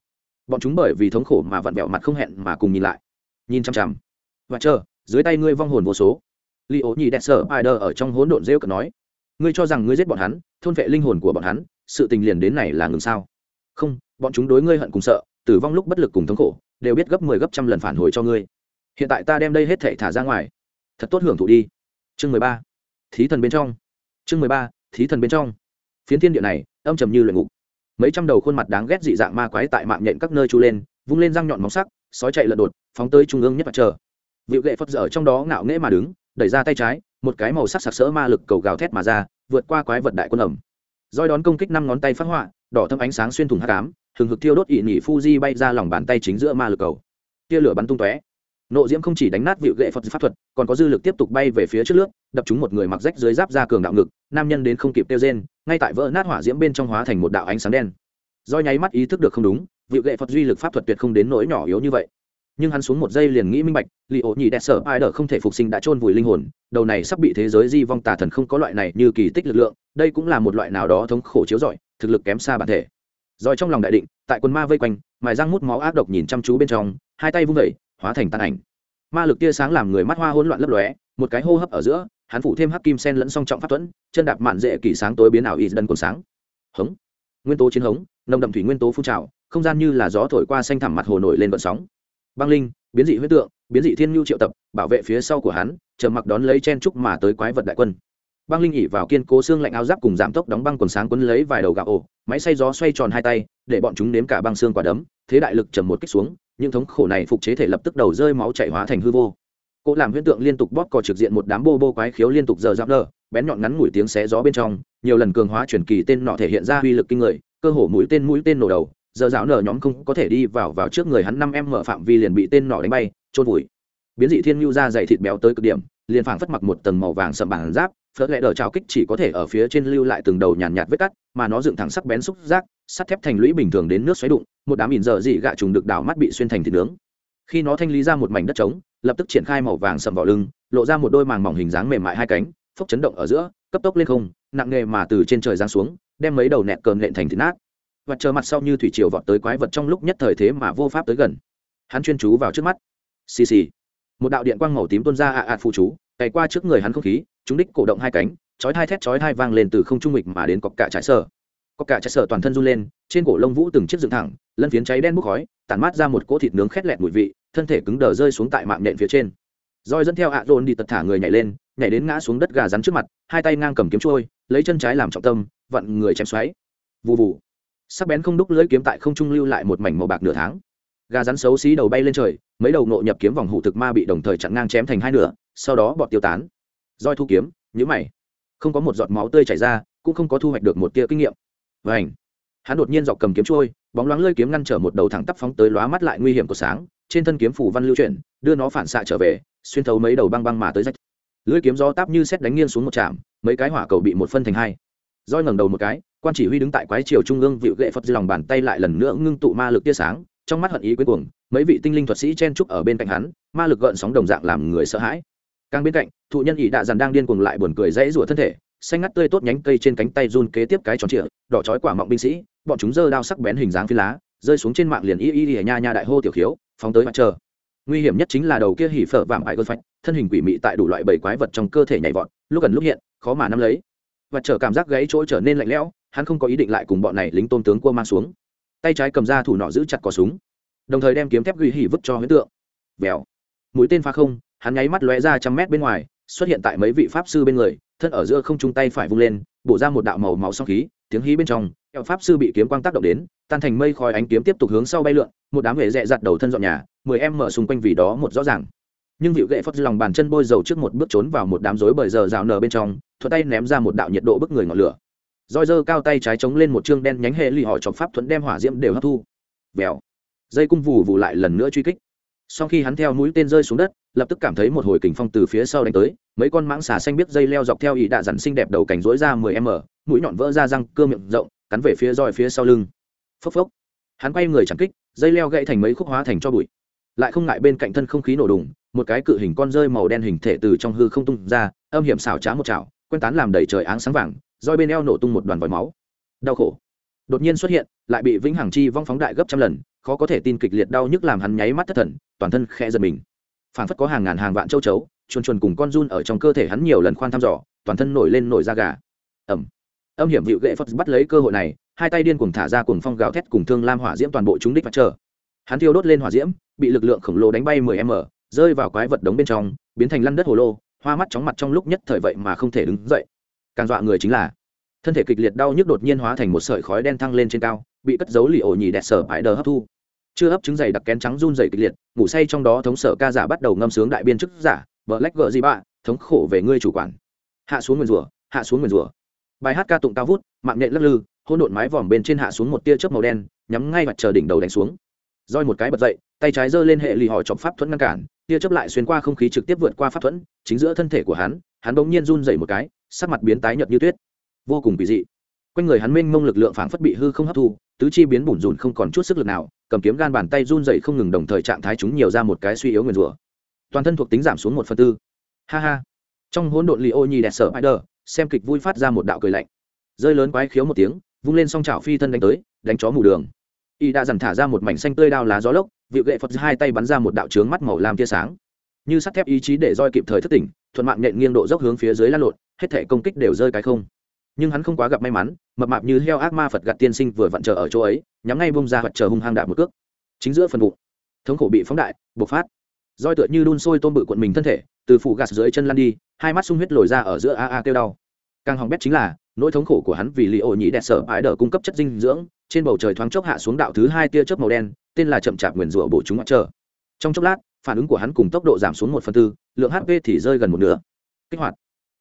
bọn chúng bởi vì thống khổ mà vặn vẹo mặt không hẹn mà cùng nhìn lại. Nhìn chằm chằm. Và chờ, dưới tay ngươi vong hồn vô số. Li ố nhì đẹp sở ai ở trong hỗn độn rêu cợt nói, ngươi cho rằng ngươi giết bọn hắn, thôn vệ linh hồn của bọn hắn, sự tình liền đến này là ngừng sao? Không, bọn chúng đối ngươi hận cùng sợ, tử vong lúc bất lực cùng thống khổ, đều biết gấp mười 10 gấp trăm lần phản hồi cho ngươi. Hiện tại ta đem đây hết thể thả ra ngoài. Thật tốt hưởng thụ đi. Chương mười ba. Thí thần bên trong. Chương mười ba. Thí thần bên trong. Phiến thiên địa này, âm trầm như luyện ngục mấy trăm đầu khuôn mặt đáng ghét dị dạng ma quái tại mạng nhện các nơi chu lên, vung lên răng nhọn móng sắc, sói chạy lật đột, phóng tới trung ương nhất mặt trời. Vịu gậy phật dở trong đó ngạo nghễ mà đứng, đẩy ra tay trái, một cái màu sắc sặc sỡ ma lực cầu gào thét mà ra, vượt qua quái vật đại quân ẩm. Roi đón công kích năm ngón tay phát họa, đỏ thâm ánh sáng xuyên thủng hát cám hừng hực thiêu đốt ỵ nhị fuji bay ra lòng bàn tay chính giữa ma lực cầu. Tia lửa bắn tung tóe nộ diễm không chỉ đánh nát vịu gậy phật pháp thuật còn có dư lực tiếp tục bay về phía trước lướt đập trúng một người mặc rách dưới giáp ra cường đạo ngực nam nhân đến không kịp tiêu rên ngay tại vỡ nát hỏa diễm bên trong hóa thành một đạo ánh sáng đen. Do nháy mắt ý thức được không đúng vịu gậy phật duy lực pháp thuật tuyệt không đến nỗi nhỏ yếu như vậy. Nhưng hắn xuống một giây liền nghĩ minh bạch li ổ nhị đẹp sở ai đỡ không thể phục sinh đã chôn vùi linh hồn đầu này sắp bị thế giới di vong tà thần không có loại này như kỳ tích lực lượng đây cũng là một loại nào đó thống khổ chiếu giỏi, thực lực kém xa bản thể. Rồi trong lòng đại định tại quân ma vây quanh mài răng mút máu ác độc nhìn chăm chú bên trong hai tay vung vẩy hóa thành tàn ảnh. Ma lực tia sáng làm người mắt hoa hỗn loạn lấp lóe một cái hô hấp ở giữa hắn phủ thêm hắc kim sen lẫn song trọng pháp tuấn, chân đạp mạn dễ kỳ sáng tối biến ảo y đần còn sáng. Hống. Nguyên tố chiến hống nồng đậm thủy nguyên tố phun trào không gian như là gió thổi qua xanh thẳm mặt hồ nổi lên vận sóng. Băng linh biến dị huyết tượng biến dị thiên nhu triệu tập bảo vệ phía sau của hắn chờ mặc đón lấy chen trúc mà tới quái vật đại quân. Băng linh ỉ vào kiên cố xương lạnh áo giáp cùng giảm tốc đóng băng quần sáng quấn lấy vài đầu gạo ổ máy xay gió xoay tròn hai tay để bọn chúng nếm cả băng xương quả đấm thế đại lực trầm một kích xuống những thống khổ này phục chế thể lập tức đầu rơi máu chảy hóa thành hư vô. Cỗ làm huyễn tượng liên tục bóp cò trực diện một đám bô bô quái khiếu liên tục giờ dạo nơ bén nhọn ngắn mũi tiếng xé gió bên trong, nhiều lần cường hóa chuyển kỳ tên nọ thể hiện ra uy lực kinh người, cơ hồ mũi tên mũi tên nổ đầu, giờ dạo nở nhóm không có thể đi vào vào trước người hắn năm em mở phạm vi liền bị tên nọ đánh bay trôn vùi. Biến dị thiên nhu ra dày thịt béo tới cực điểm, liền phảng phất mặc một tầng màu vàng sậm bản giáp phớt lẹ đờ trào kích chỉ có thể ở phía trên lưu lại từng đầu nhàn nhạt, vết cắt mà nó dựng thẳng sắc bén xúc giác sắt thép thành lũy bình thường đến nước xoáy đụng một đám ỉn dở dị gạ trùng được đảo mắt bị xuyên thành thịt nướng. Khi nó thanh lý ra một mảnh đất trống lập tức triển khai màu vàng sầm vào lưng lộ ra một đôi màng mỏng hình dáng mềm mại hai cánh phốc chấn động ở giữa cấp tốc lên không nặng nghề mà từ trên trời giáng xuống đem mấy đầu nẹt cờn lện thành thịt nát. Và chờ mặt sau như thủy triều vọt tới quái vật trong lúc nhất thời thế mà vô pháp tới gần. Hắn chuyên chú vào trước mắt. Xì xì. Một đạo điện quang màu tím tuôn ra ạ ạt phụ chú cày qua trước người hắn không khí chúng đích cổ động hai cánh, chói hai thét chói hai vang lên từ không trung mịch mà đến cọc cả trái sở cọc cả trái sở toàn thân run lên, trên cổ lông vũ từng chiếc dựng thẳng, lân phiến cháy đen bốc khói, tản mát ra một cỗ thịt nướng khét lẹt mùi vị, thân thể cứng đờ rơi xuống tại mạng nện phía trên. Roi dẫn theo ạ à đi tật thả người nhảy lên, nhảy đến ngã xuống đất gà rắn trước mặt, hai tay ngang cầm kiếm trôi, lấy chân trái làm trọng tâm, vặn người chém xoáy. Vụ vụ sắc bén không đúc lưỡi kiếm tại không trung lưu lại một mảnh màu bạc nửa tháng. Gà rắn xấu xí đầu bay lên trời, mấy đầu nộ nhập kiếm vòng hủ thực ma bị đồng thời chặn ngang chém thành hai nửa, sau đó bọt tiêu tán roi thu kiếm nhữ mày. Không có một giọt máu tươi chảy ra, cũng không có thu hoạch được một tia kinh nghiệm. Và ảnh hắn đột nhiên dọc cầm kiếm trôi, bóng loáng lơi kiếm ngăn trở một đầu thẳng tắp phóng tới lóa mắt lại nguy hiểm của sáng, trên thân kiếm phủ văn lưu chuyển, đưa nó phản xạ trở về, xuyên thấu mấy đầu băng băng mà tới rách. Lưỡi kiếm gió táp như xét đánh nghiêng xuống một trạm, mấy cái hỏa cầu bị một phân thành hai. Roi ngẩng đầu một cái, quan chỉ huy đứng tại quái triều trung ương vịu gậy phật lòng bàn tay lại lần nữa ngưng tụ ma lực tia sáng, trong mắt hận ý cuối cùng, mấy vị tinh linh thuật sĩ chen trúc ở bên cạnh hắn, ma lực gợn sóng đồng dạng làm người sợ hãi càng bên cạnh, thụ nhân ỷ đạ dàn đang điên cuồng lại buồn cười dãy rủa thân thể, xanh ngắt tươi tốt nhánh cây trên cánh tay run kế tiếp cái tròn trịa, đỏ chói quả mọng binh sĩ, bọn chúng giơ đao sắc bén hình dáng phi lá, rơi xuống trên mạng liền y y y nha nha đại hô tiểu khiếu, phóng tới mặt trời. Nguy hiểm nhất chính là đầu kia hỉ phở vạm ải gân phạch thân hình quỷ mị tại đủ loại bảy quái vật trong cơ thể nhảy vọt, lúc gần lúc hiện, khó mà nắm lấy. Và chờ cảm giác gáy chỗ trở nên lạnh lẽo, hắn không có ý định lại cùng bọn này lính tôn tướng cua mang xuống. Tay trái cầm ra thủ nọ giữ chặt cò súng, đồng thời đem kiếm thép ghi hỉ vứt cho huyễn tượng. Vèo mũi tên pha không, hắn nháy mắt lóe ra trăm mét bên ngoài, xuất hiện tại mấy vị pháp sư bên người, thân ở giữa không chung tay phải vung lên, bổ ra một đạo màu màu song khí, tiếng hí bên trong, kẹo pháp sư bị kiếm quang tác động đến, tan thành mây khói ánh kiếm tiếp tục hướng sau bay lượn, một đám vệ rẽ giật đầu thân dọn nhà, mười em mở xung quanh vì đó một rõ ràng. Nhưng vịu gậy phất lòng bàn chân bôi dầu trước một bước trốn vào một đám rối bởi giờ rào nở bên trong, thuận tay ném ra một đạo nhiệt độ bức người ngọn lửa. Roi dơ cao tay trái chống lên một chương đen nhánh hệ lì hỏi chọc pháp thuần đem hỏa diễm đều hấp thu. Vèo. Dây cung vù vù lại lần nữa truy kích sau khi hắn theo mũi tên rơi xuống đất, lập tức cảm thấy một hồi kình phong từ phía sau đánh tới, mấy con mãng xà xanh biết dây leo dọc theo ý đạ dặn xinh đẹp đầu cành rối ra mười m mũi nhọn vỡ ra răng, cơ miệng rộng, cắn về phía roi phía sau lưng. Phốc phốc. Hắn quay người chẳng kích, dây leo gãy thành mấy khúc hóa thành cho bụi. Lại không ngại bên cạnh thân không khí nổ đùng, một cái cự hình con rơi màu đen hình thể từ trong hư không tung ra, âm hiểm xảo trá một chảo, quen tán làm đầy trời áng sáng vàng, roi bên eo nổ tung một đoàn vòi máu. Đau khổ. Đột nhiên xuất hiện, lại bị vĩnh hằng chi vong phóng đại gấp trăm lần khó có thể tin kịch liệt đau nhức làm hắn nháy mắt thất thần, toàn thân khẽ giật mình. Phản phất có hàng ngàn hàng vạn châu chấu, chuồn chuồn cùng con run ở trong cơ thể hắn nhiều lần khoan thăm dò, toàn thân nổi lên nổi da gà. Ẩm âm hiểm vịu gậy phật bắt lấy cơ hội này, hai tay điên cùng thả ra cùng phong gào thét cùng thương lam hỏa diễm toàn bộ chúng đích và chờ. Hắn thiêu đốt lên hỏa diễm, bị lực lượng khổng lồ đánh bay 10 m, rơi vào quái vật đống bên trong, biến thành lăn đất hồ lô, hoa mắt chóng mặt trong lúc nhất thời vậy mà không thể đứng dậy. Càng dọa người chính là thân thể kịch liệt đau nhức đột nhiên hóa thành một sợi khói đen thăng lên trên cao, bị cất giấu lì ổ nhì đẹp sở bãi đờ hấp thu. Chưa hấp trứng dày đặc kén trắng run dày kịch liệt, ngủ say trong đó thống sở ca giả bắt đầu ngâm sướng đại biên chức giả vợ lách vợ gì bạ, thống khổ về ngươi chủ quản. Hạ xuống nguyền rủa, hạ xuống nguyền rủa. Bài hát ca tụng cao vút, mạng nhện lắc lư hôn độn mái vòm bên trên hạ xuống một tia chớp màu đen, nhắm ngay mặt chờ đỉnh đầu đánh xuống. Roi một cái bật dậy, tay trái giơ lên hệ lì hỏi chọc pháp thuẫn ngăn cản, tia chớp lại xuyên qua không khí trực tiếp vượt qua pháp thuẫn, chính giữa thân thể của hắn hắn bỗng nhiên run dày một cái, sắc mặt biến tái nhợt như tuyết vô cùng kỳ dị. Quanh người hắn minh mông lực lượng phảng phất bị hư không hấp thu, tứ chi biến bủn rủn không còn chút sức lực nào, cầm kiếm gan bàn tay run dậy không ngừng đồng thời trạng thái chúng nhiều ra một cái suy yếu nguyền rủa. Toàn thân thuộc tính giảm xuống một phần tư. Ha ha. Trong hỗn độn li ô nhi đẹp sở spider, xem kịch vui phát ra một đạo cười lạnh. Rơi lớn quái khiếu một tiếng, vung lên song chảo phi thân đánh tới, đánh chó mù đường. Y đã dằn thả ra một mảnh xanh tươi đao lá gió lốc, vịu gậy phật hai tay bắn ra một đạo trướng mắt màu lam tia sáng. Như sắt thép ý chí để roi kịp thời thất tỉnh, thuận mạng nện nghiêng độ dốc hướng phía dưới lan lộn, hết thể công kích đều rơi cái không nhưng hắn không quá gặp may mắn, mập mạp như heo ác ma phật gạt tiên sinh vừa vặn chờ ở chỗ ấy, nhắm ngay bông ra vật chờ hung hăng đạp một cước. Chính giữa phần bụng, thống khổ bị phóng đại, bộc phát. Roi tựa như đun sôi tôm bự cuộn mình thân thể, từ phủ gạt dưới chân lăn đi, hai mắt sung huyết lồi ra ở giữa a a kêu đau. Càng hỏng bét chính là, nỗi thống khổ của hắn vì lì ổ nhĩ đẹp sở ái đờ cung cấp chất dinh dưỡng, trên bầu trời thoáng chốc hạ xuống đạo thứ hai tia chớp màu đen, tên là chậm chạp nguyền rủa bổ chúng ngoại trở trong chốc lát, phản ứng của hắn cùng tốc độ giảm xuống một phần tư, lượng hp thì rơi gần một nửa. Kích hoạt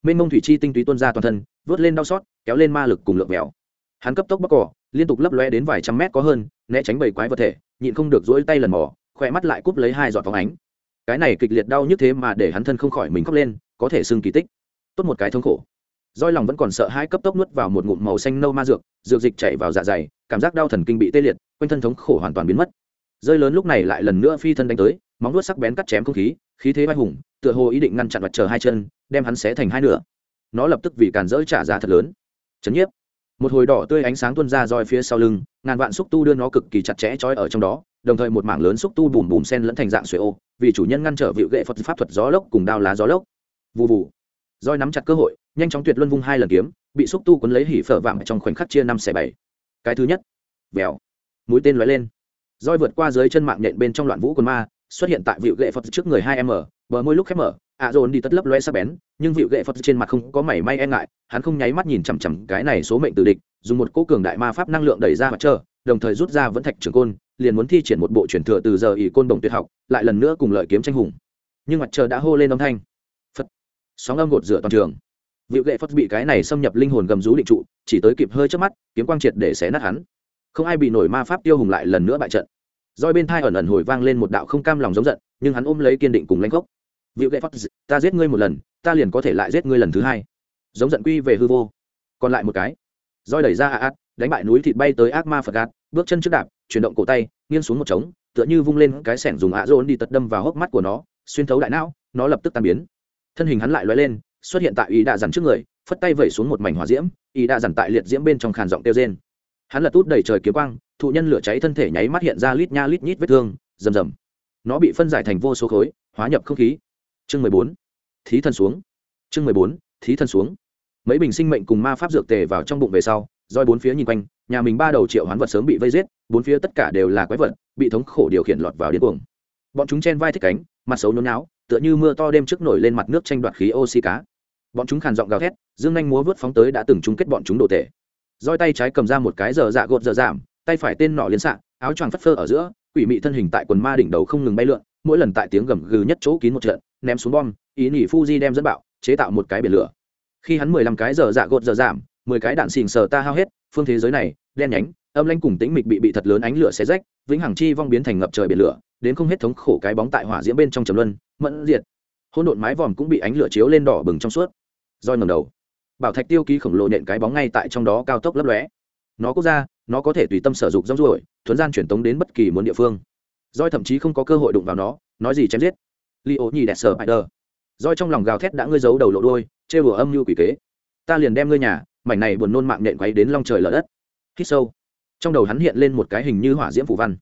mênh mông thủy chi tinh túy tuôn ra toàn thân, vớt lên đau xót, kéo lên ma lực cùng lượng mèo hắn cấp tốc bóc cỏ, liên tục lấp lóe đến vài trăm mét có hơn, né tránh bầy quái vật thể, nhịn không được rỗi tay lần mò, khỏe mắt lại cúp lấy hai giọt phóng ánh. Cái này kịch liệt đau như thế mà để hắn thân không khỏi mình khóc lên, có thể xưng kỳ tích. Tốt một cái thống khổ. Roi lòng vẫn còn sợ hai cấp tốc nuốt vào một ngụm màu xanh nâu ma dược dược dịch chảy vào dạ dày, cảm giác đau thần kinh bị tê liệt, quanh thân thống khổ hoàn toàn biến mất. Rơi lớn lúc này lại lần nữa phi thân đánh tới, móng nuốt sắc bén cắt chém không khí khí thế vai hùng tựa hồ ý định ngăn chặn mặt chờ hai chân, đem hắn xé thành hai nửa. Nó lập tức vì càn rỡ trả giá thật lớn. Chấn nhiếp. Một hồi đỏ tươi ánh sáng tuôn ra roi phía sau lưng, ngàn vạn xúc tu đưa nó cực kỳ chặt chẽ trói ở trong đó, đồng thời một mảng lớn xúc tu bùm bùm sen lẫn thành dạng xuế ô, vì chủ nhân ngăn trở vịu gậy phật pháp thuật gió lốc cùng đao lá gió lốc. Vụ vụ roi nắm chặt cơ hội, nhanh chóng tuyệt luân vung hai lần kiếm, bị xúc tu quấn lấy hỉ phở vạm trong khoảnh khắc chia năm xẻ bảy. Cái thứ nhất. Vèo. Mũi tên lóe lên. Roi vượt qua dưới chân mạng nhện bên trong loạn vũ quần ma, xuất hiện tại vịu gậy phật trước người hai m bờ môi lúc khép mở, ạ dồn đi tất lấp loe sắc bén, nhưng vịu gậy phật trên mặt không có mảy may e ngại, hắn không nháy mắt nhìn chằm chằm cái này số mệnh tử địch, dùng một cỗ cường đại ma pháp năng lượng đẩy ra mặt trơ đồng thời rút ra vẫn thạch trường côn, liền muốn thi triển một bộ truyền thừa từ giờ ỷ côn đồng tuyệt học, lại lần nữa cùng lợi kiếm tranh hùng. Nhưng mặt trời đã hô lên âm thanh. Phật. Sóng âm gột rửa toàn trường. Vịu gậy phật bị cái này xâm nhập linh hồn gầm rú định trụ, chỉ tới kịp hơi trước mắt, kiếm quang triệt để xé nát hắn. Không ai bị nổi ma pháp tiêu hùng lại lần nữa bại trận. Roi bên thai ẩn ẩn hồi vang lên một đạo không cam lòng giống giận, nhưng hắn ôm lấy kiên định cùng lãnh gốc vịu gậy phật ta giết ngươi một lần, ta liền có thể lại giết ngươi lần thứ hai. Giống giận quy về hư vô. Còn lại một cái. Roi đẩy ra a át đánh bại núi thịt bay tới ác ma phật gạt, bước chân trước đạp, chuyển động cổ tay, nghiêng xuống một trống, tựa như vung lên cái xẻng dùng ạ rôn đi tật đâm vào hốc mắt của nó, xuyên thấu đại não, nó lập tức tan biến. Thân hình hắn lại lóe lên, xuất hiện tại ý đạ dằn trước người, phất tay vẩy xuống một mảnh hỏa diễm ý đạ dằn tại liệt diễm bên trong khàn giọng kêu rên. hắn lật út đầy trời kiếm quang, thụ nhân lửa cháy thân thể nháy mắt hiện ra lít nha lít nhít vết thương, rầm rầm. Nó bị phân giải thành vô số khối, hóa nhập không khí chương mười bốn, thí thân xuống. Chương mười bốn, thí thân xuống. Mấy bình sinh mệnh cùng ma pháp dược tề vào trong bụng về sau, roi bốn phía nhìn quanh, nhà mình ba đầu triệu hoán vật sớm bị vây giết, bốn phía tất cả đều là quái vật, bị thống khổ điều khiển lọt vào điên cuồng. Bọn chúng chen vai thích cánh, mặt xấu nhốn náo tựa như mưa to đêm trước nổi lên mặt nước tranh đoạt khí oxy cá. Bọn chúng khàn giọng gào thét, dương nhanh múa vớt phóng tới đã từng chung kết bọn chúng đồ tể. Roi tay trái cầm ra một cái giờ dạ gột giờ giảm, tay phải tên nọ liên xạ, áo choàng phất phơ ở giữa, quỷ mị thân hình tại quần ma đỉnh đầu không ngừng bay lượn mỗi lần tại tiếng gầm gừ nhất chỗ kín một trận, ném xuống bom, ý nỉ fuji đem dẫn bạo, chế tạo một cái biển lửa. Khi hắn mười lăm cái giờ dạ gột giờ giảm, mười cái đạn xìn sờ ta hao hết, phương thế giới này, đen nhánh, âm lanh cùng tĩnh mịch bị bị thật lớn ánh lửa xé rách, vĩnh hằng chi vong biến thành ngập trời biển lửa, đến không hết thống khổ cái bóng tại hỏa diễm bên trong trầm luân, mẫn diệt. Hôn độn mái vòm cũng bị ánh lửa chiếu lên đỏ bừng trong suốt. Roi ngầm đầu. Bảo thạch tiêu ký khổng lồ nện cái bóng ngay tại trong đó cao tốc lấp lóe. Nó quốc ra, nó có thể tùy tâm sở dụng rong ruổi thuấn gian truyền tống đến bất kỳ muốn địa phương roi thậm chí không có cơ hội đụng vào nó, nói gì chém giết. Li ô nhì đẹp sở spider roi trong lòng gào thét đã ngươi giấu đầu lộ đôi chê bùa âm như quỷ kế. Ta liền đem ngươi nhà, mảnh này buồn nôn mạng nện quấy đến long trời lở đất. Hít sâu. Trong đầu hắn hiện lên một cái hình như hỏa diễm phủ văn.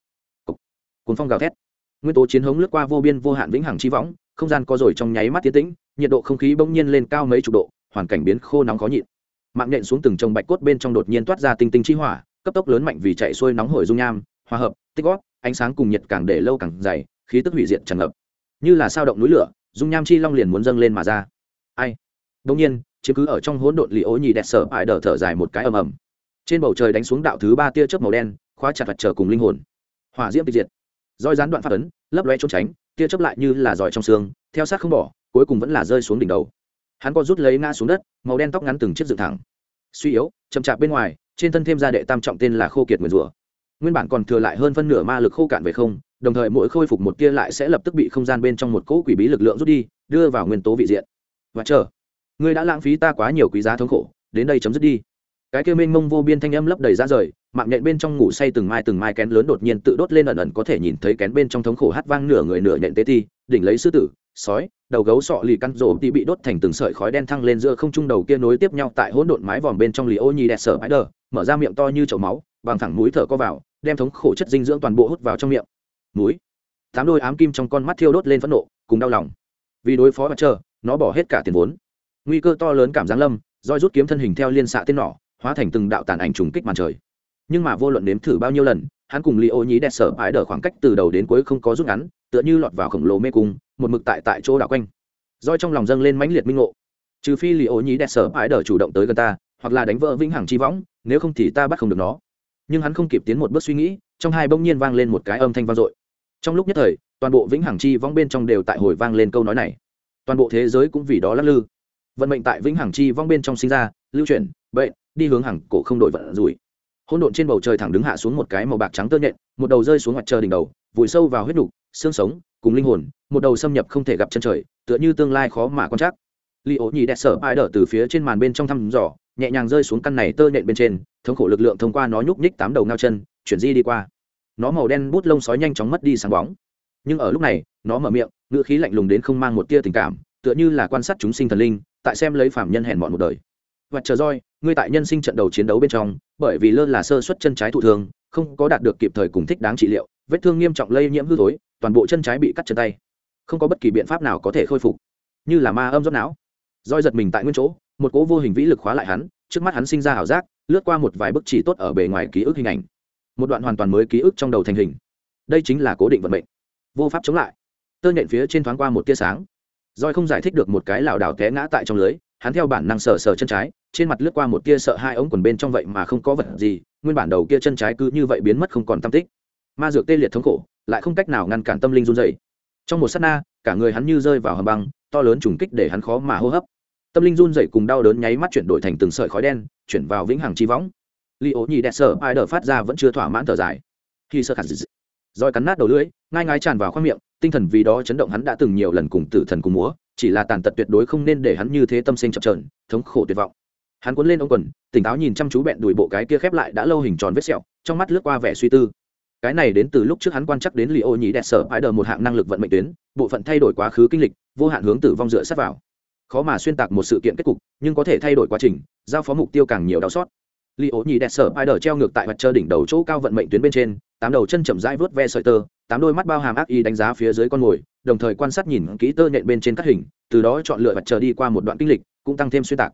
Cuốn phong gào thét. Nguyên tố chiến hống lướt qua vô biên vô hạn vĩnh hằng chi võng, không gian co rồi trong nháy mắt tiến tĩnh, nhiệt độ không khí bỗng nhiên lên cao mấy chục độ, hoàn cảnh biến khô nóng khó nhịn. Mạng nhện xuống từng trồng bạch cốt bên trong đột nhiên toát ra tinh tinh chi hỏa, cấp tốc lớn mạnh vì chạy xuôi nóng hổi dung nham, hòa hợp, tích góp ánh sáng cùng nhiệt càng để lâu càng dày, khí tức hủy diệt tràn ngập. Như là sao động núi lửa, dung nham chi long liền muốn dâng lên mà ra. Ai? Đông nhiên chiếm cứ ở trong hỗn độn lì ố nhì đẹp sở ải đờ thở dài một cái ầm ầm. Trên bầu trời đánh xuống đạo thứ ba tia chớp màu đen, khóa chặt vật trở cùng linh hồn. Hỏa diễm tịch diệt. Roi gián đoạn phát ấn, lấp loe trốn tránh, tia chớp lại như là giỏi trong xương, theo sát không bỏ, cuối cùng vẫn là rơi xuống đỉnh đầu. Hắn có rút lấy ngã xuống đất, màu đen tóc ngắn từng chiếc dựng thẳng. Suy yếu, chậm chạp bên ngoài, trên thân thêm ra đệ tam trọng tên là khô kiệt nguyền rủa nguyên bản còn thừa lại hơn phân nửa ma lực khô cạn về không, đồng thời mỗi khôi phục một tia lại sẽ lập tức bị không gian bên trong một cỗ quỷ bí lực lượng rút đi, đưa vào nguyên tố vị diện. Và chờ, ngươi đã lãng phí ta quá nhiều quý giá thống khổ, đến đây chấm dứt đi. Cái kia mênh mông vô biên thanh âm lấp đầy ra rời, mạng nhện bên trong ngủ say từng mai từng mai kén lớn đột nhiên tự đốt lên ẩn ẩn có thể nhìn thấy kén bên trong thống khổ hát vang nửa người nửa nhện tế ti, đỉnh lấy sư tử sói, đầu gấu sọ lì căn rổ thì bị đốt thành từng sợi khói đen thăng lên giữa không trung đầu kia nối tiếp nhau tại hỗn độn mái vòm bên trong lì ô nhi đẹp sở bãi đờ, mở ra miệng to như chậu máu, bằng thẳng mũi thở co vào, đem thống khổ chất dinh dưỡng toàn bộ hút vào trong miệng. Mũi. Tám đôi ám kim trong con mắt thiêu đốt lên phẫn nộ, cùng đau lòng. Vì đối phó mặt trời nó bỏ hết cả tiền vốn. Nguy cơ to lớn cảm giác lâm, roi rút kiếm thân hình theo liên xạ tên nỏ, hóa thành từng đạo tàn ảnh trùng kích màn trời. Nhưng mà vô luận nếm thử bao nhiêu lần hắn cùng li ô nhí đẹp sở ái đờ khoảng cách từ đầu đến cuối không có rút ngắn, tựa như lọt vào khổng lồ mê cung, một mực tại tại chỗ đảo quanh. Roi trong lòng dâng lên mãnh liệt minh ngộ. Trừ phi li ô nhí đẹp sở ái đờ chủ động tới gần ta, hoặc là đánh vỡ vĩnh hằng chi võng, nếu không thì ta bắt không được nó. Nhưng hắn không kịp tiến một bước suy nghĩ, trong hai bỗng nhiên vang lên một cái âm thanh vang dội. Trong lúc nhất thời, toàn bộ vĩnh hằng chi võng bên trong đều tại hồi vang lên câu nói này. Toàn bộ thế giới cũng vì đó lắc lư. Vận mệnh tại vĩnh hằng chi vong bên trong sinh ra, lưu chuyển, bệnh, đi hướng hằng cổ không đổi vận rủi hỗn độn trên bầu trời thẳng đứng hạ xuống một cái màu bạc trắng tơ nhện, một đầu rơi xuống mặt trời đỉnh đầu, vùi sâu vào huyết đục xương sống, cùng linh hồn, một đầu xâm nhập không thể gặp chân trời, tựa như tương lai khó mà quan trắc. Li ố nhì đẹp sở ai đỡ từ phía trên màn bên trong thăm dò, nhẹ nhàng rơi xuống căn này tơ nhện bên trên, thống khổ lực lượng thông qua nó nhúc nhích tám đầu ngao chân, chuyển di đi qua. Nó màu đen bút lông sói nhanh chóng mất đi sáng bóng. Nhưng ở lúc này, nó mở miệng, ngữ khí lạnh lùng đến không mang một tia tình cảm, tựa như là quan sát chúng sinh thần linh, tại xem lấy phạm nhân hèn mọn một đời. Và chờ roi ngươi tại nhân sinh trận đầu chiến đấu bên trong, bởi vì lơ là sơ suất chân trái thụ thương, không có đạt được kịp thời cùng thích đáng trị liệu, vết thương nghiêm trọng lây nhiễm hư thối, toàn bộ chân trái bị cắt chân tay. Không có bất kỳ biện pháp nào có thể khôi phục. Như là ma âm rót não. Roi giật mình tại nguyên chỗ, một cỗ vô hình vĩ lực khóa lại hắn, trước mắt hắn sinh ra ảo giác, lướt qua một vài bức chỉ tốt ở bề ngoài ký ức hình ảnh. Một đoạn hoàn toàn mới ký ức trong đầu thành hình. Đây chính là cố định vận mệnh. Vô pháp chống lại. Tơ nhện phía trên thoáng qua một tia sáng. Roi không giải thích được một cái lảo đảo té ngã tại trong lưới, hắn theo bản năng sờ sờ chân trái trên mặt lướt qua một tia sợ hai ống quần bên trong vậy mà không có vật gì, nguyên bản đầu kia chân trái cứ như vậy biến mất không còn tam tích. Ma dược tê liệt thống khổ, lại không cách nào ngăn cản tâm linh run dày trong một s á t na, cả người hắn như rơi vào hầm băng, to lớn trùng kích để hắn khó mà hô hấp. Tâm linh run dày cùng đau đớn nháy mắt chuyển đổi thành từng sợi khói đen, chuyển vào vĩnh hằng chi võng. Li ố nhì đẹp sợ ai đờ phát ra vẫn chưa thỏa mãn thở dài. Khi sơ khả roi cắn nát đầu lưỡi, ngai ngái tràn vào khoang miệng, tinh thần vì đó chấn động hắn đã từng nhiều lần cùng tử thần cùng múa, chỉ là tàn tật tuyệt đối không nên để hắn như thế tâm sinh chập trờn thống khổ tuyệt vọng hắn cuốn lên ông quần, tỉnh táo nhìn chăm chú bẹn đùi bộ cái kia khép lại đã lâu hình tròn vết sẹo, trong mắt lướt qua vẻ suy tư. Cái này đến từ lúc trước hắn quan chắc đến li ô nhĩ đẹp sở hãi đờ một hạng năng lực vận mệnh tuyến, bộ phận thay đổi quá khứ kinh lịch, vô hạn hướng tử vong dựa sát vào. Khó mà xuyên tạc một sự kiện kết cục, nhưng có thể thay đổi quá trình, giao phó mục tiêu càng nhiều đau xót. Li ố nhì đẹp sở ai đờ treo ngược tại mặt trời đỉnh đầu chỗ cao vận mệnh tuyến bên trên, tám đầu chân chậm rãi vớt ve sợi tơ, tám đôi mắt bao hàm ác y đánh giá phía dưới con mồi, đồng thời quan sát nhìn kỹ tơ nhện bên trên các hình, từ đó chọn lựa mặt trời đi qua một đoạn kinh lịch, cũng tăng thêm xuyên tạc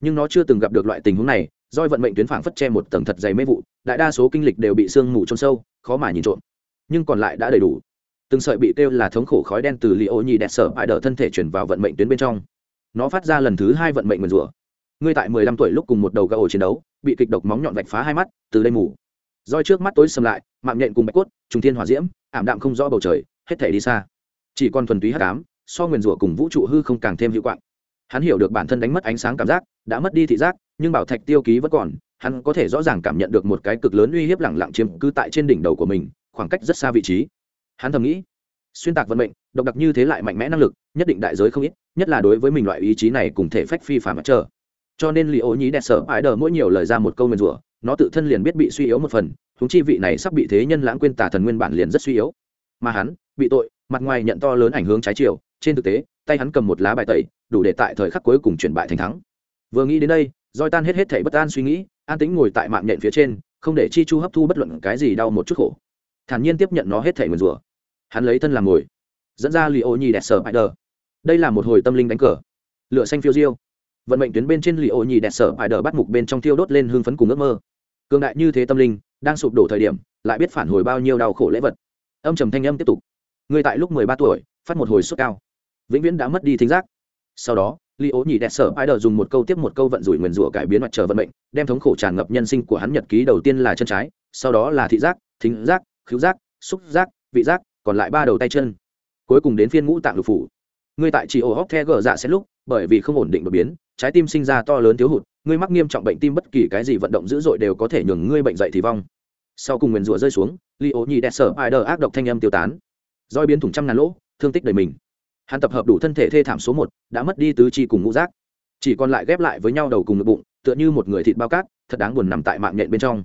nhưng nó chưa từng gặp được loại tình huống này doi vận mệnh tuyến phảng phất che một tầng thật dày mê vụ, đại đa số kinh lịch đều bị sương mù trôn sâu, khó mà nhìn trộm. Nhưng còn lại đã đầy đủ. Từng sợi bị kêu là thống khổ khói đen từ li ô nhi đẹp sở ai đỡ thân thể chuyển vào vận mệnh tuyến bên trong. Nó phát ra lần thứ hai vận mệnh mượn rủa. Ngươi tại mười lăm tuổi lúc cùng một đầu gà ổ chiến đấu, bị kịch độc móng nhọn vạch phá hai mắt, từ đây mù roi trước mắt tối sầm lại, mạng nhện cùng bạch cốt, trùng thiên hỏa diễm, ảm đạm không rõ bầu trời, hết thể đi xa. Chỉ còn thuần túy hắc ám, so nguyền rủa cùng vũ trụ hư không càng thêm hữu quạng hắn hiểu được bản thân đánh mất ánh sáng cảm giác, đã mất đi thị giác, nhưng bảo thạch tiêu ký vẫn còn, hắn có thể rõ ràng cảm nhận được một cái cực lớn uy hiếp lẳng lặng chiếm cứ tại trên đỉnh đầu của mình, khoảng cách rất xa vị trí. Hắn thầm nghĩ, xuyên tạc vận mệnh, độc đặc như thế lại mạnh mẽ năng lực, nhất định đại giới không ít, nhất là đối với mình loại ý chí này cùng thể phách phi phàm mặt trời cho nên li ô nhí đẹp sợ ái đờ mỗi nhiều lời ra một câu nguyền rủa, nó tự thân liền biết bị suy yếu một phần thúng chi vị này sắp bị thế nhân lãng quên tà thần nguyên bản liền rất suy yếu. Mà hắn, bị tội, mặt ngoài nhận to lớn ảnh hưởng trái chiều, trên thực tế tay hắn cầm một lá bài tẩy, đủ để tại thời khắc cuối cùng chuyển bại thành thắng. Vừa nghĩ đến đây roi tan hết hết thảy bất an suy nghĩ, an tĩnh ngồi tại mạng nhện phía trên, không để chi chu hấp thu bất luận cái gì đau một chút khổ. Thản nhiên tiếp nhận nó hết thảy mượn rùa hắn lấy thân làm ngồi dẫn ra lì ô nhi đẹp sở spider. Đây là một hồi tâm linh đánh cờ. Lửa xanh phiêu diêu. Vận mệnh tuyến bên trên lì ô nhi đẹp sở spider bắt mục bên trong tiêu đốt lên hương phấn cùng ước mơ. Cường đại như thế tâm linh, đang sụp đổ thời điểm, lại biết phản hồi bao nhiêu đau khổ lễ vật. Âm trầm thanh âm tiếp tục. Người tại lúc mười ba tuổi, phát một hồi suất cao vĩnh viễn đã mất đi thính giác. Sau đó li ố nhị đẹp sở ai đờ dùng một câu tiếp một câu vận rủi nguyền rủa cải biến mặt trời vận mệnh, đem thống khổ tràn ngập nhân sinh của hắn nhật ký đầu tiên là chân trái, sau đó là thị giác, thính giác, khứu giác, xúc giác, vị giác, còn lại ba đầu tay chân. Cuối cùng đến phiên ngũ tạng lục phủ. Ngươi tại chỉ ổ hóc the gờ dạ xét lúc, bởi vì không ổn định đột biến, trái tim sinh ra to lớn thiếu hụt, ngươi mắc nghiêm trọng bệnh tim bất kỳ cái gì vận động dữ dội đều có thể nhường ngươi bệnh dậy thì vong. Sau cùng nguyền rủa rơi xuống li ố nhị đẹp sở ai đờ ác độc thanh âm tiêu tán. Roi biến thủng trăm ngàn lỗ, thương tích đầy mình hắn tập hợp đủ thân thể thê thảm số một, đã mất đi tứ chi cùng ngũ rác chỉ còn lại ghép lại với nhau đầu cùng ngực bụng, tựa như một người thịt bao cát, thật đáng buồn nằm tại mạng nhện bên trong.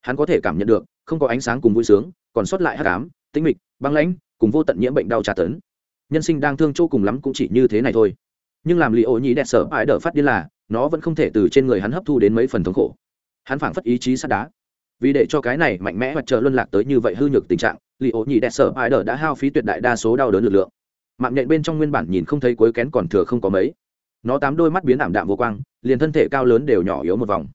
Hắn có thể cảm nhận được, không có ánh sáng cùng vui sướng, còn sót lại hát cám tĩnh mịch, băng lãnh, cùng vô tận nhiễm bệnh đau tra tấn. Nhân sinh đang thương chỗ cùng lắm cũng chỉ như thế này thôi. Nhưng làm lì ô nhĩ đẹp sở ái đỡ phát điên là, nó vẫn không thể từ trên người hắn hấp thu đến mấy phần thống khổ. Hắn phảng phất ý chí sắt đá. Vì để cho cái này mạnh mẽ mặt trời luân lạc tới như vậy hư nhược tình trạng, lì ô nhĩ đẹp sở ái đỡ đã hao phí tuyệt đại đa số đau đớn lực lượng mạng nhện bên trong nguyên bản nhìn không thấy cuối kén còn thừa không có mấy. Nó tám đôi mắt biến ảm đạm vô quang, liền thân thể cao lớn đều nhỏ yếu một vòng.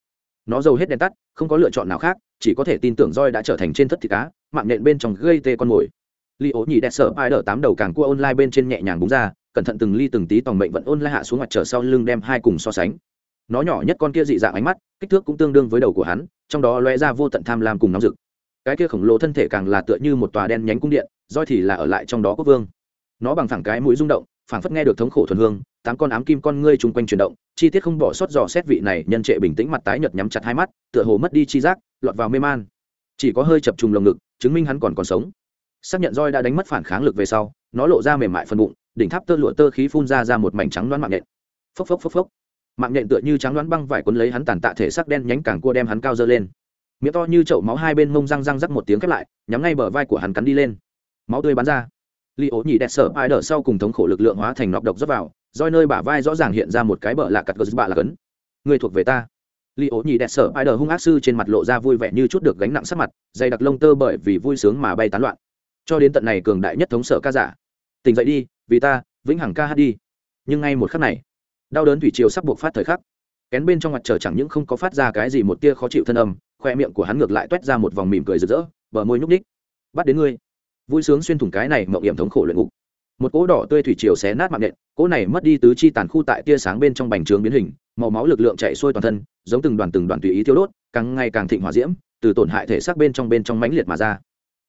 Nó dầu hết đèn tắt, không có lựa chọn nào khác, chỉ có thể tin tưởng roi đã trở thành trên thất thịt cá, mạng nhện bên trong gây tê con mồi. Li ố nhì đẹp sợ ai đỡ tám đầu càng cua online bên trên nhẹ nhàng búng ra, cẩn thận từng ly từng tí tòng mệnh vẫn ôn lại hạ xuống mặt trở sau lưng đem hai cùng so sánh. Nó nhỏ nhất con kia dị dạng ánh mắt, kích thước cũng tương đương với đầu của hắn, trong đó lóe ra vô tận tham lam cùng nóng rực. Cái kia khổng lồ thân thể càng là tựa như một tòa đen nhánh cung điện, roi thì là ở lại trong đó quốc vương nó bằng thẳng cái mũi rung động, phảng phất nghe được thống khổ thuần hương, tám con ám kim con ngươi chung quanh chuyển động, chi tiết không bỏ sót dò xét vị này nhân trệ bình tĩnh mặt tái nhợt nhắm chặt hai mắt, tựa hồ mất đi chi giác, lọt vào mê man. Chỉ có hơi chập trùng lồng ngực, chứng minh hắn còn còn sống. Xác nhận roi đã đánh mất phản kháng lực về sau, nó lộ ra mềm mại phần bụng, đỉnh tháp tơ lụa tơ khí phun ra ra một mảnh trắng đoán mạng nhện. Phốc phốc phốc phốc. Mạng nhện tựa như trắng đoán băng vải cuốn lấy hắn tàn tạ thể sắc đen nhánh càng cua đem hắn cao dơ lên. Miệng to như chậu máu hai bên mông răng răng rắc một tiếng khép lại, nhắm ngay bờ vai của hắn cắn đi lên. Máu tươi bắn ra li ố nhị đẹp sợ ai đỡ sau cùng thống khổ lực lượng hóa thành nọc độc dốc vào, roi nơi bả vai rõ ràng hiện ra một cái bờ lạ cặt gờ bạ là cấn người thuộc về ta. Li ố nhị đẹp sợ ai đỡ hung ác sư trên mặt lộ ra vui vẻ như chút được gánh nặng sắc mặt, dày đặc lông tơ bởi vì vui sướng mà bay tán loạn. Cho đến tận này cường đại nhất thống sở ca giả. Tỉnh dậy đi, vì ta, vĩnh hằng ca hát đi. Nhưng ngay một khắc này, đau đớn thủy triều sắp buộc phát thời khắc. Kén bên trong mặt trời chẳng những không có phát ra cái gì một tia khó chịu thân âm, khoe miệng của hắn ngược lại t ra một vòng mỉm cười rực rỡ, bờ môi nhúc ních bắt đến ngươi vui sướng xuyên thủng cái này mộng hiểm thống khổ luyện ngục. Một cỗ đỏ tươi thủy chiều xé nát mạng nện cỗ này mất đi tứ chi tàn khu tại tia sáng bên trong bành trướng biến hình, màu máu lực lượng chạy xuôi toàn thân, giống từng đoàn từng đoàn tùy ý tiêu đốt, càng ngày càng thịnh hỏa diễm, từ tổn hại thể xác bên trong bên trong mãnh liệt mà ra.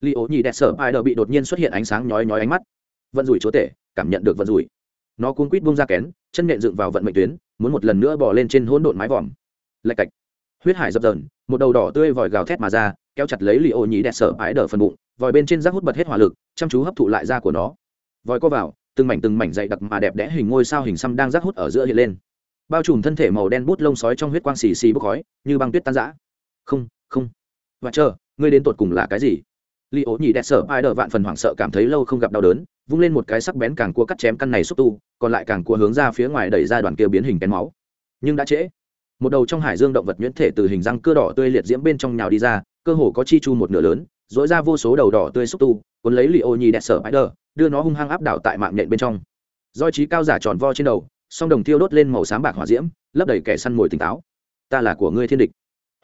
Li ố nhì đẹp sở ai đờ bị đột nhiên xuất hiện ánh sáng nhói nhói ánh mắt. Vận rủi chúa tể, cảm nhận được vận rủi. Nó cuốn quýt bung ra kén, chân nện dựng vào vận mệnh tuyến, muốn một lần nữa bỏ lên trên hỗn độn mái vòm. Lạch cạch. Huyết hải dập dờn, một đầu đỏ tươi vòi gào thét mà ra kéo chặt lấy lì ô nhì đẹp sở ái đờ phần bụng, vòi bên trên rác hút bật hết hỏa lực, chăm chú hấp thụ lại da của nó. Vòi co vào, từng mảnh từng mảnh dày đặc mà đẹp đẽ hình ngôi sao hình xăm đang rác hút ở giữa hiện lên. Bao trùm thân thể màu đen bút lông sói trong huyết quang xì xì bốc khói, như băng tuyết tan rã. Không không. Và chờ, ngươi đến tột cùng là cái gì? Li ố nhì đẹp sở ai đờ vạn phần hoảng sợ cảm thấy lâu không gặp đau đớn, vung lên một cái sắc bén càng cua cắt chém căn này xúc tu, còn lại càng cua hướng ra phía ngoài đẩy ra đoàn kia biến hình kén máu. Nhưng đã trễ một đầu trong hải dương động vật nhuyễn thể từ hình răng cưa đỏ tươi liệt diễm bên trong nhào đi ra, cơ hồ có chi chu một nửa lớn dỗi ra vô số đầu đỏ tươi xúc tu, cuốn lấy lì ô nhi đẹp sở bãi đờ, đưa nó hung hăng áp đảo tại mạng nhện bên trong. Do trí cao giả tròn vo trên đầu, song đồng thiêu đốt lên màu xám bạc hỏa diễm, lấp đầy kẻ săn mồi tỉnh táo. Ta là của ngươi thiên địch.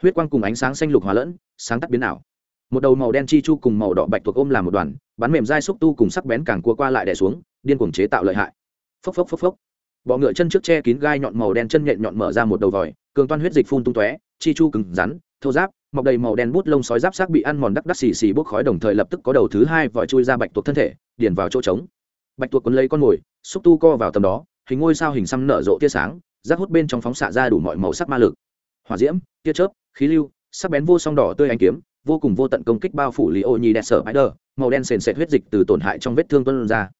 Huyết quang cùng ánh sáng xanh lục hòa lẫn, sáng tắt biến ảo. Một đầu màu đen chi chu cùng màu đỏ bạch thuộc ôm làm một đoàn, bắn mềm dai xúc tu cùng sắc bén càng cua qua lại đè xuống, điên cuồng chế tạo lợi hại. Phốc phốc phốc phốc. Bọ ngựa chân trước che kín gai nhọn màu đen chân nhện nhọn mở ra một đầu vòi cường toan huyết dịch phun tung tóe, chi chu cứng rắn, thô giáp mọc đầy màu đen bút lông sói giáp xác bị ăn mòn đắc đắc xì xì bốc khói đồng thời lập tức có đầu thứ hai vòi chui ra bạch tuộc thân thể, điền vào chỗ trống. Bạch tuộc quấn lấy con mồi, xúc tu co vào tầm đó, hình ngôi sao hình xăm nở rộ tia sáng, rác hút bên trong phóng xạ ra đủ mọi màu sắc ma lực. Hỏa diễm, tia chớp, khí lưu, sắc bén vô song đỏ tươi anh kiếm, vô cùng vô tận công kích bao phủ li ô nhi đẹp sở spider, màu đen sền sệt huyết dịch từ tổn hại trong vết thương tuân ra.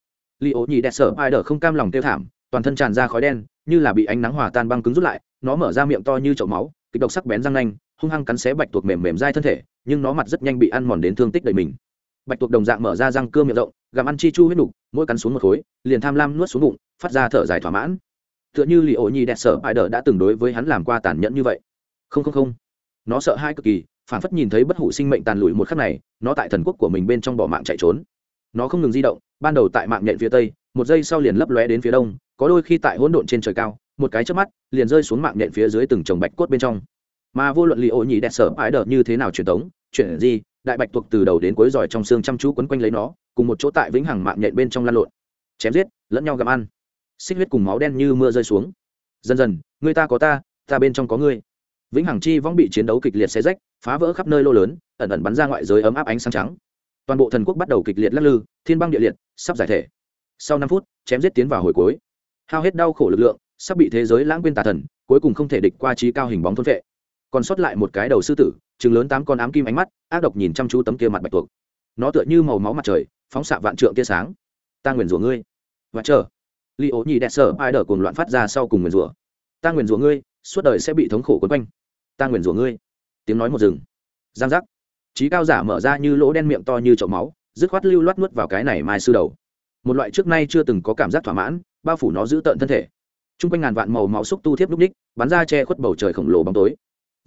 Li ô nhi đẹp sở spider không cam lòng tiêu thảm toàn thân tràn ra khói đen, như là bị ánh nắng hòa tan băng cứng rút lại, nó mở ra miệng to như chậu máu, kịch độc sắc bén răng nanh, hung hăng cắn xé bạch tuộc mềm mềm dai thân thể, nhưng nó mặt rất nhanh bị ăn mòn đến thương tích đầy mình. Bạch tuộc đồng dạng mở ra răng cưa miệng rộng, gặm ăn chi chu huyết đục mỗi cắn xuống một khối, liền tham lam nuốt xuống bụng, phát ra thở dài thỏa mãn. Tựa như lì ổ nhi đẹp sở bại đờ đã từng đối với hắn làm qua tàn nhẫn như vậy. Không không không. Nó sợ hai cực kỳ, phản phất nhìn thấy bất hủ sinh mệnh tàn lụi một khắc này, nó tại thần quốc của mình bên trong bỏ mạng chạy trốn. Nó không ngừng di động, ban đầu tại mạng nhện phía tây, một giây sau liền lấp lóe đến phía đông có đôi khi tại hỗn độn trên trời cao, một cái chớp mắt, liền rơi xuống mạng nhện phía dưới từng chồng bạch cốt bên trong. Mà vô luận lì ô nhị đẹp sở ái đờ như thế nào truyền tống chuyển gì, đại bạch tuộc từ đầu đến cuối giỏi trong xương chăm chú quấn quanh lấy nó, cùng một chỗ tại vĩnh hằng mạng nhện bên trong lan lộn. Chém giết, lẫn nhau gặm ăn. Xích huyết cùng máu đen như mưa rơi xuống. Dần dần, người ta có ta ta bên trong có ngươi. Vĩnh hằng chi vong bị chiến đấu kịch liệt xé rách, phá vỡ khắp nơi lô lớn, ẩn ẩn bắn ra ngoại giới ấm áp ánh sáng trắng. Toàn bộ thần quốc bắt đầu kịch liệt lắc lư, thiên băng địa liệt, sắp giải thể. Sau năm phút, chém giết tiến vào hồi cuối hao hết đau khổ lực lượng, sắp bị thế giới lãng quên tà thần, cuối cùng không thể địch qua trí cao hình bóng thôn vệ. Còn sót lại một cái đầu sư tử chừng lớn tám con ám kim ánh mắt, ác độc nhìn chăm chú tấm kia mặt bạch tuộc. Nó tựa như màu máu mặt trời, phóng xạ vạn trượng tia sáng. Ta nguyền rủa ngươi. Và chờ. Li ố nhì đẹp sở ai đờ cùng loạn phát ra sau cùng nguyền rủa. Ta nguyền rủa ngươi, suốt đời sẽ bị thống khổ quấn quanh. Ta nguyền rủa ngươi. Tiếng nói một rừng giang giác. Trí cao giả mở ra như lỗ đen miệng to như chậu máu, dứt khoát lưu loát nuốt vào cái này mai sư đầu. Một loại trước nay chưa từng có cảm giác thỏa mãn bao phủ nó giữ tợn thân thể. T r u n g quanh ngàn vạn màu máu xúc tu thiếp núp ních, bắn ra che khuất bầu trời khổng lồ bóng tối.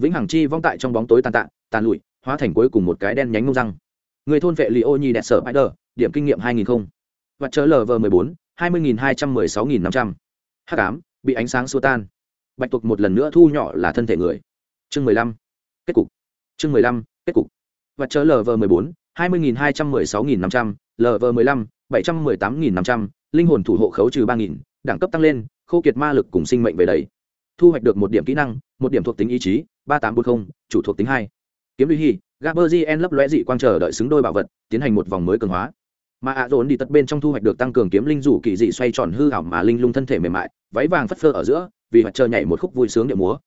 Vĩnh hằng chi vong tại trong bóng tối tàn tạ, tàn lụi, hóa thành cuối cùng một cái đen nhánh ngông răng. Người thôn vệ lì ô nhi đẹp sở bãi đờ điểm kinh nghiệm hai nghìn không. Và chờ lv mười bốn, hai mươi nghìn hai trăm mười sáu nghìn năm trăm. H tám bị ánh sáng xua tan. Bạch tuộc một lần nữa thu nhỏ là thân thể người. Chương mười lăm, kết cục. Chương mười lăm, kết cục. Và chờ lv mười bốn, hai mươi nghìn hai trăm mười sáu nghìn năm trăm. Lv mười lăm, bảy trăm mười tám nghìn năm trăm linh hồn thủ hộ khấu trừ ba nghìn, đẳng cấp tăng lên, khô kiệt ma lực cùng sinh mệnh về đầy. Thu hoạch được một điểm kỹ năng, một điểm thuộc tính ý chí, ba tám bốn mươi chủ thuộc tính hai. Kiếm lưu hy gn lấp lóe dị quang chờ đợi xứng đôi bảo vật, tiến hành một vòng mới cường hóa. Mà ạ dồn đi tật bên trong thu hoạch được tăng cường kiếm linh rủ kỳ dị xoay tròn hư hảo mà linh lung thân thể mềm mại, váy vàng phất phơ ở giữa, vì mặt trời nhảy một khúc vui sướng điệu múa.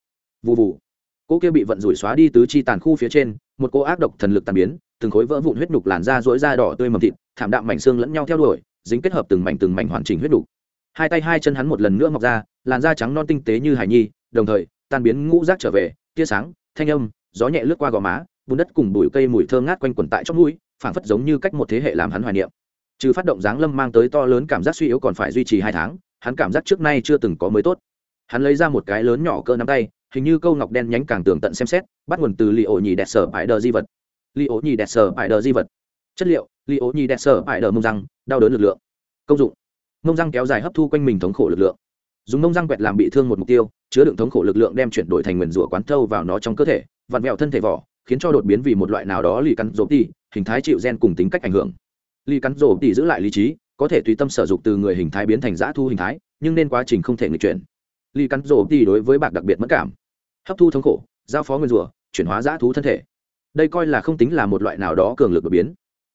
Vụ vụ cô kia bị vận rủi xóa đi tứ chi tàn khu phía trên, một cô ác độc thần lực tàn biến, từng khối vỡ vụn huyết nhục làn da rỗi da đỏ tươi mầm thịt, thảm đạm mảnh xương lẫn nhau theo đuổi dính kết hợp từng mảnh từng mảnh hoàn chỉnh huyết đủ. Hai tay hai chân hắn một lần nữa mọc ra, làn da trắng non tinh tế như hải nhi, đồng thời, tan biến ngũ rác trở về, tia sáng, thanh âm, gió nhẹ lướt qua gò má, bùn đất cùng bụi cây mùi thơm ngát quanh quẩn tại trong mũi, phảng phất giống như cách một thế hệ làm hắn hoài niệm. Trừ phát động dáng lâm mang tới to lớn cảm giác suy yếu còn phải duy trì hai tháng, hắn cảm giác trước nay chưa từng có mới tốt. Hắn lấy ra một cái lớn nhỏ cỡ nắm tay, hình như câu ngọc đen nhánh càng tường tận xem xét, bắt nguồn từ li ổ nhì đẹp sở bãi đờ di vật. Li ổ nhì đẹp sở bãi đờ di vật. Chất liệu li ố nhi đẹp sở bãi đờ mông răng, đau đớn lực lượng. Công dụng. Mông răng kéo dài hấp thu quanh mình thống khổ lực lượng. Dùng mông răng quẹt làm bị thương một mục tiêu, chứa đựng thống khổ lực lượng đem chuyển đổi thành nguyền rủa quán thâu vào nó trong cơ thể, vặn vẹo thân thể vỏ, khiến cho đột biến vì một loại nào đó lì cắn rộp tỉ hình thái chịu gen cùng tính cách ảnh hưởng. Lì cắn rộp tỉ giữ lại lý trí, có thể tùy tâm sở dục từ người hình thái biến thành giã thu hình thái, nhưng nên quá trình không thể nghịch chuyển. Lì cắn rộp tỉ đối với bạc đặc biệt mất cảm. Hấp thu thống khổ, giao phó nguyên rủa, chuyển hóa giã thú thân thể. Đây coi là không tính là một loại nào đó cường lực đột biến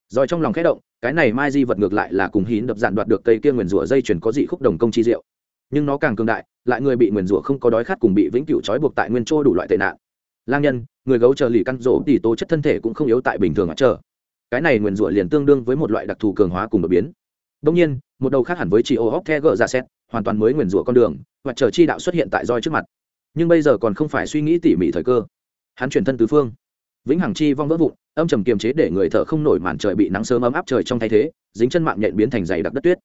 rồi trong lòng khẽ động, cái này mai di vật ngược lại là cùng hín đập dạn đoạt được cây kia nguyền rủa dây chuyển có dị khúc đồng công chi diệu. Nhưng nó càng cường đại, lại người bị nguyền rủa không có đói khát cùng bị vĩnh cửu trói buộc tại nguyên châu đủ loại tệ nạn. Lang nhân, người gấu chờ lì căn rổ thì tố chất thân thể cũng không yếu tại bình thường ở chờ. Cái này nguyền rủa liền tương đương với một loại đặc thù cường hóa cùng đột biến. Đông nhiên, một đầu khác hẳn với chị ô hóc the gờ ra xét, hoàn toàn mới nguyền rủa con đường, và chờ chi đạo xuất hiện tại roi trước mặt. Nhưng bây giờ còn không phải suy nghĩ tỉ mỉ thời cơ. Hắn chuyển thân tứ phương vĩnh hằng chi vong vỡ vụn, âm trầm kiềm chế để người thở không nổi màn trời bị nắng sớm ấm áp trời trong thay thế, dính chân mạng nhện biến thành dày đặc đất tuyết.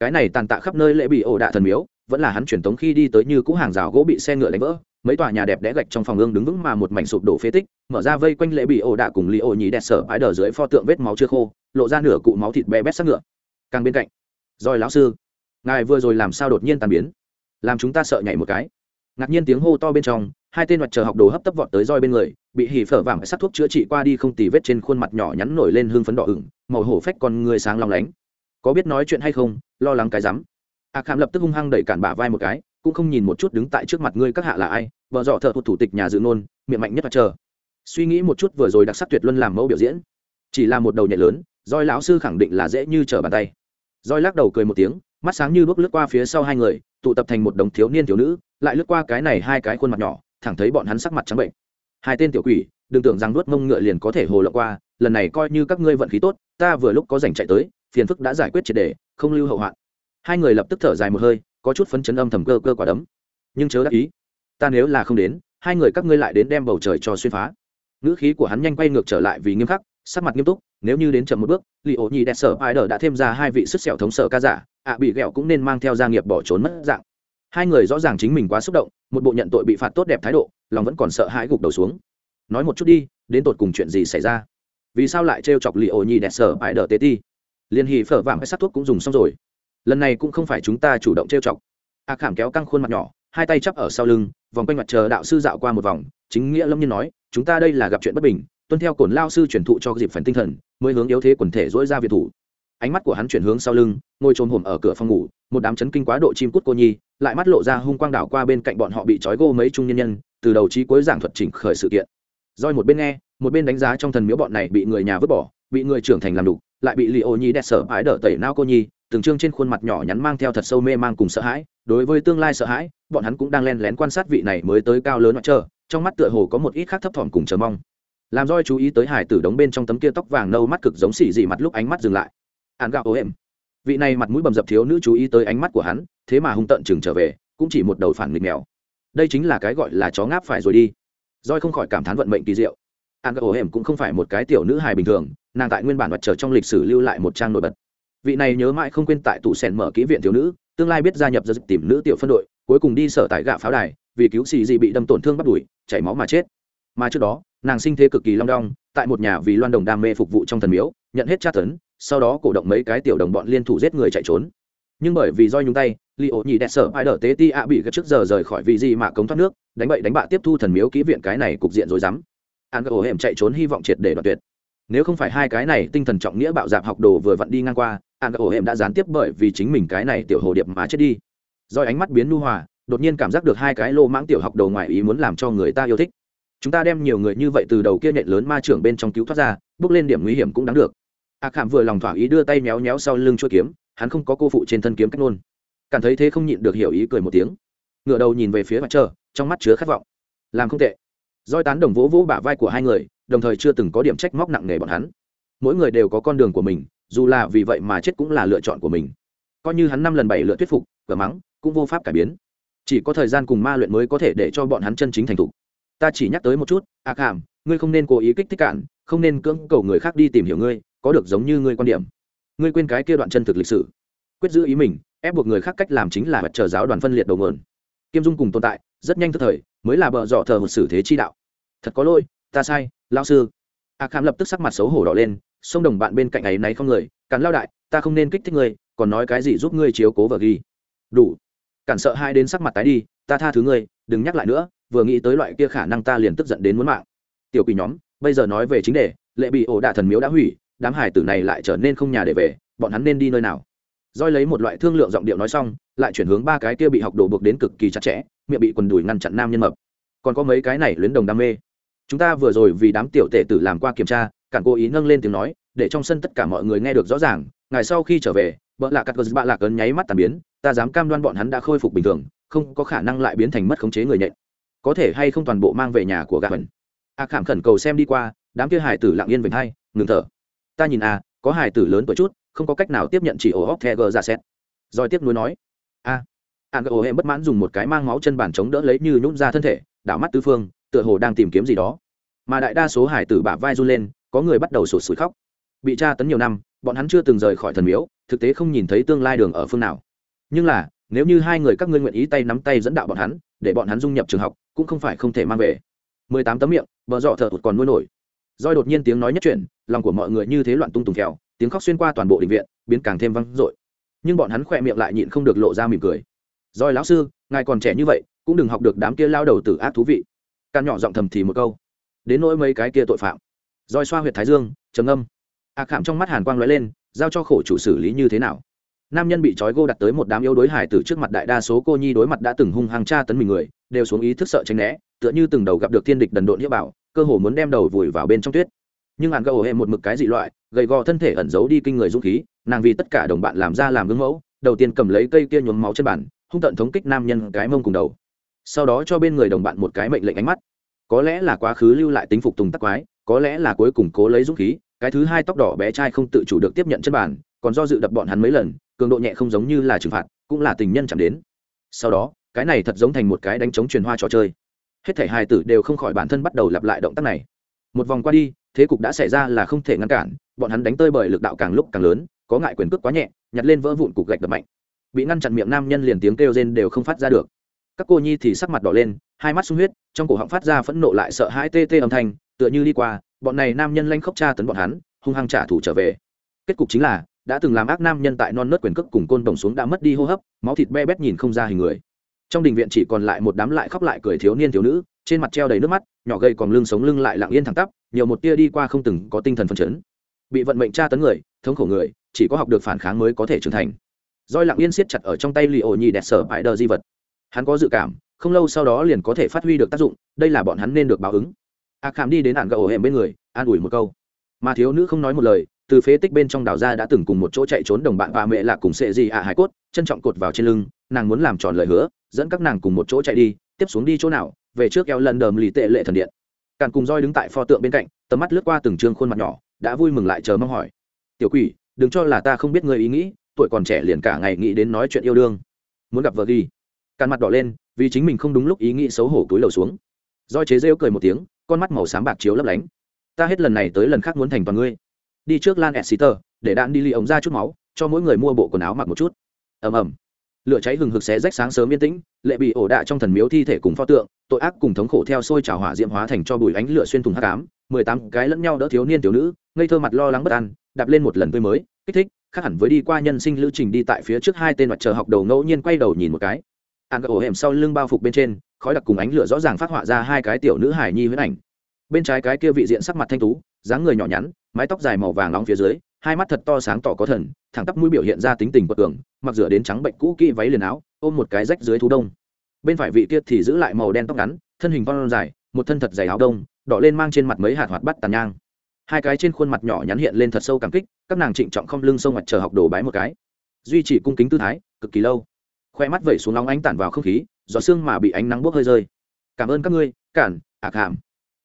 Cái này tàn tạ khắp nơi lễ bị ổ đạ thần miếu, vẫn là hắn truyền tống khi đi tới như cũ hàng rào gỗ bị xe ngựa đánh vỡ, mấy tòa nhà đẹp đẽ gạch trong phòng ương đứng vững mà một mảnh sụp đổ phế tích, mở ra vây quanh lễ bị ổ đạ cùng li ổ nhì đẹp sở ái đờ dưới pho tượng vết máu chưa khô, lộ ra nửa cụ máu thịt bé bét sắc ngựa. Càng bên cạnh, rồi lão sư, ngài vừa rồi làm sao đột nhiên tàn biến? Làm chúng ta sợ nhảy một cái ngạc nhiên tiếng hô to bên trong, hai tên mặt chờ học đồ hấp tấp vọt tới roi bên người, bị hỉ phở vàng sắc thuốc chữa trị qua đi không tì vết trên khuôn mặt nhỏ nhắn nổi lên hương phấn đỏ ửng, màu hổ phách còn người sáng long lánh. Có biết nói chuyện hay không, lo lắng cái rắm. A khảm lập tức hung hăng đẩy cản bả vai một cái, cũng không nhìn một chút đứng tại trước mặt ngươi các hạ là ai, vợ dọ thợ thủ tịch nhà dự nôn, miệng mạnh nhất mặt chờ suy nghĩ một chút vừa rồi đặc sắc tuyệt luân làm mẫu biểu diễn. Chỉ là một đầu nhẹ lớn, roi lão sư khẳng định là dễ như trở bàn tay. Roi lắc đầu cười một tiếng, mắt sáng như bước lướt qua phía sau hai người, tụ tập thành một đồng thiếu niên thiếu nữ lại lướt qua cái này hai cái khuôn mặt nhỏ, thẳng thấy bọn hắn sắc mặt trắng bệnh. Hai tên tiểu quỷ, đừng tưởng rằng nuốt mông ngựa liền có thể hồ lộ qua, lần này coi như các ngươi vận khí tốt, ta vừa lúc có rảnh chạy tới, phiền phức đã giải quyết triệt đề, không lưu hậu hoạn. Hai người lập tức thở dài một hơi, có chút phấn chấn âm thầm cơ cơ quả đấm. Nhưng chớ đắc ý, ta nếu là không đến, hai người các ngươi lại đến đem bầu trời cho xuyên phá. Ngữ khí của hắn nhanh quay ngược trở lại vì nghiêm khắc, sắc mặt nghiêm túc, nếu như đến chậm một bước, li ổ nhi đẹp sở ai đờ đã thêm ra hai vị sức sẹo thống sở ca giả, ạ bị ghẹo cũng nên mang theo gia nghiệp bỏ trốn mất dạng hai người rõ ràng chính mình quá xúc động, một bộ nhận tội bị phạt tốt đẹp thái độ, lòng vẫn còn sợ hãi gục đầu xuống. Nói một chút đi, đến tột cùng chuyện gì xảy ra? Vì sao lại trêu chọc lì ổ nhi đẹp sở ai đờ tê ti? Liên hì phở vàng hay sát thuốc cũng dùng xong rồi. Lần này cũng không phải chúng ta chủ động trêu chọc. A khảm kéo căng khuôn mặt nhỏ, hai tay chắp ở sau lưng, vòng quanh mặt chờ đạo sư dạo qua một vòng, chính nghĩa lâm nhiên nói, chúng ta đây là gặp chuyện bất bình, tuân theo cổn lao sư truyền thụ cho dịp phần tinh thần, mới hướng yếu thế quần thể dỗi ra việt thủ. Ánh mắt của hắn chuyển hướng sau lưng, ngồi trồm hồm ở cửa phòng ngủ, một đám chấn kinh quá độ chim cút cô nhi lại mắt lộ ra hung quang đảo qua bên cạnh bọn họ bị trói gô mấy trung nhân nhân, từ đầu trí cuối giảng thuật chỉnh khởi sự kiện. Roi một bên nghe, một bên đánh giá trong thần miếu bọn này bị người nhà vứt bỏ, bị người trưởng thành làm đục, lại bị lì ô nhi đẹp sở ái đỡ tẩy nao cô nhi, từng trương trên khuôn mặt nhỏ nhắn mang theo thật sâu mê mang cùng sợ hãi, đối với tương lai sợ hãi, bọn hắn cũng đang len lén quan sát vị này mới tới cao lớn ngoại trơ, trong mắt tựa hồ có một ít khác thấp thỏm cùng chờ mong. Làm roi chú ý tới hải tử đống bên trong tấm kia tóc vàng nâu mắt cực giống xỉ dị mặt lúc ánh mắt dừng lại. Ạn gạo ô em vị này mặt mũi bầm dập thiếu nữ chú ý tới ánh mắt của hắn, thế mà hung tợn chừng trở về, cũng chỉ một đầu phản nghịch mèo. Đây chính là cái gọi là chó ngáp phải rồi đi. Roi không khỏi cảm thán vận mệnh kỳ diệu. An gạo ổ hẻm cũng không phải một cái tiểu nữ hài bình thường, nàng tại nguyên bản mặt trở trong lịch sử lưu lại một trang nổi bật. Vị này nhớ mãi không quên tại tủ sèn mở kỹ viện thiếu nữ, tương lai biết gia nhập giật tìm nữ tiểu phân đội, cuối cùng đi sở tại gạ pháo đài, vì cứu xì dị bị đâm tổn thương bắt đuổi, chảy máu mà chết. Mà trước đó, nàng sinh thế cực kỳ long đong, tại một nhà vì loan đồng đam mê phục vụ trong thần miếu, nhận hết tra tấn sau đó cổ động mấy cái tiểu đồng bọn liên thủ giết người chạy trốn. Nhưng bởi vì do nhúng tay, li ổ nhị đẹp sở ai đỡ tế ti ạ bị gấp trước giờ rời khỏi vị gì mà cống thoát nước, đánh bậy đánh bạ tiếp thu thần miếu kỹ viện cái này cục diện rồi dám an gỡ ổ hẻm chạy trốn hy vọng triệt để đoạt tuyệt. Nếu không phải hai cái này tinh thần trọng nghĩa bạo dạp học đồ vừa vặn đi ngang qua, an gỡ ổ hẻm đã gián tiếp bởi vì chính mình cái này tiểu hồ điệp mà chết đi. Doi ánh mắt biến nu hòa, đột nhiên cảm giác được hai cái lô mãng tiểu học đồ ngoài ý muốn làm cho người ta yêu thích. Chúng ta đem nhiều người như vậy từ đầu kia nhện lớn ma trưởng bên trong cứu thoát ra, bước lên điểm nguy hiểm cũng đáng được a khảm vừa lòng thỏa ý đưa tay méo méo sau lưng chuỗi kiếm, hắn không có cô phụ trên thân kiếm cách nôn. Cảm thấy thế không nhịn được hiểu ý cười một tiếng. Ngựa đầu nhìn về phía mặt trời, trong mắt chứa khát vọng. Làm không tệ. Roi tán đồng vỗ vỗ bả vai của hai người, đồng thời chưa từng có điểm trách móc nặng nề bọn hắn. Mỗi người đều có con đường của mình, dù là vì vậy mà chết cũng là lựa chọn của mình. Coi như hắn năm lần bảy lựa thuyết phục cờ mắng, cũng vô pháp cải biến. Chỉ có thời gian cùng ma luyện mới có thể để cho bọn hắn chân chính thành thục. Ta chỉ nhắc tới một chút ác khảm, ngươi không nên cố ý kích thích cản, không nên cưỡng cầu người khác đi tìm hiểu ngươi có được giống như ngươi quan điểm. Ngươi quên cái kia đoạn chân thực lịch sử. Quyết giữ ý mình, ép buộc người khác cách làm chính là mặt trời giáo đoàn phân liệt đầu nguồn. Kim dung cùng tồn tại, rất nhanh tức thời, mới là bợ dọ thờ một sử thế chi đạo. Thật có lỗi, ta sai lao sư. A kham lập tức sắc mặt xấu hổ đỏ lên, sông đồng bạn bên cạnh ấy náy không người cản lao đại, ta không nên kích thích ngươi, còn nói cái gì giúp ngươi chiếu cố và ghi? Đủ. Cản sợ hai đến sắc mặt tái đi, ta tha thứ ngươi, đừng nhắc lại nữa, vừa nghĩ tới loại kia khả năng ta liền tức giận đến muốn mạng. Tiểu quỷ nhóm, bây giờ nói về chính đề, lệ bị ổ đạ thần miếu đã hủy đám hải tử này lại trở nên không nhà để về, bọn hắn nên đi nơi nào? Roi lấy một loại thương lượng giọng điệu nói xong, lại chuyển hướng ba cái kia bị học đồ buộc đến cực kỳ chặt chẽ, miệng bị quần đùi ngăn chặn nam nhân mập. Còn có mấy cái này luyến đồng đam mê. Chúng ta vừa rồi vì đám tiểu tể tử làm qua kiểm tra, cản cố ý nâng lên tiếng nói, để trong sân tất cả mọi người nghe được rõ ràng, ngày sau khi trở về, bợ lạ cắt cơn bạ lạc ấn nháy mắt tàn biến, ta dám cam đoan bọn hắn đã khôi phục bình thường, không có khả năng lại biến thành mất khống chế người nhện. Có thể hay không toàn bộ mang về nhà của gà hẩn a khảm khẩn cầu xem đi qua, đám kia hải tử lặng yên vểnh hai, ngừng thở ta nhìn a có hải tử lớn tuổi chút, không có cách nào tiếp nhận chỉ ổ hóc the gờ ra xét. Rồi tiếp nối nói a ạn gờ ổ hệ bất mãn dùng một cái mang máu chân bàn chống đỡ lấy như nhún ra thân thể, đảo mắt tứ phương, tựa hồ đang tìm kiếm gì đó. Mà đại đa số hải tử bả vai run lên, có người bắt đầu sụt sùi khóc. Bị tra tấn nhiều năm, bọn hắn chưa từng rời khỏi thần miếu, thực tế không nhìn thấy tương lai đường ở phương nào. Nhưng là, nếu như hai người các ngươi nguyện ý tay nắm tay dẫn đạo bọn hắn, để bọn hắn dung nhập trường học, cũng không phải không thể mang về. Mười tám tấm miệng vợ dọ thợ thụt còn nuôi nổi. Doi đột nhiên tiếng nói nhất chuyển, lòng của mọi người như thế loạn tung tùng kẹo, tiếng khóc xuyên qua toàn bộ đình viện biến càng thêm vang dội. Nhưng bọn hắn khỏe miệng lại nhịn không được lộ ra mỉm cười. Doi lão sư ngài còn trẻ như vậy cũng đừng học được đám kia lao đầu tử ác thú vị. Càn nhỏ giọng thầm thì một câu. Đến nỗi mấy cái kia tội phạm. Doi xoa huyệt thái dương trầm âm Ác khảm trong mắt hàn quang lóe lên giao cho khổ chủ xử lý như thế nào? Nam nhân bị trói gô đặt tới một đám yếu đối hải tử trước mặt đại đa số cô nhi đối mặt đã từng hung hăng tra tấn mình người đều xuống ý thức sợ tránh né tựa như từng đầu gặp được thiên địch đần độn nghĩa bảo cơ hồ muốn đem đầu vùi vào bên trong tuyết. Nhưng hạn gầu hệ một mực cái dị loại, gầy gò thân thể ẩn giấu đi kinh người dũng khí, nàng vì tất cả đồng bạn làm ra làm gương mẫu, đầu tiên cầm lấy cây kia nhuốm máu trên bản, hung tận thống kích nam nhân cái mông cùng đầu. Sau đó cho bên người đồng bạn một cái mệnh lệnh ánh mắt. Có lẽ là quá khứ lưu lại tính phục tùng tắc quái, có lẽ là cuối cùng cố lấy dũng khí, cái thứ hai tóc đỏ bé trai không tự chủ được tiếp nhận chân bản, còn do dự đập bọn hắn mấy lần, cường độ nhẹ không giống như là trừng phạt, cũng là tình nhân chạm đến. Sau đó, cái này thật giống thành một cái đánh chống truyền hoa trò chơi hết thể hai tử đều không khỏi bản thân bắt đầu lặp lại động tác này. Một vòng qua đi, thế cục đã xảy ra là không thể ngăn cản, bọn hắn đánh tơi bởi lực đạo càng lúc càng lớn, có ngại quyền cước quá nhẹ, nhặt lên vỡ vụn cục gạch đập mạnh. Bị ngăn chặn miệng nam nhân liền tiếng kêu rên đều không phát ra được. Các cô nhi thì sắc mặt đỏ lên, hai mắt sung huyết, trong cổ họng phát ra phẫn nộ lại sợ hãi tê tê âm thanh, tựa như đi qua, bọn này nam nhân lanh khóc tra tấn bọn hắn, hung hăng trả thù trở về. Kết cục chính là, đã từng làm ác nam nhân tại non nớt quyền cước cùng côn đồng xuống đã mất đi hô hấp, máu thịt be bét nhìn không ra hình người trong đình viện chỉ còn lại một đám lại khóc lại cười thiếu niên thiếu nữ, trên mặt treo đầy nước mắt, nhỏ gầy còn lưng sống lưng lại lặng yên thẳng tắp, nhiều một tia đi qua không từng có tinh thần phân chấn. Bị vận mệnh tra tấn người, thống khổ người, chỉ có học được phản kháng mới có thể trưởng thành. Roi lặng yên siết chặt ở trong tay lì ổ nhì đẹp sở bãi đờ di vật. Hắn có dự cảm, không lâu sau đó liền có thể phát huy được tác dụng, đây là bọn hắn nên được báo ứng. A khảm đi đến ạn gậu hẻm bên người, an ủi một câu. Mà thiếu nữ không nói một lời, từ phế tích bên trong đào ra đã từng cùng một chỗ chạy trốn đồng bạn bà mẹ là cùng sệ gì ạ hải cốt, trân trọng cột vào trên lưng nàng muốn làm tròn lời hứa, dẫn các nàng cùng một chỗ chạy đi, tiếp xuống đi chỗ nào, về trước eo lần đờm lì tệ lệ thần điện. Càng cùng roi đứng tại pho tượng bên cạnh, tầm mắt lướt qua từng trương khuôn mặt nhỏ, đã vui mừng lại chờ mong hỏi. Tiểu quỷ, đừng cho là ta không biết người ý nghĩ, tuổi còn trẻ liền cả ngày nghĩ đến nói chuyện yêu đương. Muốn gặp vợ ghi. Càng mặt đỏ lên, vì chính mình không đúng lúc ý nghĩ xấu hổ túi lầu xuống. Roi chế rêu cười một tiếng, con mắt màu xám bạc chiếu lấp lánh. Ta hết lần này tới lần khác muốn thành toàn ngươi. Đi trước lan exeter, để đạn đi ly ống ra chút máu, cho mỗi người mua bộ quần áo mặc một chút. Ầm ầm lửa cháy hừng hực xé rách sáng sớm yên tĩnh, lệ bị ổ đạ trong thần miếu thi thể cùng pho tượng, tội ác cùng thống khổ theo sôi trào hỏa diễm hóa thành cho bùi ánh lửa xuyên thùng hắc ám, mười tám cái lẫn nhau đỡ thiếu niên thiếu nữ, ngây thơ mặt lo lắng bất an, đạp lên một lần tươi mới, kích thích, khác hẳn với đi qua nhân sinh lữ trình đi tại phía trước hai tên mặt chờ học đầu ngẫu nhiên quay đầu nhìn một cái. Ăn gà ổ hẻm sau lưng bao phục bên trên, khói đặc cùng ánh lửa rõ ràng phát họa ra hai cái tiểu nữ hải nhi huyết ảnh. Bên trái cái kia vị diện sắc mặt thanh tú, dáng người nhỏ nhắn, mái tóc dài màu vàng nóng phía dưới hai mắt thật to sáng tỏ có thần, thẳng tắp mũi biểu hiện ra tính tình quật cường, mặc rửa đến trắng bệnh cũ kỹ váy liền áo, ôm một cái rách dưới thú đông. Bên phải vị kia thì giữ lại màu đen tóc ngắn, thân hình con dài, một thân thật dày áo đông, đỏ lên mang trên mặt mấy hạt hoạt bắt tàn nhang. Hai cái trên khuôn mặt nhỏ nhắn hiện lên thật sâu cảm kích, các nàng trịnh trọng không lưng sông mặt chờ học đồ bái một cái. Duy trì cung kính tư thái, cực kỳ lâu. Khoe mắt vẩy xuống nóng ánh tản vào không khí gió xương mà bị ánh nắng bốc hơi rơi. Cảm ơn các ngươi, cản, ạc hàm.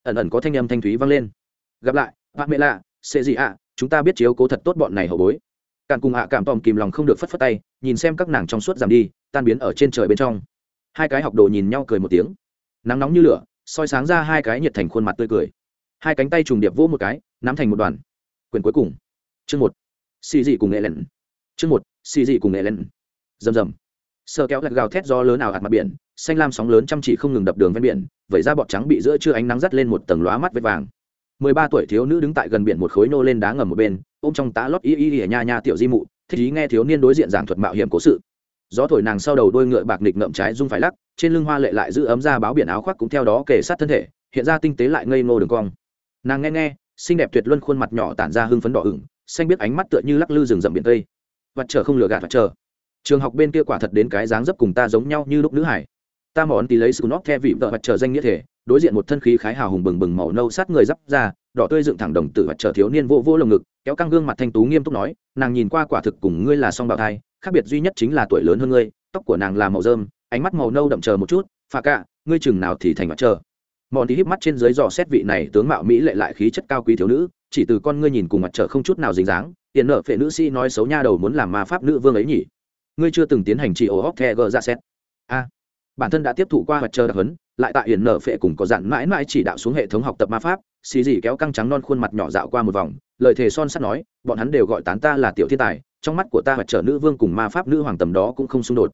Ẩn ẩn có thanh âm thanh thúy vang lên. Gặp lại bác mẹ lạ sẽ gì ạ chúng ta biết chiếu cố thật tốt bọn này hậu bối. Càn cùng hạ cảm tòm kìm lòng không được phất phất tay, nhìn xem các nàng trong suốt giảm đi, tan biến ở trên trời bên trong. Hai cái học đồ nhìn nhau cười một tiếng. Nắng nóng như lửa, soi sáng ra hai cái nhiệt thành khuôn mặt tươi cười. Hai cánh tay trùng điệp vỗ một cái, nắm thành một đoàn. Quyền cuối cùng. Chương một. Xì dị cùng nghệ lần chương một, xì dị cùng nghệ lần rầm rầm. Sơ kéo lật gào thét do lớn ảo hạt mặt biển, xanh lam sóng lớn chăm chỉ không ngừng đập đường ven biển, vẩy ra bọt trắng bị giữa trưa ánh nắng dắt lên một tầng lóa mắt vết vàng mười ba tuổi thiếu nữ đứng tại gần biển một khối nô lên đá ngầm một bên, ôm trong tá lót y y y nha nha tiểu di mụ, thích ý nghe thiếu niên đối diện giảng thuật mạo hiểm cố sự. Gió thổi nàng sau đầu đôi ngựa bạc nịch ngậm trái rung phải lắc, trên lưng hoa lệ lại giữ ấm ra báo biển áo khoác cũng theo đó kề sát thân thể, hiện ra tinh tế lại ngây ngô đường cong. Nàng nghe nghe, xinh đẹp tuyệt luân khuôn mặt nhỏ tản ra hưng phấn đỏ ửng, xanh biết ánh mắt tựa như lắc lư rừng rậm biển tây. Vặt chờ không lừa gạt, vặt chờ trường học bên kia quả thật đến cái dáng dấp cùng ta giống nhau như lúc nữ hải. Ta mòn tí lấy sự nóc the vị vợ vặt chờ danh nghĩa thể đối diện một thân khí khái hào hùng bừng bừng màu nâu sát người d ra, đỏ tươi dựng thẳng đồng tử và chờ thiếu niên vô vô lồng ngực, kéo căng gương mặt thanh tú nghiêm túc nói, nàng nhìn qua quả thực cùng ngươi là song bào thai, khác biệt duy nhất chính là tuổi lớn hơn ngươi, tóc của nàng là màu rơm, ánh mắt màu nâu đậm chờ một chút, phà cả ngươi chừng nào thì thành mặt chờ Bọn thì híp mắt trên dưới dò xét vị này tướng mạo mỹ lệ lại khí chất cao quý thiếu nữ, chỉ từ con ngươi nhìn cùng mặt trở không chút nào dính dáng, tiền nợ phệ nữ sĩ nói xấu nha đầu muốn làm ma pháp nữ vương ấy nhỉ. Ngươi chưa từng tiến hành trị ổ hóc the gờ ra xét. A. Bản thân đã tiếp thụ qua mặt trời đặc hấn lại tại hiển nở phệ cùng có dặn mãi mãi chỉ đạo xuống hệ thống học tập ma pháp, xì gì kéo căng trắng non khuôn mặt nhỏ dạo qua một vòng, lời thề son sắt nói, bọn hắn đều gọi tán ta là tiểu thiên tài, trong mắt của ta mặt trở nữ vương cùng ma pháp nữ hoàng tầm đó cũng không xung đột.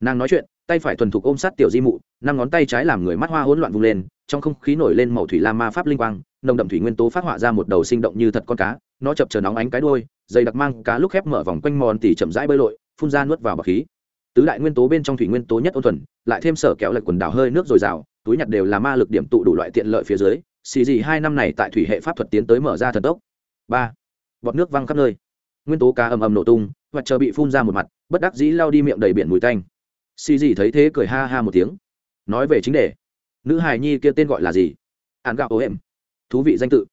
Nàng nói chuyện, tay phải thuần thục ôm sát tiểu di mụ, năm ngón tay trái làm người mắt hoa hỗn loạn vung lên, trong không khí nổi lên màu thủy lam ma pháp linh quang, nồng đậm thủy nguyên tố phát họa ra một đầu sinh động như thật con cá, nó chập chờ nóng ánh cái đuôi, dày đặc mang cá lúc khép mở vòng quanh mòn tỉ chậm rãi bơi lội, phun ra nuốt vào bọc khí tứ đại nguyên tố bên trong thủy nguyên tố nhất ôn thuần, lại thêm sở kéo lệch quần đảo hơi nước dồi dào, túi nhặt đều là ma lực điểm tụ đủ loại tiện lợi phía dưới, xì gì hai năm này tại thủy hệ pháp thuật tiến tới mở ra thần tốc. Ba, bọt nước văng khắp nơi. Nguyên tố cá ầm ầm nổ tung, và chờ bị phun ra một mặt, bất đắc dĩ lao đi miệng đầy biển mùi tanh. Xì gì thấy thế cười ha ha một tiếng. Nói về chính đề. Nữ hài nhi kia tên gọi là gì? An gạo ố em. Thú vị danh tự.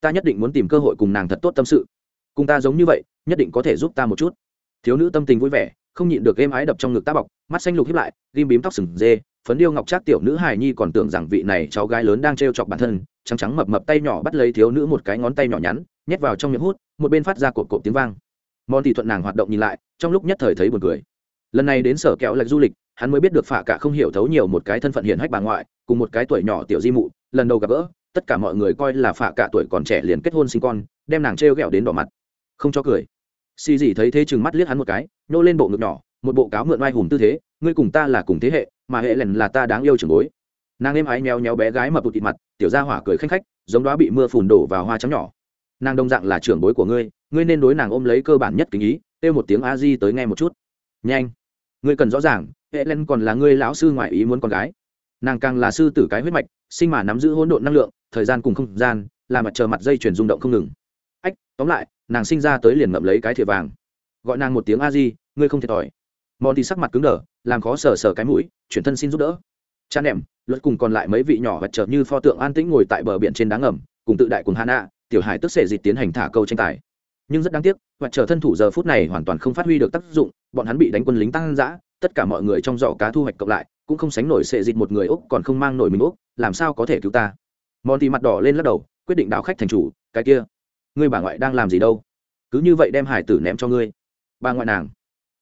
Ta nhất định muốn tìm cơ hội cùng nàng thật tốt tâm sự. Cùng ta giống như vậy, nhất định có thể giúp ta một chút. Thiếu nữ tâm tình vui vẻ không nhịn được êm ái đập trong ngực tá bọc, mắt xanh lục hiếp lại ghim bím tóc sừng dê, phấn điêu ngọc trác tiểu nữ hài nhi còn tưởng rằng vị này cháu gái lớn đang t chọc bản thân, trắng trắng mập mập tay nhỏ bắt lấy thiếu nữ một cái ngón tay nhỏ nhắn, nhét vào trong miệng hút, một bên phát ra cột cột tiếng vang. Mòn thì thuận nàng hoạt động nhìn lại, trong lúc nhất thời thấy buồn cười. Lần này đến sở kẹo lạch du lịch, hắn mới biết được phả cả không hiểu thấu nhiều một cái thân phận hiển hách bà ngoại, cùng một cái tuổi nhỏ tiểu di mụ, lần đầu gặp gỡ, tất cả mọi người coi là phả cả tuổi còn trẻ liền kết hôn sinh con, đem nàng trêu o đến đỏ mặt. Không cho cười. Xì gì thấy thế chừng mắt liếc hắn một cái nhô lên bộ ngực nhỏ, một bộ cáo mượn oai hùng tư thế, ngươi cùng ta là cùng thế hệ, mà hệ lần là ta đáng yêu trưởng bối. Nàng êm ái nheo nheo bé gái mập tụt thịt mặt, tiểu gia hỏa cười khanh khách, giống đó bị mưa phùn đổ vào hoa trắng nhỏ. Nàng đông dạng là trưởng bối của ngươi ngươi nên đối nàng ôm lấy cơ bản nhất kính ý, kêu một tiếng a di tới nghe một chút. Nhanh, ngươi cần rõ ràng, hệ len còn là ngươi lão sư ngoại ý muốn con gái. Nàng càng là sư tử cái huyết mạch, sinh mà nắm giữ hỗn độn năng lượng, thời gian cùng không gian, là mặt trời mặt dây chuyển rung động không ngừng. Ách, tóm lại, nàng sinh ra tới liền ngậm lấy cái thìa vàng gọi nàng một tiếng a di, ngươi không thiệt thòi. Mòn thì sắc mặt cứng đờ, làm khó sờ sờ cái mũi, chuyển thân xin giúp đỡ. Cha nệm, luật cùng còn lại mấy vị nhỏ vật trở như pho tượng an tĩnh ngồi tại bờ biển trên đá ngầm, cùng tự đại cùng hà nạ tiểu hải tức sệ dịch tiến hành thả câu tranh tài. Nhưng rất đáng tiếc vật trở thân thủ giờ phút này hoàn toàn không phát huy được tác dụng, bọn hắn bị đánh quân lính tăng dã, tất cả mọi người trong giỏ cá thu hoạch cộng lại, cũng không sánh nổi sệ dịch một người úc còn không mang nổi mình úc, làm sao có thể cứu ta? Mòn thì mặt đỏ lên lắc đầu, quyết định đạo khách thành chủ, cái kia. Ngươi bà ngoại đang làm gì đâu? Cứ như vậy đem hải tử ném cho ngươi bà ngoại nàng.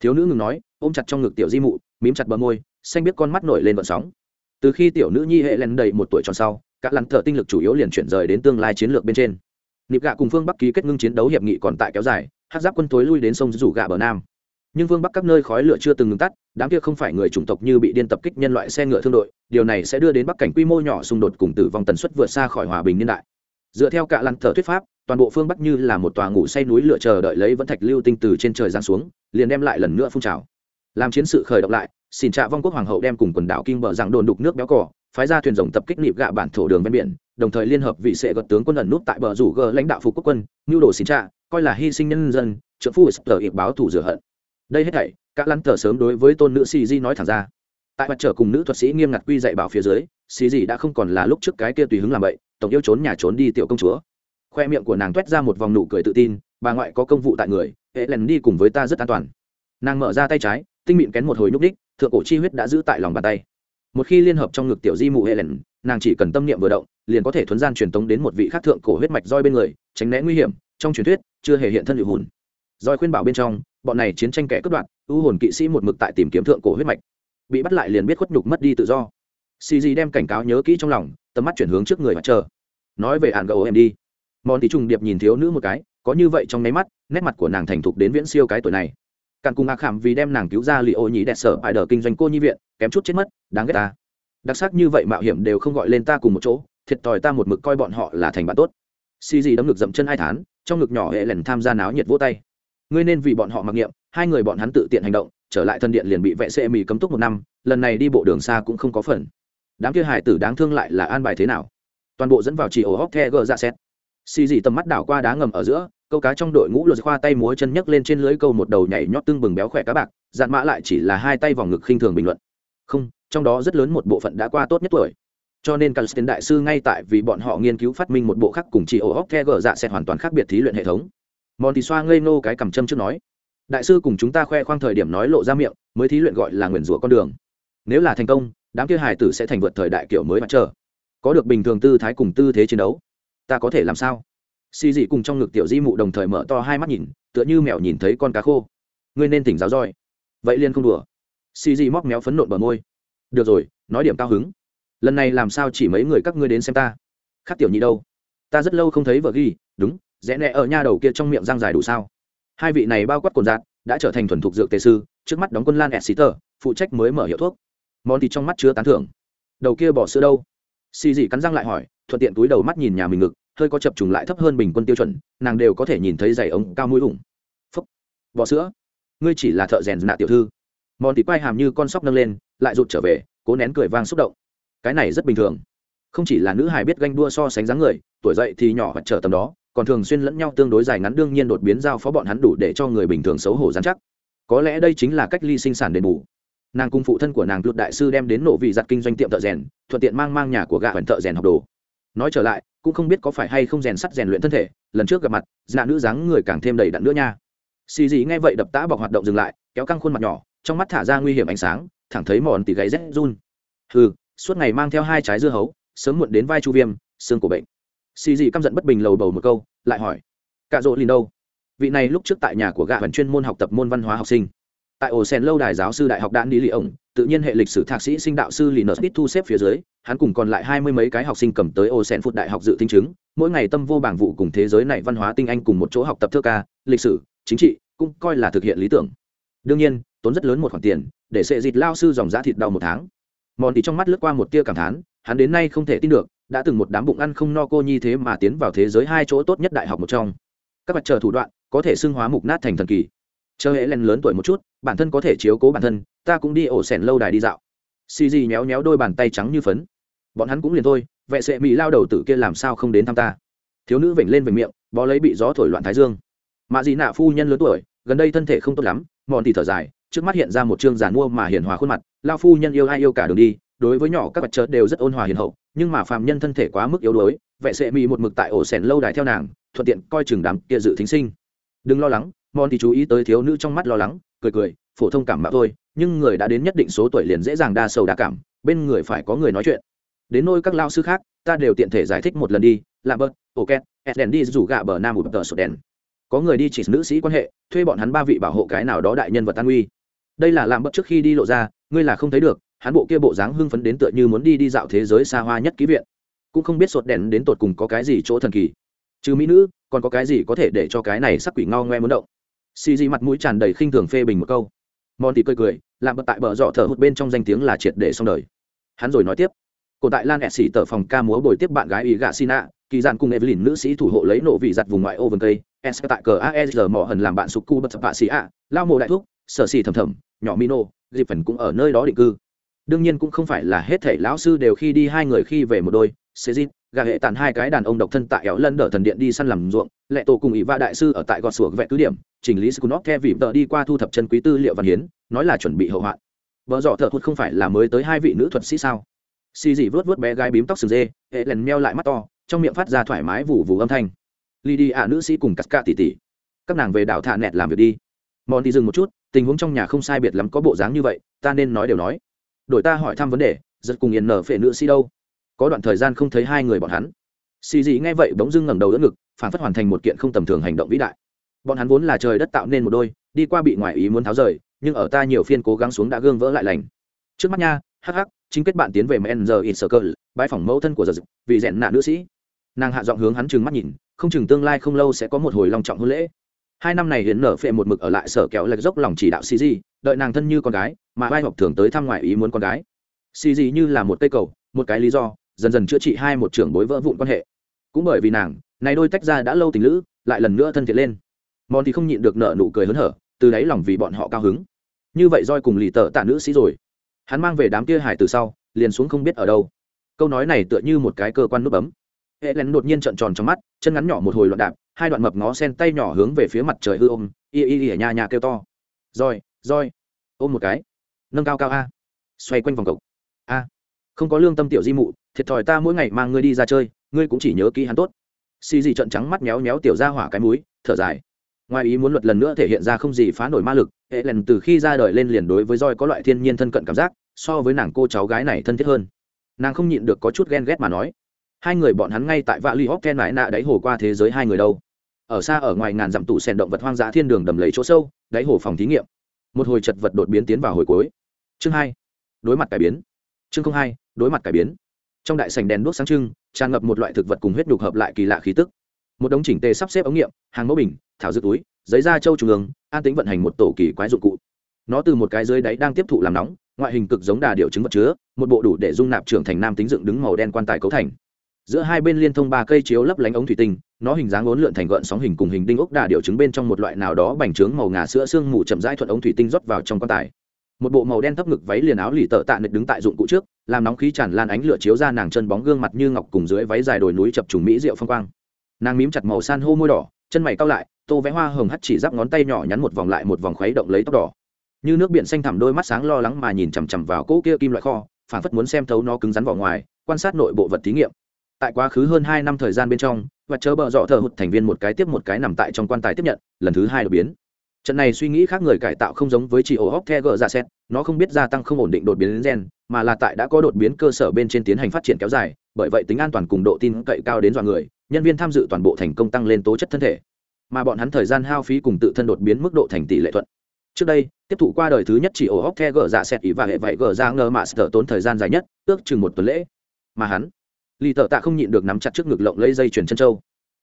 Thiếu nữ ngừng nói, ôm chặt trong ngực tiểu di mụ, mím chặt bờ môi, xanh biết con mắt nổi lên vận sóng. Từ khi tiểu nữ nhi hệ len đầy một tuổi tròn sau, các lắn thợ tinh lực chủ yếu liền chuyển rời đến tương lai chiến lược bên trên. Nịp gạ cùng phương bắc ký kết ngưng chiến đấu hiệp nghị còn tại kéo dài, hát giáp quân tối lui đến sông rủ gạ bờ nam. Nhưng vương bắc các nơi khói lửa chưa từng ngừng tắt, đám kia không phải người chủng tộc như bị điên tập kích nhân loại xe ngựa thương đội, điều này sẽ đưa đến bắc cảnh quy mô nhỏ xung đột cùng tử vong tần suất vượt xa khỏi hòa bình niên đại dựa theo cả lăn thở thuyết pháp, toàn bộ phương bắc như là một tòa ngủ say núi lửa chờ đợi lấy vẫn thạch lưu tinh từ trên trời giáng xuống, liền đem lại lần nữa phun trào. Làm chiến sự khởi động lại xin trạ vong quốc hoàng hậu đem cùng quần đảo kinh bờ rằng đồn đục nước béo cỏ phái ra thuyền rồng tập kích nịp gạ bản thổ đường ven biển, đồng thời liên hợp vị sệ gật tướng quân ẩn nút tại bờ rủ g lãnh đạo phục quốc quân nhu đồ xin trạ, coi là hy sinh nhân dân, trợ phu sờ ịp báo thủ rửa hận. Đây hết thảy các lăn tờ sớm đối với tôn nữ xì di nói thẳng ra. Tại mặt trở cùng nữ thuật sĩ nghiêm ngặt quy dạy bảo phía dưới xì di đã không còn là lúc trước cái kia tùy hứng làm vậy tổng yêu trốn nhà trốn đi tiểu công chúa. Khoe miệng của nàng t ra một vòng nụ cười tự tin, bà ngoại có công vụ tại người, hệ lần đi cùng với ta rất an toàn. Nàng mở ra tay trái, tinh mịn kén một hồi núp đích thượng cổ chi huyết đã giữ tại lòng bàn tay. Một khi liên hợp trong ngực tiểu di mụ hệ lần nàng chỉ cần tâm niệm vừa động, liền có thể thuấn gian truyền tống đến một vị khác thượng cổ huyết mạch roi bên người, tránh né nguy hiểm, trong truyền thuyết, chưa hề hiện thân hữu hùn roi khuyên bảo bên trong, bọn này chiến tranh kẻ cướp đoạt, ưu hồn kỵ sĩ một mực tại tìm kiếm thượng cổ huyết mạch. Bị bắt lại liền biết khuất nhục mất đi tự do xì gì đem cảnh cáo nhớ kỹ trong lòng tầm mắt chuyển hướng trước người mà chờ. Nói về ạn gậu em đi. Mòn tỷ trùng điệp nhìn thiếu nữ một cái có như vậy trong nháy mắt nét mặt của nàng thành thục đến viễn siêu cái tuổi này. Càn cùng ác khảm vì đem nàng cứu ra lì ô nhí đẹp sở bài đờ kinh doanh cô nhi viện kém chút chết mất đáng ghét ta. Đặc sắc như vậy mạo hiểm đều không gọi lên ta cùng một chỗ thiệt thòi ta một mực coi bọn họ là thành bạn tốt. Xì gì đấm ngực dậm chân hai thán, trong ngực nhỏ hệ lần tham gia náo nhiệt vỗ tay. Ngươi nên vì bọn họ mặc niệm hai người bọn hắn tự tiện hành động trở lại thân điện liền bị vệ xe mì cấm túc một năm lần này đi bộ đường xa cũng không có phần đám kia hải tử đáng thương lại là an bài thế nào? Toàn bộ dẫn vào chỉ ổ hóc the gờ ra xét. Xì dị tầm mắt đảo qua đá ngầm ở giữa, câu cá trong đội ngũ luật khoa tay múa chân nhấc lên trên lưới câu một đầu nhảy nhót tương bừng béo khỏe cá bạc, dạn mã lại chỉ là hai tay vòng ngực khinh thường bình luận. Không, trong đó rất lớn một bộ phận đã qua tốt nhất tuổi. Cho nên Calstin đại sư ngay tại vì bọn họ nghiên cứu phát minh một bộ khác cùng chỉ ổ hóc gở dạ sẽ hoàn toàn khác biệt thí luyện hệ thống. Monty xoa ngây nô cái cầm châm trước nói, đại sư cùng chúng ta khoe khoang thời điểm nói lộ ra miệng, mới thí luyện gọi là nguyền rủa con đường. Nếu là thành công đám kia hài tử sẽ thành vượt thời đại kiểu mới mặt trời có được bình thường tư thái cùng tư thế chiến đấu, ta có thể làm sao? Xì dị cùng trong ngực tiểu di mụ đồng thời mở to hai mắt nhìn, tựa như mèo nhìn thấy con cá khô. Ngươi nên tỉnh giáo roi. Vậy liên không đùa. Xì dị móc méo phấn nộn bờ môi. Được rồi, nói điểm cao hứng. Lần này làm sao chỉ mấy người các ngươi đến xem ta? Khác tiểu nhị đâu? Ta rất lâu không thấy vợ ghi, đúng, rẽ nẹ ở nha đầu kia trong miệng răng dài đủ sao? Hai vị này bao quát cồn dạt đã trở thành thuần thục dược tề sư, trước mắt đóng quân lan exeter, phụ trách mới mở hiệu thuốc món thì trong mắt chứa tán thưởng. Đầu kia bỏ sữa đâu? Xì dị cắn răng lại hỏi, thuận tiện túi đầu mắt nhìn nhà mình ngực, hơi có chập trùng lại thấp hơn bình quân tiêu chuẩn, nàng đều có thể nhìn thấy giày ống cao mũi ủng. Phấp bỏ sữa. Ngươi chỉ là thợ rèn nạ tiểu thư. Món thì quay hàm như con sóc nâng lên, lại rụt trở về, cố nén cười vang xúc động. Cái này rất bình thường. Không chỉ là nữ hài biết ganh đua so sánh dáng người, tuổi dậy thì nhỏ hoặc trở tầm đó, còn thường xuyên lẫn nhau tương đối dài ngắn đương nhiên đột biến giao phó bọn hắn đủ để cho người bình thường xấu hổ dán chắc. Có lẽ đây chính là cách ly sinh sản đền bù nàng cung phụ thân của nàng luật đại sư đem đến nổ vị giặt kinh doanh tiệm thợ rèn, thuận tiện mang mang nhà của gạ hoàn thợ rèn học đồ. Nói trở lại, cũng không biết có phải hay không rèn sắt rèn luyện thân thể, lần trước gặp mặt dạ nữ dáng người càng thêm đầy đặn nữa nha. Xì gì nghe vậy đập tã bọc hoạt động dừng lại, kéo căng khuôn mặt nhỏ, trong mắt thả ra nguy hiểm ánh sáng, thẳng thấy mòn tỉ gáy rét run. Hừ, suốt ngày mang theo hai trái dưa hấu, sớm muộn đến vai chu viêm, xương của bệnh. Xì dị căm giận bất bình lầu bầu một câu, lại hỏi, cạ rỗ lìn đâu? Vị này lúc trước tại nhà của gạ vẫn chuyên môn học tập môn văn hóa học sinh tại ổ sen lâu đài giáo sư đại học đan đi lì ổng, tự nhiên hệ lịch sử thạc sĩ sinh đạo sư linus bít thu xếp phía dưới, hắn cùng còn lại hai mươi mấy cái học sinh cầm tới ổ sen phụt đại học dự tinh chứng, mỗi ngày tâm vô bảng vụ cùng thế giới này văn hóa tinh anh cùng một chỗ học tập thơ ca, lịch sử, chính trị, cũng coi là thực hiện lý tưởng. Đương nhiên, tốn rất lớn một khoản tiền, để sệ dịt lao sư dòng giá thịt đau một tháng. Mòn thì trong mắt lướt qua một tia cảm thán, hắn đến nay không thể tin được, đã từng một đám bụng ăn không no cô nhi thế mà tiến vào thế giới hai chỗ tốt nhất đại học một trong. Các mặt chờ thủ đoạn, có thể xưng hóa mục nát thành thần kỳ chờ hệ len lớn tuổi một chút, bản thân có thể chiếu cố bản thân, ta cũng đi ổ sẻn lâu đài đi dạo. Xì gì méo méo đôi bàn tay trắng như phấn. Bọn hắn cũng liền thôi, vệ sệ mỹ lao đầu tử kia làm sao không đến thăm ta? Thiếu nữ vểnh lên vểnh miệng, bó lấy bị gió thổi loạn thái dương. Mạ dị nạ phu nhân lớn tuổi, gần đây thân thể không tốt lắm, mòn thì thở dài, trước mắt hiện ra một chương giàn mua mà hiền hòa khuôn mặt, lao phu nhân yêu ai yêu cả đường đi, đối với nhỏ các vật chợt đều rất ôn hòa hiền hậu, nhưng mà phàm nhân thân thể quá mức yếu đuối, vệ sệ mỹ một mực tại ổ sẻn lâu đài theo nàng, thuận tiện coi chừng đám kia dự thính sinh. Đừng lo lắng mon thì chú ý tới thiếu nữ trong mắt lo lắng, cười cười, phổ thông cảm mạo thôi, nhưng người đã đến nhất định số tuổi liền dễ dàng đa sầu đa cảm, bên người phải có người nói chuyện. Đến nôi các lao sư khác, ta đều tiện thể giải thích một lần đi, là bớt ok đèn đi rủ gạ bờ nam một tờ sổ đèn có người đi chỉ nữ sĩ quan hệ, thuê bọn hắn ba vị bảo hộ cái nào đó đại nhân vật an uy. Đây là làm bất trước khi đi lộ ra, ngươi là không thấy được, hắn bộ kia bộ dáng hưng phấn đến tựa như muốn đi đi dạo thế giới xa hoa nhất ký viện. Cũng không biết sột đèn đến tột cùng có cái gì chỗ thần kỳ. Trừ mỹ nữ, còn có cái gì có thể để cho cái này sắc quỷ ngao ngoe muốn động? Xì gì mặt mũi tràn đầy khinh thường phê bình một câu. Mòn thì cười cười, làm bật tại bờ dọ thở hụt bên trong danh tiếng là triệt để xong đời. Hắn rồi nói tiếp, cổ tại lan ẹ xỉ tờ phòng ca múa bồi tiếp bạn gái ý gạ sina, kỳ dàn cùng evelyn nữ sĩ thủ hộ lấy nổ vị giặt vùng ngoại ô vườn cây, s tại cờ aesr mỏ hần làm bạn sục cu bật bạ xì ạ, lao mồ đại thúc, sở xì thầm thầm, nhỏ mino, dịp phần cũng ở nơi đó định cư. Đương nhiên cũng không phải là hết thể lão sư đều khi đi hai người khi về một đôi, xê dịp gà hệ tàn hai cái đàn ông độc thân tại éo lân đỡ thần điện đi săn làm ruộng, lệ tổ cùng ỷ va đại sư ở tại gọt sủa vẹn cứ điểm chỉnh lý skunok theo vị tờ đi qua thu thập chân quý tư liệu văn hiến, nói là chuẩn bị hậu hoạn. Vợ dọ thợ hụt không phải là mới tới hai vị nữ thuật sĩ sao? Xì dị vướt vướt bé gái bím tóc sừng dê, hệ lần meo lại mắt to, trong miệng phát ra thoải mái vù vù âm thanh. Lydia nữ sĩ cùng cắt ca tỉ tỉ. Các nàng về đảo thả nẹt làm việc đi. Mòn đi dừng một chút, tình huống trong nhà không sai biệt lắm có bộ dáng như vậy, ta nên nói đều nói. Đổi ta hỏi thăm vấn đề rất cùng yên nở phệ nữ sĩ đâu? Có đoạn thời gian không thấy hai người bọn hắn. Xì dị nghe vậy bỗng dưng ngẩng đầu đỡ ngực, phản phất hoàn thành một kiện không tầm thường hành động vĩ đại bọn hắn vốn là trời đất tạo nên một đôi, đi qua bị ngoại ý muốn tháo rời, nhưng ở ta nhiều phiên cố gắng xuống đã gương vỡ lại lành. Trước mắt nha, hắc hắc, chính kết bạn tiến về mn giờ in circle bãi phòng mẫu thân của giờ giật vì rẽn nạ nữ sĩ. Nàng hạ giọng hướng hắn chừng mắt nhìn, không chừng tương lai không lâu sẽ có một hồi long trọng hôn lễ. Hai năm này hiến nở phệ một mực ở lại sở kéo lệch dốc lòng chỉ đạo cg đợi nàng thân như con gái, mà vai học thường tới thăm ngoại ý muốn con gái. Cg như là một cây cầu, một cái lý do, dần dần chữa trị hai một trưởng bối vỡ vụn quan hệ. Cũng bởi vì nàng, này đôi tách ra đã lâu tình lữ, lại lần nữa thân thiện lên mòn thì không nhịn được nợ nụ cười hớn hở, từ đáy lòng vì bọn họ cao hứng. Như vậy roi cùng lì tợ tạ nữ sĩ rồi. Hắn mang về đám kia hải từ sau, liền xuống không biết ở đâu. Câu nói này tựa như một cái cơ quan nút bấm hệ lén đột nhiên trợn tròn trong mắt, chân ngắn nhỏ một hồi loạn đạp, hai đoạn mập ngó sen tay nhỏ hướng về phía mặt trời hư ôm, y y y nhà nhà kêu to. Roi roi, ôm một cái. Nâng cao cao a. Xoay quanh vòng cộc. A. Không có lương tâm tiểu di mụ, thiệt thòi ta mỗi ngày mang ngươi đi ra chơi, ngươi cũng chỉ nhớ kỹ hắn tốt. Xì gì trận trắng mắt méo méo tiểu ra hỏa cái múi thở dài ngoài ý muốn luật lần nữa thể hiện ra không gì phá nổi ma lực, hệ lần từ khi ra đời lên liền đối với roi có loại thiên nhiên thân cận cảm giác, so với nàng cô cháu gái này thân thiết hơn. Nàng không nhịn được có chút ghen ghét mà nói, hai người bọn hắn ngay tại vạ li hóc ken mãi nạ đáy hồ qua thế giới hai người đâu? Ở xa ở ngoài ngàn dặm tủ sèn động vật hoang dã thiên đường đầm lầy chỗ sâu, đáy hồ phòng thí nghiệm. Một hồi chật vật đột biến tiến vào hồi cuối. Chương hai, đối mặt cải biến. Chương không hai, đối mặt cải biến. Trong đại sành đèn đuốc sáng trưng, tràn ngập một loại thực vật cùng huyết nhục hợp lại kỳ lạ khí tức một đống chỉnh tề sắp xếp ống nghiệm, hàng mẫu bình, thảo dược túi, giấy da châu trung ương, an tính vận hành một tổ kỳ quái dụng cụ. Nó từ một cái dưới đáy đang tiếp thụ làm nóng, ngoại hình cực giống đà điệu trứng vật chứa, một bộ đủ để dung nạp trưởng thành nam tính dựng đứng màu đen quan tài cấu thành. Giữa hai bên liên thông ba cây chiếu lấp lánh ống thủy tinh, nó hình dáng ốn lượn thành gợn sóng hình cùng hình đinh ốc đà điệu trứng bên trong một loại nào đó bành trướng màu ngà sữa xương mù chậm rãi thuận ống thủy tinh rót vào trong quan tài. Một bộ màu đen thấp ngực váy liền áo lì tợ tạ nịch đứng tại dụng cụ trước, làm nóng khí tràn lan ánh lửa chiếu ra nàng chân bóng gương mặt như ngọc cùng dưới váy dài đồi núi chập trùng mỹ rượu phong quang nàng mím chặt màu san hô môi đỏ, chân mày cao lại, tô vẽ hoa hồng hắt chỉ giáp ngón tay nhỏ nhắn một vòng lại một vòng khuấy động lấy tóc đỏ. Như nước biển xanh thẳm đôi mắt sáng lo lắng mà nhìn chằm chằm vào cỗ kia kim loại kho phản phất muốn xem thấu nó cứng rắn vào ngoài, quan sát nội bộ vật thí nghiệm. Tại quá khứ hơn hai năm thời gian bên trong, và chớ bợ dọ thờ hụt thành viên một cái tiếp một cái nằm tại trong quan tài tiếp nhận, lần thứ hai đột biến. Trận này suy nghĩ khác người cải tạo không giống với chị ổ hóc the gờ ra xét, nó không biết gia tăng không ổn định đột biến gen, mà là tại đã có đột biến cơ sở bên trên tiến hành phát triển kéo dài, bởi vậy tính an toàn cùng độ tin cậy cao đến dọa người nhân viên tham dự toàn bộ thành công tăng lên tố chất thân thể, mà bọn hắn thời gian hao phí cùng tự thân đột biến mức độ thành tỷ lệ thuận. Trước đây, tiếp thụ qua đời thứ nhất chỉ ổ hóc the gờ dạ xẹt ý và hệ vậy gờ ra ngờ mà sợ tốn thời gian dài nhất, ước chừng một tuần lễ. Mà hắn, lì tợ tạ không nhịn được nắm chặt trước ngực lộng lấy dây chuyền chân trâu.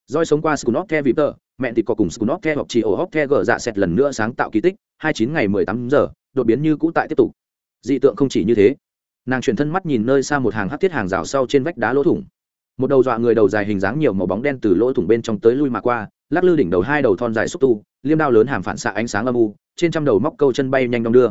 Roi sống qua scunop the vịp tợ mẹ thì có cùng scunop the hoặc chỉ ổ hóc the gờ dạ xẹt lần nữa sáng tạo kỳ tích, hai chín ngày mười tám giờ, đột biến như cũ tại tiếp tục. Dị tượng không chỉ như thế, nàng chuyển thân mắt nhìn nơi xa một hàng hắc thiết hàng rào sau trên vách đá lỗ thủng một đầu dọa người đầu dài hình dáng nhiều màu bóng đen từ lỗ thủng bên trong tới lui mà qua, lắc lư đỉnh đầu hai đầu thon dài xúc tu, liêm đao lớn hàm phản xạ ánh sáng âm u, trên trăm đầu móc câu chân bay nhanh đong đưa.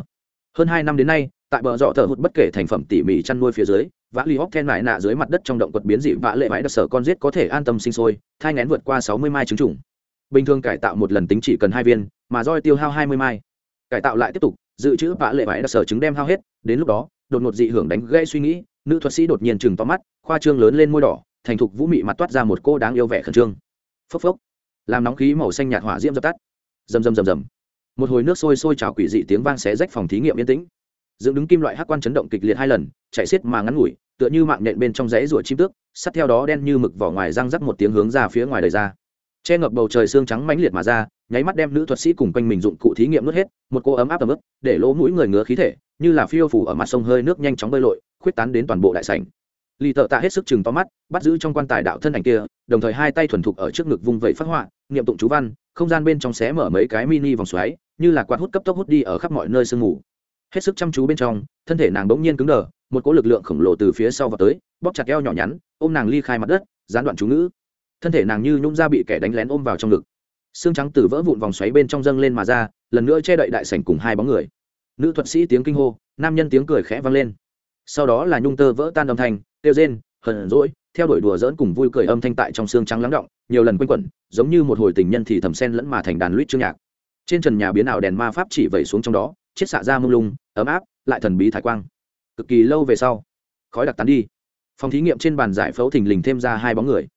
Hơn hai năm đến nay, tại bờ dọ thợ hụt bất kể thành phẩm tỉ mỉ chăn nuôi phía dưới, vã li hóc then mại nạ dưới mặt đất trong động quật biến dị vã lệ mãi đặc sở con giết có thể an tâm sinh sôi, thai ngén vượt qua sáu mươi mai trứng trùng bình thường cải tạo một lần tính chỉ cần hai viên, mà roi tiêu hao hai mươi mai. Cải tạo lại tiếp tục, dự trữ vã lệ mãi đặc sở trứng đem hao hết, đến lúc đó, đột ngột dị hưởng đánh gây suy nghĩ, nữ thuật sĩ đột nhiên chừng to mắt, khoa trương lớn lên môi đỏ thành thục vũ mị mặt toát ra một cô đáng yêu vẻ khẩn trương. Phốc phốc. Làm nóng khí màu xanh nhạt hỏa diễm dập tắt. Rầm rầm rầm rầm. Một hồi nước sôi sôi trào quỷ dị tiếng vang xé rách phòng thí nghiệm yên tĩnh. Dựng đứng kim loại hắc quan chấn động kịch liệt hai lần, chạy xiết mà ngắn ngủi, tựa như mạng nện bên trong rẫy ruột chim tước, sắt theo đó đen như mực vỏ ngoài răng rắc một tiếng hướng ra phía ngoài đời ra. Che ngập bầu trời xương trắng mãnh liệt mà ra, nháy mắt đem nữ thuật sĩ cùng quanh mình dụng cụ thí nghiệm nuốt hết, một cô ấm áp tầm ức, để lỗ mũi người ngứa khí thể, như là phiêu phủ ở mặt sông hơi nước nhanh chóng bơi lội, khuyết tán đến toàn bộ đại sảnh lì thợ tạ hết sức chừng to mắt, bắt giữ trong quan tài đạo thân ảnh kia, đồng thời hai tay thuần thục ở trước ngực vung vẩy phát họa, niệm tụng chú văn, không gian bên trong xé mở mấy cái mini vòng xoáy, như là quạt hút cấp tốc hút đi ở khắp mọi nơi sương mù. Hết sức chăm chú bên trong, thân thể nàng bỗng nhiên cứng đờ, một cỗ lực lượng khổng lồ từ phía sau vào tới, bóp chặt eo nhỏ nhắn, ôm nàng ly khai mặt đất, gián đoạn chú ngữ. Thân thể nàng như nhung ra bị kẻ đánh lén ôm vào trong ngực. Xương trắng từ vỡ vụn vòng xoáy bên trong dâng lên mà ra, lần nữa che đậy đại sảnh cùng hai bóng người. Nữ thuật sĩ tiếng kinh hô, nam nhân tiếng cười khẽ vang lên sau đó là nhung tơ vỡ tan âm thanh tiêu rên, hờn rỗi theo đuổi đùa dỡn cùng vui cười âm thanh tại trong xương trắng lắng động, nhiều lần quanh quẩn, giống như một hồi tình nhân thì thầm sen lẫn mà thành đàn lũy chương nhạc. Trên trần nhà biến ảo đèn ma pháp chỉ vẩy xuống trong đó, chiết xạ ra mông lung, ấm áp, lại thần bí thải quang. Cực kỳ lâu về sau, khói đặc tán đi. Phòng thí nghiệm trên bàn giải phẫu thình lình thêm ra hai bóng người.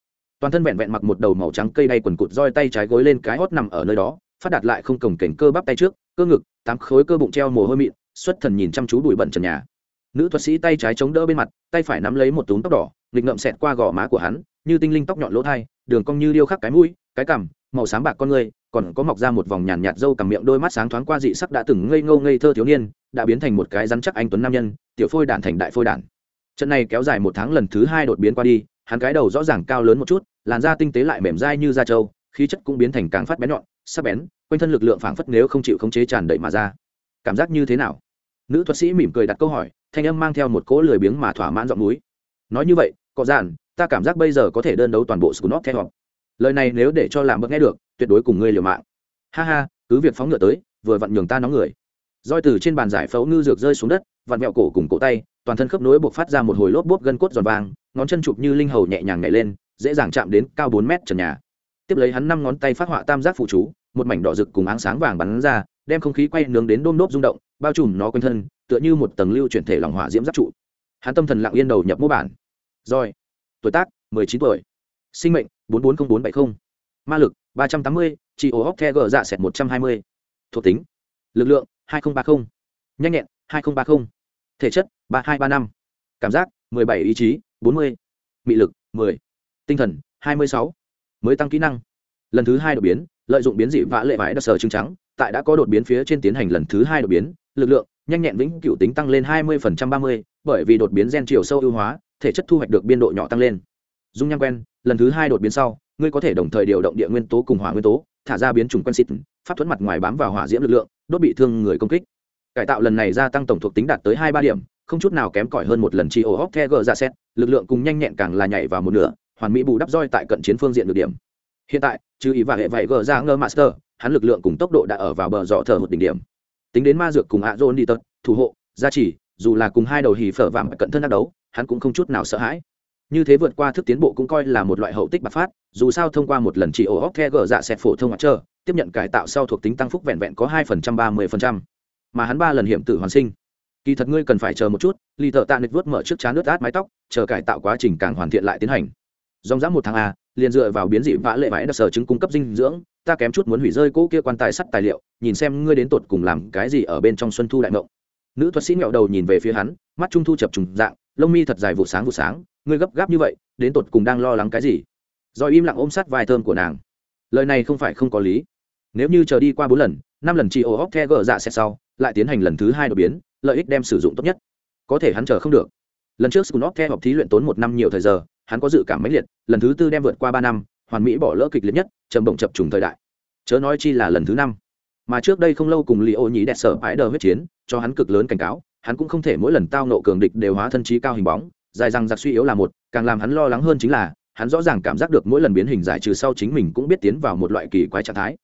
Toàn thân vẹn vẹn mặc một đầu màu trắng cây đay quần cụt roi tay trái gối lên cái hót nằm ở nơi đó, phát đạt lại không cổng cảnh cơ bắp tay trước, cơ ngực, tám khối cơ bụng treo mồ hôi mịn, xuất thần nhìn chăm chú bụi bẩn trần nhà nữ thuật sĩ tay trái chống đỡ bên mặt tay phải nắm lấy một túm tóc đỏ nghịch ngậm xẹt qua gò má của hắn như tinh linh tóc nhọn lỗ thai đường cong như điêu khắc cái mũi cái cằm màu sáng bạc con người còn có mọc ra một vòng nhàn nhạt, nhạt dâu cằm miệng đôi mắt sáng thoáng qua dị sắc đã từng ngây ngô ngây thơ thiếu niên đã biến thành một cái rắn chắc anh tuấn nam nhân tiểu phôi đản thành đại phôi đản. Trận này kéo dài một tháng lần thứ hai đột biến qua đi hắn cái đầu rõ ràng cao lớn một chút làn da tinh tế lại mềm dai như da trâu khí chất cũng biến thành càng phát bén nhọn sắc bén quanh thân lực lượng phảng phất nếu không chịu khống chế tràn đầy mà ra. Cảm giác như thế nào? Nữ thuật sĩ mỉm cười đặt câu hỏi thanh âm mang theo một cỗ lười biếng mà thỏa mãn giọng núi. Nói như vậy, có giản ta cảm giác bây giờ có thể đơn đấu toàn bộ scunop theo họ lời này nếu để cho làm bậc nghe được, tuyệt đối cùng ngươi liều mạng. Ha ha, cứ việc phóng ngựa tới, vừa vặn nhường ta nóng người. Roi từ trên bàn giải phẫu ngư dược rơi xuống đất, vặn mẹo cổ cùng cổ tay, toàn thân khớp nối buộc phát ra một hồi lốp bốp gân cốt giòn vàng, ngón chân chụp như linh hầu nhẹ nhàng nhảy lên, dễ dàng chạm đến cao bốn mét trần nhà. Tiếp lấy hắn năm ngón tay phát họa tam giác phụ chú, một mảnh đỏ rực cùng áng sáng vàng bắn ra, đem không khí quay nướng đến đôm nốt rung động bao trùm nó quanh thân tựa như một tầng lưu chuyển thể lòng hỏa diễm giáp trụ hắn tâm thần lặng yên đầu nhập mô bản rồi tuổi tác 19 tuổi sinh mệnh 440470 ma lực 380, chỉ ô hóc the gờ dạ sẹt 120. thuộc tính lực lượng 2030. nhanh nhẹn 2030. thể chất 3235. cảm giác 17 ý chí 40. mị lực 10. tinh thần 26. mới tăng kỹ năng lần thứ hai đột biến lợi dụng biến dị vã lệ vải đặc sở trứng trắng tại đã có đột biến phía trên tiến hành lần thứ hai đột biến lực lượng nhanh nhẹn vĩnh cửu tính tăng lên 20% 30, bởi vì đột biến gen chiều sâu ưu hóa thể chất thu hoạch được biên độ nhỏ tăng lên. Dung nham quen lần thứ hai đột biến sau ngươi có thể đồng thời điều động địa nguyên tố cùng hỏa nguyên tố thả ra biến chủng quen xịt pháp thuẫn mặt ngoài bám vào hỏa diễm lực lượng đốt bị thương người công kích. Cải tạo lần này gia tăng tổng thuộc tính đạt tới hai ba điểm không chút nào kém cỏi hơn một lần chi ô hóc the g ra xét lực lượng cùng nhanh nhẹn càng là nhảy vào một nửa hoàn mỹ bù đắp roi tại cận chiến phương diện được điểm. Hiện tại trừ ý và hệ vậy g ra ngơ master hắn lực lượng cùng tốc độ đã ở vào bờ dọ thờ một đỉnh điểm tính đến ma dược cùng ạ dôn đi tật, thủ hộ, gia trì, dù là cùng hai đầu hì phở vàng cận thân đắc đấu, hắn cũng không chút nào sợ hãi. Như thế vượt qua thức tiến bộ cũng coi là một loại hậu tích bạc phát, dù sao thông qua một lần chỉ ổ hóc the gờ dạ xẹt phổ thông mặt trơ tiếp nhận cải tạo sau thuộc tính tăng phúc vẹn vẹn có hai phần trăm, ba mươi phần trăm, mà hắn ba lần hiểm tử hoàn sinh. Kỳ thật ngươi cần phải chờ một chút, lì thợ tạ nịch vớt mở trước chán nước át mái tóc, chờ cải tạo quá trình càng hoàn thiện lại tiến hành. Dòng dã một tháng a liền dựa vào biến dị vã lệ vãi đặc sở chứng cung cấp dinh dưỡng, ta kém chút muốn hủy rơi cỗ kia quan tài sắt tài liệu, nhìn xem ngươi đến tột cùng làm cái gì ở bên trong xuân thu đại ngộng. Nữ thuật sĩ nghẹo đầu nhìn về phía hắn, mắt trung thu chập trùng dạng, lông mi thật dài vụ sáng vụ sáng, ngươi gấp gáp như vậy, đến tột cùng đang lo lắng cái gì? Rồi im lặng ôm sát vai thơm của nàng. Lời này không phải không có lý. Nếu như chờ đi qua bốn lần, năm lần chị ô hóc the gờ dạ sẽ sau, lại tiến hành lần thứ hai đột biến, lợi ích đem sử dụng tốt nhất. Có thể hắn chờ không được. Lần trước scunop the học thí luyện tốn một năm nhiều thời giờ hắn có dự cảm mãnh liệt, lần thứ tư đem vượt qua ba năm, hoàn mỹ bỏ lỡ kịch liệt nhất trầm động chập trùng thời đại. Chớ nói chi là lần thứ năm. Mà trước đây không lâu cùng li ô nhí đẹp sở bãi đờ huyết chiến, cho hắn cực lớn cảnh cáo, hắn cũng không thể mỗi lần tao nộ cường địch đều hóa thân trí cao hình bóng, dài rằng giặc suy yếu là một, càng làm hắn lo lắng hơn chính là, hắn rõ ràng cảm giác được mỗi lần biến hình giải trừ sau chính mình cũng biết tiến vào một loại kỳ quái trạng thái.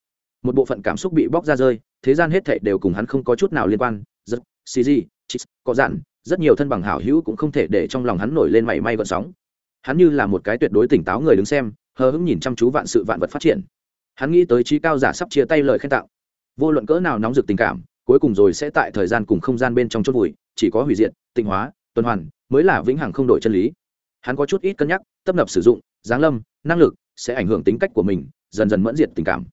Một bộ phận cảm xúc bị bóc ra rơi, thế gian hết thệ đều cùng hắn không có chút nào liên quan. Rất cg có dặn rất nhiều thân bằng hảo hữu cũng không thể để trong lòng hắn nổi lên mảy may gợn sóng hắn như là một cái tuyệt đối tỉnh táo người đứng xem hờ hững nhìn chăm chú vạn sự vạn vật phát triển. Hắn nghĩ tới trí cao giả sắp chia tay lời khen tặng, vô luận cỡ nào nóng rực tình cảm cuối cùng rồi sẽ tại thời gian cùng không gian bên trong chốt vùi chỉ có hủy diệt tịnh hóa tuần hoàn mới là vĩnh hằng không đổi chân lý. Hắn có chút ít cân nhắc tấp nập sử dụng giáng lâm năng lực sẽ ảnh hưởng tính cách của mình dần dần mẫn diệt tình cảm.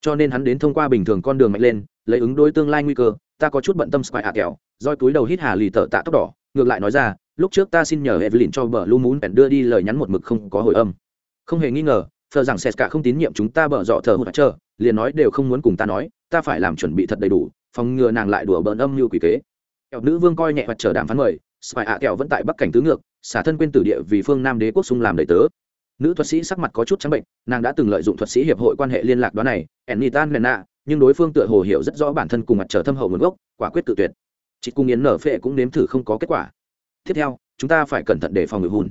Cho nên hắn đến thông qua bình thường con đường mạnh lên lấy ứng đối tương lai nguy cơ ta có chút bận tâm spy hạ kẹo roi túi đầu hít hà lì tợ tạ tóc đỏ ngược lại nói ra lúc trước ta xin nhờ evelyn cho bờ lu muốn đưa đi lời nhắn một mực không có hồi âm. Không hề nghi ngờ phờ rằng sệt cả không tín nhiệm chúng ta bở dọ thờ hụt chờ, liền nói đều không muốn cùng ta nói, ta phải làm chuẩn bị thật đầy đủ, phòng ngừa nàng lại đùa bỡn âm như quỷ kế. Kẹo nữ vương coi nhẹ mặt chờ đàm phán mời, spy ạ kẹo vẫn tại bắc cảnh tứ ngược, xả thân quên tử địa vì phương nam đế quốc sung làm đầy tớ. Nữ thuật sĩ sắc mặt có chút trắng bệnh, nàng đã từng lợi dụng thuật sĩ hiệp hội quan hệ liên lạc đó này, enitan lena, nhưng đối phương tựa hồ hiểu rất rõ bản thân cùng mặt trở thâm hậu nguồn gốc, quả quyết tự tuyệt. Chị cung yến nở phệ cũng nếm thử không có kết quả tiếp theo, chúng ta phải cẩn thận để phòng ngự hùn.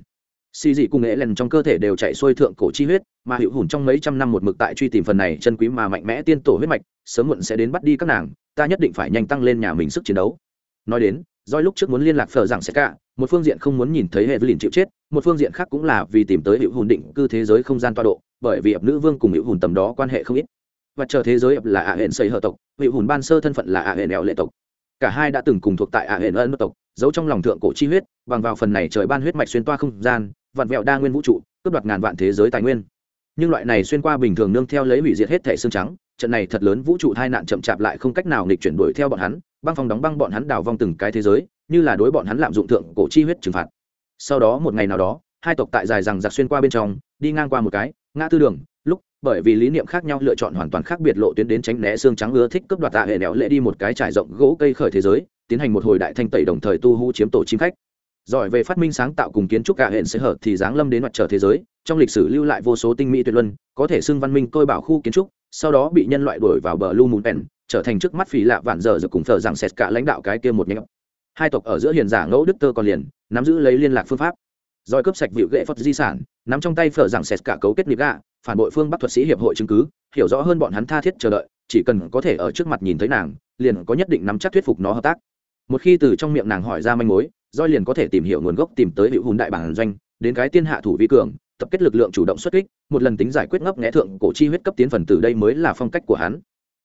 Xì dị cùng nghệ lần trong cơ thể đều chạy xuôi thượng cổ chi huyết, mà hiệu hùn trong mấy trăm năm một mực tại truy tìm phần này chân quý mà mạnh mẽ tiên tổ huyết mạch, sớm muộn sẽ đến bắt đi các nàng, ta nhất định phải nhanh tăng lên nhà mình sức chiến đấu. Nói đến doi lúc trước muốn liên lạc phở rằng sẽ cả, một phương diện không muốn nhìn thấy hệ lìn chịu chết, một phương diện khác cũng là vì tìm tới hiệu hùn định cư thế giới không gian toa độ, bởi vì ập nữ vương cùng hiệu hùn tầm đó quan hệ không ít. Và chờ thế giới ập là ả hẹn xây hờ tộc hiệu hùn ban sơ thân phận là ả hẹn đèo lệ tộc. Cả hai đã từng cùng thuộc tại ả hẹn ân tộc giấu trong lòng thượng cổ chi huyết, bằng vào phần này trời ban huyết mạch xuyên toa không gian, vặn vẹo đa nguyên vũ trụ, cướp đoạt ngàn vạn thế giới tài nguyên. Nhưng loại này xuyên qua bình thường nương theo lấy hủy diệt hết thể xương trắng, trận này thật lớn vũ trụ hai nạn chậm chạp lại không cách nào nghịch chuyển đuổi theo bọn hắn, băng phong đóng băng bọn hắn đào vong từng cái thế giới, như là đối bọn hắn lạm dụng thượng cổ chi huyết trừng phạt. Sau đó một ngày nào đó, hai tộc tại dài rằng giặc xuyên qua bên trong, đi ngang qua một cái, ngã tư đường, lúc, bởi vì lý niệm khác nhau lựa chọn hoàn toàn khác biệt lộ tuyến đến tránh né xương trắng ưa thích cướp đoạt tạ hệ đéo lệ đi một cái trải rộng gỗ cây khởi thế giới tiến hành một hồi đại thanh tẩy đồng thời tu hú chiếm tổ chim khách. Giỏi về phát minh sáng tạo cùng kiến trúc cả hệ sẽ hở thì giáng lâm đến mặt trở thế giới, trong lịch sử lưu lại vô số tinh mỹ tuyệt luân, có thể xưng văn minh tôi bảo khu kiến trúc, sau đó bị nhân loại đuổi vào bờ lu mùn pen trở thành trước mắt phì lạ vạn giờ rồi cùng thờ rằng sệt cả lãnh đạo cái kia một nhánh. Hai tộc ở giữa hiền giả ngẫu đức tơ còn liền, nắm giữ lấy liên lạc phương pháp. Rồi cướp sạch vịu gậy phật di sản, nắm trong tay phở rằng sệt cả cấu kết nịp gạ, phản bội phương bắc thuật sĩ hiệp hội chứng cứ, hiểu rõ hơn bọn hắn tha thiết chờ đợi, chỉ cần có thể ở trước mặt nhìn thấy nàng, liền có nhất định nắm chắc thuyết phục nó hợp tác một khi từ trong miệng nàng hỏi ra manh mối doi liền có thể tìm hiểu nguồn gốc tìm tới hữu hùn đại bản doanh, đến cái tiên hạ thủ vi cường, tập kết lực lượng chủ động xuất kích, một lần tính giải quyết ngấp nghẽ thượng cổ chi huyết cấp tiến phần từ đây mới là phong cách của hắn.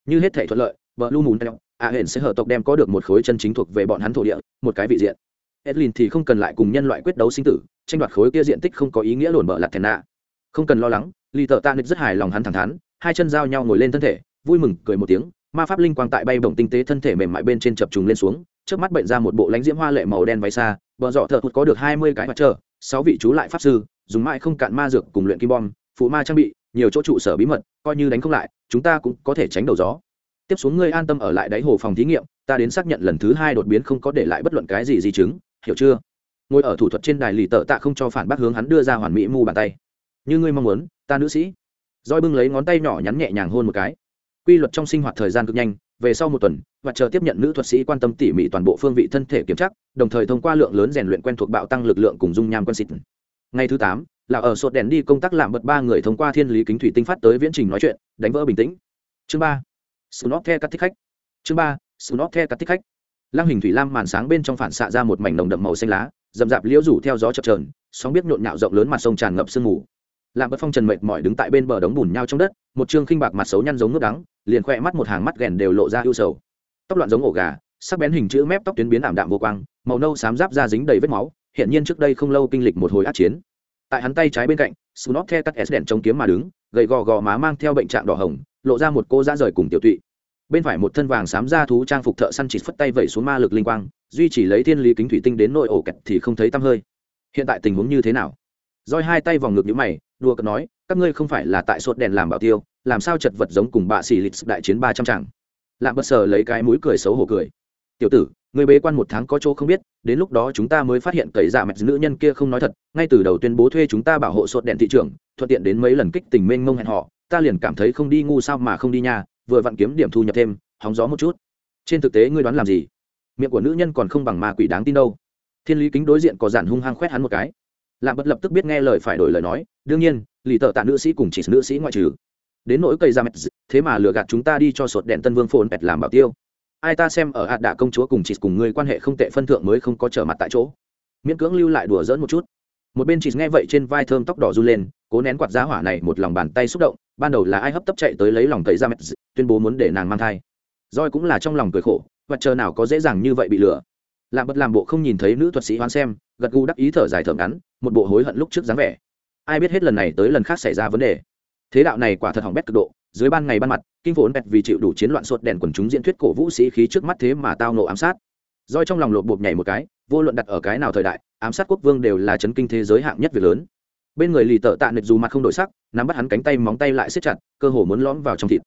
Như hết thể thuận lợi vợ lu mùn a hển sẽ hợp tộc đem có được một khối chân chính thuộc về bọn hắn thổ địa, một cái vị diện. Edlin thì không cần lại cùng nhân loại quyết đấu sinh tử, tranh đoạt khối kia diện tích không có ý nghĩa lồn bợ lạt thèn nạ. Không cần lo lắng lì tợ tạ nịch rất hài lòng hắn thẳng thắn, hai chân giao nhau ngồi lên thân thể, vui mừng, cười một tiếng, ma pháp linh quang tại bay bổng tinh tế thân thể mềm mại bên trên chập trùng lên xuống trước mắt bệnh ra một bộ lánh diễm hoa lệ màu đen váy xa, bờ dọ thợ hụt có được hai mươi cái mặt trơ, sáu vị chú lại pháp sư, dùng mãi không cạn ma dược cùng luyện kim bom, phụ ma trang bị, nhiều chỗ trụ sở bí mật, coi như đánh không lại, chúng ta cũng có thể tránh đầu gió. Tiếp xuống ngươi an tâm ở lại đáy hồ phòng thí nghiệm, ta đến xác nhận lần thứ hai đột biến không có để lại bất luận cái gì di chứng, hiểu chưa? Ngồi ở thủ thuật trên đài lì tợ tạ không cho phản bác hướng hắn đưa ra hoàn mỹ mu bàn tay. Như ngươi mong muốn, ta nữ sĩ. Roi bưng lấy ngón tay nhỏ nhắn nhẹ nhàng hôn một cái. Quy luật trong sinh hoạt thời gian cực nhanh về sau một tuần, và chờ tiếp nhận nữ thuật sĩ quan tâm tỉ mỉ toàn bộ phương vị thân thể kiểm tra, đồng thời thông qua lượng lớn rèn luyện quen thuộc bạo tăng lực lượng cùng dung nham quân xịt. Ngày thứ tám, là ở sột đèn đi công tác làm bật ba người thông qua thiên lý kính thủy tinh phát tới viễn trình nói chuyện, đánh vỡ bình tĩnh. Chương ba snot the cắt thích khách. Chương ba snot the cắt thích khách. Lăng hình thủy lam màn sáng bên trong phản xạ ra một mảnh nồng đậm màu xanh lá, rậm rạp liễu rủ theo gió chập trờn sóng biết nhộn nhạo rộng lớn mặt sông tràn ngập sương mù làm bất phong trần mệt mỏi đứng tại bên bờ đống bùn nhau trong đất, một chương khinh bạc mặt xấu nhăn giống nước đắng, liền khoe mắt một hàng mắt ghèn đều lộ ra ưu sầu. Tóc loạn giống ổ gà, sắc bén hình chữ mép tóc tuyến biến ảm đạm vô quang, màu nâu xám giáp da dính đầy vết máu hiện nhiên trước đây không lâu kinh lịch một hồi át chiến. Tại hắn tay trái bên cạnh snob the cắt s đèn chống kiếm mà đứng, gầy gò gò má mang theo bệnh trạng đỏ hồng, lộ ra một cô da rời cùng tiểu tụy. Bên phải một thân vàng xám da thú trang phục thợ săn chỉ phất tay vẩy xuống ma lực linh quang, duy chỉ lấy thiên lý kính thủy tinh đến nội ổ kẹt thì không thấy tăm hơi. Hiện tại tình huống như thế nào? Roi hai tay vòng ngực nhũ mày đùa cợt nói, các ngươi không phải là tại sốt đèn làm bảo tiêu, làm sao chật vật giống cùng bạ xì lịch đại chiến ba trăm tràng? Lạm bất sờ lấy cái mũi cười xấu hổ cười. Tiểu tử, người bế quan một tháng có chỗ không biết, đến lúc đó chúng ta mới phát hiện cậy dạ mẹ nữ nhân kia không nói thật, ngay từ đầu tuyên bố thuê chúng ta bảo hộ sốt đèn thị trường, thuận tiện đến mấy lần kích tình mênh mông hẹn họ ta liền cảm thấy không đi ngu sao mà không đi nhà vừa vặn kiếm điểm thu nhập thêm, hóng gió một chút. Trên thực tế ngươi đoán làm gì? Miệng của nữ nhân còn không bằng ma quỷ đáng tin đâu. Thiên lý kính đối diện có giản hung hăng khoét hắn một cái lạm bất lập tức biết nghe lời phải đổi lời nói đương nhiên lì tợ tạ nữ sĩ cùng chỉ nữ sĩ ngoại trừ. Đến nỗi cây ra mệt, thế mà lừa gạt chúng ta đi cho sột đèn tân vương phồn pẹt làm bảo tiêu. Ai ta xem ở hạt đạ công chúa cùng chị cùng người quan hệ không tệ phân thượng mới không có trở mặt tại chỗ. Miễn cưỡng lưu lại đùa dỡn một chút. Một bên chị nghe vậy trên vai thơm tóc đỏ run lên cố nén quạt giá hỏa này một lòng bàn tay xúc động ban đầu là ai hấp tấp chạy tới lấy lòng cậy ra mệt, tuyên bố muốn để nàng mang thai. Roi cũng là trong lòng cười khổ và chờ nào có dễ dàng như vậy bị lừa lạm bật làm bộ không nhìn thấy nữ thuật sĩ hoán xem, gật gù đắc ý thở dài thở ngắn, một bộ hối hận lúc trước dáng vẻ. Ai biết hết lần này tới lần khác xảy ra vấn đề. Thế đạo này quả thật hỏng bét cực độ, dưới ban ngày ban mặt, kinh phốn bẹt vì chịu đủ chiến loạn sột đèn quần chúng diễn thuyết cổ vũ sĩ khí trước mắt thế mà tao nổ ám sát. Roi trong lòng lột bột nhảy một cái, vô luận đặt ở cái nào thời đại, ám sát quốc vương đều là chấn kinh thế giới hạng nhất việc lớn. Bên người lì tợ tạ nịch dù mặt không đổi sắc, nắm bắt hắn cánh tay móng tay lại siết chặt, cơ hồ muốn lõm vào trong thịt.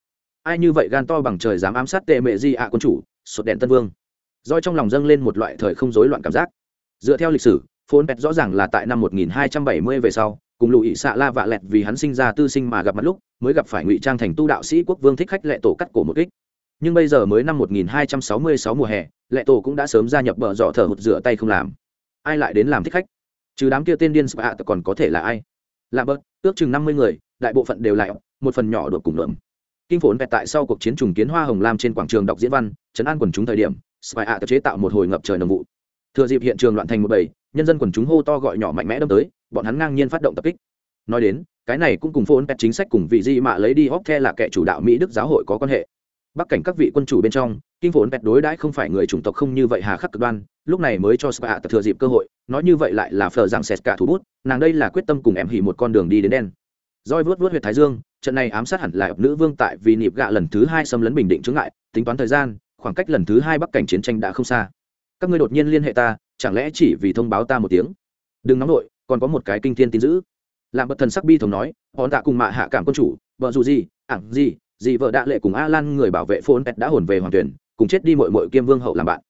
Ai như vậy gan to bằng trời dám ám sát tệ mệ di ạ quân chủ sột đèn tân vương roi trong lòng dâng lên một loại thời không rối loạn cảm giác. Dựa theo lịch sử, phồn pet rõ ràng là tại năm 1270 về sau, cùng lùi xạ la vạ lẹt vì hắn sinh ra tư sinh mà gặp mặt lúc, mới gặp phải ngụy trang thành tu đạo sĩ quốc vương thích khách lệ tổ cắt cổ một kích. Nhưng bây giờ mới năm 1266 mùa hè, lệ tổ cũng đã sớm gia nhập bờ dọ thở hụt rửa tay không làm. Ai lại đến làm thích khách? Trừ đám kia tên điên spa còn có thể là ai? Là bớt, ước chừng 50 người, đại bộ phận đều lại một phần nhỏ đột cùng lượm. Kinh phồn pet tại sau cuộc chiến trùng kiến hoa hồng lam trên quảng trường đọc diễn văn trấn an quần chúng thời điểm spy ạ chế tạo một hồi ngập trời nồng vụ. Thừa dịp hiện trường loạn thành một bầy, nhân dân quần chúng hô to gọi nhỏ mạnh mẽ đâm tới, bọn hắn ngang nhiên phát động tập kích. Nói đến, cái này cũng cùng phôn pet chính sách cùng vị di mạ lấy đi hóc the là kẻ chủ đạo mỹ đức giáo hội có quan hệ. Bắc cảnh các vị quân chủ bên trong kinh phồn pet đối đãi không phải người chủng tộc không như vậy hà khắc cực đoan, lúc này mới cho spy ạ thừa dịp cơ hội, nói như vậy lại là phờ rằng sệt cả thủ bút, nàng đây là quyết tâm cùng em hỉ một con đường đi đến đen. Roi vớt vớt huyệt thái dương, trận này ám sát hẳn là nữ vương tại vì nịp gạ lần thứ hai xâm lấn bình định chướng ngại, tính toán thời gian khoảng cách lần thứ hai bắc cảnh chiến tranh đã không xa. Các ngươi đột nhiên liên hệ ta, chẳng lẽ chỉ vì thông báo ta một tiếng? Đừng nóng nổi còn có một cái kinh thiên tin dữ. Làm bất thần sắc bi thống nói họ tạ cùng mạ hạ cảm quân chủ, vợ dù gì, ảng gì gì vợ đạ lệ cùng a lan người bảo vệ phôn pet đã hồn về hoàng tuyển, cùng chết đi mội mội kiêm vương hậu làm bạn.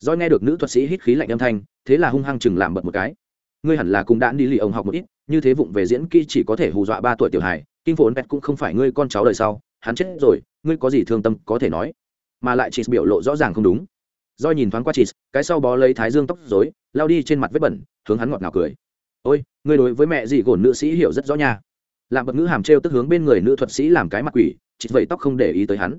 Do nghe được nữ thuật sĩ hít khí lạnh âm thanh, thế là hung hăng chừng làm bật một cái. Ngươi hẳn là cũng đã đi lì ông học một ít, như thế vụng về diễn kỹ chỉ có thể hù dọa ba tuổi tiểu hài kinh phồn pet cũng không phải ngươi con cháu đời sau, hắn chết rồi, ngươi có gì thương tâm có thể nói? Mà lại chị biểu lộ rõ ràng không đúng. Do nhìn thoáng qua chị cái sau bó lấy thái dương tóc dối lao đi trên mặt vết bẩn, hướng hắn ngọt ngào cười. Ôi, ngươi đối với mẹ gì gồn nữ sĩ hiểu rất rõ nha. Làm bật ngữ hàm trêu tức hướng bên người nữ thuật sĩ làm cái mặt quỷ chị vậy tóc không để ý tới hắn.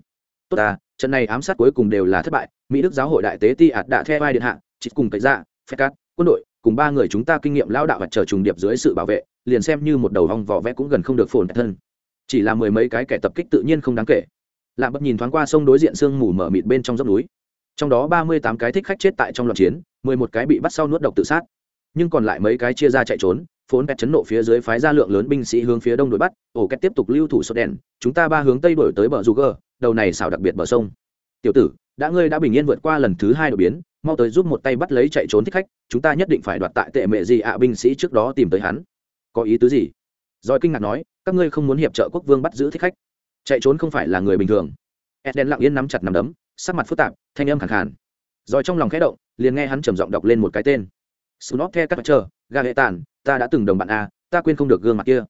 Tốt à trận này ám sát cuối cùng đều là thất bại, mỹ đức giáo hội đại tế ti ạt đã theo vai điện hạ chị cùng cậy ra phép cát, quân đội, cùng ba người chúng ta kinh nghiệm lao đạo và chờ trùng điệp dưới sự bảo vệ, liền xem như một đầu hong vỏ vẽ cũng gần không được phồn thân. Chỉ là mười mấy cái kẻ tập kích tự nhiên không đáng kể lạm bất nhìn thoáng qua sông đối diện sương mù mở mịt bên trong dốc núi. Trong đó ba mươi tám cái thích khách chết tại trong loạn chiến, mười một cái bị bắt sau nuốt độc tự sát. Nhưng còn lại mấy cái chia ra chạy trốn, phốn pet chấn nộ phía dưới phái ra lượng lớn binh sĩ hướng phía đông đuổi bắt, ổ két tiếp tục lưu thủ sốt đèn, chúng ta ba hướng tây đổi tới bờ dù gờ đầu này xảo đặc biệt bờ sông. Tiểu tử, đã ngươi đã bình yên vượt qua lần thứ hai đột biến, mau tới giúp một tay bắt lấy chạy trốn thích khách, chúng ta nhất định phải đoạt tại tệ mệ gì ạ binh sĩ trước đó tìm tới hắn. Có ý tứ gì? Rồi kinh ngạc nói, các ngươi không muốn hiệp trợ quốc vương bắt giữ thích khách chạy trốn không phải là người bình thường eden lặng yên nắm chặt nắm đấm sắc mặt phức tạp thanh âm khẳng khàn rồi trong lòng khẽ động liền nghe hắn trầm giọng đọc lên một cái tên Snot The Catcher, gà hệ tàn, ta đã từng đồng bạn a, ta quên không được gương mặt kia.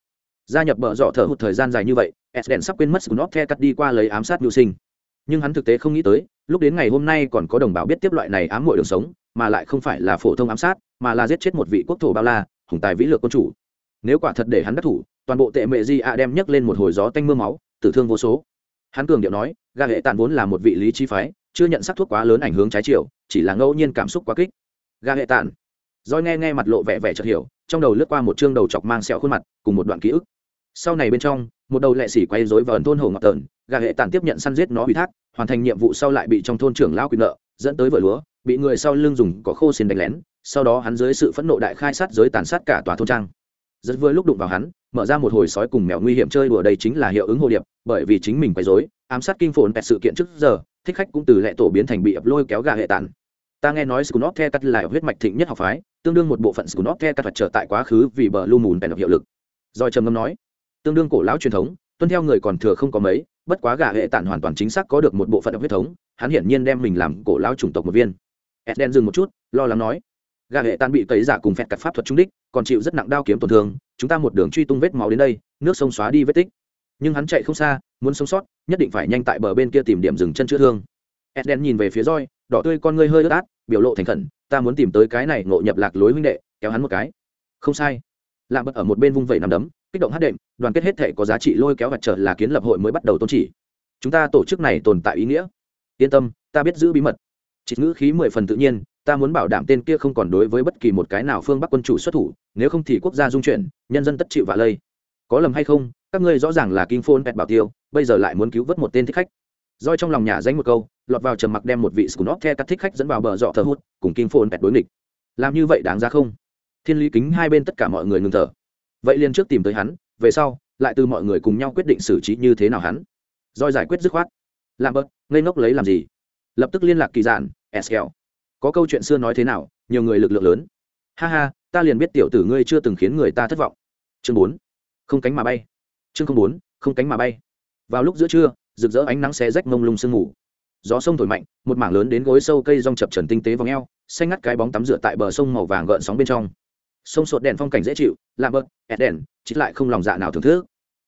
Gia nhập bờ dọ thở hụt thời gian dài như vậy, Eden sắp quên mất Snot The cắt đi qua lấy ám sát nhu sinh. Nhưng hắn thực tế không nghĩ tới, lúc đến ngày hôm nay còn có đồng bào biết tiếp loại này ám muội đường sống, mà lại không phải là phổ thông ám sát, mà là giết chết một vị quốc thổ bao la, hùng tài vĩ lược quân chủ. Nếu quả thật để hắn đắc thủ, toàn bộ tệ mệ di a đem nhấc lên một hồi gió tanh mưa máu, tử thương vô số. Hắn cường điệu nói, gà hệ tàn vốn là một vị lý trí phái, chưa nhận sắc thuốc quá lớn ảnh hưởng trái chiều, chỉ là ngẫu nhiên cảm xúc quá kích. Gà hệ tàn Doi nghe nghe mặt lộ vẻ vẻ chợt hiểu, trong đầu lướt qua một chương đầu chọc mang sẹo khuôn mặt, cùng một đoạn ký ức. Sau này bên trong, một đầu lệ sĩ quay rối vào ẩn thôn hồ ngọc tờn, gà hệ tàn tiếp nhận săn giết nó ủy thác, hoàn thành nhiệm vụ sau lại bị trong thôn trưởng lao quyền nợ, dẫn tới vợ lúa, bị người sau lưng dùng cỏ khô xin đánh lén, sau đó hắn dưới sự phẫn nộ đại khai sát giới tàn sát cả tòa thôn trang. Rất vừa lúc đụng vào hắn, mở ra một hồi sói cùng mèo nguy hiểm chơi đùa đây chính là hiệu ứng hồ điệp, bởi vì chính mình quấy rối, ám sát kinh phồn pẹt sự kiện trước giờ, thích khách cũng từ lệ tổ biến thành bị ập lôi kéo gà hệ tàn. Ta nghe nói scunop the cắt là huyết mạch thịnh nhất học phái tương đương một bộ phận scunop the cắt trở tại quá khứ vì bờ lu mùn bèn hiệu lực. Rồi trầm ngâm nói tương đương cổ lão truyền thống tuân theo người còn thừa không có mấy bất quá gà hệ tản hoàn toàn chính xác có được một bộ phận huyết thống hắn hiển nhiên đem mình làm cổ lão chủng tộc một viên. Edden dừng một chút lo lắng nói gà hệ tan bị tẩy giả cùng phẹt cặt pháp thuật trung đích, còn chịu rất nặng đao kiếm tổn thương, chúng ta một đường truy tung vết máu đến đây, nước sông xóa đi vết tích. Nhưng hắn chạy không xa, muốn sống sót, nhất định phải nhanh tại bờ bên kia tìm điểm dừng chân chữa thương. Edden nhìn về phía roi đỏ tươi con ngươi hơi ướt át, biểu lộ thành khẩn, ta muốn tìm tới cái này ngộ nhập lạc lối huynh đệ, kéo hắn một cái. Không sai. Lạm bật ở một bên vung vẩy nằm đấm, kích động hát đệm, đoàn kết hết thể có giá trị lôi kéo vật trở là kiến lập hội mới bắt đầu tôn chỉ. Chúng ta tổ chức này tồn tại ý nghĩa. Yên tâm, ta biết giữ bí mật. Chỉ ngữ khí mười phần tự nhiên ta muốn bảo đảm tên kia không còn đối với bất kỳ một cái nào phương bắc quân chủ xuất thủ, nếu không thì quốc gia dung chuyển, nhân dân tất chịu vạ lây. Có lầm hay không, các ngươi rõ ràng là kinh phôn pẹt bảo tiêu, bây giờ lại muốn cứu vớt một tên thích khách. Roi trong lòng nhà danh một câu, lọt vào trầm mặc đem một vị scunop the các thích khách dẫn vào bờ dọ thờ hút cùng kinh phôn pẹt đối nghịch. Làm như vậy đáng ra không? Thiên lý kính hai bên tất cả mọi người ngừng thở. Vậy liền trước tìm tới hắn, về sau, lại từ mọi người cùng nhau quyết định xử trí như thế nào hắn. Roi giải quyết dứt khoát. Làm bớt ngây ngốc lấy làm gì? Lập tức liên lạc kỳ giản sl có câu chuyện xưa nói thế nào, nhiều người lực lượng lớn. Ha ha, ta liền biết tiểu tử ngươi chưa từng khiến người ta thất vọng. Chương bốn, không cánh mà bay. Chương không bốn, không cánh mà bay. Vào lúc giữa trưa, rực rỡ ánh nắng xé rách mông lung sương mù. Gió sông thổi mạnh, một mảng lớn đến gối sâu cây rong chập trần tinh tế vòng eo, xanh ngắt cái bóng tắm rửa tại bờ sông màu vàng gợn sóng bên trong. Sông sột đèn phong cảnh dễ chịu làm bớt ẹt đèn, chít lại không lòng dạ nào thưởng thức.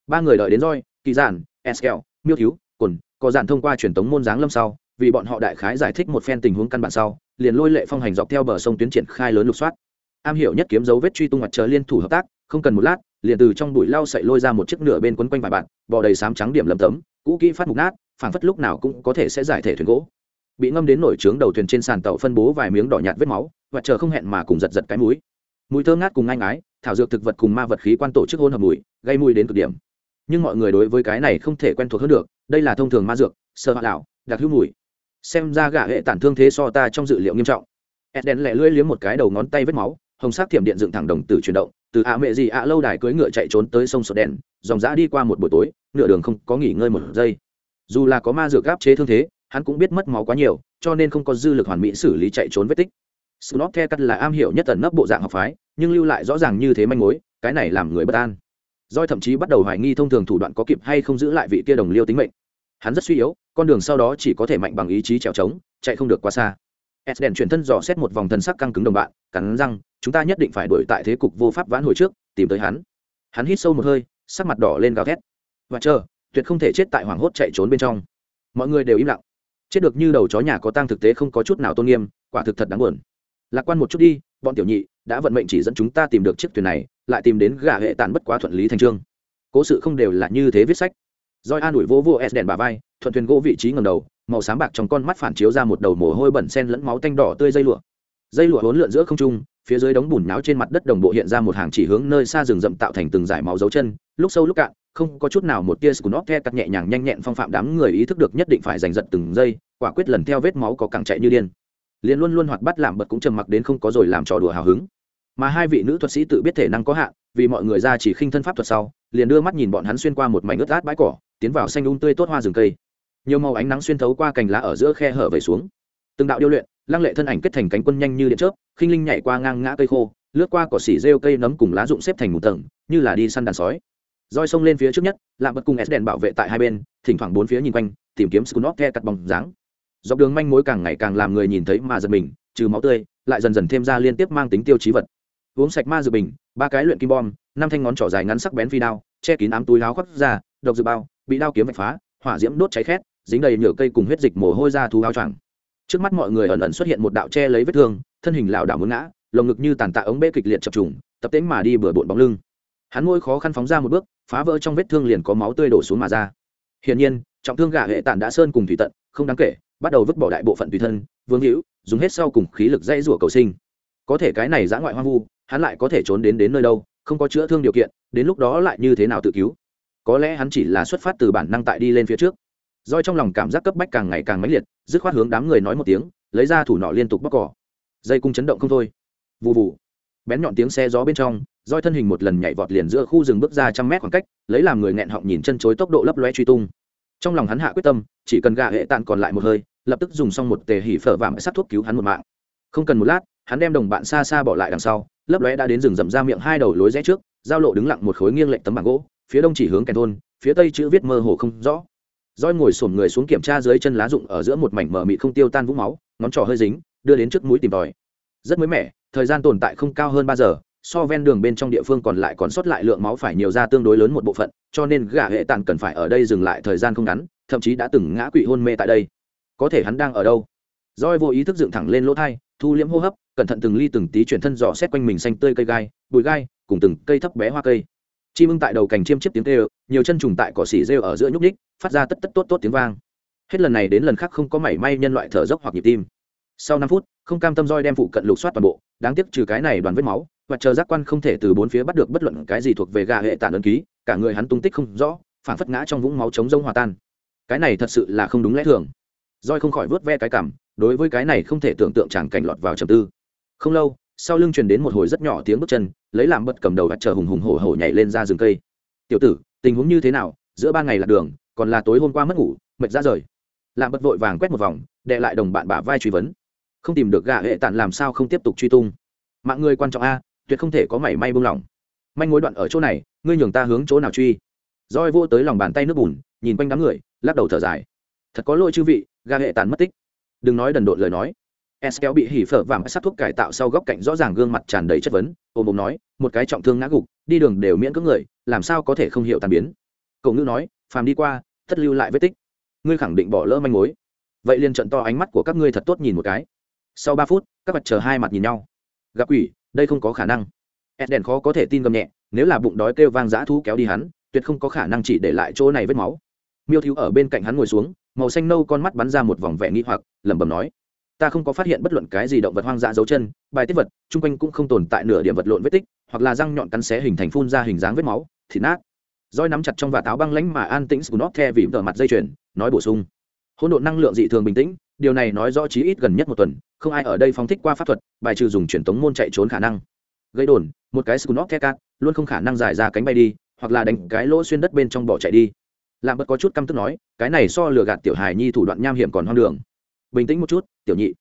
Ba người đợi đến roi, kỳ giản eskel miêu thiếu cồn có giản thông qua truyền thống môn giáng lâm sau, vì bọn họ đại khái giải thích một phen tình huống căn bản sau liền lôi lệ phong hành dọc theo bờ sông tuyến triển khai lớn lục soát. Am hiểu nhất kiếm dấu vết truy tung mặt trời liên thủ hợp tác, không cần một lát, liền từ trong bụi lau sậy lôi ra một chiếc nửa bên quấn quanh vài bạn bò đầy sám trắng điểm lầm tấm, cũ kỹ phát mục nát, phảng phất lúc nào cũng có thể sẽ giải thể thuyền gỗ. Bị ngâm đến nổi trướng đầu thuyền trên sàn tàu phân bố vài miếng đỏ nhạt vết máu, và chờ không hẹn mà cùng giật giật cái mũi. Mùi thơm ngát cùng anh ái, thảo dược thực vật cùng ma vật khí quan tổ chức hôn hợp mùi, gây mùi đến cực điểm. Nhưng mọi người đối với cái này không thể quen thuộc hơn được, đây là thông thường ma dược, sơ hạ lão, đặc hữu mùi xem ra gã hệ tản thương thế so ta trong dự liệu nghiêm trọng edden lẹ lưỡi liếm một cái đầu ngón tay vết máu hồng sắc thiểm điện dựng thẳng đồng tử chuyển động từ ạ mẹ gì ạ lâu đài cưỡi ngựa chạy trốn tới sông sột đèn dòng dã đi qua một buổi tối nửa đường không có nghỉ ngơi một giây dù là có ma dược gáp chế thương thế hắn cũng biết mất máu quá nhiều cho nên không có dư lực hoàn mỹ xử lý chạy trốn vết tích Snot The Cắt là am hiểu nhất tần nấp bộ dạng học phái, nhưng lưu lại rõ ràng như thế manh mối, cái này làm người bất an. Doi thậm chí bắt đầu hoài nghi thông thường thủ đoạn có kịp hay không giữ lại vị kia đồng liêu tính mệnh. Hắn rất suy yếu, con đường sau đó chỉ có thể mạnh bằng ý chí trèo trống, chạy không được quá xa. Esden chuyển thân dò xét một vòng thần sắc căng cứng đồng bạn, cắn răng, chúng ta nhất định phải đuổi tại thế cục vô pháp vãn hồi trước, tìm tới hắn. Hắn hít sâu một hơi, sắc mặt đỏ lên gào thét. Và chờ, tuyệt không thể chết tại hoàng hốt chạy trốn bên trong. Mọi người đều im lặng. Chết được như đầu chó nhà có tang thực tế không có chút nào tôn nghiêm, quả thực thật đáng buồn lạc quan một chút đi bọn tiểu nhị đã vận mệnh chỉ dẫn chúng ta tìm được chiếc thuyền này lại tìm đến gà hệ tàn bất quá thuận lý thành trương cố sự không đều là như thế viết sách doi an ủi vô vô s đèn bà vai thuận thuyền gỗ vị trí ngầm đầu, màu sáng bạc trong con mắt phản chiếu ra một đầu mồ hôi bẩn sen lẫn máu tanh đỏ tươi dây lụa. Dây lụa hốn lượn giữa không trung, phía dưới đống bùn nháo trên mặt đất đồng bộ hiện ra một hàng chỉ hướng nơi xa rừng rậm tạo thành từng dải máu dấu chân. Lúc sâu lúc cạn, không có chút nào một tia scunop the cắt nhẹ nhàng nhanh nhẹn phong phạm đám người ý thức được nhất định phải giành giật từng giây, quả quyết lần theo vết máu có càng chạy như điên. Liền luôn luôn hoạt bắt làm bật cũng trầm mặc đến không có rồi làm trò đùa hào hứng. Mà hai vị nữ thuật sĩ tự biết thể năng có hạn, vì mọi người ra chỉ khinh thân pháp thuật sau, liền đưa mắt nhìn bọn hắn xuyên qua một mảnh ướt át bãi cỏ, tiến vào xanh un tươi tốt hoa rừng cây nhiều màu ánh nắng xuyên thấu qua cành lá ở giữa khe hở về xuống. Từng đạo điêu luyện, lăng lệ thân ảnh kết thành cánh quân nhanh như điện chớp, khinh linh nhảy qua ngang ngã cây khô, lướt qua cỏ xỉ rêu cây nấm cùng lá rụng xếp thành một tầng, như là đi săn đàn sói. Roi sông lên phía trước nhất, lạm bật cùng s đèn bảo vệ tại hai bên, thỉnh thoảng bốn phía nhìn quanh, tìm kiếm scunop the cắt bóng dáng. Dọc đường manh mối càng ngày càng làm người nhìn thấy mà giật mình, trừ máu tươi, lại dần dần thêm ra liên tiếp mang tính tiêu chí vật. Uống sạch ma dược bình, ba cái luyện kim bom, năm thanh ngón trỏ dài ngắn sắc bén phi đao, che kín ám túi láo khoác ra, độc dược bao, bị đao kiếm vạch phá, hỏa diễm đốt cháy khét dính đầy nhựa cây cùng huyết dịch mồ hôi ra thú áo choàng. Trước mắt mọi người ẩn ẩn xuất hiện một đạo che lấy vết thương, thân hình lảo đảo muốn ngã, lồng ngực như tàn tạ ống bê kịch liệt chập trùng, tập tễnh mà đi bừa bộn bóng lưng. Hắn môi khó khăn phóng ra một bước, phá vỡ trong vết thương liền có máu tươi đổ xuống mà ra. Hiển nhiên, trọng thương gã hệ tản đã sơn cùng thủy tận, không đáng kể, bắt đầu vứt bỏ đại bộ phận tùy thân, vương hữu, dùng hết sau cùng khí lực dây rủa cầu sinh. Có thể cái này giã ngoại hoang vu, hắn lại có thể trốn đến đến nơi đâu, không có chữa thương điều kiện, đến lúc đó lại như thế nào tự cứu? Có lẽ hắn chỉ là xuất phát từ bản năng tại đi lên phía trước roi trong lòng cảm giác cấp bách càng ngày càng mãnh liệt, dứt khoát hướng đám người nói một tiếng, lấy ra thủ nọ liên tục bóc cỏ. Dây cung chấn động không thôi. Vụ vụ bén nhọn tiếng xe gió bên trong, roi thân hình một lần nhảy vọt liền giữa khu rừng bước ra trăm mét khoảng cách, lấy làm người nghẹn họng nhìn chân chối tốc độ lấp loe truy tung. Trong lòng hắn hạ quyết tâm, chỉ cần gạ hệ tàn còn lại một hơi, lập tức dùng xong một tề hỉ phở vàng sát thuốc cứu hắn một mạng. Không cần một lát, hắn đem đồng bạn xa xa bỏ lại đằng sau, lấp lóe đã đến rừng rậm ra miệng hai đầu lối rẽ trước, giao lộ đứng lặng một khối nghiêng lệch tấm bảng gỗ, phía đông chỉ hướng kèn thôn, phía tây chữ viết mơ hồ không rõ roi ngồi xổm người xuống kiểm tra dưới chân lá rụng ở giữa một mảnh mờ mịt không tiêu tan vũng máu, ngón trỏ hơi dính, đưa đến trước mũi tìm tòi. Rất mới mẻ, thời gian tồn tại không cao hơn ba giờ, so ven đường bên trong địa phương còn lại còn sót lại lượng máu phải nhiều ra tương đối lớn một bộ phận, cho nên gã hệ tàn cần phải ở đây dừng lại thời gian không ngắn, thậm chí đã từng ngã quỵ hôn mê tại đây. Có thể hắn đang ở đâu? Roi vô ý thức dựng thẳng lên lỗ thai, thu liễm hô hấp, cẩn thận từng ly từng tí chuyển thân dò xét quanh mình xanh tươi cây gai, bụi gai, cùng từng cây thấp bé hoa cây. Chim ưng tại đầu cành chiêm chiếp tiếng kêu nhiều chân trùng tại cỏ xỉ rêu ở giữa nhúc ních phát ra tất tất tốt tốt tiếng vang. Hết lần này đến lần khác không có mảy may nhân loại thở dốc hoặc nhịp tim. Sau năm phút, không cam tâm roi đem phụ cận lục soát toàn bộ, đáng tiếc trừ cái này đoàn vết máu, và chờ giác quan không thể từ bốn phía bắt được bất luận cái gì thuộc về gà hệ tản ấn ký, cả người hắn tung tích không rõ phản phất ngã trong vũng máu chống rông hòa tan. Cái này thật sự là không đúng lẽ thường. Roi không khỏi vớt ve cái cảm, đối với cái này không thể tưởng tượng chẳng cảnh lọt vào trầm tư. Không lâu, sau lưng truyền đến một hồi rất nhỏ tiếng bước chân, lấy làm bật cầm đầu và chờ hùng hùng hổ hổ nhảy lên ra rừng cây. Tiểu tử tình huống như thế nào, giữa ba ngày lạc đường, còn là tối hôm qua mất ngủ, mệt ra rời. Làm bật vội vàng quét một vòng, đệ lại đồng bạn bả vai truy vấn. Không tìm được gã hệ tản làm sao không tiếp tục truy tung. Mạng người quan trọng a, tuyệt không thể có mảy may buông lỏng. Manh mối đoạn ở chỗ này, ngươi nhường ta hướng chỗ nào truy? Roi vô tới lòng bàn tay nước bùn, nhìn quanh đám người, lắc đầu thở dài. Thật có lỗi chư vị, gã hệ tản mất tích. Đừng nói đần độn lời nói. Eskel bị hỉ phở vàng sát thuốc cải tạo sau góc cạnh rõ ràng gương mặt tràn đầy chất vấn, ôm ôm nói, một cái trọng thương ngã gục, đi đường đều miễn cưỡng người, làm sao có thể không hiểu tàn biến. Cậu ngữ nói, phàm đi qua, tất lưu lại vết tích. Ngươi khẳng định bỏ lỡ manh mối. Vậy liền trận to ánh mắt của các ngươi thật tốt nhìn một cái. Sau ba phút, các vật chờ hai mặt nhìn nhau. Gặp quỷ, đây không có khả năng. Eden khó có thể tin gầm nhẹ, nếu là bụng đói kêu vang dã thú kéo đi hắn, tuyệt không có khả năng chỉ để lại chỗ này vết máu. Miêu thiếu ở bên cạnh hắn ngồi xuống, màu xanh nâu con mắt bắn ra một vòng vẻ nghi hoặc, lẩm bẩm nói: ta không có phát hiện bất luận cái gì động vật hoang dã dấu chân, bài tiết vật, chung quanh cũng không tồn tại nửa điểm vật lộn vết tích, hoặc là răng nhọn cắn xé hình thành phun ra hình dáng vết máu, thịt nát. Roi nắm chặt trong và táo băng lánh mà an tĩnh scunop the vì tờ mặt dây chuyền, nói bổ sung. Hỗn độn năng lượng dị thường bình tĩnh, điều này nói rõ chí ít gần nhất một tuần, không ai ở đây phóng thích qua pháp thuật, bài trừ dùng truyền tống môn chạy trốn khả năng. Gây đồn, một cái scunop the cát, luôn không khả năng giải ra cánh bay đi, hoặc là đánh cái lỗ xuyên đất bên trong bỏ chạy đi. Làm bất có chút căm tức nói, cái này so lừa gạt tiểu hài nhi thủ đoạn nham hiểm còn hoang đường bình tĩnh một chút, tiểu nhị.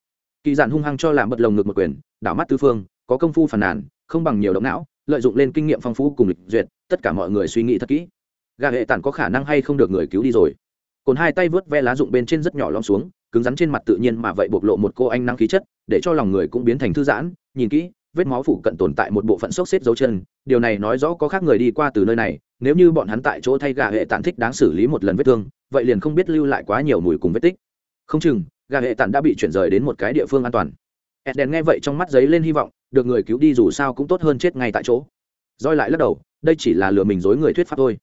Kỳ giản hung hăng cho làm bật lồng ngực một quyền, đảo mắt tư phương, có công phu phàn nàn, không bằng nhiều động não, lợi dụng lên kinh nghiệm phong phú cùng lịch duyệt, tất cả mọi người suy nghĩ thật kỹ. Gà hệ tản có khả năng hay không được người cứu đi rồi. Cồn hai tay vớt ve lá dụng bên trên rất nhỏ lom xuống, cứng rắn trên mặt tự nhiên mà vậy bộc lộ một cô anh năng khí chất, để cho lòng người cũng biến thành thư giãn, nhìn kỹ, vết máu phủ cận tồn tại một bộ phận xốc xếp dấu chân, điều này nói rõ có khác người đi qua từ nơi này, nếu như bọn hắn tại chỗ thay gà hệ tản thích đáng xử lý một lần vết thương, vậy liền không biết lưu lại quá nhiều mùi cùng vết tích. Không chừng gà hệ tản đã bị chuyển rời đến một cái địa phương an toàn. Edden nghe vậy trong mắt giấy lên hy vọng, được người cứu đi dù sao cũng tốt hơn chết ngay tại chỗ. Roi lại lắc đầu, đây chỉ là lừa mình dối người thuyết pháp thôi.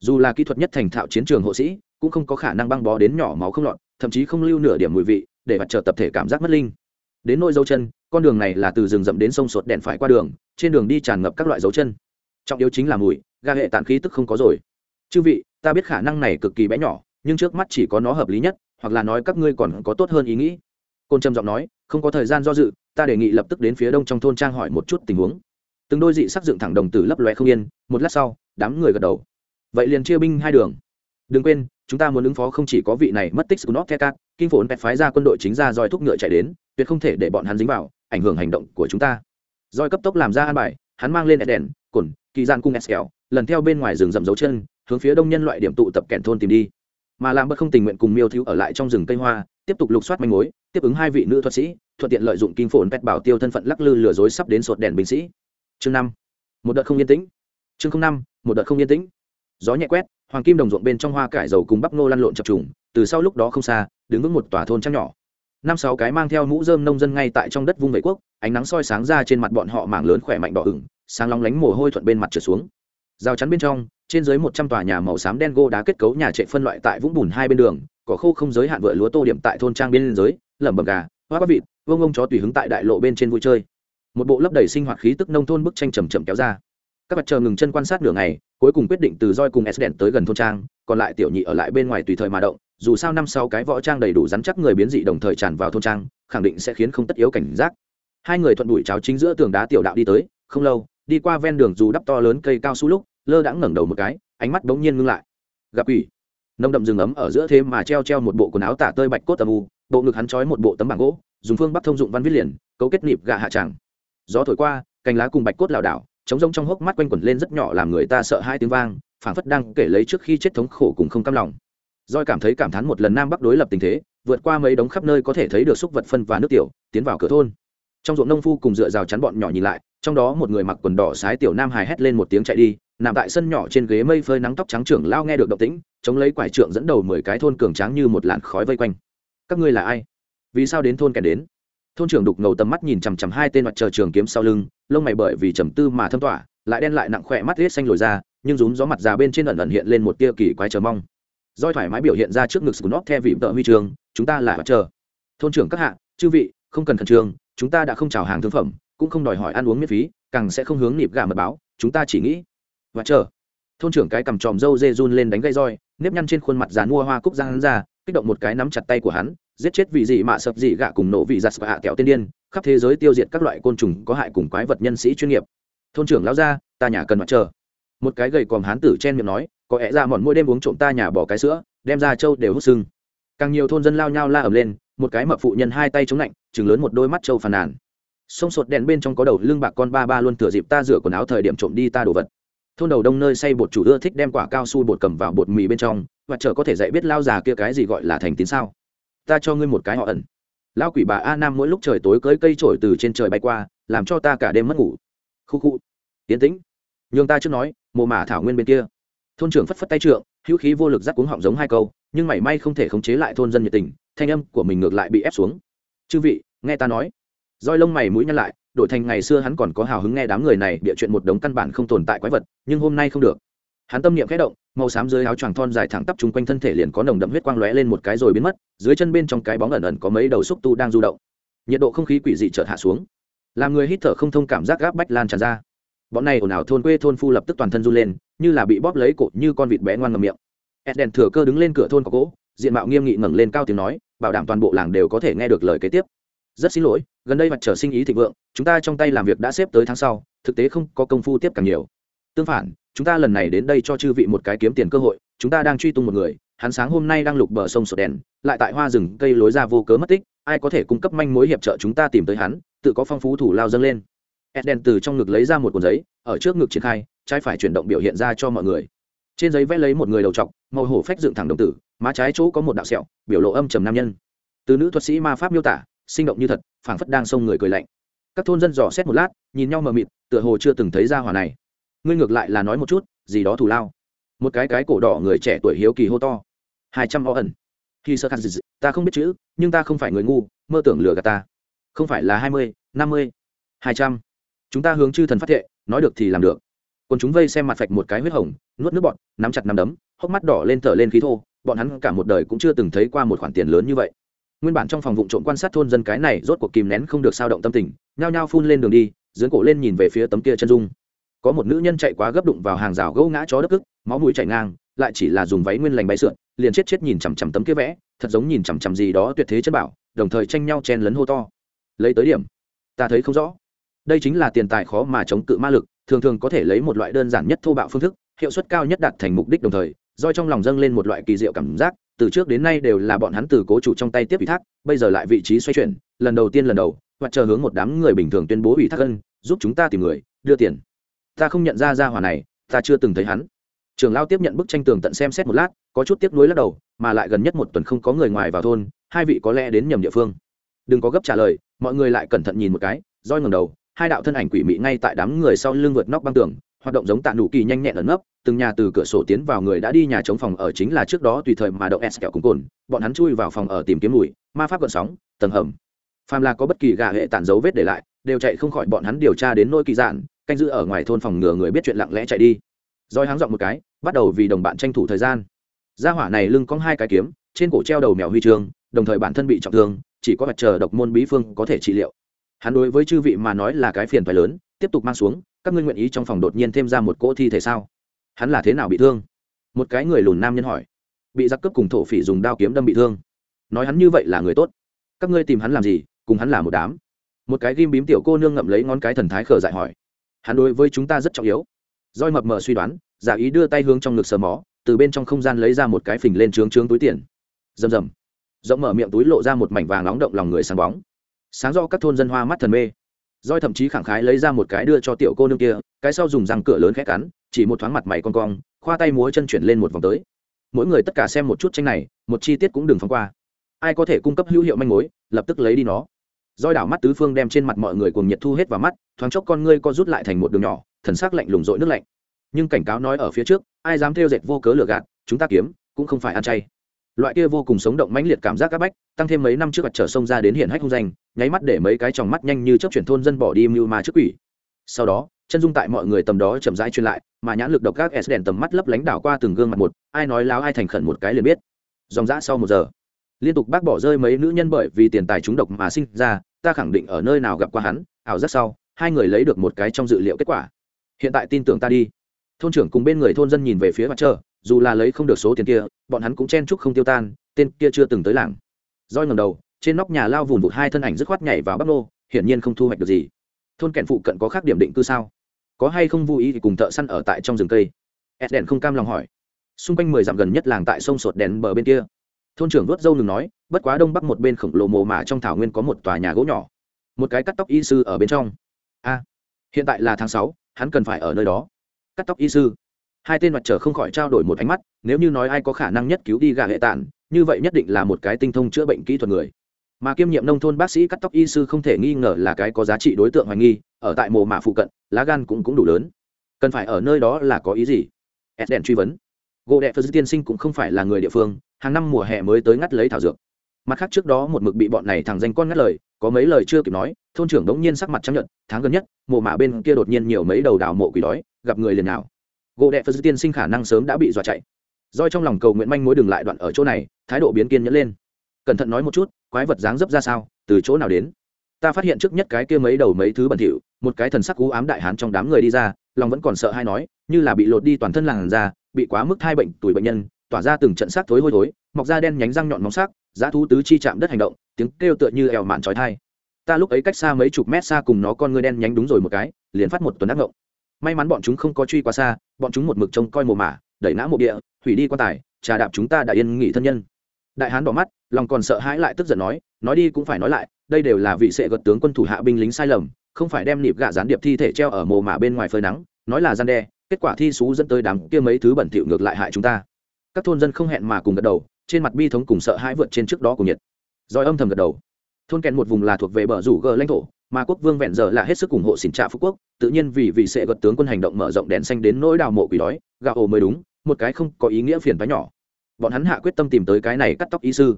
Dù là kỹ thuật nhất thành thạo chiến trường hộ sĩ, cũng không có khả năng băng bó đến nhỏ máu không lọt, thậm chí không lưu nửa điểm mùi vị, để mặt trợ tập thể cảm giác mất linh. Đến nỗi dấu chân, con đường này là từ rừng rậm đến sông sột đèn phải qua đường, trên đường đi tràn ngập các loại dấu chân. Trọng yếu chính là mùi ga hệ tản khí tức không có rồi. Chư vị, ta biết khả năng này cực kỳ bé nhỏ, nhưng trước mắt chỉ có nó hợp lý nhất hoặc là nói các ngươi còn có tốt hơn ý nghĩ. Côn trầm giọng nói không có thời gian do dự ta đề nghị lập tức đến phía đông trong thôn trang hỏi một chút tình huống. Từng đôi dị sắc dựng thẳng đồng tử lấp loe không yên một lát sau đám người gật đầu. Vậy liền chia binh hai đường. Đừng quên chúng ta muốn ứng phó không chỉ có vị này mất tích scunop thecat kinh phồn pet phái ra quân đội chính ra roi thúc ngựa chạy đến tuyệt không thể để bọn hắn dính vào ảnh hưởng hành động của chúng ta. Roi cấp tốc làm ra an bài hắn mang lên đèn cồn kỳ gian cung Eskel, lần theo bên ngoài rừng rậm dấu chân hướng phía đông nhân loại điểm tụ tập kẹn thôn tìm đi mà làm bất không tình nguyện cùng miêu thiếu ở lại trong rừng cây hoa, tiếp tục lục soát manh mối, tiếp ứng hai vị nữ thuật sĩ, thuận tiện lợi dụng kinh phồn pet bảo tiêu thân phận lắc lư lừa dối sắp đến sột đèn binh sĩ. Chương năm. Một đợt không yên tĩnh. Chương năm, một đợt không yên tĩnh. Gió nhẹ quét, hoàng kim đồng ruộng bên trong hoa cải dầu cùng bắp nô lăn lộn chập trùng, từ sau lúc đó không xa, đứng vững một tòa thôn trăng nhỏ. Năm sáu cái mang theo mũ dơm nông dân ngay tại trong đất vung vẩy quốc, ánh nắng soi sáng ra trên mặt bọn họ mảng lớn khỏe mạnh đỏ ửng, sáng lóng lánh mồ hôi thuận bên mặt trượt xuống rào chắn bên trong, trên dưới một trăm tòa nhà màu xám đen gỗ đá kết cấu nhà trệ phân loại tại vũng bùn hai bên đường có khô không giới hạn vựa lúa tô điểm tại thôn trang bên giới lẩm bẩm gà, hoa bắp vịt, vương ông chó tùy hứng tại đại lộ bên trên vui chơi. Một bộ lấp đầy sinh hoạt khí tức nông thôn bức tranh chầm chậm kéo ra. Các mặt chờ ngừng chân quan sát nửa ngày, cuối cùng quyết định từ roi cùng s đèn tới gần thôn trang, còn lại tiểu nhị ở lại bên ngoài tùy thời mà động, dù sao năm sau cái võ trang đầy đủ rắn chắc người biến dị đồng thời tràn vào thôn trang, khẳng định sẽ khiến không tất yếu cảnh giác. Hai người thuận đuổi cháo chính giữa tường đá tiểu đạo đi tới, không lâu đi qua ven đường dù đắp to lớn cây cao su lúc, lơ đãng ngẩng đầu một cái, ánh mắt bỗng nhiên ngưng lại. Gặp quỷ. Nông đậm rừng ấm ở giữa thế mà treo treo một bộ quần áo tả tơi bạch cốt tầm u, bộ ngực hắn trói một bộ tấm bảng gỗ, dùng phương bắc thông dụng văn viết liền, cấu kết nịp gạ hạ tràng. Gió thổi qua, cành lá cùng bạch cốt lảo đảo, trống rông trong hốc mắt quanh quẩn lên rất nhỏ làm người ta sợ hai tiếng vang, phảng phất đang kể lấy trước khi chết thống khổ cùng không cam lòng. Doi cảm thấy cảm thán một lần nam bắc đối lập tình thế, vượt qua mấy đống khắp nơi có thể thấy được xúc vật phân và nước tiểu, tiến vào cửa thôn trong ruộng nông phu cùng dựa rào chắn bọn nhỏ nhìn lại, trong đó một người mặc quần đỏ sái tiểu nam hài hét lên một tiếng chạy đi, nằm tại sân nhỏ trên ghế mây phơi nắng tóc trắng trưởng lao nghe được động tĩnh, chống lấy quải trượng dẫn đầu mười cái thôn cường tráng như một làn khói vây quanh. Các ngươi là ai? Vì sao đến thôn kẻ đến? Thôn trưởng đục ngầu tầm mắt nhìn chằm chằm hai tên mặt trời trường kiếm sau lưng, lông mày bởi vì trầm tư mà thâm tỏa, lại đen lại nặng khỏe mắt riết xanh lồi ra, nhưng rúm gió mặt già bên trên ẩn ẩn hiện lên một tia kỳ quái chờ mong. Roi thoải mái biểu hiện ra trước ngực scunop theo vị vợ huy trường, chúng ta là mặt chờ thôn trưởng các hạ, chư vị, không cần khẩn trương chúng ta đã không chào hàng thương phẩm, cũng không đòi hỏi ăn uống miễn phí, càng sẽ không hướng nịp gà mật báo, chúng ta chỉ nghĩ. Và chờ. Thôn trưởng cái cầm tròm râu dê run lên đánh gây roi, nếp nhăn trên khuôn mặt dán mua hoa cúc giang hắn ra, kích động một cái nắm chặt tay của hắn, giết chết vị dị mạ sập dị gạ cùng nổ vị giặt và hạ kẹo tiên điên, khắp thế giới tiêu diệt các loại côn trùng có hại cùng quái vật nhân sĩ chuyên nghiệp. Thôn trưởng lao ra, ta nhà cần mặt chờ một cái gầy còm hán tử chen miệng nói, có lẽ ra mòn mỗi đêm uống trộm ta nhà bỏ cái sữa, đem ra trâu đều hút sưng. Càng nhiều thôn dân lao nhau la ầm lên một cái mập phụ nhân hai tay chống lạnh chừng lớn một đôi mắt trâu phàn nàn. Sông sột đèn bên trong có đầu lưng bạc con ba ba luôn thừa dịp ta rửa quần áo thời điểm trộm đi ta đồ vật. Thôn đầu đông nơi xây bột chủ ưa thích đem quả cao su bột cầm vào bột mì bên trong, và chờ có thể dạy biết lao già kia cái gì gọi là thành tín sao. Ta cho ngươi một cái họ ẩn. Lao quỷ bà a nam mỗi lúc trời tối cưới cây trổi từ trên trời bay qua, làm cho ta cả đêm mất ngủ. Khu khu. Tiến tĩnh. Nhường ta chưa nói, mồ mả thảo nguyên bên kia. Thôn trưởng phất phất tay trượng, hữu khí vô lực dắt cuống họng giống hai câu, nhưng mảy may không thể khống chế lại thôn dân nhiệt tình thanh âm của mình ngược lại bị ép xuống. Chư vị, nghe ta nói. Roi lông mày mũi nhăn lại, đổi thành ngày xưa hắn còn có hào hứng nghe đám người này địa chuyện một đống căn bản không tồn tại quái vật, nhưng hôm nay không được. Hắn tâm niệm khẽ động, màu xám dưới áo choàng thon dài thẳng tắp chung quanh thân thể liền có nồng đậm huyết quang lóe lên một cái rồi biến mất, dưới chân bên trong cái bóng ẩn ẩn có mấy đầu xúc tu đang du động. Nhiệt độ không khí quỷ dị chợt hạ xuống. Làm người hít thở không thông cảm giác gáp bách lan tràn ra. Bọn này ồn ào thôn quê thôn phu lập tức toàn thân run lên, như là bị bóp lấy cột như con vịt bé ngoan ngầm miệng. Eden thừa cơ đứng lên cửa thôn có gỗ diện mạo nghiêm nghị ngẩng lên cao tiếng nói, bảo đảm toàn bộ làng đều có thể nghe được lời kế tiếp. Rất xin lỗi, gần đây mặt trở sinh ý thịnh vượng, chúng ta trong tay làm việc đã xếp tới tháng sau, thực tế không có công phu tiếp càng nhiều. Tương phản, chúng ta lần này đến đây cho chư vị một cái kiếm tiền cơ hội, chúng ta đang truy tung một người, hắn sáng hôm nay đang lục bờ sông sột đèn, lại tại hoa rừng cây lối ra vô cớ mất tích, ai có thể cung cấp manh mối hiệp trợ chúng ta tìm tới hắn, tự có phong phú thủ lao dâng lên. Edden từ trong ngực lấy ra một cuộn giấy, ở trước ngực triển khai, trái phải chuyển động biểu hiện ra cho mọi người. Trên giấy vẽ lấy một người đầu trọc, màu hổ phách dựng thẳng đồng tử má trái chỗ có một đạo sẹo, biểu lộ âm trầm nam nhân. Từ nữ thuật sĩ ma pháp miêu tả, sinh động như thật, phảng phất đang xông người cười lạnh. Các thôn dân dò xét một lát, nhìn nhau mờ mịt, tựa hồ chưa từng thấy ra hỏa này. Ngươi ngược lại là nói một chút, gì đó thù lao. Một cái cái cổ đỏ người trẻ tuổi hiếu kỳ hô to. Hai trăm o ẩn. Khi sơ khăn ta không biết chữ, nhưng ta không phải người ngu, mơ tưởng lừa gạt ta. Không phải là hai mươi, năm mươi, hai trăm. Chúng ta hướng chư thần phát thệ, nói được thì làm được. Còn chúng vây xem mặt phạch một cái huyết hồng nuốt nước bọn, nắm chặt nắm đấm, hốc mắt đỏ lên thở lên khí thô, bọn hắn cả một đời cũng chưa từng thấy qua một khoản tiền lớn như vậy. Nguyên bản trong phòng vụ trộm quan sát thôn dân cái này rốt cuộc kìm nén không được sao động tâm tình, nhao nhao phun lên đường đi dưỡng cổ lên nhìn về phía tấm kia chân dung. Có một nữ nhân chạy quá gấp đụng vào hàng rào gỗ ngã chó đất ức máu mũi chảy ngang, lại chỉ là dùng váy nguyên lành bay sượn, liền chết chết nhìn chằm chằm tấm kia vẽ, thật giống nhìn chằm chằm gì đó tuyệt thế chân bảo, đồng thời tranh nhau chen lấn hô to. Lấy tới điểm, ta thấy không rõ. Đây chính là tiền tài khó mà chống cự ma lực, thường thường có thể lấy một loại đơn giản nhất thô bạo phương thức hiệu suất cao nhất đạt thành mục đích đồng thời doi trong lòng dâng lên một loại kỳ diệu cảm giác, từ trước đến nay đều là bọn hắn từ cố chủ trong tay tiếp ủy thác, bây giờ lại vị trí xoay chuyển, lần đầu tiên lần đầu, hoặc chờ hướng một đám người bình thường tuyên bố ủy thác ân, giúp chúng ta tìm người, đưa tiền. Ta không nhận ra ra hỏa này, ta chưa từng thấy hắn. Trường lao tiếp nhận bức tranh tường tận xem xét một lát, có chút tiếc nuối lắc đầu, mà lại gần nhất một tuần không có người ngoài vào thôn, hai vị có lẽ đến nhầm địa phương. Đừng có gấp trả lời, mọi người lại cẩn thận nhìn một cái, roi ngầm đầu, hai đạo thân ảnh quỷ mị ngay tại đám người sau lưng vượt nóc băng tường hoạt động giống tạ nụ kỳ nhanh nhẹn ẩn nấp, từng nhà từ cửa sổ tiến vào người đã đi nhà chống phòng ở chính là trước đó tùy thời mà động s kẹo cùng cồn, bọn hắn chui vào phòng ở tìm kiếm mùi, ma pháp gợn sóng, tầng hầm. Phàm là có bất kỳ gà hệ tản dấu vết để lại, đều chạy không khỏi bọn hắn điều tra đến nỗi kỳ dạn, canh giữ ở ngoài thôn phòng ngừa người biết chuyện lặng lẽ chạy đi. Roi háng dọn một cái, bắt đầu vì đồng bạn tranh thủ thời gian. Gia hỏa này lưng có hai cái kiếm, trên cổ treo đầu mèo huy chương, đồng thời bản thân bị trọng thương, chỉ có mặt chờ độc môn bí phương có thể trị liệu. Hắn đối với chư vị mà nói là cái phiền phải lớn, tiếp tục mang xuống các ngươi nguyện ý trong phòng đột nhiên thêm ra một cỗ thi thể sao? Hắn là thế nào bị thương? Một cái người lùn nam nhân hỏi. Bị giặc cướp cùng thổ phỉ dùng đao kiếm đâm bị thương. Nói hắn như vậy là người tốt. Các ngươi tìm hắn làm gì, cùng hắn là một đám. Một cái ghim bím tiểu cô nương ngậm lấy ngón cái thần thái khờ dại hỏi. Hắn đối với chúng ta rất trọng yếu. Roi mập mờ suy đoán, giả ý đưa tay hướng trong ngực sờ mó, từ bên trong không gian lấy ra một cái phình lên trướng trướng túi tiền. Rầm rầm. Rộng mở miệng túi lộ ra một mảnh vàng nóng động lòng người sáng bóng. Sáng do các thôn dân hoa mắt thần mê roi thậm chí khẳng khái lấy ra một cái đưa cho tiểu cô nương kia, cái sau dùng răng cửa lớn khẽ cắn, chỉ một thoáng mặt mày con cong, khoa tay múa chân chuyển lên một vòng tới. Mỗi người tất cả xem một chút tranh này, một chi tiết cũng đừng phóng qua. Ai có thể cung cấp hữu hiệu manh mối, lập tức lấy đi nó. Roi đảo mắt tứ phương đem trên mặt mọi người cùng nhiệt thu hết vào mắt, thoáng chốc con ngươi co rút lại thành một đường nhỏ, thần sắc lạnh lùng rội nước lạnh. Nhưng cảnh cáo nói ở phía trước, ai dám theo dệt vô cớ lừa gạt, chúng ta kiếm cũng không phải ăn chay loại kia vô cùng sống động mãnh liệt cảm giác các bách, tăng thêm mấy năm trước mặt trở sông ra đến hiện hách hung danh, nháy mắt để mấy cái tròng mắt nhanh như chớp chuyển thôn dân bỏ đi mưu ma trước quỷ. Sau đó, chân dung tại mọi người tầm đó chậm rãi truyền lại, mà nhãn lực độc các s đèn tầm mắt lấp lánh đảo qua từng gương mặt một, ai nói láo ai thành khẩn một cái liền biết. Dòng dã sau một giờ, liên tục bác bỏ rơi mấy nữ nhân bởi vì tiền tài chúng độc mà sinh ra, ta khẳng định ở nơi nào gặp qua hắn, ảo rất sau, hai người lấy được một cái trong dự liệu kết quả. Hiện tại tin tưởng ta đi. Thôn trưởng cùng bên người thôn dân nhìn về phía mặt trời dù là lấy không được số tiền kia, bọn hắn cũng chen chúc không tiêu tan, tên kia chưa từng tới làng. Roi ngầm đầu, trên nóc nhà lao vùn vụt hai thân ảnh dứt khoát nhảy vào bắp nô, hiển nhiên không thu hoạch được gì. Thôn kẹn phụ cận có khác điểm định cư sao? Có hay không vui ý thì cùng thợ săn ở tại trong rừng cây? Ed đèn không cam lòng hỏi. Xung quanh mười dặm gần nhất làng tại sông sột đèn bờ bên kia. Thôn trưởng vớt dâu ngừng nói, bất quá đông bắc một bên khổng lồ mồ mả trong thảo nguyên có một tòa nhà gỗ nhỏ. Một cái cắt tóc y sư ở bên trong. A, hiện tại là tháng sáu, hắn cần phải ở nơi đó. Cắt tóc y sư hai tên mặt trời không khỏi trao đổi một ánh mắt, nếu như nói ai có khả năng nhất cứu đi gà hệ tản như vậy nhất định là một cái tinh thông chữa bệnh kỹ thuật người. Mà kiêm nhiệm nông thôn bác sĩ cắt tóc y sư không thể nghi ngờ là cái có giá trị đối tượng hoài nghi, ở tại mồ mả phụ cận, lá gan cũng cũng đủ lớn. Cần phải ở nơi đó là có ý gì? Ed đèn truy vấn. Gỗ đệ phật tiên sinh cũng không phải là người địa phương, hàng năm mùa hè mới tới ngắt lấy thảo dược. Mặt khác trước đó một mực bị bọn này thằng danh con ngắt lời, có mấy lời chưa kịp nói, thôn trưởng đống nhiên sắc mặt trắng nhận tháng gần nhất, mồ mả bên kia đột nhiên nhiều mấy đầu đảo mộ quỷ đói, gặp người liền nào gỗ đệ phật tiên sinh khả năng sớm đã bị dọa chạy. Roi trong lòng cầu nguyện manh mối đừng lại đoạn ở chỗ này thái độ biến kiên nhẫn lên. Cẩn thận nói một chút quái vật dáng dấp ra sao từ chỗ nào đến? Ta phát hiện trước nhất cái kia mấy đầu mấy thứ bẩn thỉu một cái thần sắc cú ám đại hán trong đám người đi ra lòng vẫn còn sợ hay nói như là bị lột đi toàn thân làn da, bị quá mức thai bệnh tuổi bệnh nhân tỏa ra từng trận sắc thối hôi thối mọc ra đen nhánh răng nhọn móng sắc giá thú tứ chi chạm đất hành động tiếng kêu tựa như èo mạn trói thai ta lúc ấy cách xa mấy chục mét xa cùng nó con ngươi đen nhánh đúng rồi một cái liền phát một tuần ác ngộng may mắn bọn chúng không có truy quá xa, bọn chúng một mực trông coi mồ mả, đẩy nã mộ địa, hủy đi quan tài, trà đạp chúng ta đã yên nghỉ thân nhân. Đại hán đỏ mắt, lòng còn sợ hãi lại tức giận nói nói đi cũng phải nói lại, đây đều là vị sệ gật tướng quân thủ hạ binh lính sai lầm, không phải đem nịp gạ gián điệp thi thể treo ở mồ mả bên ngoài phơi nắng, nói là gian đe, kết quả thi xú dẫn tới đám kia mấy thứ bẩn thỉu ngược lại hại chúng ta. Các thôn dân không hẹn mà cùng gật đầu, trên mặt bi thống cùng sợ hãi vượt trên trước đó của nhiệt. Rồi âm thầm gật đầu. Thôn kèn một vùng là thuộc về bờ rủ gờ lãnh thổ mà quốc vương vẹn giờ là hết sức ủng hộ xin trạ phú quốc, tự nhiên vì vị sẽ gật tướng quân hành động mở rộng đèn xanh đến nỗi đào mộ quỷ đói, gà ồ mới đúng, một cái không có ý nghĩa phiền phái nhỏ. Bọn hắn hạ quyết tâm tìm tới cái này cắt tóc ý sư.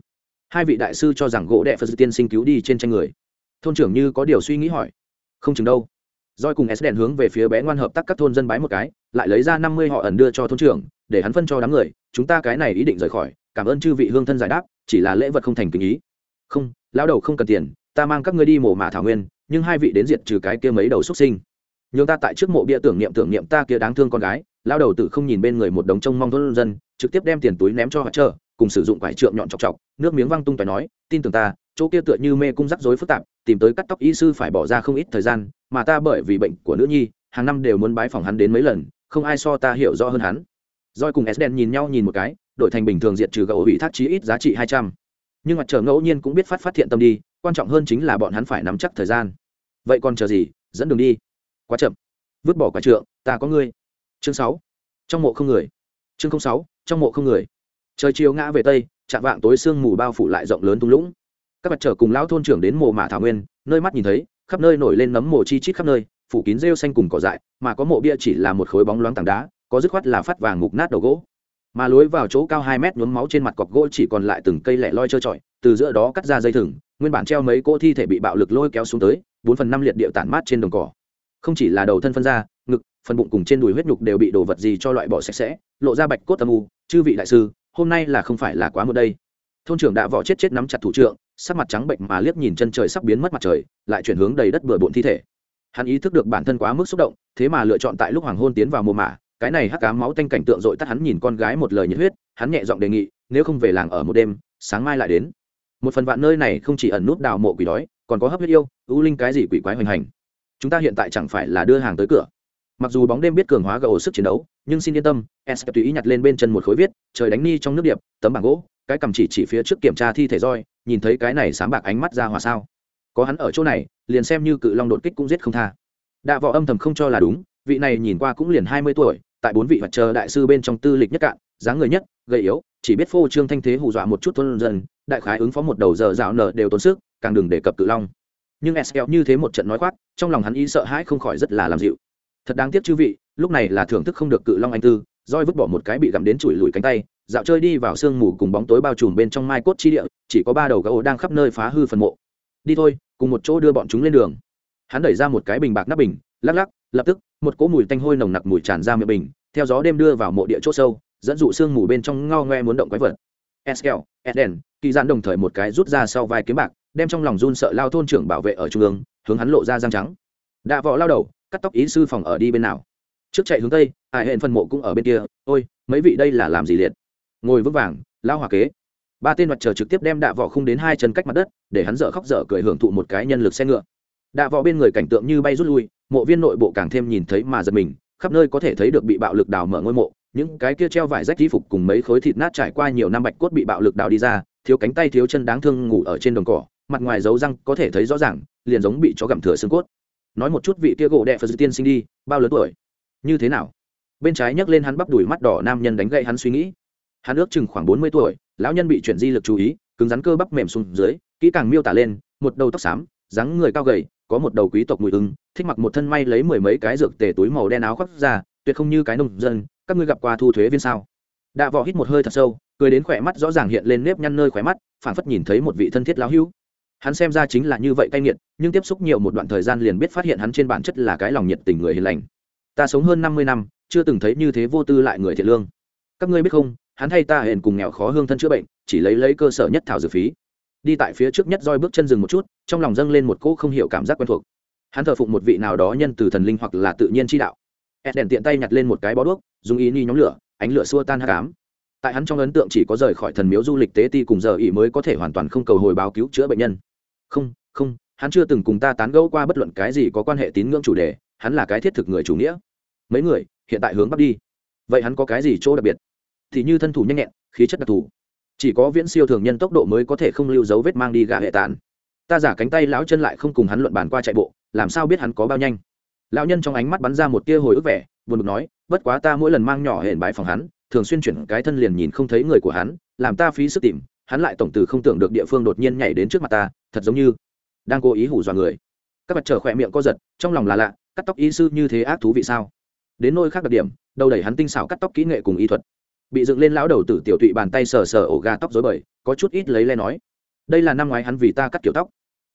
Hai vị đại sư cho rằng gỗ đệ phật tiên sinh cứu đi trên tranh người. Thôn trưởng như có điều suy nghĩ hỏi. Không chừng đâu. Roi cùng s đèn hướng về phía bé ngoan hợp tác các thôn dân bái một cái, lại lấy ra năm mươi họ ẩn đưa cho thôn trưởng, để hắn phân cho đám người, chúng ta cái này ý định rời khỏi, cảm ơn chư vị hương thân giải đáp, chỉ là lễ vật không thành kính ý. Không, lão đầu không cần tiền, ta mang các ngươi đi mổ mả thảo nguyên nhưng hai vị đến diệt trừ cái kia mấy đầu xuất sinh. Nhường ta tại trước mộ bia tưởng niệm tưởng niệm ta kia đáng thương con gái lao đầu tự không nhìn bên người một đống trông mong thôn dân, trực tiếp đem tiền túi ném cho họ chờ, cùng sử dụng quải trượng nhọn chọc chọc, nước miếng văng tung phải nói, tin tưởng ta, chỗ kia tựa như mê cung rắc rối phức tạp, tìm tới cắt tóc y sư phải bỏ ra không ít thời gian, mà ta bởi vì bệnh của nữ nhi, hàng năm đều muốn bái phòng hắn đến mấy lần, không ai so ta hiểu rõ hơn hắn. Roi cùng s đen nhìn nhau nhìn một cái, đổi thành bình thường diệt trừ gậu ủy thác chí ít giá trị hai trăm. Nhưng mặt trời ngẫu nhiên cũng biết phát phát thiện tâm đi quan trọng hơn chính là bọn hắn phải nắm chắc thời gian. Vậy còn chờ gì? Dẫn đường đi. Quá chậm. Vứt bỏ quả trượng, ta có ngươi. Chương sáu. Trong mộ không người. Chương sáu, trong mộ không người. Trời chiều ngã về tây, chạm vạng tối sương mù bao phủ lại rộng lớn tung lũng. Các mặt trở cùng lão thôn trưởng đến mộ mả thảo nguyên, nơi mắt nhìn thấy, khắp nơi nổi lên nấm mồ chi chít khắp nơi, phủ kín rêu xanh cùng cỏ dại, mà có mộ bia chỉ là một khối bóng loáng tảng đá, có dứt khoát là phát vàng mục nát đầu gỗ. Mà lối vào chỗ cao hai mét nhuốm máu trên mặt cọc gỗ chỉ còn lại từng cây lẻ loi trơ trọi, từ giữa đó cắt ra dây thừng nguyên bản treo mấy cỗ thi thể bị bạo lực lôi kéo xuống tới, bốn phần năm liệt địa tản mát trên đồng cỏ. Không chỉ là đầu thân phân ra ngực, phần bụng cùng trên đùi huyết nhục đều bị đổ vật gì cho loại bỏ sạch sẽ, lộ ra bạch cốt âm u, chư vị đại sư, hôm nay là không phải là quá một đây. Thôn trưởng đã vỏ chết chết nắm chặt thủ trượng, sắc mặt trắng bệnh mà liếc nhìn chân trời sắp biến mất mặt trời, lại chuyển hướng đầy đất bừa bộn thi thể. Hắn ý thức được bản thân quá mức xúc động, thế mà lựa chọn tại lúc hoàng hôn tiến vào mùa mả, cái này hắc cá máu tanh cảnh tượng dội tắt hắn nhìn con gái một lời nhiệt huyết, hắn nhẹ giọng đề nghị, nếu không về làng ở một đêm, sáng mai lại đến một phần vạn nơi này không chỉ ẩn nút đào mộ quỷ đói, còn có hấp huyết yêu, ưu linh cái gì quỷ quái hoành hành. Chúng ta hiện tại chẳng phải là đưa hàng tới cửa. Mặc dù bóng đêm biết cường hóa gầu sức chiến đấu, nhưng xin yên tâm, s tùy ý nhặt lên bên chân một khối viết, trời đánh ni trong nước điệp, tấm bảng gỗ, cái cầm chỉ chỉ phía trước kiểm tra thi thể roi, nhìn thấy cái này sáng bạc ánh mắt ra hòa sao. Có hắn ở chỗ này, liền xem như cự long đột kích cũng giết không tha. Đạ võ âm thầm không cho là đúng, vị này nhìn qua cũng liền hai mươi tuổi, tại bốn vị mặt trời đại sư bên trong tư lịch nhất cạn dáng người nhất, gầy yếu, chỉ biết phô trương thanh thế hù dọa một chút thôn dân, đại khái ứng phó một đầu giờ dạo nở đều tốn sức, càng đừng đề cập cự long. Nhưng sl như thế một trận nói khoác, trong lòng hắn ý sợ hãi không khỏi rất là làm dịu. Thật đáng tiếc chư vị, lúc này là thưởng thức không được cự long anh tư, roi vứt bỏ một cái bị gặm đến chùi lùi cánh tay, dạo chơi đi vào sương mù cùng bóng tối bao trùm bên trong mai cốt chi địa, chỉ có ba đầu gấu đang khắp nơi phá hư phần mộ. Đi thôi, cùng một chỗ đưa bọn chúng lên đường. Hắn đẩy ra một cái bình bạc nắp bình, lắc lắc, lập tức, một cỗ mùi tanh hôi nồng nặc mùi tràn ra miệng bình, theo gió đêm đưa vào mộ địa chỗ sâu dẫn dụ sương mù bên trong ngao ngoe muốn động quái vật. Eskel eden, kỳ giản đồng thời một cái rút ra sau vai kiếm bạc, đem trong lòng run sợ lao thôn trưởng bảo vệ ở trung ương, hướng hắn lộ ra răng trắng. Đạ võ lao đầu, cắt tóc ý sư phòng ở đi bên nào? Trước chạy hướng tây, ai hẹn phân mộ cũng ở bên kia, ôi, mấy vị đây là làm gì liệt? Ngồi vững vàng, lao hòa kế. Ba tên mặt trời trực tiếp đem đạ võ không đến hai chân cách mặt đất, để hắn dở khóc dở cười hưởng thụ một cái nhân lực xe ngựa. Đạ võ bên người cảnh tượng như bay rút lui, mộ viên nội bộ càng thêm nhìn thấy mà giật mình, khắp nơi có thể thấy được bị bạo lực đào mở ngôi mộ những cái kia treo vải rách y phục cùng mấy khối thịt nát trải qua nhiều năm bạch cốt bị bạo lực đào đi ra, thiếu cánh tay thiếu chân đáng thương ngủ ở trên đồng cỏ, mặt ngoài dấu răng có thể thấy rõ ràng, liền giống bị chó gặm thừa xương cốt. Nói một chút vị kia gỗ đệ phật tiên sinh đi, bao lớn tuổi? Như thế nào? Bên trái nhấc lên hắn bắp đùi mắt đỏ nam nhân đánh gậy hắn suy nghĩ. Hắn ước chừng khoảng bốn mươi tuổi, lão nhân bị chuyển di lực chú ý, cứng rắn cơ bắp mềm xuống dưới, kỹ càng miêu tả lên, một đầu tóc xám, dáng người cao gầy, có một đầu quý tộc mùi ưng thích mặc một thân may lấy mười mấy cái dược tề túi màu đen áo khoác ra, tuyệt không như cái nông dân các ngươi gặp qua thu thuế viên sao? Đạ vỏ hít một hơi thật sâu, cười đến khỏe mắt rõ ràng hiện lên nếp nhăn nơi khỏe mắt, phảng phất nhìn thấy một vị thân thiết lão hữu. Hắn xem ra chính là như vậy cay nghiệt, nhưng tiếp xúc nhiều một đoạn thời gian liền biết phát hiện hắn trên bản chất là cái lòng nhiệt tình người hiền lành. Ta sống hơn năm mươi năm, chưa từng thấy như thế vô tư lại người thiện lương. Các ngươi biết không, hắn thay ta hẹn cùng nghèo khó hương thân chữa bệnh, chỉ lấy lấy cơ sở nhất thảo dược phí. Đi tại phía trước nhất roi bước chân dừng một chút, trong lòng dâng lên một cỗ không hiểu cảm giác quen thuộc. Hắn thờ phụng một vị nào đó nhân từ thần linh hoặc là tự nhiên chi đạo ed đèn tiện tay nhặt lên một cái bó đuốc, dùng ý ni nhóm lửa, ánh lửa xua tan hát cám tại hắn trong ấn tượng chỉ có rời khỏi thần miếu du lịch tế ti cùng giờ ý mới có thể hoàn toàn không cầu hồi báo cứu chữa bệnh nhân. Không không, hắn chưa từng cùng ta tán gẫu qua bất luận cái gì có quan hệ tín ngưỡng chủ đề, hắn là cái thiết thực người chủ nghĩa. Mấy người, hiện tại hướng bắc đi. Vậy hắn có cái gì chỗ đặc biệt? Thì như thân thủ nhanh nhẹn, khí chất đặc thù. Chỉ có viễn siêu thường nhân tốc độ mới có thể không lưu dấu vết mang đi gà hệ tàn. Ta giả cánh tay lão chân lại không cùng hắn luận bàn qua chạy bộ, làm sao biết hắn có bao nhanh? Lão nhân trong ánh mắt bắn ra một tia hồi ức vẻ, buồn bực nói, bất quá ta mỗi lần mang nhỏ hển bãi phòng hắn, thường xuyên chuyển cái thân liền nhìn không thấy người của hắn, làm ta phí sức tìm, hắn lại tổng từ không tưởng được địa phương đột nhiên nhảy đến trước mặt ta, thật giống như đang cố ý hủ dọa người. Các mặt trở khỏe miệng co giật, trong lòng là lạ, cắt tóc y sư như thế ác thú vị sao? Đến nôi khác đặc điểm, đầu đẩy hắn tinh xảo cắt tóc kỹ nghệ cùng y thuật. Bị dựng lên lão đầu tử tiểu tụy bàn tay sờ sờ ổ gà tóc dối bời, có chút ít lấy le nói, đây là năm ngoái hắn vì ta cắt kiểu tóc.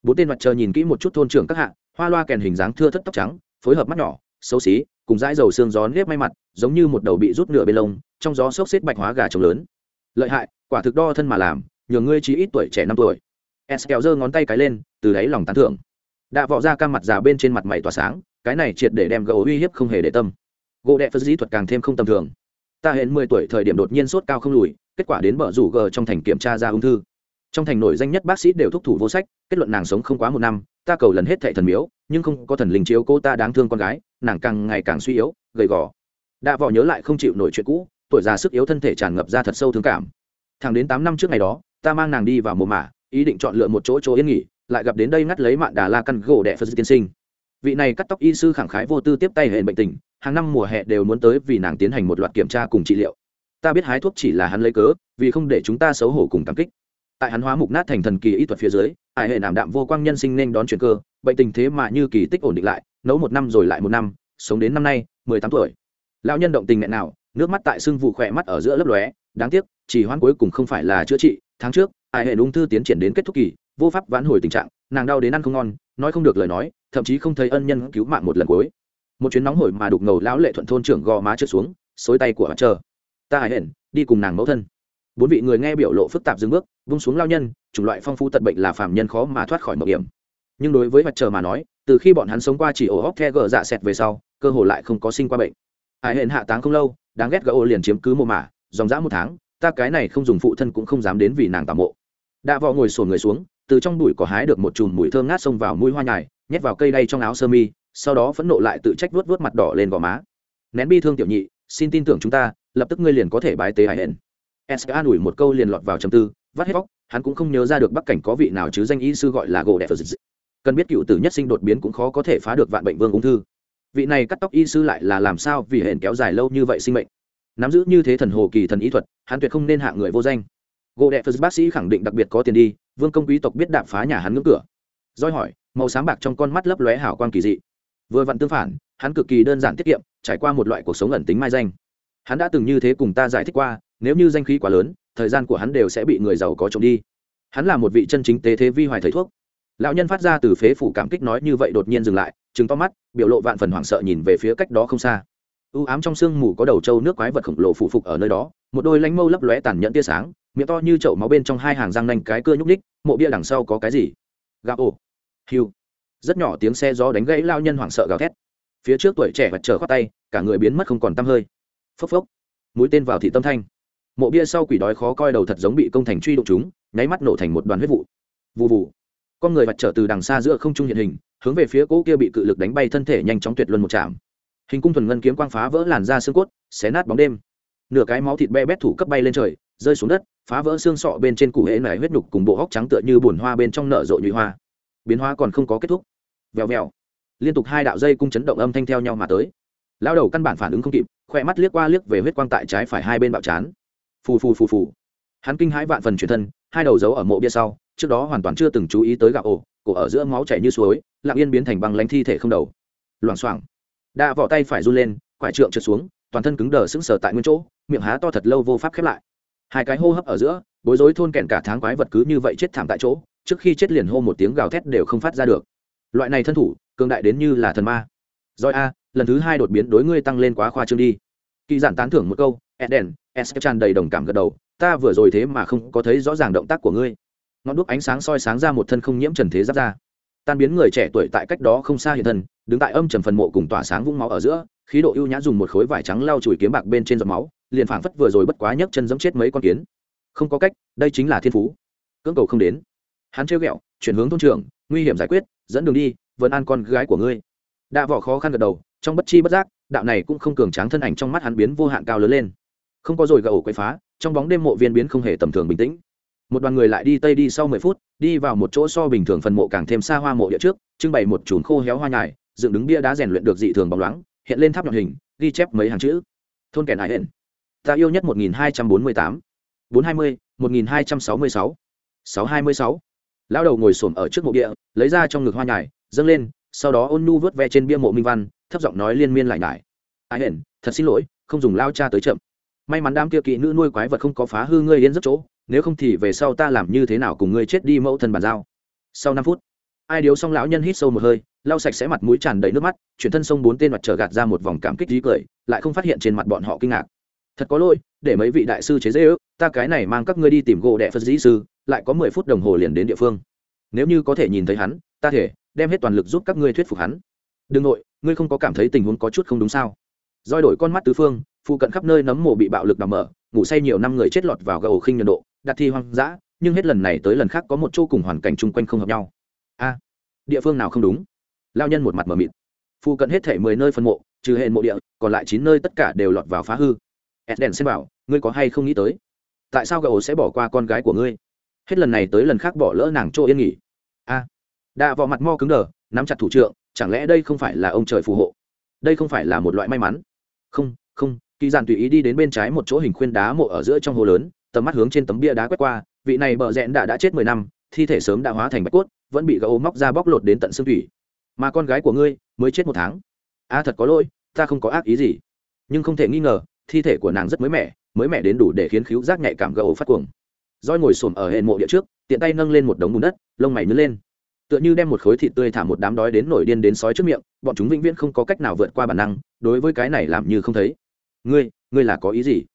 Bốn tên mặt trời nhìn kỹ một chút thôn trưởng các hạ, hoa loa kèn hình dáng thưa thất tóc trắng phối hợp mắt nhỏ, xấu xí, cùng dãi dầu xương gió nếp may mặt, giống như một đầu bị rút nửa bên lông, trong gió xốc xếp bạch hóa gà trống lớn. Lợi hại, quả thực đo thân mà làm, nhường ngươi chỉ ít tuổi trẻ năm tuổi. S kéo giơ ngón tay cái lên, từ đáy lòng tán thưởng. Đạ vọ ra cam mặt già bên trên mặt mày tỏa sáng, cái này triệt để đem gỗ uy hiếp không hề để tâm. Gỗ đệ phật dĩ thuật càng thêm không tầm thường. Ta hẹn mười tuổi thời điểm đột nhiên sốt cao không lùi, kết quả đến bờ rủ g trong thành kiểm tra ra ung thư trong thành nổi danh nhất bác sĩ đều thúc thủ vô sách, kết luận nàng sống không quá một năm, ta cầu lần hết thệ thần miếu, nhưng không có thần linh chiếu cô ta đáng thương con gái, nàng càng ngày càng suy yếu, gầy gò. Đã vò nhớ lại không chịu nổi chuyện cũ, tuổi già sức yếu thân thể tràn ngập ra thật sâu thương cảm. Thẳng đến tám năm trước ngày đó, ta mang nàng đi vào mồ mả, ý định chọn lựa một chỗ chỗ yên nghỉ, lại gặp đến đây ngắt lấy mạng đà la căn gỗ đệ phật tiên sinh. Vị này cắt tóc y sư khẳng khái vô tư tiếp tay hệ bệnh tình, hàng năm mùa hè đều muốn tới vì nàng tiến hành một loạt kiểm tra cùng trị liệu. Ta biết hái thuốc chỉ là hắn lấy cớ, vì không để chúng ta xấu hổ cùng cảm kích tại hắn hóa mục nát thành thần kỳ y thuật phía dưới, ải hệ nảm đạm vô quang nhân sinh nên đón chuyển cơ, bệnh tình thế mà như kỳ tích ổn định lại, nấu một năm rồi lại một năm, sống đến năm nay, mười tám tuổi. Lão nhân động tình nghẹn nào, nước mắt tại sưng vụ khỏe mắt ở giữa lớp lóe, đáng tiếc chỉ hoãn cuối cùng không phải là chữa trị, tháng trước, ải hệ ung thư tiến triển đến kết thúc kỳ, vô pháp vãn hồi tình trạng, nàng đau đến ăn không ngon, nói không được lời nói, thậm chí không thấy ân nhân cứu mạng một lần cuối. Một chuyến nóng hổi mà đục ngầu lão lệ thuận thôn trưởng gò má trượt xuống, xối tay của mặt chờ. Ta hài hển đi cùng nàng mẫu thân. Bốn vị người nghe biểu lộ phức tạp dừng bước vung xuống lao nhân, chủng loại phong phú tật bệnh là phạm nhân khó mà thoát khỏi mậu hiểm. Nhưng đối với mặt trời mà nói, từ khi bọn hắn sống qua chỉ ổ hóc the gờ dạ xẹt về sau, cơ hồ lại không có sinh qua bệnh. Hải hẹn hạ táng không lâu, đáng ghét gỡ ô liền chiếm cứ mồ mả, dòng dã một tháng, ta cái này không dùng phụ thân cũng không dám đến vì nàng tạm mộ. Đã vò ngồi sổn người xuống, từ trong bụi có hái được một chùm mùi thơm ngát xông vào mũi hoa nhài, nhét vào cây đay trong áo sơ mi, sau đó phẫn nộ lại tự trách vuốt vuốt mặt đỏ lên gò má. Nén bi thương tiểu nhị, xin tin tưởng chúng ta, lập tức ngươi liền có thể bái tế hải hển s an ủi một câu liền lọt vào trầm tư vắt hết vóc, hắn cũng không nhớ ra được bắc cảnh có vị nào chứ danh y sư gọi là gỗ đẹp phật cần biết cựu tử nhất sinh đột biến cũng khó có thể phá được vạn bệnh vương ung thư. Vị này cắt tóc y sư lại là làm sao vì hển kéo dài lâu như vậy sinh mệnh? Nắm giữ như thế thần hồ kỳ thần ý thuật, hắn tuyệt không nên hạ người vô danh. Gỗ đẹp phật bác sĩ khẳng định đặc biệt có tiền đi, vương công quý tộc biết đạp phá nhà hắn ngưỡng cửa. Doi hỏi, màu sáng bạc trong con mắt lấp lóe hảo quan kỳ dị. Vừa vặn tương phản, hắn cực kỳ đơn giản tiết kiệm, trải qua một loại cuộc sống ẩn tính mai danh. Hắn đã từng như thế cùng ta giải thích qua, nếu như danh khí quá lớn thời gian của hắn đều sẽ bị người giàu có trộm đi. Hắn là một vị chân chính tế thế vi hoài thầy thuốc. Lão nhân phát ra từ phế phủ cảm kích nói như vậy đột nhiên dừng lại chứng to mắt, biểu lộ vạn phần hoảng sợ nhìn về phía cách đó không xa. U ám trong sương mù có đầu trâu nước quái vật khổng lồ phụ phục ở nơi đó, một đôi lánh mâu lấp lóe tàn nhẫn tia sáng, miệng to như chậu máu bên trong hai hàng răng nanh cái cưa nhúc ních mộ bia đằng sau có cái gì? Gạo ổ. Hiu rất nhỏ tiếng xe gió đánh gãy lao nhân hoảng sợ gào thét. Phía trước tuổi trẻ vật trở khoác tay, cả người biến mất không còn tăm hơi. Phốc phốc. Mũi tên vào thị tâm thanh mộ bia sau quỷ đói khó coi đầu thật giống bị công thành truy đụng chúng, nháy mắt nổ thành một đoàn huyết vụ. Vụ vụ con người vặt trở từ đằng xa giữa không trung hiện hình, hướng về phía cỗ kia bị cự lực đánh bay thân thể nhanh chóng tuyệt luân một chạm hình cung thuần ngân kiếm quang phá vỡ làn da xương cốt, xé nát bóng đêm. Nửa cái máu thịt be bét thủ cấp bay lên trời, rơi xuống đất, phá vỡ xương sọ bên trên củ hễ nải huyết nhục cùng bộ hóc trắng tựa như bùn hoa bên trong nở rộ nhụy hoa. Biến hoa còn không có kết thúc. Vèo vèo. Liên tục hai đạo dây cung chấn động âm thanh theo nhau mà tới. Lao đầu căn bản phản ứng không kịp khoe mắt liếc qua liếc về huyết quang tại trái phải hai bên bạo chán phù phù phù phù. Hắn kinh hãi vạn phần chuyển thân, hai đầu dấu ở mộ bia sau, trước đó hoàn toàn chưa từng chú ý tới gạo ổ, cổ ở giữa máu chảy như suối, lặng yên biến thành băng lánh thi thể không đầu. Loảng xoảng. Đã vỏ tay phải run lên, quải trượng trượt xuống, toàn thân cứng đờ sững sờ tại nguyên chỗ, miệng há to thật lâu vô pháp khép lại. Hai cái hô hấp ở giữa, bối rối thôn kẹn cả tháng quái vật cứ như vậy chết thảm tại chỗ, trước khi chết liền hô một tiếng gào thét đều không phát ra được. Loại này thân thủ, cường đại đến như là thần ma. Rồi a, lần thứ hai đột biến đối ngươi tăng lên quá khoa trương đi. Kỳ giản tán thưởng một câu eden, s tràn đầy đồng cảm gật đầu, ta vừa rồi thế mà không có thấy rõ ràng động tác của ngươi. Ngọn đuốc ánh sáng soi sáng ra một thân không nhiễm trần thế giáp ra tan biến người trẻ tuổi tại cách đó không xa hiện thân, đứng tại âm trầm phần mộ cùng tỏa sáng vũng máu ở giữa, khí độ ưu nhã dùng một khối vải trắng lau chùi kiếm bạc bên trên giọt máu, liền phảng phất vừa rồi bất quá nhấc chân giẫm chết mấy con kiến. Không có cách, đây chính là thiên phú. Cưỡng cầu không đến. Hắn trêu ghẹo, chuyển hướng thôn trưởng, nguy hiểm giải quyết, dẫn đường đi vẫn an con gái của ngươi. Đạ vỏ khó khăn gật đầu, trong bất chi bất giác, đạo này cũng không cường tráng thân ảnh trong mắt hắn biến vô hạn cao lớn lên không có rồi gậu quậy phá, trong bóng đêm mộ viên biến không hề tầm thường bình tĩnh. Một đoàn người lại đi tây đi sau mười phút, đi vào một chỗ so bình thường phần mộ càng thêm xa hoa mộ địa trước, trưng bày một chùn khô héo hoa nhài, dựng đứng bia đá rèn luyện được dị thường bóng loáng, hiện lên tháp nhọn hình, ghi chép mấy hàng chữ. Thôn kẻ nại hển ta yêu nhất một nghìn hai trăm bốn mươi tám. bốn hai mươi, một nghìn hai trăm sáu mươi sáu. sáu hai mươi sáu. Lão đầu ngồi xổm ở trước mộ địa, lấy ra trong ngực hoa nhài, dâng lên, sau đó ôn nu vớt ve trên bia mộ minh văn, thấp giọng nói liên miên lại nhải. Ai hển thật xin lỗi, không dùng lao cha tới chậm may mắn đám kia kỵ nữ nuôi quái vật không có phá hư ngươi yên rất chỗ, nếu không thì về sau ta làm như thế nào cùng ngươi chết đi mẫu thân bàn giao. Sau năm phút, ai điếu xong lão nhân hít sâu một hơi, lau sạch sẽ mặt mũi tràn đầy nước mắt, chuyển thân sông bốn tên mặt trở gạt ra một vòng cảm kích trí cười, lại không phát hiện trên mặt bọn họ kinh ngạc. Thật có lỗi, để mấy vị đại sư chế dễ ước ta cái này mang các ngươi đi tìm gỗ đệ phật dĩ sư, lại có mười phút đồng hồ liền đến địa phương. Nếu như có thể nhìn thấy hắn, ta thể, đem hết toàn lực giúp các ngươi thuyết phục hắn. Đừng nội, ngươi không có cảm thấy tình huống có chút không đúng sao? Roi đổi con mắt tứ phương phụ cận khắp nơi nấm mộ bị bạo lực đào mở ngủ say nhiều năm người chết lọt vào gầu khinh nhân độ đặt thi hoang dã nhưng hết lần này tới lần khác có một chỗ cùng hoàn cảnh chung quanh không hợp nhau. A địa phương nào không đúng? Lao nhân một mặt mờ mịt. Phụ cận hết thể mười nơi phân mộ trừ hệ mộ địa còn lại chín nơi tất cả đều lọt vào phá hư. Edden xem bảo ngươi có hay không nghĩ tới? Tại sao gầu sẽ bỏ qua con gái của ngươi? Hết lần này tới lần khác bỏ lỡ nàng chỗ yên nghỉ. A à, đạ vào mặt mo cứng đờ nắm chặt thủ trượng chẳng lẽ đây không phải là ông trời phù hộ? Đây không phải là một loại may mắn? Không không kỳ giản tùy ý đi đến bên trái một chỗ hình khuyên đá mộ ở giữa trong hồ lớn, tầm mắt hướng trên tấm bia đá quét qua, vị này bờ rẽn đã đã chết mười năm, thi thể sớm đã hóa thành bạch cốt, vẫn bị gấu móc ra bóc lột đến tận xương thủy. Mà con gái của ngươi mới chết một tháng. A, thật có lỗi, ta không có ác ý gì. Nhưng không thể nghi ngờ, thi thể của nàng rất mới mẻ mới mẻ đến đủ để khiến khíu giác nhạy cảm gấu phát cuồng. Roi ngồi xổm ở hệ mộ địa trước, tiện tay nâng lên một đống bùn đất, lông mày nhớ lên. Tựa như đem một khối thịt tươi thả một đám đói đến nổi điên đến sói trước miệng, bọn chúng vĩnh viễn không có cách nào vượt qua bản năng, đối với cái này làm như không thấy ngươi ngươi là có ý gì?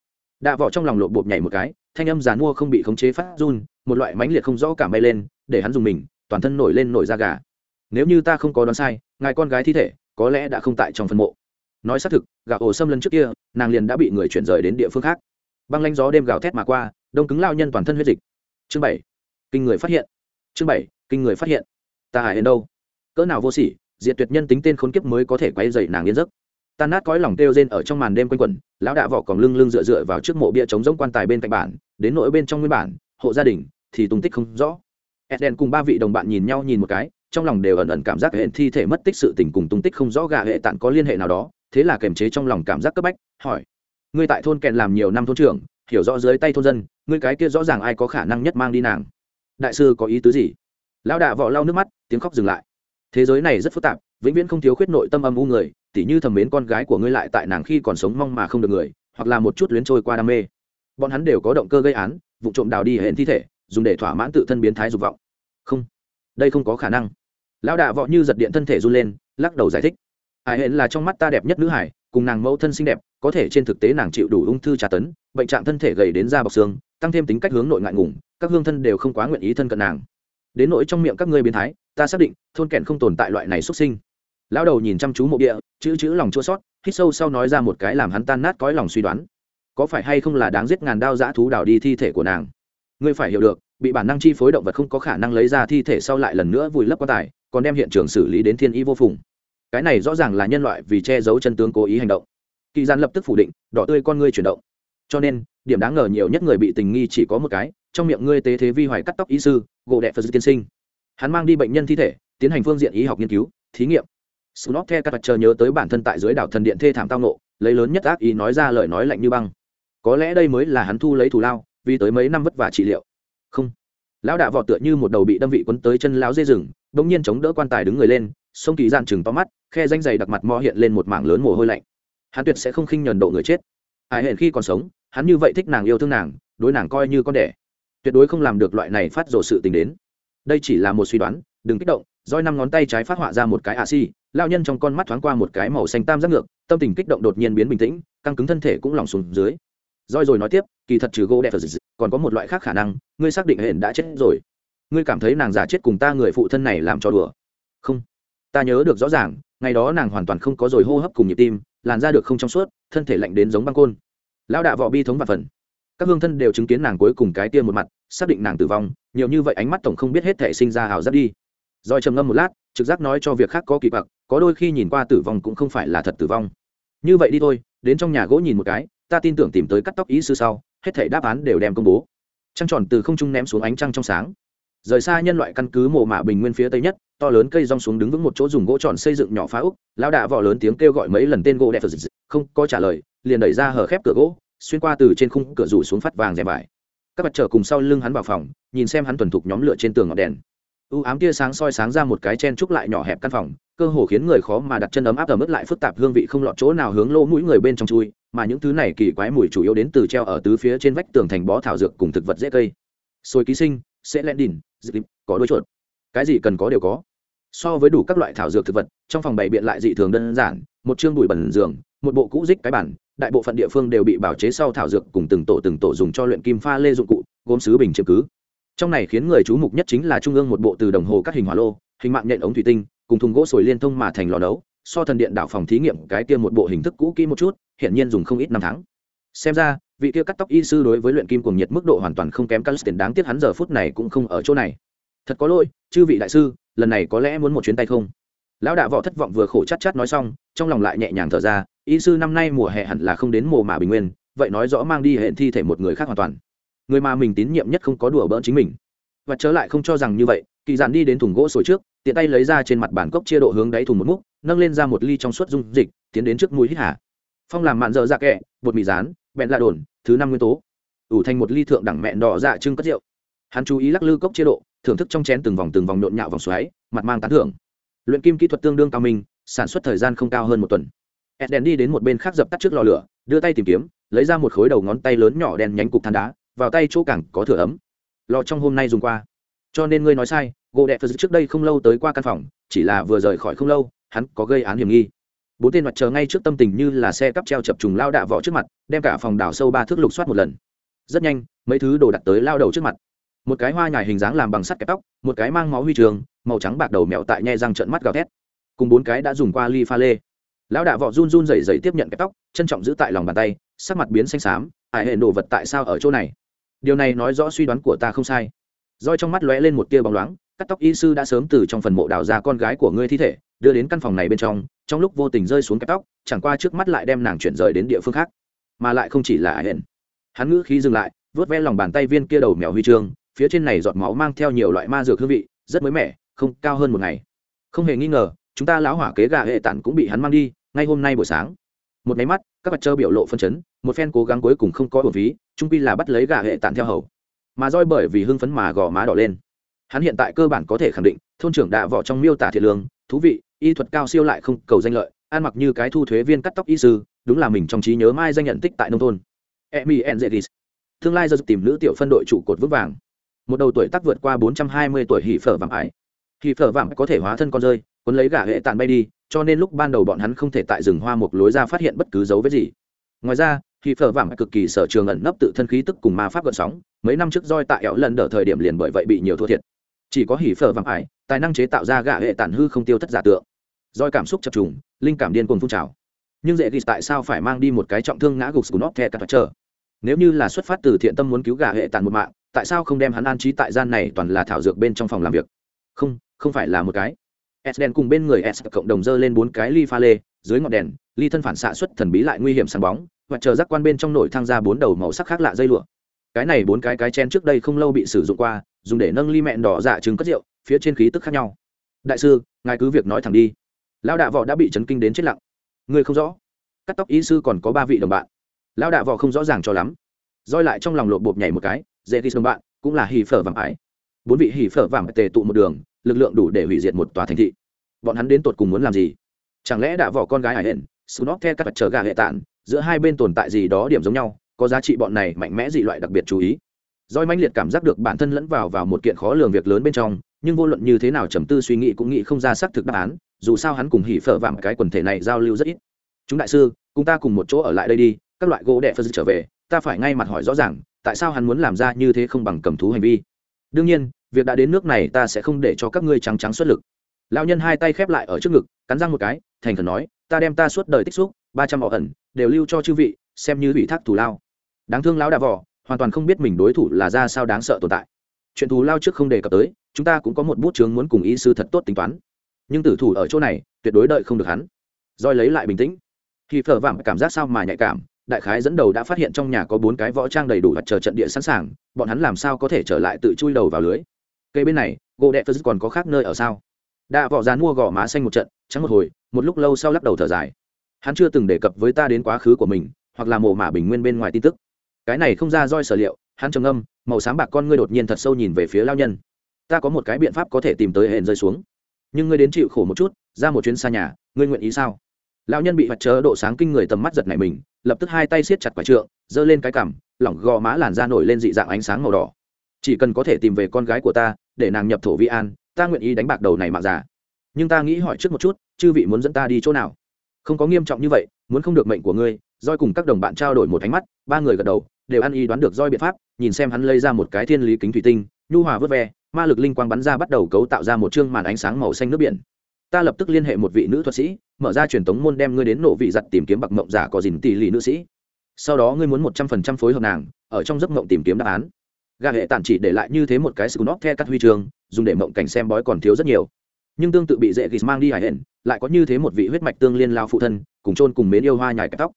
Đạ vỏ trong lòng lộ bộp nhảy một cái, thanh âm giàn mua không bị khống chế phát run, một loại mãnh liệt không rõ cảm bay lên, để hắn dùng mình, toàn thân nổi lên nổi da gà. Nếu như ta không có đoán sai, ngài con gái thi thể, có lẽ đã không tại trong phân mộ. Nói xác thực, gà ổ xâm lân trước kia, nàng liền đã bị người chuyển rời đến địa phương khác. Băng lanh gió đêm gào thét mà qua, đông cứng lao nhân toàn thân huyết dịch. Chương bảy. Kinh người phát hiện. Chương bảy. Kinh người phát hiện. Ta hải đến đâu? Cỡ nào vô sỉ, diệt tuyệt nhân tính tên khốn kiếp mới có thể quay dậy nàng yên giấc tan nát cõi lòng kêu rên ở trong màn đêm quanh quẩn, lão đạ vỏ còn lưng lưng dựa dựa vào trước mộ bia chống giống quan tài bên cạnh bản, đến nỗi bên trong nguyên bản, hộ gia đình, thì tung tích không rõ. Eden cùng ba vị đồng bạn nhìn nhau nhìn một cái, trong lòng đều ẩn ẩn cảm giác hệ thi thể mất tích sự tình cùng tung tích không rõ gà hệ tạng có liên hệ nào đó, thế là kềm chế trong lòng cảm giác cấp bách, hỏi ngươi tại thôn kèn làm nhiều năm thôn trưởng, hiểu rõ dưới tay thôn dân, ngươi cái kia rõ ràng ai có khả năng nhất mang đi nàng? Đại sư có ý tứ gì? Lão đạ vỏ lau nước mắt, tiếng khóc dừng lại. Thế giới này rất phức tạp vĩnh viễn không thiếu khuyết nội tâm âm u người, tỉ như thầm mến con gái của ngươi lại tại nàng khi còn sống mong mà không được người, hoặc là một chút luyến trôi qua đam mê. Bọn hắn đều có động cơ gây án, vụ trộm đào đi hệ thi thể, dùng để thỏa mãn tự thân biến thái dục vọng. Không, đây không có khả năng. Lão đạ vọ như giật điện thân thể run lên, lắc đầu giải thích. Hải hển là trong mắt ta đẹp nhất nữ hải, cùng nàng mẫu thân xinh đẹp, có thể trên thực tế nàng chịu đủ ung thư trà tấn, bệnh trạng thân thể gầy đến da bọc xương, tăng thêm tính cách hướng nội ngại ngùng, các hương thân đều không quá nguyện ý thân cận nàng. Đến nỗi trong miệng các ngươi biến thái, ta xác định, thôn kẹn không tồn tại loại này xuất sinh lão đầu nhìn chăm chú mộ địa, chữ chữ lòng chua sót hít sâu sau nói ra một cái làm hắn tan nát cõi lòng suy đoán. Có phải hay không là đáng giết ngàn đao dã thú đào đi thi thể của nàng? Ngươi phải hiểu được, bị bản năng chi phối động vật không có khả năng lấy ra thi thể sau lại lần nữa vùi lấp quan tài, còn đem hiện trường xử lý đến thiên ý vô phùng. Cái này rõ ràng là nhân loại vì che giấu chân tướng cố ý hành động. Kỳ gian lập tức phủ định, đỏ tươi con ngươi chuyển động. Cho nên, điểm đáng ngờ nhiều nhất người bị tình nghi chỉ có một cái, trong miệng ngươi tế thế vi hoài cắt tóc y sư, gỗ đẹp phật tiên sinh. Hắn mang đi bệnh nhân thi thể, tiến hành phương diện y học nghiên cứu, thí nghiệm. Snot The Cắt chờ nhớ tới bản thân tại dưới đảo thần điện thê thảm tao nộ, lấy lớn nhất ác ý nói ra lời nói lạnh như băng. Có lẽ đây mới là hắn thu lấy thù lao, vì tới mấy năm vất vả trị liệu. Không. Lão đạ vọt tựa như một đầu bị đâm vị quấn tới chân lão dê rừng, bỗng nhiên chống đỡ quan tài đứng người lên, sông kỳ gian chừng to mắt, khe danh dày đặc mặt mo hiện lên một mảng lớn mồ hôi lạnh. Hắn tuyệt sẽ không khinh nhẫn độ người chết. Ai hẹn khi còn sống, hắn như vậy thích nàng yêu thương nàng, đối nàng coi như con đẻ. Tuyệt đối không làm được loại này phát rồ sự tình đến. Đây chỉ là một suy đoán, đừng kích động, roi năm ngón tay trái phát họa ra một cái a xi、si, lao nhân trong con mắt thoáng qua một cái màu xanh tam giác ngược tâm tình kích động đột nhiên biến bình tĩnh căng cứng thân thể cũng lỏng xuống dưới. Roi rồi nói tiếp kỳ thật trừ gỗ đẹp còn có một loại khác khả năng ngươi xác định hển đã chết rồi. Ngươi cảm thấy nàng giả chết cùng ta người phụ thân này làm cho đùa. Không. Ta nhớ được rõ ràng ngày đó nàng hoàn toàn không có rồi hô hấp cùng nhịp tim làn ra được không trong suốt thân thể lạnh đến giống băng côn. Lao đạ vọ bi thống và phần. Các hương thân đều chứng kiến nàng cuối cùng cái tiên một mặt xác định nàng tử vong nhiều như vậy ánh mắt tổng không biết hết thể sinh ra hào rất đi rồi trầm ngâm một lát, trực giác nói cho việc khác có kỳ bạc có đôi khi nhìn qua tử vong cũng không phải là thật tử vong. Như vậy đi thôi, đến trong nhà gỗ nhìn một cái, ta tin tưởng tìm tới cắt tóc ý sư sau, hết thảy đáp án đều đem công bố. Trăng tròn từ không trung ném xuống ánh trăng trong sáng. Rời xa nhân loại căn cứ mộ mạ bình nguyên phía tây nhất, to lớn cây rong xuống đứng vững một chỗ dùng gỗ tròn xây dựng nhỏ phá úc, lão đạ vỏ lớn tiếng kêu gọi mấy lần tên gỗ đẹp không có trả lời, liền đẩy ra hở khép cửa gỗ, xuyên qua từ trên khung cửa rủ xuống phát vàng rẻ vải. Các mặt trở cùng sau lưng hắn vào phòng, nhìn xem hắn tuần thục nhóm lửa trên tường ngọn đèn u ám tia sáng soi sáng ra một cái chen trúc lại nhỏ hẹp căn phòng, cơ hồ khiến người khó mà đặt chân ấm áp ở mức lại phức tạp hương vị không lọt chỗ nào hướng lỗ mũi người bên trong chui, mà những thứ này kỳ quái mùi chủ yếu đến từ treo ở tứ phía trên vách tường thành bó thảo dược cùng thực vật dễ cây. Xôi ký sinh, sẽ len đìn dịp có đôi chuột. Cái gì cần có đều có. So với đủ các loại thảo dược thực vật, trong phòng bày biện lại dị thường đơn giản, một chương bụi bẩn giường, một bộ cũ dích cái bản đại bộ phận địa phương đều bị bảo chế sau thảo dược cùng từng tổ từng tổ dùng cho luyện kim pha lê dụng cụ, gốm sứ bình chiếm cứ trong này khiến người chú mục nhất chính là trung ương một bộ từ đồng hồ các hình hỏa lô, hình mạng nhện ống thủy tinh, cùng thùng gỗ sồi liên thông mà thành lò nấu, so thần điện đảo phòng thí nghiệm cái kia một bộ hình thức cũ kỹ một chút hiện nhiên dùng không ít năm tháng. Xem ra, vị kia cắt tóc y sư đối với luyện kim cùng nhiệt mức độ hoàn toàn không kém Calstin đáng tiếc hắn giờ phút này cũng không ở chỗ này. Thật có lỗi, chư vị đại sư, lần này có lẽ muốn một chuyến tay không? Lão đạ võ thất vọng vừa khổ chát chát nói xong, trong lòng lại nhẹ nhàng thở ra, y sư năm nay mùa hè hẳn là không đến mùa mà bình nguyên, vậy nói rõ mang đi hệ thi thể một người khác hoàn toàn người mà mình tín nhiệm nhất không có đùa bỡn chính mình. Và trở lại không cho rằng như vậy, kỳ dạn đi đến thùng gỗ sồi trước, tiện tay lấy ra trên mặt bàn cốc chia độ hướng đáy thùng một múc, nâng lên ra một ly trong suốt dung dịch, tiến đến trước mũi hít hà. Phong làm mạn dợ dạ kẹ, bột mì rán, bẹn lạ đồn, thứ năm nguyên tố. Ủ thành một ly thượng đẳng mẹn đỏ dạ trưng cất rượu. Hắn chú ý lắc lư cốc chế độ, thưởng thức trong chén từng vòng từng vòng nhộn nhạo vòng xoáy, mặt mang tán thưởng. Luyện kim kỹ thuật tương đương cao minh, sản xuất thời gian không cao hơn một tuần. Edden đi đến một bên khác dập tắt trước lò lửa, đưa tay tìm kiếm, lấy ra một khối đầu ngón tay lớn nhỏ đen nhánh cục than đá vào tay chỗ cẳng có thửa ấm. Lò trong hôm nay dùng qua. Cho nên ngươi nói sai, gỗ đẹp phật trước đây không lâu tới qua căn phòng, chỉ là vừa rời khỏi không lâu, hắn có gây án hiểm nghi. Bốn tên mặt chờ ngay trước tâm tình như là xe cắp treo chập trùng lao đạ vỏ trước mặt, đem cả phòng đảo sâu ba thước lục soát một lần. Rất nhanh, mấy thứ đồ đặt tới lao đầu trước mặt. Một cái hoa nhài hình dáng làm bằng sắt kẹp tóc, một cái mang máu huy trường, màu trắng bạc đầu mẹo tại nhai răng trận mắt gào thét. Cùng bốn cái đã dùng qua ly pha lê. Lão đạ vọ run run rẩy rẩy tiếp nhận kẹp tóc, trân trọng giữ tại lòng bàn tay, sắc mặt biến xanh xám ải hệ đồ vật tại sao ở chỗ này? Điều này nói rõ suy đoán của ta không sai. Roi trong mắt lóe lên một tia bóng loáng, cắt tóc y sư đã sớm từ trong phần mộ đào ra con gái của ngươi thi thể, đưa đến căn phòng này bên trong trong lúc vô tình rơi xuống kẹp tóc, chẳng qua trước mắt lại đem nàng chuyển rời đến địa phương khác. Mà lại không chỉ là ải hển hắn ngữ khí dừng lại vớt ve lòng bàn tay viên kia đầu mèo huy chương, phía trên này giọt máu mang theo nhiều loại ma dược hương vị, rất mới mẻ, không cao hơn một ngày. Không hề nghi ngờ, chúng ta lão hỏa kế gà hệ tản cũng bị hắn mang đi, ngay hôm nay buổi sáng. Một máy mắt, các mặt trơ biểu lộ phân chấn một phen cố gắng cuối cùng không có bổn phí trung pi là bắt lấy gà hệ tản theo hầu. Mà roi bởi vì hưng phấn mà gò má đỏ lên. Hắn hiện tại cơ bản có thể khẳng định, thôn trưởng đạ vỏ trong miêu tả thiệt lương, thú vị, y thuật cao siêu lại không cầu danh lợi, ăn mặc như cái thu thuế viên cắt tóc y sư, đúng là mình trong trí nhớ mai danh nhận tích tại nông thôn. Emi enzetis. Tương lai do tìm nữ tiểu phân đội trụ cột vững vàng. Một đầu tuổi tác vượt qua bốn trăm hai mươi tuổi hỉ phở vàng ải. Hỉ phở vàng có thể hóa thân con rơi, cuốn lấy gà hệ tàn bay đi, cho nên lúc ban đầu bọn hắn không thể tại rừng hoa một lối ra phát hiện bất cứ dấu vết gì. Ngoài ra hỉ phở vàng cực kỳ sở trường ẩn nấp tự thân khí tức cùng ma pháp gợn sóng, mấy năm trước roi tại ẻo lần đỡ thời điểm liền bởi vậy bị nhiều thua thiệt. Chỉ có hỉ phở vàng ải, tài năng chế tạo ra gạ hệ tàn hư không tiêu thất giả tượng. Roi cảm xúc chập trùng, linh cảm điên cuồng phun trào. Nhưng dễ ghi tại sao phải mang đi một cái trọng thương ngã gục của nóc the cắt chờ? Nếu như là xuất phát từ thiện tâm muốn cứu gà hệ tàn một mạng, tại sao không đem hắn an trí tại gian này toàn là thảo dược bên trong phòng làm việc? Không không phải là một cái. S đèn cùng bên người s cộng đồng dơ lên bốn cái ly pha lê, dưới ngọn đèn, ly thân phản xạ xuất thần bí lại nguy hiểm sáng bóng và chờ giác quan bên trong nổi thang ra bốn đầu màu sắc khác lạ dây lụa. Cái này bốn cái cái chen trước đây không lâu bị sử dụng qua, dùng để nâng ly mẹn đỏ dạ trứng cất rượu, phía trên khí tức khác nhau. Đại sư, ngài cứ việc nói thẳng đi. Lão đạ võ đã bị chấn kinh đến chết lặng. Người không rõ. Cắt tóc ý sư còn có ba vị đồng bạn. Lão đạ võ không rõ ràng cho lắm. Roi lại trong lòng lộp bộp nhảy một cái, dễ ghi đồng bạn, cũng là hì phở vàng ái. Bốn vị hì phở vàng tề tụ một đường, lực lượng đủ để hủy diệt một tòa thành thị. Bọn hắn đến tột cùng muốn làm gì? Chẳng lẽ đạ vỏ con gái hải hển su nóc the các vật chờ gà hệ tản giữa hai bên tồn tại gì đó điểm giống nhau, có giá trị bọn này mạnh mẽ dị loại đặc biệt chú ý. Doi mãnh liệt cảm giác được bản thân lẫn vào vào một kiện khó lường việc lớn bên trong, nhưng vô luận như thế nào trầm tư suy nghĩ cũng nghĩ không ra xác thực đáp án, dù sao hắn cùng hỉ phở vạm cái quần thể này giao lưu rất ít. Chúng đại sư, cùng ta cùng một chỗ ở lại đây đi, các loại gỗ đệ phật trở về, ta phải ngay mặt hỏi rõ ràng, tại sao hắn muốn làm ra như thế không bằng cầm thú hành vi? Đương nhiên, việc đã đến nước này ta sẽ không để cho các ngươi trắng trắng xuất lực lão nhân hai tay khép lại ở trước ngực, cắn răng một cái, thành thần nói, ta đem ta suốt đời tích xúc, ba trăm họ ẩn, đều lưu cho chư vị, xem như ủy thác thù lao. Đáng thương lão đà vỏ hoàn toàn không biết mình đối thủ là ra sao đáng sợ tồn tại. Chuyện thù lao trước không đề cập tới, chúng ta cũng có một bút chướng muốn cùng ý sư thật tốt tính toán. Nhưng tử thủ ở chỗ này, tuyệt đối đợi không được hắn. Roi lấy lại bình tĩnh. Khi phở vảm cảm giác sao mà nhạy cảm, đại khái dẫn đầu đã phát hiện trong nhà có bốn cái võ trang đầy đủ và chờ trận địa sẵn sàng, bọn hắn làm sao có thể trở lại tự chui đầu vào lưới? Cây bên này, gỗ đệ còn có khác nơi ở sao? Đã vỏ dán mua gò má xanh một trận, trắng một hồi, một lúc lâu sau lắc đầu thở dài. Hắn chưa từng đề cập với ta đến quá khứ của mình, hoặc là mồ mả bình nguyên bên ngoài tin tức. Cái này không ra roi sở liệu, hắn trầm âm màu sáng bạc con ngươi đột nhiên thật sâu nhìn về phía lao nhân. Ta có một cái biện pháp có thể tìm tới hẹn rơi xuống. Nhưng ngươi đến chịu khổ một chút, ra một chuyến xa nhà, ngươi nguyện ý sao? Lão nhân bị mặt chớ độ sáng kinh người tầm mắt giật này mình, lập tức hai tay siết chặt quả trượng, giơ lên cái cằm, lỏng gò má làn da nổi lên dị dạng ánh sáng màu đỏ. Chỉ cần có thể tìm về con gái của ta, để nàng nhập thổ vi an ta nguyện ý đánh bạc đầu này mạng già. Nhưng ta nghĩ hỏi trước một chút, chư vị muốn dẫn ta đi chỗ nào? Không có nghiêm trọng như vậy, muốn không được mệnh của ngươi, roi cùng các đồng bạn trao đổi một ánh mắt, ba người gật đầu, đều ăn y đoán được roi biện pháp, nhìn xem hắn lấy ra một cái thiên lý kính thủy tinh, nhu hòa vớt ve, ma lực linh quang bắn ra bắt đầu cấu tạo ra một chương màn ánh sáng màu xanh nước biển. Ta lập tức liên hệ một vị nữ thuật sĩ, mở ra truyền tống môn đem ngươi đến nổ vị giặt tìm kiếm bạc mộng giả có dìn tỷ lì nữ sĩ. Sau đó ngươi muốn một trăm phần trăm phối hợp nàng, ở trong giấc mộng tìm kiếm đáp án gà hệ tản chỉ để lại như thế một cái sự nóc the cắt huy trường dùng để mộng cảnh xem bói còn thiếu rất nhiều. Nhưng tương tự bị dễ ghis mang đi hải hển lại có như thế một vị huyết mạch tương liên lao phụ thân, cùng chôn cùng mến yêu hoa nhài cắt tóc.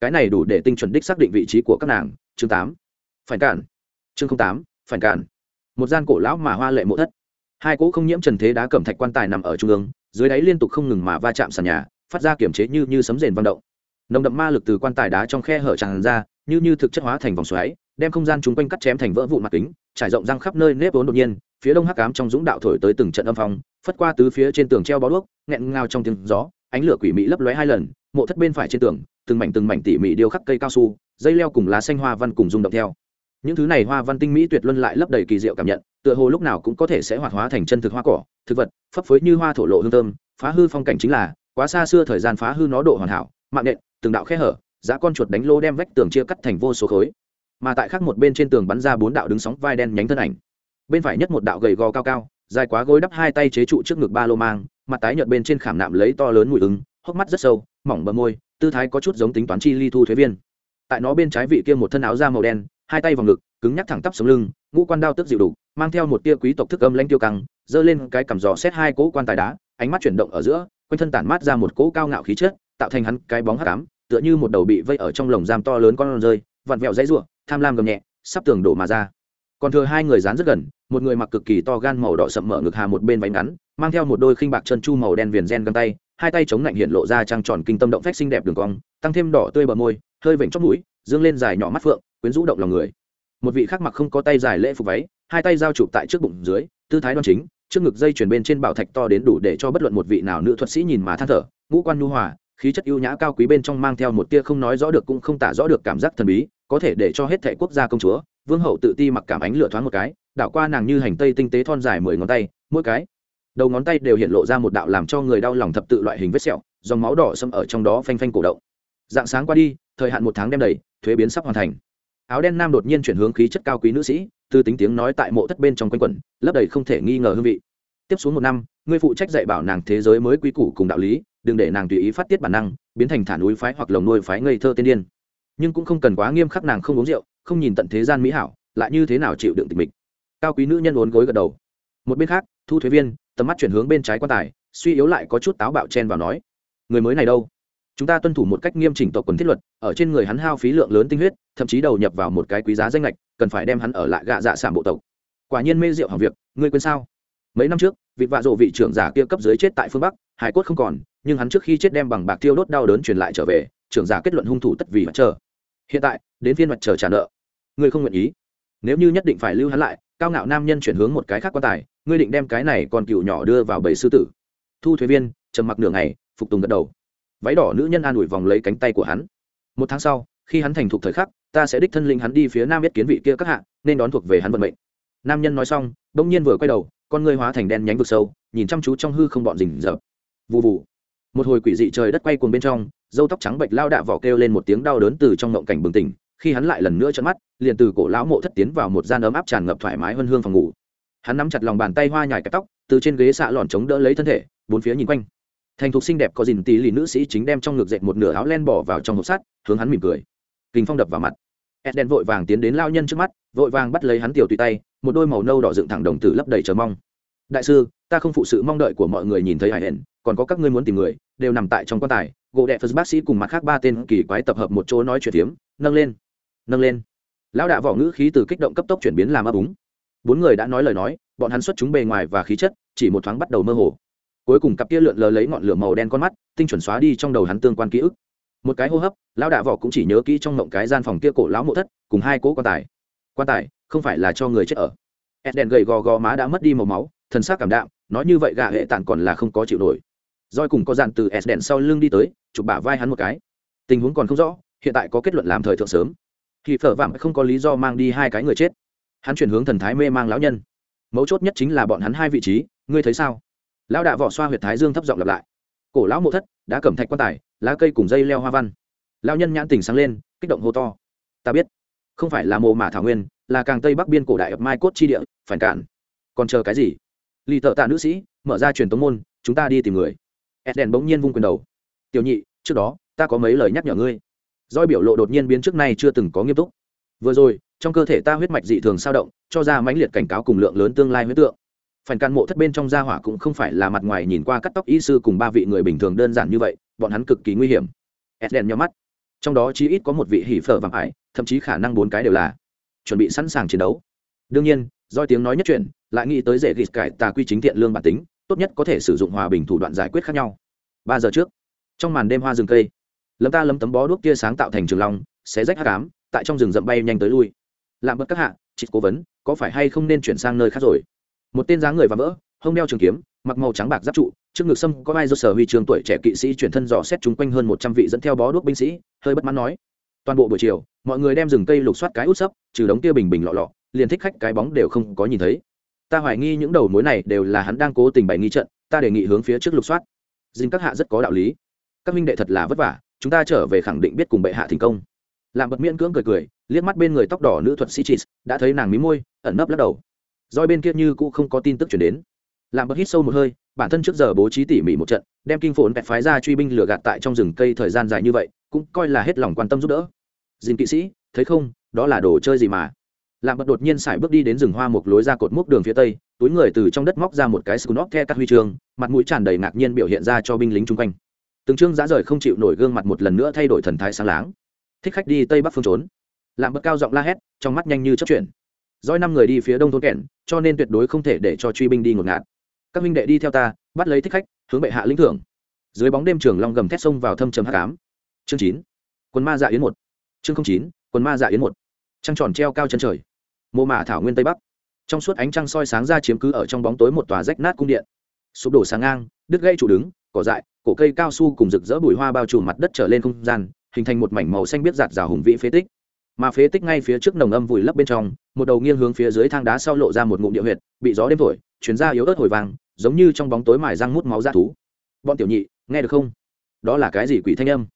Cái này đủ để tinh chuẩn đích xác định vị trí của các nàng. Chương tám. Phản cản. Chương tám. Phản cản. Một gian cổ lão mà hoa lệ mộ thất. Hai cỗ không nhiễm trần thế đá cẩm thạch quan tài nằm ở trung ương, dưới đáy liên tục không ngừng mà va chạm sàn nhà, phát ra kiểm chế như như sấm rền vang động. Nồng đậm ma lực từ quan tài đá trong khe hở tràn ra, như như thực chất hóa thành vòng xoáy đem không gian chung quanh cắt chém thành vỡ vụn mặt kính, trải rộng răng khắp nơi nếp vốn đột nhiên, phía đông hắc ám trong dũng đạo thổi tới từng trận âm phong, phất qua tứ phía trên tường treo bó đuốc, nghẹn ngào trong tiếng gió, ánh lửa quỷ mị lấp lóe hai lần, mộ thất bên phải trên tường, từng mảnh từng mảnh tỉ mỉ điêu khắc cây cao su, dây leo cùng lá xanh hoa văn cùng rung động theo. Những thứ này hoa văn tinh mỹ tuyệt luân lại lấp đầy kỳ diệu cảm nhận, tựa hồ lúc nào cũng có thể sẽ hoạt hóa thành chân thực hoa cỏ, thực vật, phấp phới như hoa thổ lộ hương thơm, phá hư phong cảnh chính là, quá xa xưa thời gian phá hư nó độ hoàn hảo, mạng nện, từng đạo khe hở, giá con chuột đánh lô đem vách tường chia cắt thành vô số khối mà tại khác một bên trên tường bắn ra bốn đạo đứng sóng vai đen nhánh thân ảnh. Bên phải nhất một đạo gầy gò cao cao, dài quá gối đắp hai tay chế trụ trước ngực ba lô mang, mặt tái nhợt bên trên khảm nạm lấy to lớn mùi ứng, hốc mắt rất sâu, mỏng bờ môi, tư thái có chút giống tính toán chi ly thu thuế viên. Tại nó bên trái vị kia một thân áo da màu đen, hai tay vào ngực, cứng nhắc thẳng tắp sống lưng, ngũ quan đao tức dịu đủ, mang theo một tia quý tộc thức âm lanh tiêu căng, giơ lên cái cằm giò xét hai cỗ quan tài đá, ánh mắt chuyển động ở giữa, quanh thân tản mát ra một cỗ cao ngạo khí chất, tạo thành hắn cái bóng hắc ám, tựa như một đầu bị vây ở trong lồng giam to lớn con rơi, vặn vẹo dãy rủa tham lam gầm nhẹ, sắp tường đổ mà ra. Còn thừa hai người dán rất gần, một người mặc cực kỳ to gan màu đỏ sậm mở ngực hà một bên váy ngắn, mang theo một đôi khinh bạc chân chu màu đen viền gen găng tay, hai tay chống lạnh hiện lộ ra trăng tròn kinh tâm động phách xinh đẹp đường cong, tăng thêm đỏ tươi bờ môi, hơi vểnh chóp mũi, dương lên dài nhỏ mắt phượng, quyến rũ động lòng người. Một vị khác mặc không có tay dài lễ phục váy, hai tay giao chụp tại trước bụng dưới, tư thái đoan chính, trước ngực dây chuyển bên trên bảo thạch to đến đủ để cho bất luận một vị nào nữ thuật sĩ nhìn mà than thở, ngũ quan nhu hòa, khí chất ưu nhã cao quý bên trong mang theo một tia không nói rõ được cũng không tả rõ được cảm giác thần bí có thể để cho hết thệ quốc gia công chúa, vương hậu tự ti mặc cảm ánh lửa thoáng một cái, đảo qua nàng như hành tây tinh tế thon dài mười ngón tay, mỗi cái đầu ngón tay đều hiện lộ ra một đạo làm cho người đau lòng thập tự loại hình vết sẹo, dòng máu đỏ xâm ở trong đó phanh phanh cổ động. Dạng sáng qua đi, thời hạn một tháng đem đầy, thuế biến sắp hoàn thành. Áo đen nam đột nhiên chuyển hướng khí chất cao quý nữ sĩ, từ tính tiếng nói tại mộ thất bên trong quanh quẩn, lấp đầy không thể nghi ngờ hương vị. Tiếp xuống một năm ngươi phụ trách dạy bảo nàng thế giới mới quy củ cùng đạo lý, đừng để nàng tùy ý phát tiết bản năng, biến thành thả núi phái hoặc lồng nuôi phái ngây thơ tiên điên nhưng cũng không cần quá nghiêm khắc nàng không uống rượu, không nhìn tận thế gian mỹ hảo, lại như thế nào chịu đựng tình mình. Cao quý nữ nhân uốn gối gật đầu. Một bên khác, thu thuế viên, tầm mắt chuyển hướng bên trái quan tài, suy yếu lại có chút táo bạo chen vào nói, người mới này đâu? Chúng ta tuân thủ một cách nghiêm chỉnh tộc quần thiết luật, ở trên người hắn hao phí lượng lớn tinh huyết, thậm chí đầu nhập vào một cái quý giá danh lệch cần phải đem hắn ở lại gạ dạ sản bộ tộc. Quả nhiên mê rượu hỏng việc, ngươi quên sao? Mấy năm trước vị vạ rộ vị trưởng giả kia cấp dưới chết tại phương bắc, hải cốt không còn, nhưng hắn trước khi chết đem bằng bạc tiêu đốt đau đớn truyền lại trở về, trưởng giả kết luận hung thủ tất vì mặt trời hiện tại, đến phiên mặt trời trả nợ. Ngươi không nguyện ý. Nếu như nhất định phải lưu hắn lại, cao ngạo nam nhân chuyển hướng một cái khác quan tài, ngươi định đem cái này còn cựu nhỏ đưa vào bầy sư tử. Thu thuế viên, trầm mặc nửa ngày, phục tùng gật đầu. Váy đỏ nữ nhân an ủi vòng lấy cánh tay của hắn. Một tháng sau, khi hắn thành thục thời khắc, ta sẽ đích thân linh hắn đi phía nam biết kiến vị kia các hạ, nên đón thuộc về hắn vận mệnh. Nam nhân nói xong, bỗng nhiên vừa quay đầu, con ngươi hóa thành đen nhánh vực sâu, nhìn chăm chú trong hư không bọn rình rợp vụ vụ một hồi quỷ dị trời đất quay cuồng bên trong dâu tóc trắng bệch lao đạ vỏ kêu lên một tiếng đau đớn từ trong ngộng cảnh bừng tỉnh, khi hắn lại lần nữa trợn mắt, liền từ cổ lão mộ thất tiến vào một gian ấm áp tràn ngập thoải mái hơn hương phòng ngủ. Hắn nắm chặt lòng bàn tay hoa nhài cái tóc, từ trên ghế xạ lòn chống đỡ lấy thân thể, bốn phía nhìn quanh. Thành thục xinh đẹp có dìn tí lì nữ sĩ chính đem trong ngực dệt một nửa áo len bỏ vào trong hộp sắt, hướng hắn mỉm cười. Kinh phong đập vào mặt. Edden vội vàng tiến đến lao nhân trước mắt, vội vàng bắt lấy hắn tiểu tùy tay, một đôi màu nâu đỏ dựng thẳng đồng tử lấp đầy chờ mong. Đại sư, ta không phụ sự mong đợi của mọi người nhìn thấy hải hển còn có các ngươi muốn tìm người đều nằm tại trong quan tài, gỗ đệ phật bác sĩ cùng mặt khác ba tên kỳ quái tập hợp một chỗ nói chuyện tiếm nâng lên nâng lên. Lão đạ vỏ ngữ khí từ kích động cấp tốc chuyển biến làm ấp úng. Bốn người đã nói lời nói, bọn hắn xuất chúng bề ngoài và khí chất, chỉ một thoáng bắt đầu mơ hồ. Cuối cùng cặp kia lượn lờ lấy ngọn lửa màu đen con mắt, tinh chuẩn xóa đi trong đầu hắn tương quan ký ức. Một cái hô hấp, lão đạ vỏ cũng chỉ nhớ kỹ trong mộng cái gian phòng kia cổ lão mộ thất, cùng hai cỗ quan tài. Quan tài, không phải là cho người chết ở. Ed đèn gầy gò gò má đã mất đi màu máu, thần sắc cảm đạm, nói như vậy gạ hệ tản còn là không có chịu nổi roi cùng có dàn từ s đèn sau lưng đi tới, chụp bả vai hắn một cái. Tình huống còn không rõ, hiện tại có kết luận làm thời thượng sớm. Thì phở vạm không có lý do mang đi hai cái người chết. Hắn chuyển hướng thần thái mê mang lão nhân. Mấu chốt nhất chính là bọn hắn hai vị trí, ngươi thấy sao? Lão đạ vỏ xoa huyệt thái dương thấp giọng lặp lại. Cổ lão mộ thất, đã cầm thạch quan tài, lá cây cùng dây leo hoa văn. Lão nhân nhãn tình sáng lên, kích động hô to. Ta biết, không phải là mồ mả thảo nguyên, là càng tây bắc biên cổ đại ập mai cốt chi địa, phản cản. Còn chờ cái gì? Lì tợ tạ nữ sĩ, mở ra truyền tống môn, chúng ta đi tìm người. Eden bỗng nhiên vung quyền đầu. Tiểu nhị, trước đó, ta có mấy lời nhắc nhở ngươi. Doi biểu lộ đột nhiên biến trước nay chưa từng có nghiêm túc. Vừa rồi, trong cơ thể ta huyết mạch dị thường sao động, cho ra mãnh liệt cảnh cáo cùng lượng lớn tương lai huyết tượng. Phản can mộ thất bên trong gia hỏa cũng không phải là mặt ngoài nhìn qua cắt tóc y sư cùng ba vị người bình thường đơn giản như vậy, bọn hắn cực kỳ nguy hiểm. Eden nhíu mắt. Trong đó chí ít có một vị hỉ phở vàng ải, thậm chí khả năng bốn cái đều là chuẩn bị sẵn sàng chiến đấu. Đương nhiên Doi tiếng nói nhất chuyện lại nghĩ tới dễ ghịt cải tà quy chính thiện lương bản tính tốt nhất có thể sử dụng hòa bình thủ đoạn giải quyết khác nhau. Ba giờ trước, trong màn đêm hoa rừng cây, lấm ta lấm tấm bó đuốc tia sáng tạo thành trường long, xé rách hắc ám, tại trong rừng rậm bay nhanh tới lui. Làm bất các hạ chị cố vấn, có phải hay không nên chuyển sang nơi khác rồi? Một tên dáng người và vỡ, hông đeo trường kiếm, mặc màu trắng bạc giáp trụ, trước ngực sâm có vai do sở huy trường tuổi trẻ kỵ sĩ chuyển thân dò xét chung quanh hơn một trăm vị dẫn theo bó đuốc binh sĩ, hơi bất mãn nói. Toàn bộ buổi chiều, mọi người đem rừng cây lục soát cái út sấp, trừ đống kia bình bình lọ lọ, liền thích khách cái bóng đều không có nhìn thấy ta hoài nghi những đầu mối này đều là hắn đang cố tình bày nghi trận, ta đề nghị hướng phía trước lục soát. Dinh các hạ rất có đạo lý. Các minh đệ thật là vất vả, chúng ta trở về khẳng định biết cùng bệ hạ thành công. Làm bật miễn cưỡng cười cười, liếc mắt bên người tóc đỏ nữ thuật sĩ chis, đã thấy nàng mí môi, ẩn nấp lắc đầu. Roi bên kia như cũng không có tin tức chuyển đến. Làm bật hít sâu một hơi, bản thân trước giờ bố trí tỉ mỉ một trận, đem kinh phồn bẹt phái ra truy binh lừa gạt tại trong rừng cây thời gian dài như vậy, cũng coi là hết lòng quan tâm giúp đỡ. Dinh kỵ sĩ, thấy không, đó là đồ chơi gì mà? Lạm bật đột nhiên xài bước đi đến rừng hoa một lối ra cột mốc đường phía tây, túi người từ trong đất móc ra một cái scunop the các huy chương, mặt mũi tràn đầy ngạc nhiên biểu hiện ra cho binh lính chung quanh. Từng chương giá rời không chịu nổi gương mặt một lần nữa thay đổi thần thái sáng láng. Thích khách đi tây bắc phương trốn. Lạm bật cao giọng la hét, trong mắt nhanh như chấp chuyển. Doi năm người đi phía đông thôn kẻn cho nên tuyệt đối không thể để cho truy binh đi ngột ngạt. Các minh đệ đi theo ta, bắt lấy thích khách, hướng bệ hạ lĩnh thưởng. Dưới bóng đêm trường long gầm thét sông vào thâm trầm hắc ám. chương chín. Quân ma dạ yến một. Chương chín, quân ma dạ yến một. Trăng tròn treo cao chân trời mô mả thảo nguyên tây bắc. Trong suốt ánh trăng soi sáng ra chiếm cứ ở trong bóng tối một tòa rách nát cung điện. Sụp đổ sáng ngang, đứt gây trụ đứng, cỏ dại, cổ cây cao su cùng rực rỡ bụi hoa bao trùm mặt đất trở lên không gian, hình thành một mảnh màu xanh biết giạt rào hùng vĩ phế tích. Mà phế tích ngay phía trước nồng âm vùi lấp bên trong, một đầu nghiêng hướng phía dưới thang đá sau lộ ra một ngụm địa huyệt, bị gió đêm thổi chuyến ra yếu ớt hồi vàng giống như trong bóng tối mài răng mút máu ra thú. Bọn tiểu nhị, nghe được không? Đó là cái gì quỷ thanh âm?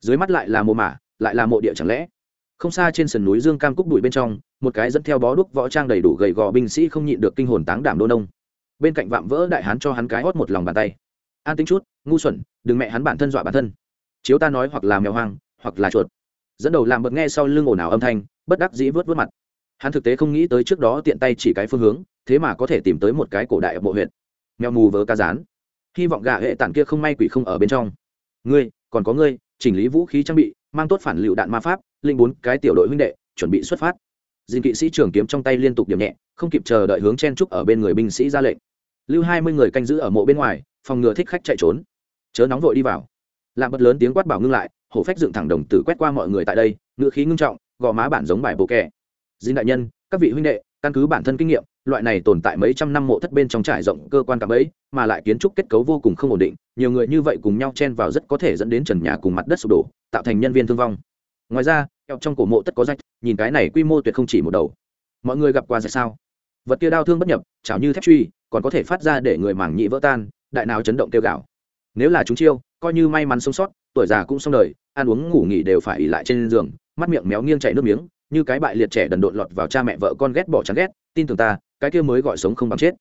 Dưới mắt lại là mồ mả, lại là mộ địa chẳng lẽ? Không xa trên sườn núi dương cam cúc bụi bên trong một cái dẫn theo bó đuốc võ trang đầy đủ gầy gò binh sĩ không nhịn được kinh hồn táng đảm đô nông. Bên cạnh vạm vỡ đại hán cho hắn cái hót một lòng bàn tay. An tính chút, ngu xuẩn, đừng mẹ hắn bản thân dọa bản thân. Chiếu ta nói hoặc là mèo hoang, hoặc là chuột. Dẫn đầu làm bật nghe sau lưng ồn ào âm thanh, bất đắc dĩ vớt vớt mặt. Hắn thực tế không nghĩ tới trước đó tiện tay chỉ cái phương hướng, thế mà có thể tìm tới một cái cổ đại ở bộ huyện. Mèo mù vớ ca rán. Hy vọng gà hệ tản kia không may quỷ không ở bên trong. Ngươi, còn có ngươi, chỉnh lý vũ khí trang bị, mang tốt phản lựu đạn ma pháp, linh bốn cái tiểu đội huynh đệ, chuẩn bị xuất phát dìn kỵ sĩ trưởng kiếm trong tay liên tục điểm nhẹ, không kịp chờ đợi hướng chen trúc ở bên người binh sĩ ra lệnh. Lưu hai mươi người canh giữ ở mộ bên ngoài, phòng ngừa thích khách chạy trốn. Chớ nóng vội đi vào. Làm bật lớn tiếng quát bảo ngưng lại, hổ phách dựng thẳng đồng tử quét qua mọi người tại đây, ngữ khí ngưng trọng, gò má bản giống bài bộ kẻ. Dinh đại nhân, các vị huynh đệ, căn cứ bản thân kinh nghiệm, loại này tồn tại mấy trăm năm mộ thất bên trong trải rộng cơ quan cạm ấy, mà lại kiến trúc kết cấu vô cùng không ổn định, nhiều người như vậy cùng nhau chen vào rất có thể dẫn đến trần nhà cùng mặt đất sụp đổ, tạo thành nhân viên thương vong. Ngoài ra eo trong cổ mộ tất có rách, nhìn cái này quy mô tuyệt không chỉ một đầu. Mọi người gặp qua rạch sao? Vật kia đau thương bất nhập, chảo như thép truy, còn có thể phát ra để người mảng nhị vỡ tan, đại nào chấn động kêu gạo nếu là chúng chiêu, coi như may mắn sống sót, tuổi già cũng xong đời, ăn uống ngủ nghỉ đều phải ỉ lại trên giường, mắt miệng méo nghiêng chảy nước miếng, như cái bại liệt trẻ đần độn lọt vào cha mẹ vợ con ghét bỏ chán ghét, tin tưởng ta, cái kia mới gọi sống không bằng chết.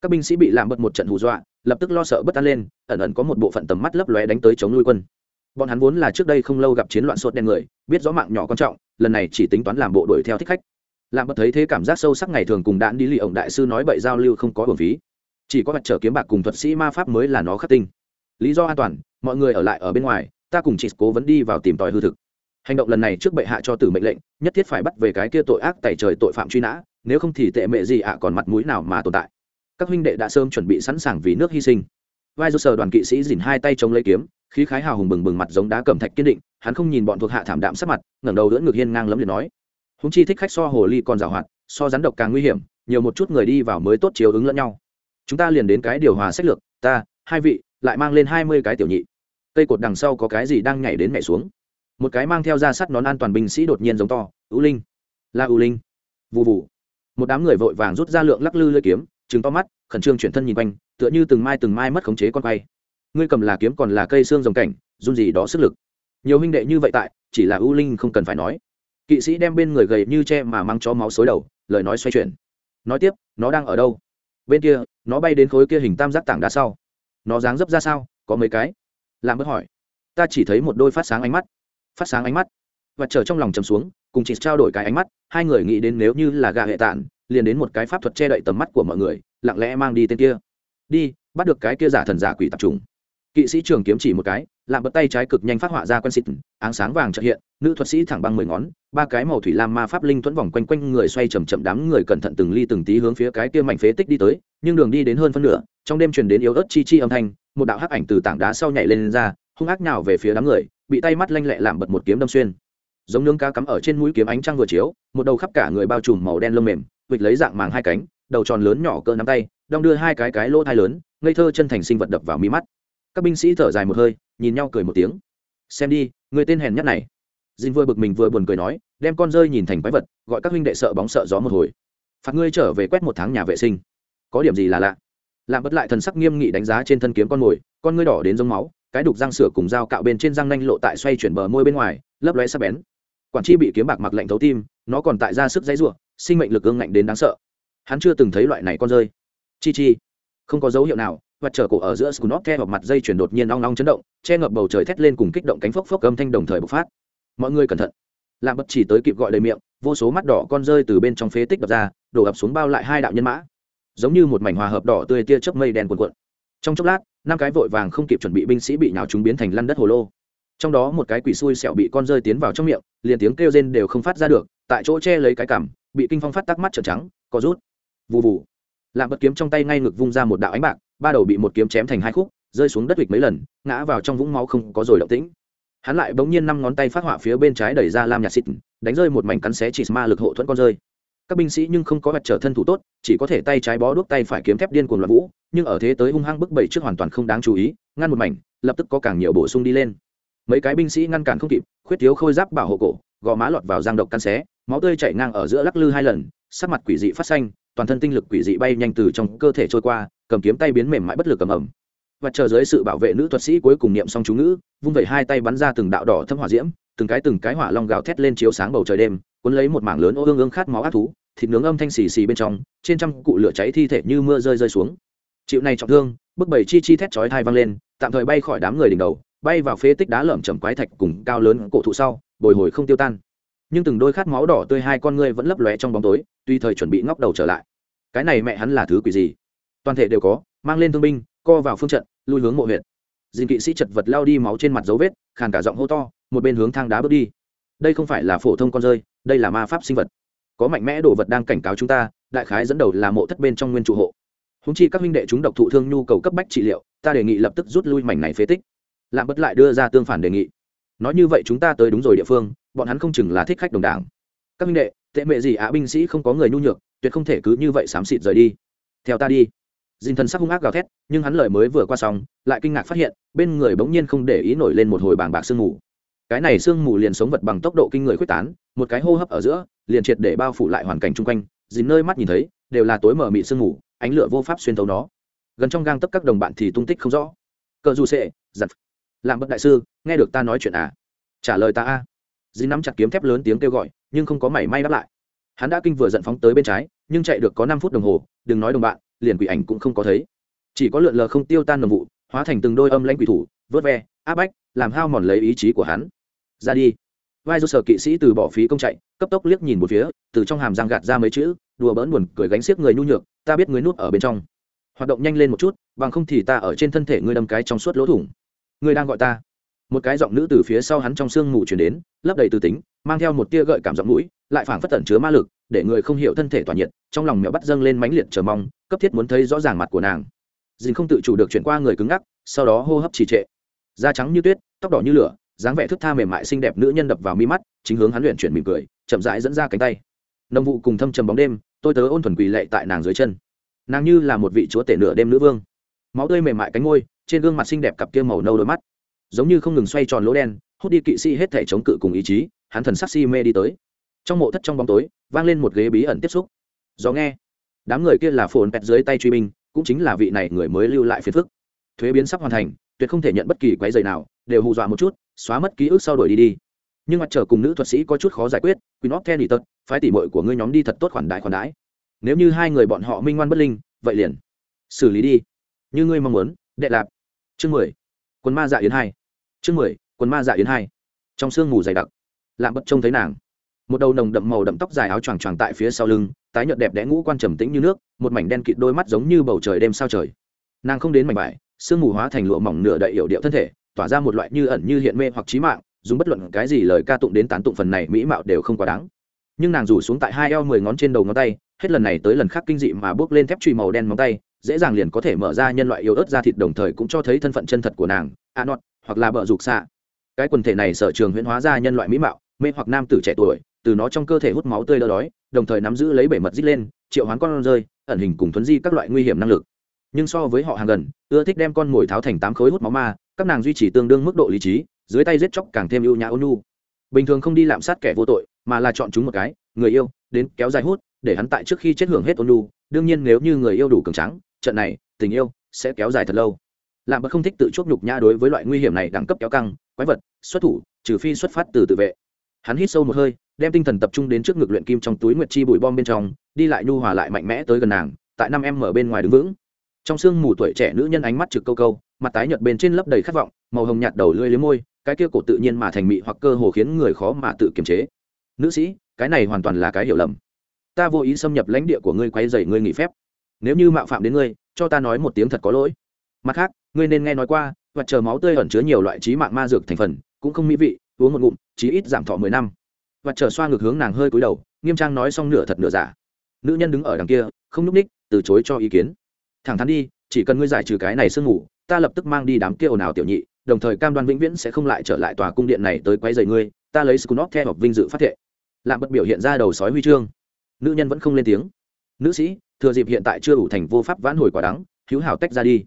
Các binh sĩ bị làm bật một trận hù dọa, lập tức lo sợ bất an lên, ẩn ẩn có một bộ phận tầm mắt lấp lóe đánh tới chống nuôi quân bọn hắn vốn là trước đây không lâu gặp chiến loạn sốt đen người, biết rõ mạng nhỏ quan trọng, lần này chỉ tính toán làm bộ đuổi theo thích khách. Làm bật thấy thế cảm giác sâu sắc ngày thường cùng đạn đi lì ổng đại sư nói bậy giao lưu không có hưởng phí. Chỉ có mặt trở kiếm bạc cùng thuật sĩ ma pháp mới là nó khắc tinh. Lý do an toàn, mọi người ở lại ở bên ngoài, ta cùng chị cố vấn đi vào tìm tòi hư thực. Hành động lần này trước bệ hạ cho tử mệnh lệnh, nhất thiết phải bắt về cái kia tội ác tẩy trời tội phạm truy nã, nếu không thì tệ mệ gì ạ, còn mặt mũi nào mà tồn tại. Các huynh đệ đã sớm chuẩn bị sẵn sàng vì nước hy sinh. Vai do sở đoàn kỵ sĩ dìn hai tay chống lấy kiếm khí khái hào hùng bừng bừng mặt giống đá cẩm thạch kiên định, hắn không nhìn bọn thuộc hạ thảm đạm sắc mặt, ngẩng đầu đỡ ngược hiên ngang lấm liệt nói. Húng chi thích khách so hồ ly còn giảo hoạt, so rắn độc càng nguy hiểm, nhiều một chút người đi vào mới tốt chiếu ứng lẫn nhau. Chúng ta liền đến cái điều hòa sách lược, ta, hai vị, lại mang lên hai mươi cái tiểu nhị. Cây cột đằng sau có cái gì đang nhảy đến nhảy xuống. Một cái mang theo ra sắt nón an toàn binh sĩ đột nhiên giống to ưu linh. Là ưu linh. Vụ vụ một đám người vội vàng rút ra lượng lắc lư lơi kiếm chừng to mắt, khẩn trương chuyển thân nhìn quanh, tựa như từng mai từng mai mất khống chế con quay ngươi cầm là kiếm còn là cây xương rồng cảnh, run gì đó sức lực. Nhiều huynh đệ như vậy tại, chỉ là ưu linh không cần phải nói. Kỵ sĩ đem bên người gầy như tre mà mang chó máu xối đầu, lời nói xoay chuyển. Nói tiếp, nó đang ở đâu? Bên kia, nó bay đến khối kia hình tam giác tảng đá sau. Nó dáng dấp ra sao, có mấy cái? Làm bớt hỏi. Ta chỉ thấy một đôi phát sáng ánh mắt. Phát sáng ánh mắt. Và trở trong lòng chầm xuống, cùng chị trao đổi cái ánh mắt, hai người nghĩ đến nếu như là gà hệ tản liền đến một cái pháp thuật che đậy tầm mắt của mọi người, lặng lẽ mang đi tên kia. Đi, bắt được cái kia giả thần giả quỷ tập trung kỵ sĩ trường kiếm chỉ một cái làm bật tay trái cực nhanh phát họa ra quen xịt áng sáng vàng trợ hiện nữ thuật sĩ thẳng băng mười ngón ba cái màu thủy lam ma pháp linh thuẫn vòng quanh quanh người xoay chầm chậm đám người cẩn thận từng ly từng tí hướng phía cái kia mảnh phế tích đi tới nhưng đường đi đến hơn phân nửa trong đêm truyền đến yếu ớt chi chi âm thanh một đạo hắc ảnh từ tảng đá sau nhảy lên, lên ra hung ác nhào về phía đám người bị tay mắt lanh lẹ làm bật một kiếm đâm xuyên. Giống nướng cá cắm ở trên mũi kiếm ánh trăng vừa chiếu một đầu khắp cả người bao trùm màu đen lông mềm vịt lấy dạng màng hai cánh đầu tròn lớn nhỏ cỡ nắm tay đong đưa hai cái cái lỗ thai lớn ngây thơ chân thành sinh vật đập vào mi mắt các binh sĩ thở dài một hơi, nhìn nhau cười một tiếng. Xem đi, người tên hèn nhất này. Dìn vừa bực mình vừa buồn cười nói, đem con rơi nhìn thành quái vật, gọi các huynh đệ sợ bóng sợ gió một hồi. Phạt ngươi trở về quét một tháng nhà vệ sinh. Có điểm gì là lạ? Làm bất lại thần sắc nghiêm nghị đánh giá trên thân kiếm con mồi, con ngươi đỏ đến giống máu, cái đục răng sửa cùng dao cạo bên trên răng nanh lộ tại xoay chuyển bờ môi bên ngoài, lấp lóe sắc bén. Quản chi bị kiếm bạc mặc lạnh thấu tim, nó còn tại ra sức dãy ruộng sinh mệnh lực ương ngạnh đến đáng sợ. Hắn chưa từng thấy loại này con rơi. Chi chi, không có dấu hiệu nào và chở cổ ở giữa scunop theo hoặc mặt dây chuyển đột nhiên ong ong chấn động, che ngập bầu trời thét lên cùng kích động cánh phốc phốc âm thanh đồng thời bộc phát. Mọi người cẩn thận. Làm bất chỉ tới kịp gọi đầy miệng, vô số mắt đỏ con rơi từ bên trong phế tích đập ra, đổ ập xuống bao lại hai đạo nhân mã. Giống như một mảnh hòa hợp đỏ tươi tia chớp mây đen cuồn cuộn. Trong chốc lát, năm cái vội vàng không kịp chuẩn bị binh sĩ bị nhào chúng biến thành lăn đất hồ lô. Trong đó một cái quỷ xui xẻo bị con rơi tiến vào trong miệng, liền tiếng kêu rên đều không phát ra được, tại chỗ che lấy cái cằm, bị kinh phong phát tắc mắt trợn trắng có rút. Vù vù. làm bất kiếm trong tay ngay ngực vung ra một đạo ánh bạc ba đầu bị một kiếm chém thành hai khúc, rơi xuống đất vịch mấy lần, ngã vào trong vũng máu không có rồi động tĩnh. Hắn lại bỗng nhiên năm ngón tay phát họa phía bên trái đẩy ra lam nhạt xịt, đánh rơi một mảnh cắn xé chỉ ma lực hộ thuẫn con rơi. Các binh sĩ nhưng không có vật trở thân thủ tốt, chỉ có thể tay trái bó đuốc tay phải kiếm thép điên cuồng loạn vũ, nhưng ở thế tới hung hăng bức bẩy trước hoàn toàn không đáng chú ý, ngăn một mảnh, lập tức có càng nhiều bổ sung đi lên. Mấy cái binh sĩ ngăn cản không kịp, khuyết thiếu khôi giáp bảo hộ cổ, gò má lọt vào giang độc căn xé, máu tươi chảy ngang ở giữa lắc lư hai lần, sắc mặt quỷ dị phát xanh, toàn thân tinh lực quỷ dị bay nhanh từ trong cơ thể trôi qua cầm kiếm tay biến mềm mại bất lực cầm ẩm và chờ dưới sự bảo vệ nữ thuật sĩ cuối cùng niệm xong chú ngữ, vung vẩy hai tay bắn ra từng đạo đỏ thâm hỏa diễm, từng cái từng cái hỏa long gào thét lên chiếu sáng bầu trời đêm, cuốn lấy một mảng lớn ô ương ương khát máu ác thú, thịt nướng âm thanh xì xì bên trong, trên trăm cụ lửa cháy thi thể như mưa rơi rơi xuống. Chịu này trọng thương, bức bảy chi chi thét chói thai vang lên, tạm thời bay khỏi đám người đỉnh đầu, bay vào phế tích đá lởm chầm quái thạch cùng cao lớn cổ thụ sau, bồi hồi không tiêu tan. Nhưng từng đôi khát máu đỏ tươi hai con ngươi vẫn lấp lóe trong bóng tối, tuy thời chuẩn bị ngóc đầu trở lại. Cái này mẹ hắn là thứ quỷ gì? Toàn thể đều có, mang lên thương binh, co vào phương trận, lui hướng mộ huyện dìn kỵ sĩ chật vật lao đi máu trên mặt dấu vết, khàn cả giọng hô to, một bên hướng thang đá bước đi. Đây không phải là phổ thông con rơi, đây là ma pháp sinh vật. Có mạnh mẽ đồ vật đang cảnh cáo chúng ta, đại khái dẫn đầu là mộ thất bên trong nguyên trụ hộ. Húng chi các huynh đệ chúng độc thụ thương nhu cầu cấp bách trị liệu, ta đề nghị lập tức rút lui mảnh này phế tích. Làm bất lại đưa ra tương phản đề nghị. Nói như vậy chúng ta tới đúng rồi địa phương, bọn hắn không chừng là thích khách đồng đảng. Các huynh đệ, tệ mệ gì á binh sĩ không có người nhu nhược, tuyệt không thể cứ như vậy xám xịt rời đi. Theo ta đi dinh thần sắc hung ác gào thét nhưng hắn lời mới vừa qua xong lại kinh ngạc phát hiện bên người bỗng nhiên không để ý nổi lên một hồi bàng bạc sương mù. Cái này sương mù liền sống vật bằng tốc độ kinh người quyết tán một cái hô hấp ở giữa liền triệt để bao phủ lại hoàn cảnh chung quanh dính nơi mắt nhìn thấy đều là tối mở mị sương mù ánh lửa vô pháp xuyên thấu nó. Gần trong gang tấp các đồng bạn thì tung tích không rõ. Cờ dù sệ giặt, làm bất đại sư nghe được ta nói chuyện à? Trả lời ta a. Dính nắm chặt kiếm thép lớn tiếng kêu gọi nhưng không có mảy may đáp lại. Hắn đã kinh vừa giận phóng tới bên trái nhưng chạy được có năm phút đồng hồ đừng nói đồng bạn liền quỷ ảnh cũng không có thấy. Chỉ có lượn lờ không tiêu tan nồng vụ, hóa thành từng đôi âm lãnh quỷ thủ, vớt ve, áp bách, làm hao mòn lấy ý chí của hắn. Ra đi. Vai do sở kỵ sĩ từ bỏ phí công chạy, cấp tốc liếc nhìn một phía, từ trong hàm răng gạt ra mấy chữ, đùa bỡn buồn cười gánh xiếc người nhu nhược, ta biết người nuốt ở bên trong. Hoạt động nhanh lên một chút, bằng không thì ta ở trên thân thể ngươi đâm cái trong suốt lỗ thủng. Ngươi đang gọi ta. Một cái giọng nữ từ phía sau hắn trong sương mù chuyển đến, lấp đầy từ tính, mang theo một tia gợi cảm giọng mũi, lại phảng phất tẩn chứa ma lực, để người không hiểu thân thể tỏa nhiệt, trong lòng mẹo bắt dâng lên mãnh liệt chờ mong cấp thiết muốn thấy rõ ràng mặt của nàng. Dình không tự chủ được chuyển qua người cứng ngắc, sau đó hô hấp trì trệ. Da trắng như tuyết, tóc đỏ như lửa, dáng vẻ thức tha mềm mại xinh đẹp nữ nhân đập vào mi mắt, chính hướng hắn luyện chuyển mỉm cười, chậm rãi dẫn ra cánh tay. Nông vụ cùng thâm trầm bóng đêm, tôi tớ ôn thuần quỳ lệ tại nàng dưới chân. Nàng như là một vị chúa tể nửa đêm nữ vương. Máu tươi mềm mại cánh ngôi trên gương mặt xinh đẹp cặp kia màu nâu đôi mắt. Giống như không ngừng xoay tròn lỗ đen, hút đi kỵ sĩ hết thể chống cự cùng ý chí, hắn thần sắc si mê đi tới. Trong mộ thất trong bóng tối, vang lên một ghế bí ẩn tiếp xúc. Do nghe đám người kia là phồn pẹt dưới tay truy binh, cũng chính là vị này người mới lưu lại phiền phức. Thuế biến sắp hoàn thành, tuyệt không thể nhận bất kỳ quái dày nào, đều hù dọa một chút, xóa mất ký ức sau đổi đi đi. Nhưng mặt trở cùng nữ thuật sĩ có chút khó giải quyết quy nóc then tật phái tỉ mội của ngươi nhóm đi thật tốt khoản đại khoản đãi. Nếu như hai người bọn họ minh ngoan bất linh, vậy liền xử lý đi. Như ngươi mong muốn, đệ lạp. Chương mười quân ma dạ yến hai. Chương mười quân ma dạ yến hai. Trong sương mù dày đặc, lạm bất trông thấy nàng. Một đầu nồng đậm màu đậm tóc dài áo choàng choàng tại phía sau lưng tái nhợt đẹp đẽ ngũ quan trầm tĩnh như nước, một mảnh đen kịt đôi mắt giống như bầu trời đêm sao trời. Nàng không đến mảnh vải, sương mù hóa thành lụa mỏng nửa đậy yểu điệu thân thể, tỏa ra một loại như ẩn như hiện mê hoặc trí mạng, dùng bất luận cái gì lời ca tụng đến tán tụng phần này mỹ mạo đều không quá đáng. Nhưng nàng rủ xuống tại hai eo mười ngón trên đầu ngón tay, hết lần này tới lần khác kinh dị mà bước lên thép truy màu đen móng tay, dễ dàng liền có thể mở ra nhân loại yếu ớt ra thịt đồng thời cũng cho thấy thân phận chân thật của nàng, a nọt, hoặc là bợ dục xạ. Cái quần thể này sở trường huyễn hóa ra nhân loại mỹ mạo, mê hoặc nam tử trẻ tuổi từ nó trong cơ thể hút máu tươi đỡ đói, đồng thời nắm giữ lấy bể mật dít lên, triệu hoán con rơi, ẩn hình cùng thuấn di các loại nguy hiểm năng lực. Nhưng so với họ hàng gần, ưa thích đem con mồi tháo thành tám khối hút máu ma, các nàng duy trì tương đương mức độ lý trí, dưới tay giết chóc càng thêm ưu nhã ôn nhu. Bình thường không đi lạm sát kẻ vô tội, mà là chọn chúng một cái, người yêu, đến kéo dài hút, để hắn tại trước khi chết hưởng hết ôn nhu. Đương nhiên nếu như người yêu đủ cường trắng trận này, tình yêu, sẽ kéo dài thật lâu. Lạm bất không thích tự chuốc nhục nhã đối với loại nguy hiểm này đẳng cấp kéo căng, quái vật, xuất thủ, trừ phi xuất phát từ tự vệ. Hắn hít sâu một hơi đem tinh thần tập trung đến trước ngực luyện kim trong túi nguyệt chi bụi bom bên trong, đi lại nhu hòa lại mạnh mẽ tới gần nàng, tại năm em mở bên ngoài đứng vững. Trong sương mù tuổi trẻ nữ nhân ánh mắt trực câu câu, mặt tái nhợt bên trên lấp đầy khát vọng, màu hồng nhạt đầu lưỡi liếm môi, cái kia cổ tự nhiên mà thành mị hoặc cơ hồ khiến người khó mà tự kiềm chế. Nữ sĩ, cái này hoàn toàn là cái hiểu lầm. Ta vô ý xâm nhập lãnh địa của ngươi quay dày ngươi nghỉ phép. Nếu như mạo phạm đến ngươi, cho ta nói một tiếng thật có lỗi. Mặt khác, ngươi nên nghe nói qua, và chờ máu tươi ẩn chứa nhiều loại trí mạng ma dược thành phần, cũng không mỹ vị, uống một ngụm, chí ít giảm thọ mười năm và trở xoa ngược hướng nàng hơi cúi đầu, nghiêm trang nói xong nửa thật nửa giả. Nữ nhân đứng ở đằng kia, không nhúc ních từ chối cho ý kiến. Thẳng thắn đi, chỉ cần ngươi giải trừ cái này sương ngủ, ta lập tức mang đi đám kia ồn ào tiểu nhị, đồng thời cam đoan vĩnh viễn sẽ không lại trở lại tòa cung điện này tới quấy rầy ngươi, ta lấy scunop theo học vinh dự phát thệ. Làm bật biểu hiện ra đầu sói huy chương. Nữ nhân vẫn không lên tiếng. Nữ sĩ, thừa dịp hiện tại chưa đủ thành vô pháp vãn hồi quả đắng, hữu hảo tách ra đi.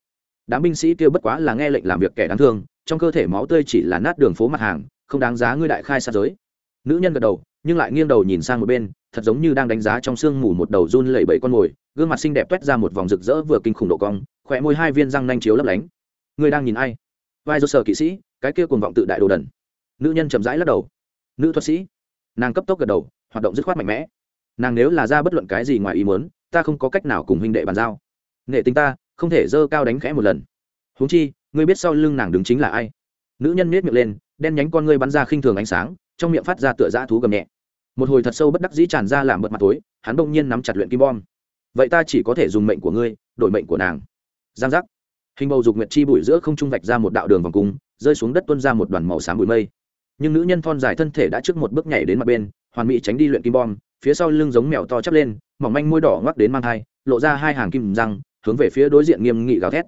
Đám binh sĩ kia bất quá là nghe lệnh làm việc kẻ đáng thương, trong cơ thể máu tươi chỉ là nát đường phố mặt hàng, không đáng giá ngươi đại khai sát giới nữ nhân gật đầu, nhưng lại nghiêng đầu nhìn sang một bên, thật giống như đang đánh giá trong sương mù một đầu run lẩy bẩy con mồi, gương mặt xinh đẹp toét ra một vòng rực rỡ vừa kinh khủng độ cong khỏe môi hai viên răng nanh chiếu lấp lánh. Người đang nhìn ai? Vai do sở kỵ sĩ, cái kia cuồng vọng tự đại đồ đần. Nữ nhân chậm rãi lắc đầu. Nữ thuật sĩ. Nàng cấp tốc gật đầu, hoạt động dứt khoát mạnh mẽ. Nàng nếu là ra bất luận cái gì ngoài ý muốn, ta không có cách nào cùng huynh đệ bàn giao. Nghệ tính ta, không thể dơ cao đánh khẽ một lần. Huống chi, ngươi biết sau lưng nàng đứng chính là ai? Nữ nhân miết miệng lên, đen nhánh con ngươi bắn ra khinh thường ánh sáng trong miệng phát ra tựa dã thú gầm nhẹ. Một hồi thật sâu bất đắc dĩ tràn ra làm bật mặt tối, hắn bỗng nhiên nắm chặt luyện kim bom. Vậy ta chỉ có thể dùng mệnh của ngươi, đổi mệnh của nàng. Giang giác. Hình bầu dục nguyệt chi bụi giữa không trung vạch ra một đạo đường vòng cung, rơi xuống đất tuôn ra một đoàn màu xám bụi mây. Nhưng nữ nhân thon dài thân thể đã trước một bước nhảy đến mặt bên, hoàn mỹ tránh đi luyện kim bom, phía sau lưng giống mèo to chắp lên, mỏng manh môi đỏ ngoắc đến mang thai, lộ ra hai hàng kim răng, hướng về phía đối diện nghiêm nghị gào thét.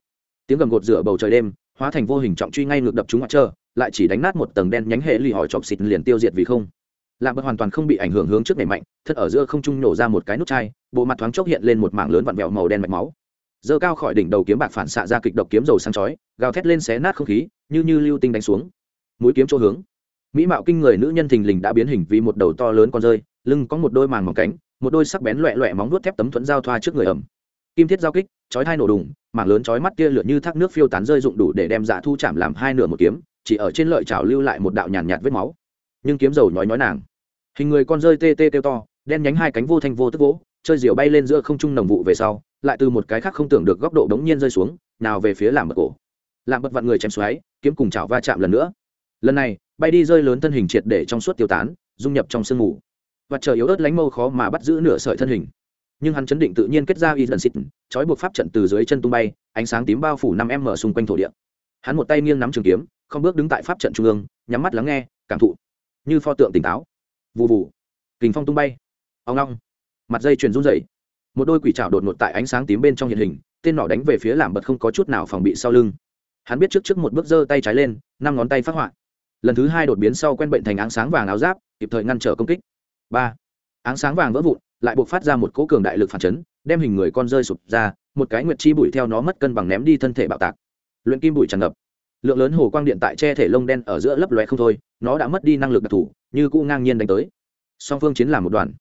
Tiếng gầm gột rửa bầu trời đêm, hóa thành vô hình trọng truy ngay ngược đập chúng mặt trơ lại chỉ đánh nát một tầng đen nhánh hệ lì hỏi chọc xịt liền tiêu diệt vì không. Lạm bật hoàn toàn không bị ảnh hưởng hướng trước nảy mạnh thật ở giữa không trung nổ ra một cái nút chai, bộ mặt thoáng chốc hiện lên một mảng lớn vặn vẹo màu đen mạch máu. Dơ cao khỏi đỉnh đầu kiếm bạc phản xạ ra kịch độc kiếm dầu sáng chói, gào thét lên xé nát không khí, như như lưu tinh đánh xuống. Mũi kiếm chỗ hướng. Mỹ mạo kinh người nữ nhân thình lình đã biến hình vì một đầu to lớn con rơi, lưng có một đôi màng mỏng cánh, một đôi sắc bén loẹ loẹ móng vuốt thép tấm thuẫn giao thoa trước người ẩm. Kim thiết giao kích, chói hai nổ đùng, mảng lớn chói mắt tia lửa như thác nước phiêu tán rơi dụng đủ để đem dạ thu chạm làm hai nửa một kiếm chỉ ở trên lợi chảo lưu lại một đạo nhàn nhạt, vết máu. Nhưng kiếm dầu nhói nhói nàng. Hình người con rơi tê tê kêu to đen nhánh hai cánh vô thanh vô tức vỗ chơi diều bay lên giữa không trung nồng vụ về sau lại từ một cái khác không tưởng được góc độ đống nhiên rơi xuống nào về phía làm bật cổ. Làm bật vặn người chém xoáy kiếm cùng chảo va chạm lần nữa. Lần này bay đi rơi lớn thân hình triệt để trong suốt tiêu tán dung nhập trong sương mù. Và trời yếu ớt lánh mâu khó mà bắt giữ nửa sợi thân hình. Nhưng hắn chấn định tự nhiên kết ra y dần xịt trói buộc pháp trận từ dưới chân tung bay ánh sáng tím bao phủ năm em mở xung quanh thổ địa. Hắn một tay nghiêng nắm trường kiếm không bước đứng tại pháp trận trung ương, nhắm mắt lắng nghe, cảm thụ. Như pho tượng tỉnh táo. Vụ vụ kình phong tung bay. Ao long mặt dây chuyền run dậy một đôi quỷ trào đột ngột tại ánh sáng tím bên trong hiện hình, tên nỏ đánh về phía làm bật không có chút nào phòng bị sau lưng. Hắn biết trước trước một bước giơ tay trái lên, năm ngón tay phát họa. Lần thứ hai đột biến sau quen bệnh thành áng sáng vàng áo giáp, kịp thời ngăn trở công kích. Ba. Áng sáng vàng vỡ vụn, lại buộc phát ra một cỗ cường đại lực phản chấn, đem hình người con rơi sụp ra, một cái nguyệt chi bụi theo nó mất cân bằng ném đi thân thể bạo tạc. Luyện kim bụi tràn ngập lượng lớn hồ quang điện tại che thể lông đen ở giữa lấp lóe không thôi, nó đã mất đi năng lực đặc thù, như cũ ngang nhiên đánh tới. Song phương chiến làm một đoàn.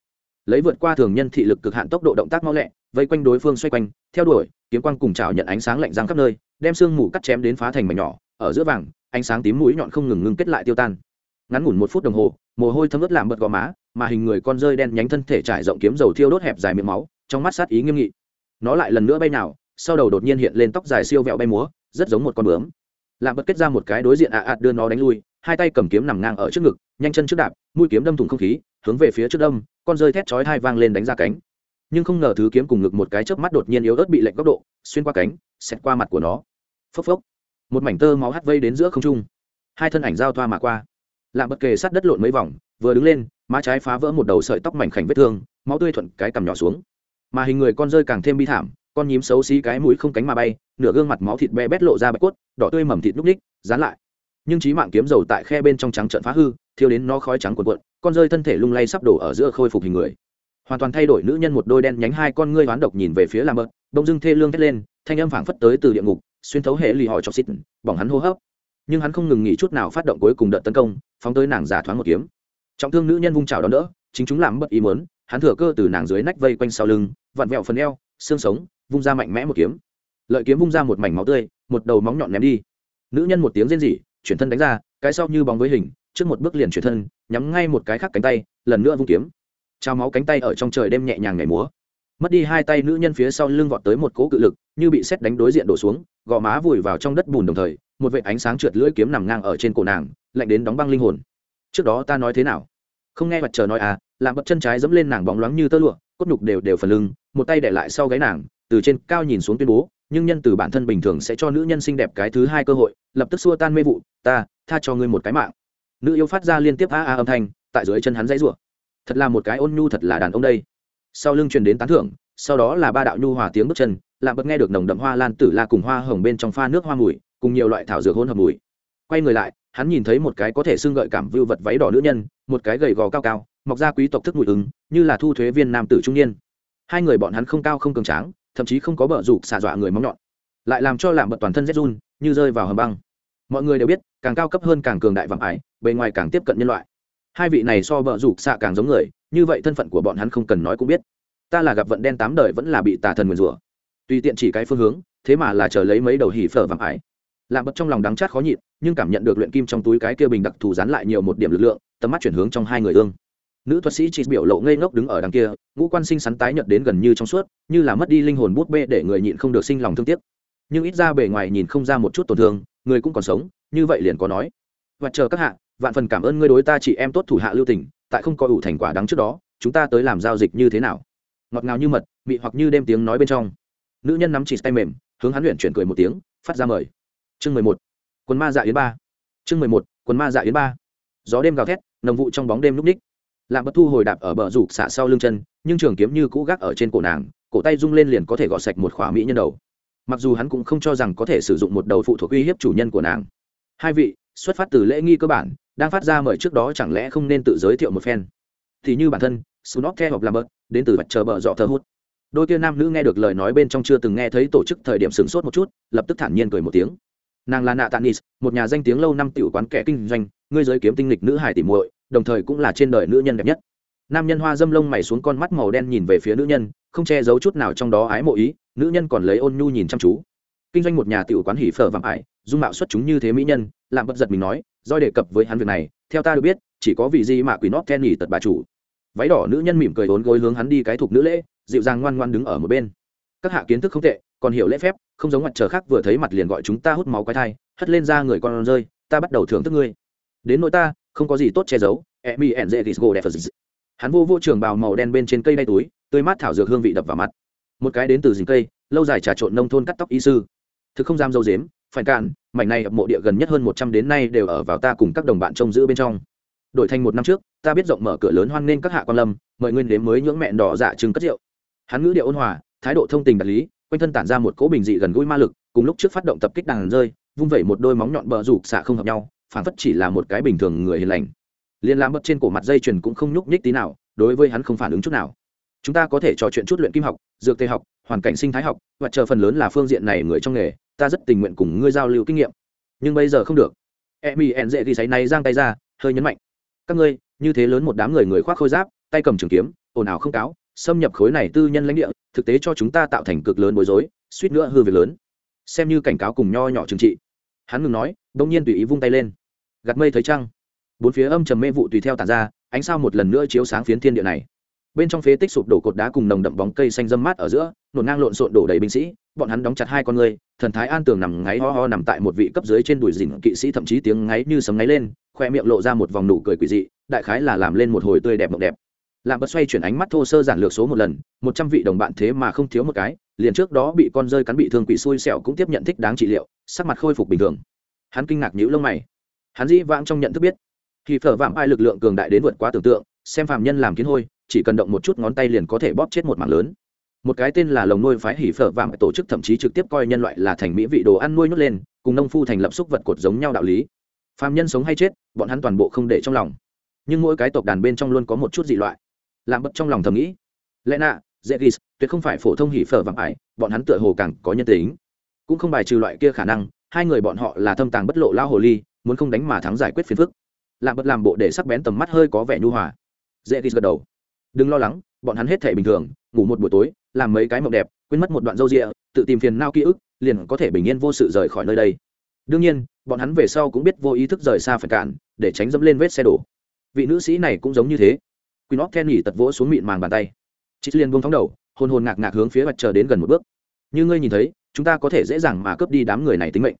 Lấy vượt qua thường nhân thị lực cực hạn tốc độ động tác mau lẹ, vây quanh đối phương xoay quanh, theo đuổi, kiếm quang cùng chảo nhận ánh sáng lạnh răng khắp nơi, đem sương mù cắt chém đến phá thành mảnh nhỏ, ở giữa vàng, ánh sáng tím mũi nhọn không ngừng ngưng kết lại tiêu tan. Ngắn ngủn một phút đồng hồ, mồ hôi thấm ướt làm bật gò má, mà hình người con rơi đen nhánh thân thể trải rộng kiếm dầu thiêu đốt hẹp dài miệng máu, trong mắt sát ý nghiêm nghị. Nó lại lần nữa bay nào, sau đầu đột nhiên hiện lên tóc dài siêu vẹo bay múa, rất giống một con bướm làm bật kết ra một cái đối diện ạ ạt đưa nó đánh lui hai tay cầm kiếm nằm ngang ở trước ngực nhanh chân trước đạp mũi kiếm đâm thủng không khí hướng về phía trước đâm, con rơi thét chói hai vang lên đánh ra cánh. Nhưng không ngờ thứ kiếm cùng ngực một cái chớp mắt đột nhiên yếu ớt bị lệnh góc độ xuyên qua cánh xẹt qua mặt của nó. Phốc phốc. Một mảnh tơ máu hắt vây đến giữa không trung. Hai thân ảnh giao thoa mà qua. Làm bật kề sát đất lộn mấy vòng vừa đứng lên má trái phá vỡ một đầu sợi tóc mảnh khảnh vết thương máu tươi thuận cái cằm nhỏ xuống. Mà hình người con rơi càng thêm bi thảm con nhím xấu xí cái mũi không cánh mà bay, nửa gương mặt máu thịt be bét lộ ra bạch cốt, đỏ tươi mầm thịt núc ních, dán lại. Nhưng trí mạng kiếm dầu tại khe bên trong trắng trận phá hư, thiêu đến nó khói trắng cuộn cuộn, con rơi thân thể lung lay sắp đổ ở giữa khôi phục hình người. Hoàn toàn thay đổi nữ nhân một đôi đen nhánh hai con ngươi hoán độc nhìn về phía làm bớt đông dưng thê lương thét lên, thanh âm phảng phất tới từ địa ngục, xuyên thấu hệ lì họ cho xịt, bỏng hắn hô hấp. Nhưng hắn không ngừng nghỉ chút nào phát động cuối cùng đợt tấn công, phóng tới nàng giả thoáng một kiếm. Trọng thương nữ nhân vung trào đón đỡ, chính chúng làm bất ý muốn, hắn thừa cơ từ nàng dưới nách vây quanh sau lưng, vặn vẹo phần eo, xương sống vung ra mạnh mẽ một kiếm. Lợi kiếm vung ra một mảnh máu tươi, một đầu móng nhọn ném đi. Nữ nhân một tiếng rên rỉ, chuyển thân đánh ra, cái sau như bóng với hình, trước một bước liền chuyển thân, nhắm ngay một cái khác cánh tay, lần nữa vung kiếm. Trao máu cánh tay ở trong trời đêm nhẹ nhàng nhảy múa. Mất đi hai tay nữ nhân phía sau lưng vọt tới một cỗ cự lực, như bị xét đánh đối diện đổ xuống, gò má vùi vào trong đất bùn đồng thời, một vệ ánh sáng trượt lưỡi kiếm nằm ngang ở trên cổ nàng, lạnh đến đóng băng linh hồn. Trước đó ta nói thế nào? Không nghe mặt trời nói à làm bật chân trái dẫm lên nàng bóng loáng như tơ lụa, cốt nhục đều đều phần lưng, một tay để lại sau gáy nàng từ trên cao nhìn xuống tuyên bố, nhưng nhân từ bản thân bình thường sẽ cho nữ nhân xinh đẹp cái thứ hai cơ hội, lập tức xua tan mê vụ, ta, tha cho ngươi một cái mạng. Nữ yêu phát ra liên tiếp a a âm thanh, tại dưới chân hắn dãy rủa. Thật là một cái ôn nhu thật là đàn ông đây. Sau lưng truyền đến tán thưởng, sau đó là ba đạo nhu hòa tiếng bước chân làm bật nghe được nồng đậm hoa lan tử la cùng hoa hồng bên trong pha nước hoa mùi, cùng nhiều loại thảo dược hôn hợp mùi. Quay người lại, hắn nhìn thấy một cái có thể xưng gợi cảm vưu vật váy đỏ nữ nhân, một cái gầy gò cao cao, mọc ra quý tộc thức mùi ứng, như là thu thuế viên nam tử trung niên. Hai người bọn hắn không cao không cường tráng thậm chí không có bờ rụt xả dọa người móng nhọn. Lại làm cho làm bật toàn thân rét run, như rơi vào hầm băng. Mọi người đều biết, càng cao cấp hơn càng cường đại vạm ải, bề ngoài càng tiếp cận nhân loại. Hai vị này so bờ rụt xạ càng giống người, như vậy thân phận của bọn hắn không cần nói cũng biết. Ta là gặp vận đen tám đời vẫn là bị tà thần nguyền rủa. Tùy tiện chỉ cái phương hướng, thế mà là chờ lấy mấy đầu hỉ phở vạm ải. Làm bật trong lòng đắng chát khó nhịn, nhưng cảm nhận được luyện kim trong túi cái kia bình đặc thù dán lại nhiều một điểm lực lượng, tầm mắt chuyển hướng trong hai người ương nữ thuật sĩ chỉ biểu lộ ngây ngốc đứng ở đằng kia, ngũ quan sinh sắn tái nhợt đến gần như trong suốt, như là mất đi linh hồn bút bê để người nhịn không được sinh lòng thương tiếc. Nhưng ít ra bề ngoài nhìn không ra một chút tổn thương, người cũng còn sống, như vậy liền có nói. Và chờ các hạ, vạn phần cảm ơn ngươi đối ta chị em tốt thủ hạ lưu tình, tại không có ủ thành quả đắng trước đó, chúng ta tới làm giao dịch như thế nào? Ngọt ngào như mật, mị hoặc như đêm tiếng nói bên trong. Nữ nhân nắm chỉ tay mềm, hướng hắn luyện chuyển cười một tiếng, phát ra mời. Chương mười một. Quần ma dạ yến ba. Chương mười một, quần ma dạ yến ba. Gió đêm gào thét, nồng vụ trong bóng đêm núp ních làm bất thu hồi đạp ở bờ rụp xả sau lưng chân, nhưng trường kiếm như cũ gác ở trên cổ nàng, cổ tay rung lên liền có thể gọt sạch một khỏa mỹ nhân đầu. Mặc dù hắn cũng không cho rằng có thể sử dụng một đầu phụ thuộc uy hiếp chủ nhân của nàng. Hai vị, xuất phát từ lễ nghi cơ bản, đang phát ra mời trước đó chẳng lẽ không nên tự giới thiệu một phen? Thì như bản thân snot theo hoặc làm bớt đến từ vạch chờ bờ dọ thơ hút. Đôi kia nam nữ nghe được lời nói bên trong chưa từng nghe thấy tổ chức thời điểm sửng sốt một chút, lập tức thản nhiên cười một tiếng. Nàng là nạ tanis một nhà danh tiếng lâu năm tiểu quán kẻ kinh doanh, ngươi giới kiếm tinh lịch nữ hải tỉ muội đồng thời cũng là trên đời nữ nhân đẹp nhất. Nam nhân hoa dâm lông mày xuống con mắt màu đen nhìn về phía nữ nhân, không che giấu chút nào trong đó ái mộ ý, nữ nhân còn lấy ôn nhu nhìn chăm chú. Kinh doanh một nhà tiểu quán hỉ phở vạm ải, dung mạo xuất chúng như thế mỹ nhân làm bất giật mình nói do đề cập với hắn việc này, theo ta được biết, chỉ có vị gì mà quỷ nót ten nghỉ tật bà chủ. Váy đỏ nữ nhân mỉm cười ốn gối hướng hắn đi cái thục nữ lễ, dịu dàng ngoan ngoan đứng ở một bên. Các hạ kiến thức không tệ, còn hiểu lễ phép, không giống mặt trời khác vừa thấy mặt liền gọi chúng ta hút máu quái thai, hất lên ra người con rơi, ta bắt đầu thưởng thức ngươi. Đến nỗi ta không có gì tốt che giấu emi and zegisgo đẹp hắn vô vô trường bào màu đen bên trên cây đay túi, tươi mát thảo dược hương vị đập vào mặt. Một cái đến từ rừng cây, lâu dài trà trộn nông thôn cắt tóc y sư. Thực không dám dâu dếm, phải cạn, mảnh này ập mộ địa gần nhất hơn một trăm đến nay đều ở vào ta cùng các đồng bạn trông giữ bên trong. Đổi thành một năm trước, ta biết rộng mở cửa lớn hoan nghênh các hạ quan lâm, mời nguyên đến mới nhưỡng mẹn đỏ dạ trừng cất rượu. Hắn ngữ điệu ôn hòa, thái độ thông tình đạt lý, quanh thân tản ra một cỗ bình dị gần gũi ma lực, cùng lúc trước phát động tập kích đàn rơi, vung vẩy một đôi móng nhọn bờ rụp xạ không hợp nhau phản phất chỉ là một cái bình thường người hiền lành. Liên làm bật trên cổ mặt dây chuyền cũng không nhúc nhích tí nào, đối với hắn không phản ứng chút nào. Chúng ta có thể trò chuyện chút luyện kim học, dược tây học, hoàn cảnh sinh thái học, và chờ phần lớn là phương diện này người trong nghề, ta rất tình nguyện cùng ngươi giao lưu kinh nghiệm. Nhưng bây giờ không được. Em mi dễ thì sáy này giang tay ra, hơi nhấn mạnh. Các ngươi, như thế lớn một đám người người khoác khôi giáp, tay cầm trường kiếm, ồn ào không cáo, xâm nhập khối này tư nhân lãnh địa, thực tế cho chúng ta tạo thành cực lớn bối rối, suýt nữa hư việc lớn. Xem như cảnh cáo cùng nho nhỏ trừng trị. Hắn ngừng nói, đông nhiên tùy ý vung tay lên gạt mây thấy trăng. Bốn phía âm trầm mê vụ tùy theo tàn ra, ánh sao một lần nữa chiếu sáng phiến thiên địa này. Bên trong phế tích sụp đổ cột đá cùng nồng đậm bóng cây xanh dâm mát ở giữa, nổ ngang lộn xộn đổ đầy binh sĩ, bọn hắn đóng chặt hai con người, thần thái an tường nằm ngáy ho ho nằm tại một vị cấp dưới trên đùi dìn kỵ sĩ thậm chí tiếng ngáy như sấm ngáy lên, khoe miệng lộ ra một vòng nụ cười quỷ dị, đại khái là làm lên một hồi tươi đẹp mộng đẹp. Lạm bật xoay chuyển ánh mắt thô sơ giản lược số một lần, một trăm vị đồng bạn thế mà không thiếu một cái, liền trước đó bị con rơi cắn bị thương quỷ xui xẻo cũng tiếp nhận thích đáng trị liệu, sắc mặt khôi phục bình thường. Hắn kinh ngạc nhữ lông mày hắn dĩ vãng trong nhận thức biết, khi phở vạm ai lực lượng cường đại đến vượt quá tưởng tượng, xem phàm nhân làm kiến hôi, chỉ cần động một chút ngón tay liền có thể bóp chết một mảng lớn. Một cái tên là lồng nuôi phái hỉ phở vạm tổ chức thậm chí trực tiếp coi nhân loại là thành mỹ vị đồ ăn nuôi nhốt lên, cùng nông phu thành lập xúc vật cột giống nhau đạo lý. Phàm nhân sống hay chết, bọn hắn toàn bộ không để trong lòng. Nhưng mỗi cái tộc đàn bên trong luôn có một chút dị loại. Làm bật trong lòng thầm nghĩ, lẽ nạ, dễ ghi, tuyệt không phải phổ thông hỉ phở vạm ải bọn hắn tựa hồ càng có nhân tính. Cũng không bài trừ loại kia khả năng, hai người bọn họ là thâm tàng bất lộ lao hồ ly muốn không đánh mà thắng giải quyết phiền phức. Lạ bật làm bộ để sắc bén tầm mắt hơi có vẻ nhu hòa. Dễ ghi gật đầu. Đừng lo lắng, bọn hắn hết thể bình thường, ngủ một buổi tối, làm mấy cái mộng đẹp, quên mất một đoạn râu rịa, tự tìm phiền nao ký ức, liền có thể bình yên vô sự rời khỏi nơi đây. Đương nhiên, bọn hắn về sau cũng biết vô ý thức rời xa phải cản, để tránh dẫm lên vết xe đổ. Vị nữ sĩ này cũng giống như thế. Quýnh óc ken tật vỗ xuống mịn màng bàn tay. Chị liền buông thóng đầu, hồn hồn ngạc ngạc hướng phía mặt trời đến gần một bước. Như ngươi nhìn thấy, chúng ta có thể dễ dàng mà cướp đi đám người này tính mệnh.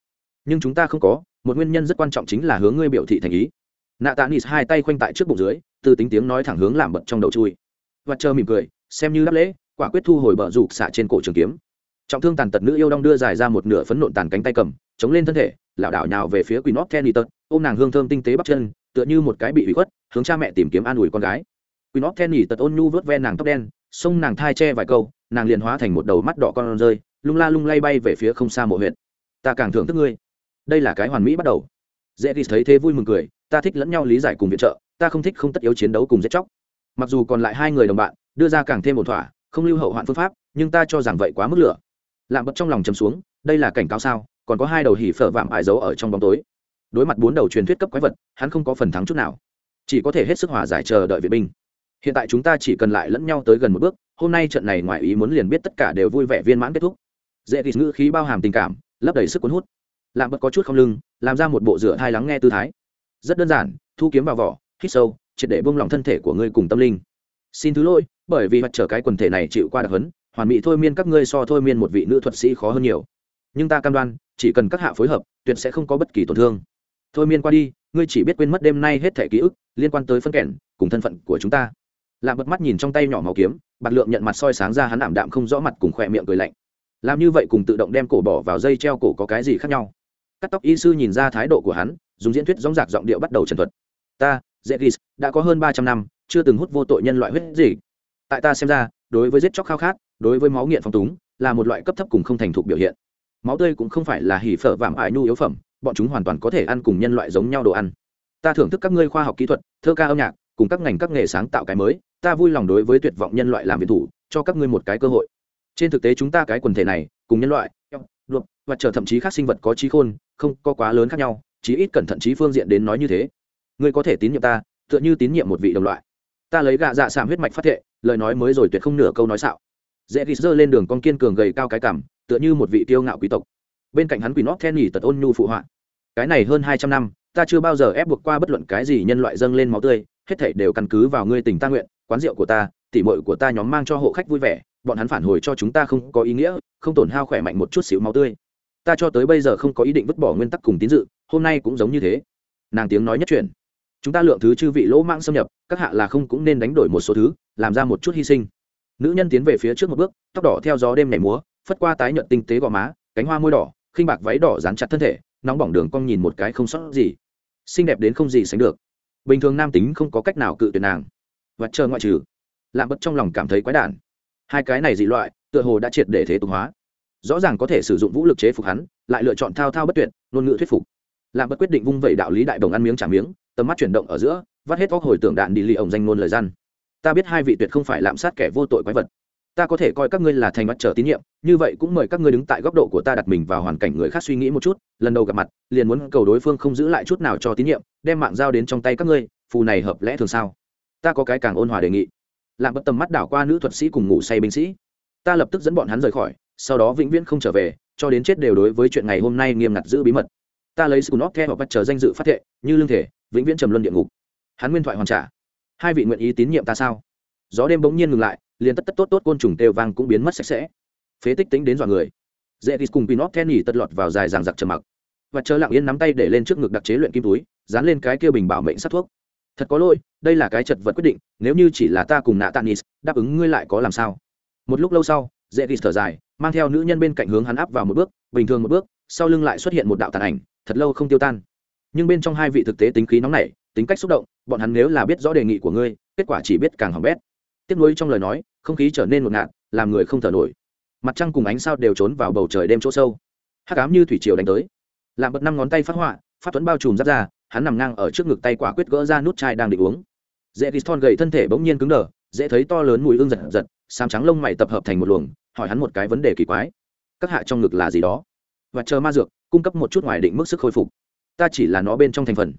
Nhưng chúng ta không có một nguyên nhân rất quan trọng chính là hướng ngươi biểu thị thành ý. Nạ tạ nis hai tay khoanh tại trước bụng dưới, từ tính tiếng nói thẳng hướng làm bật trong đầu chui. Và chờ mỉm cười, xem như đáp lễ, quả quyết thu hồi bờ rụp xạ trên cổ trường kiếm. Trọng thương tàn tật nữ yêu đong đưa dài ra một nửa phấn nộn tàn cánh tay cầm, chống lên thân thể, lảo đảo nhào về phía quỷ nóc kenny tật ôm nàng hương thơm tinh tế bắp chân, tựa như một cái bị hủy khuất, hướng cha mẹ tìm kiếm an ủi con gái. Quỷ nóc kenny tật ôn nhu vớt ve nàng tóc đen, xông nàng thai che vài câu, nàng liền hóa thành một đầu mắt đỏ con rơi, lung la lung lay bay về phía không xa mộ huyện ta càng thưởng thức ngươi đây là cái hoàn mỹ bắt đầu. Dễ đi thấy thế vui mừng cười, ta thích lẫn nhau lý giải cùng viện trợ, ta không thích không tất yếu chiến đấu cùng giết chóc. Mặc dù còn lại hai người đồng bạn, đưa ra càng thêm một thỏa, không lưu hậu hoạn phương pháp, nhưng ta cho rằng vậy quá mức lửa. Lạm bật trong lòng chấm xuống, đây là cảnh cáo sao, còn có hai đầu hỉ phở vạm ải giấu ở trong bóng tối. Đối mặt bốn đầu truyền thuyết cấp quái vật, hắn không có phần thắng chút nào. Chỉ có thể hết sức hòa giải chờ đợi viện binh. Hiện tại chúng ta chỉ cần lại lẫn nhau tới gần một bước, hôm nay trận này ngoài ý muốn liền biết tất cả đều vui vẻ viên mãn kết thúc. Dễ thì ngữ khí bao hàm tình cảm, lấp đầy sức cuốn hút làm bật có chút không lưng, làm ra một bộ rửa thai lắng nghe tư thái. Rất đơn giản, thu kiếm vào vỏ, hít sâu, triệt để bông lỏng thân thể của ngươi cùng tâm linh. Xin thứ lỗi, bởi vì mặt trở cái quần thể này chịu qua đặc hấn hoàn mỹ thôi miên các ngươi so thôi miên một vị nữ thuật sĩ khó hơn nhiều. Nhưng ta cam đoan, chỉ cần các hạ phối hợp, tuyệt sẽ không có bất kỳ tổn thương. Thôi miên qua đi, ngươi chỉ biết quên mất đêm nay hết thẻ ký ức, liên quan tới phân kẻn cùng thân phận của chúng ta. Làm bật mắt nhìn trong tay nhỏ màu kiếm, bạc lượng nhận mặt soi sáng ra hắn ảm đạm không rõ mặt cùng khỏe miệng cười lạnh. Làm như vậy cùng tự động đem cổ bỏ vào dây treo cổ có cái gì khác nhau? Cắt tóc y sư nhìn ra thái độ của hắn, dùng diễn thuyết dóng dạc giọng điệu bắt đầu trần thuật. Ta dễ ghis đã có hơn ba trăm năm, chưa từng hút vô tội nhân loại huyết gì tại ta xem ra, đối với giết chóc khao khát, đối với máu nghiện phong túng, là một loại cấp thấp cùng không thành thục biểu hiện. Máu tươi cũng không phải là hỉ phở vạm ải nhu yếu phẩm, bọn chúng hoàn toàn có thể ăn cùng nhân loại giống nhau đồ ăn. Ta thưởng thức các ngươi khoa học kỹ thuật, thơ ca âm nhạc, cùng các ngành các nghề sáng tạo cái mới, ta vui lòng đối với tuyệt vọng nhân loại làm việc thủ, cho các ngươi một cái cơ hội. Trên thực tế chúng ta cái quần thể này, cùng nhân loại đột và trở thậm chí khác sinh vật có trí khôn, không có quá lớn khác nhau, chí ít cẩn thận trí phương diện đến nói như thế. Ngươi có thể tín nhiệm ta, tựa như tín nhiệm một vị đồng loại. Ta lấy gạ dạ sạm huyết mạch phát thệ, lời nói mới rồi tuyệt không nửa câu nói xạo. Dễ ghis giơ lên đường con kiên cường gầy cao cái cảm tựa như một vị tiêu ngạo quý tộc. Bên cạnh hắn quỷ nót then nhỉ tật ôn nhu phụ họa. Cái này hơn hai trăm năm, ta chưa bao giờ ép buộc qua bất luận cái gì nhân loại dâng lên máu tươi, hết thảy đều căn cứ vào ngươi tình ta nguyện, quán rượu của ta, tỉ mội của ta nhóm mang cho hộ khách vui vẻ bọn hắn phản hồi cho chúng ta không có ý nghĩa, không tổn hao khỏe mạnh một chút xíu máu tươi. Ta cho tới bây giờ không có ý định vứt bỏ nguyên tắc cùng tín dự, hôm nay cũng giống như thế. Nàng tiếng nói nhất truyền chúng ta lượng thứ chư vị lỗ mạng xâm nhập, các hạ là không cũng nên đánh đổi một số thứ, làm ra một chút hy sinh. Nữ nhân tiến về phía trước một bước, tóc đỏ theo gió đêm nhảy múa, phất qua tái nhợt tinh tế gò má, cánh hoa môi đỏ, khinh bạc váy đỏ dán chặt thân thể, nóng bỏng đường cong nhìn một cái không sót gì. Xinh đẹp đến không gì sánh được. Bình thường nam tính không có cách nào cự tuyệt nàng. Và chờ ngoại trừ, lạm bất trong lòng cảm thấy quái đản hai cái này dị loại, tựa hồ đã triệt để thế tục hóa. Rõ ràng có thể sử dụng vũ lực chế phục hắn, lại lựa chọn thao thao bất tuyệt, ngôn ngữ thuyết phục. Làm bất quyết định vung vẩy đạo lý đại đồng ăn miếng trả miếng, tầm mắt chuyển động ở giữa, vắt hết óc hồi tưởng đạn đi lì ổng danh ngôn lời gian. Ta biết hai vị tuyệt không phải lạm sát kẻ vô tội quái vật. Ta có thể coi các ngươi là thành mắt trở tín nhiệm, như vậy cũng mời các ngươi đứng tại góc độ của ta đặt mình vào hoàn cảnh người khác suy nghĩ một chút, lần đầu gặp mặt, liền muốn cầu đối phương không giữ lại chút nào cho tín nhiệm, đem mạng giao đến trong tay các ngươi, phù này hợp lẽ thường sao? Ta có cái càng ôn hòa đề nghị làm bất tầm mắt đảo qua nữ thuật sĩ cùng ngủ say binh sĩ. Ta lập tức dẫn bọn hắn rời khỏi, sau đó vĩnh viễn không trở về, cho đến chết đều đối với chuyện ngày hôm nay nghiêm ngặt giữ bí mật. Ta lấy sự nót theo và bắt chờ danh dự phát thệ, như lương thể, vĩnh viễn trầm luân địa ngục. Hắn nguyên thoại hoàn trả. Hai vị nguyện ý tín nhiệm ta sao? Gió đêm bỗng nhiên ngừng lại, liền tất tất tốt tốt côn trùng têu vang cũng biến mất sạch sẽ. Phế tích tính đến dọa người. Dễ thì cùng pinot kenny tật lọt vào dài ràng giặc trầm mặc. Và chờ lặng yên nắm tay để lên trước ngực đặc chế luyện kim túi, dán lên cái kia bình bảo mệnh sát thuốc thật có lỗi, đây là cái chật vật quyết định, nếu như chỉ là ta cùng nạ tanis đáp ứng ngươi lại có làm sao? Một lúc lâu sau, dễ đi thở dài, mang theo nữ nhân bên cạnh hướng hắn áp vào một bước, bình thường một bước, sau lưng lại xuất hiện một đạo tàn ảnh, thật lâu không tiêu tan. Nhưng bên trong hai vị thực tế tính khí nóng nảy, tính cách xúc động, bọn hắn nếu là biết rõ đề nghị của ngươi, kết quả chỉ biết càng hỏng bét. Tiếp nối trong lời nói, không khí trở nên ngột ngạt, làm người không thở nổi. Mặt trăng cùng ánh sao đều trốn vào bầu trời đêm chỗ sâu. Hát cám như thủy triều đánh tới. Làm bật năm ngón tay phát họa, phát tuấn bao trùm giáp ra hắn nằm ngang ở trước ngực tay quả quyết gỡ ra nút chai đang định uống. Dễ ký thon gầy thân thể bỗng nhiên cứng đờ, dễ thấy to lớn mùi ương giật giật, xám trắng lông mày tập hợp thành một luồng, hỏi hắn một cái vấn đề kỳ quái. Các hạ trong ngực là gì đó? Và chờ ma dược, cung cấp một chút ngoài định mức sức khôi phục. Ta chỉ là nó bên trong thành phần.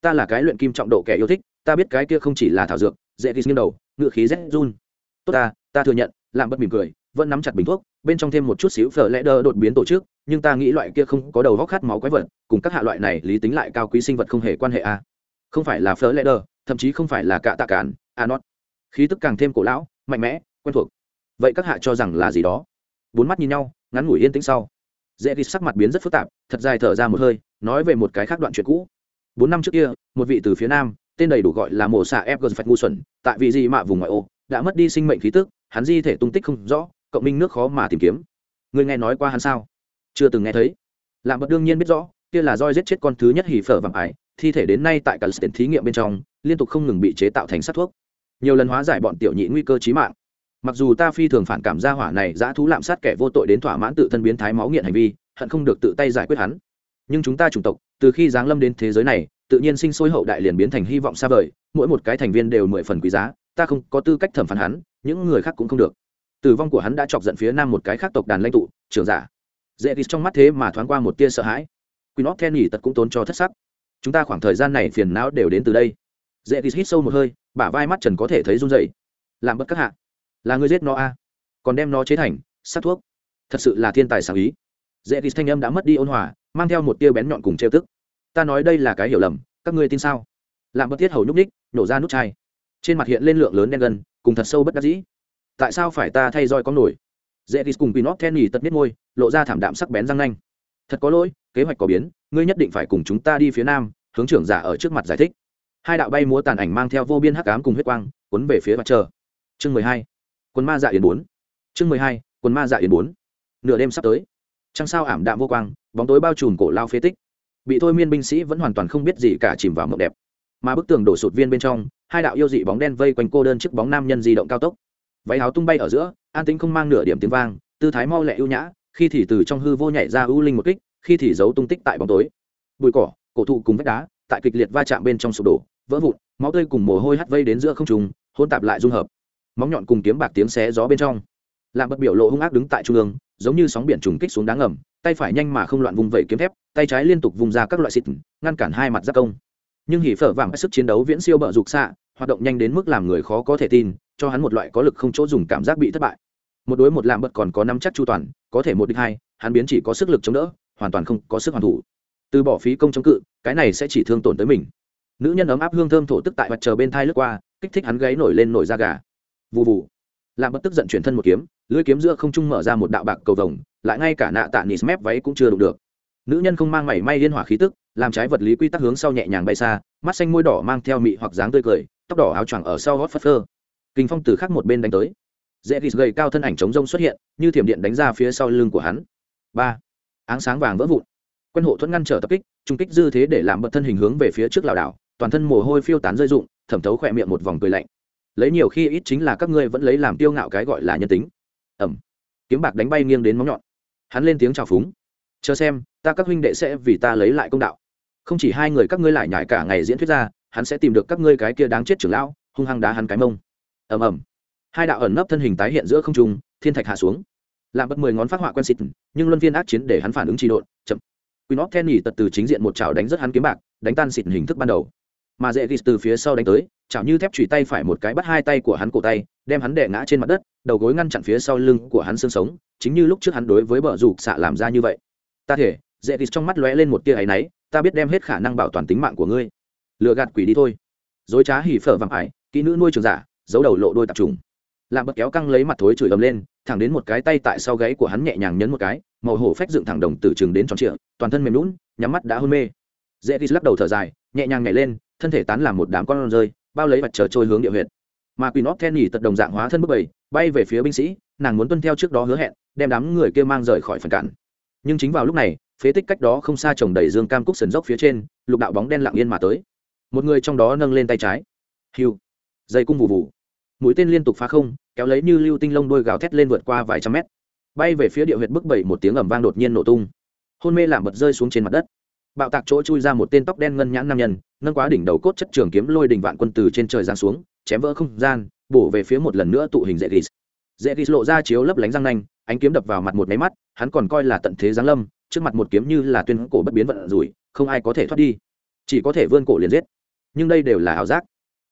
Ta là cái luyện kim trọng độ kẻ yêu thích, ta biết cái kia không chỉ là thảo dược, dễ ký nghiêng đầu, ngựa khí rét run. Tốt ta ta thừa nhận làm bất mỉm cười, vẫn nắm chặt bình thuốc, bên trong thêm một chút xíu phở lẽ đơ đột biến tổ chức nhưng ta nghĩ loại kia không có đầu vóc khát máu quái vật, cùng các hạ loại này lý tính lại cao quý sinh vật không hề quan hệ a không phải là phở lẽ đờ thậm chí không phải là cạ tạ cản a nót khí tức càng thêm cổ lão, mạnh mẽ, quen thuộc. Vậy các hạ cho rằng là gì đó? Bốn mắt nhìn nhau, ngắn ngủi yên tĩnh sau. Dễ đi sắc mặt biến rất phức tạp, thật dài thở ra một hơi, nói về một cái khác đoạn chuyện cũ. Bốn năm trước kia, một vị từ phía nam, tên đầy đủ gọi là mổ xạ ép gần phạch ngu xuẩn, tại vị gì mạ vùng ngoại ô, đã mất đi sinh mệnh khí tức, hắn di thể tung tích không rõ, cộng minh nước khó mà tìm kiếm. Người nghe nói qua hắn sao? Chưa từng nghe thấy. Làm bật đương nhiên biết rõ, kia là roi giết chết con thứ nhất hỉ phở vàng ải, thi thể đến nay tại cả tiền thí nghiệm bên trong, liên tục không ngừng bị chế tạo thành sát thuốc. Nhiều lần hóa giải bọn tiểu nhị nguy cơ chí mạng. Mặc dù ta phi thường phản cảm gia hỏa này dã thú lạm sát kẻ vô tội đến thỏa mãn tự thân biến thái máu nghiện hành vi, hận không được tự tay giải quyết hắn. Nhưng chúng ta chủng tộc, từ khi giáng lâm đến thế giới này, tự nhiên sinh sôi hậu đại liền biến thành hy vọng xa vời, mỗi một cái thành viên đều mười phần quý giá, ta không có tư cách thẩm phán hắn, những người khác cũng không được. Tử vong của hắn đã chọc giận phía nam một cái khác tộc đàn lãnh tụ, trưởng giả dễ ghis trong mắt thế mà thoáng qua một tia sợ hãi. Queen óc then nghỉ tật cũng tốn cho thất sắc. Chúng ta khoảng thời gian này phiền não đều đến từ đây. Dễ ghis hít sâu một hơi bả vai mắt trần có thể thấy run dậy làm bất các hạ. Là người giết nó a? Còn đem nó chế thành sát thuốc. Thật sự là thiên tài sáng ý. Dễ ghis thanh âm đã mất đi ôn hòa mang theo một tia bén nhọn cùng trêu tức. Ta nói đây là cái hiểu lầm các ngươi tin sao? Làm bất tiết hầu nhúc ních nổ ra nút chai. Trên mặt hiện lên lượng lớn đen gần, cùng thật sâu bất đắc dĩ. Tại sao phải ta thay roi con nổi? Dễ đi cùng pinot kenny tật biết môi, lộ ra thảm đạm sắc bén răng nanh. Thật có lỗi, kế hoạch có biến, ngươi nhất định phải cùng chúng ta đi phía nam, hướng trưởng giả ở trước mặt giải thích. Hai đạo bay múa tàn ảnh mang theo vô biên hắc ám cùng huyết quang, cuốn về phía mặt trời. Chương mười hai quân ma dạ yến bốn. Chương mười hai quân ma dạ yến bốn. Nửa đêm sắp tới, trăng sao ảm đạm vô quang, bóng tối bao trùm cổ lao phế tích. Bị thôi miên binh sĩ vẫn hoàn toàn không biết gì cả chìm vào mộng đẹp. Mà bức tường đổ sụt viên bên trong, hai đạo yêu dị bóng đen vây quanh cô đơn chiếc bóng nam nhân di động cao tốc váy áo tung bay ở giữa, an tính không mang nửa điểm tiếng vang, tư thái mau lẹ ưu nhã, khi thì từ trong hư vô nhảy ra ưu linh một kích, khi thì giấu tung tích tại bóng tối. Bụi cỏ, cổ thụ cùng vách đá, tại kịch liệt va chạm bên trong sụp đổ, vỡ vụn, máu tươi cùng mồ hôi hắt vây đến giữa không trùng hôn tạp lại dung hợp. Móng nhọn cùng kiếm bạc tiếng xé gió bên trong. Làm bật biểu lộ hung ác đứng tại trung ương, giống như sóng biển trùng kích xuống đá ngầm, tay phải nhanh mà không loạn vùng vẩy kiếm thép, tay trái liên tục vùng ra các loại xịt, ngăn cản hai mặt giáp công. Nhưng hỉ phở vàng sức chiến đấu viễn siêu bờ rục xạ, hoạt động nhanh đến mức làm người khó có thể tin cho hắn một loại có lực không chỗ dùng cảm giác bị thất bại. Một đối một làm bật còn có năm chắc chu toàn, có thể một địch hai, hắn biến chỉ có sức lực chống đỡ, hoàn toàn không có sức hoàn thủ. Từ bỏ phí công chống cự, cái này sẽ chỉ thương tổn tới mình. Nữ nhân ấm áp hương thơm thổ tức tại mặt chờ bên thai lướt qua, kích thích hắn gáy nổi lên nổi da gà. Vụ vụ làm bất tức giận chuyển thân một kiếm, lưỡi kiếm giữa không trung mở ra một đạo bạc cầu vồng, lại ngay cả nạ tạ nỉ mép váy cũng chưa đụng được. Nữ nhân không mang mảy may liên hỏa khí tức, làm trái vật lý quy tắc hướng sau nhẹ nhàng bay xa, mắt xanh môi đỏ mang theo mị hoặc dáng tươi cười, tóc đỏ áo choàng ở sau gót phất phơ kinh phong từ khắc một bên đánh tới. Dễ ghis gầy cao thân ảnh chống rông xuất hiện, như thiểm điện đánh ra phía sau lưng của hắn. Ba. Áng sáng vàng vỡ vụn. Quân hộ thuẫn ngăn trở tập kích trung kích dư thế để làm bật thân hình hướng về phía trước lảo đảo, toàn thân mồ hôi phiêu tán rơi rụng, thẩm thấu khỏe miệng một vòng cười lạnh. Lấy nhiều khi ít chính là các ngươi vẫn lấy làm tiêu ngạo cái gọi là nhân tính. Ẩm. Kiếm bạc đánh bay nghiêng đến móng nhọn. Hắn lên tiếng chào phúng. Chờ xem, ta các huynh đệ sẽ vì ta lấy lại công đạo. Không chỉ hai người các ngươi lại nhải cả ngày diễn thuyết ra, hắn sẽ tìm được các ngươi cái kia đáng chết trưởng lão, hung hăng đá hắn cái mông ầm ầm hai đạo ẩn nấp thân hình tái hiện giữa không trung thiên thạch hạ xuống làm bất mười ngón phát họa quen xịt nhưng luân viên ác chiến để hắn phản ứng trị độn chậm Queen then nhỉ tật từ chính diện một chảo đánh rất hắn kiếm bạc, đánh tan xịt hình thức ban đầu. Mà dễ Gis từ phía sau đánh tới, chảo như thép chủy tay phải một cái bắt hai tay của hắn cổ tay, đem hắn đè ngã trên mặt đất, đầu gối ngăn chặn phía sau lưng của hắn xương sống, chính như lúc trước hắn đối với bờ rủ xạ làm ra như vậy. Ta thể, dễ Gis trong mắt lóe lên một tia ấy náy, ta biết đem hết khả năng bảo toàn tính mạng của ngươi. lựa gạt quỷ đi thôi dối trá hỉ phở vàng ải kỹ nữ nuôi trường giả giấu đầu lộ đôi tạp trùng. Làm bật kéo căng lấy mặt thối chửi ầm lên, thẳng đến một cái tay tại sau gáy của hắn nhẹ nhàng nhấn một cái, màu hổ phách dựng thẳng đồng từ trường đến tròn trịa, toàn thân mềm lún nhắm mắt đã hôn mê. Dễ đi lắc đầu thở dài, nhẹ nhàng nhảy lên, thân thể tán làm một đám con rơi, bao lấy vật chờ trôi hướng địa huyệt. Mà quỷ nót then nhỉ tật đồng dạng hóa thân bước bầy, bay về phía binh sĩ, nàng muốn tuân theo trước đó hứa hẹn, đem đám người kia mang rời khỏi phần cản nhưng chính vào lúc này, phế tích cách đó không xa trồng đầy dương cam cúc sần dốc phía trên, lục đạo bóng đen lặng yên mà tới. Một người trong đó nâng lên tay trái. Hiu dây cung vụ vụ mũi tên liên tục phá không, kéo lấy như lưu tinh lông đôi gào thét lên vượt qua vài trăm mét. Bay về phía địa huyệt bức bảy một tiếng ẩm vang đột nhiên nổ tung. Hôn mê làm bật rơi xuống trên mặt đất. Bạo tạc chỗ chui ra một tên tóc đen ngân nhãn nam nhân, nâng quá đỉnh đầu cốt chất trường kiếm lôi đình vạn quân từ trên trời giáng xuống, chém vỡ không gian, bổ về phía một lần nữa tụ hình dễ ghis dễ ghis lộ ra chiếu lấp lánh răng nanh, ánh kiếm đập vào mặt một máy mắt, hắn còn coi là tận thế giáng lâm, trước mặt một kiếm như là tuyên cổ bất biến vận rủi, không ai có thể thoát đi, chỉ có thể vươn cổ liền giết. Nhưng đây đều là ảo giác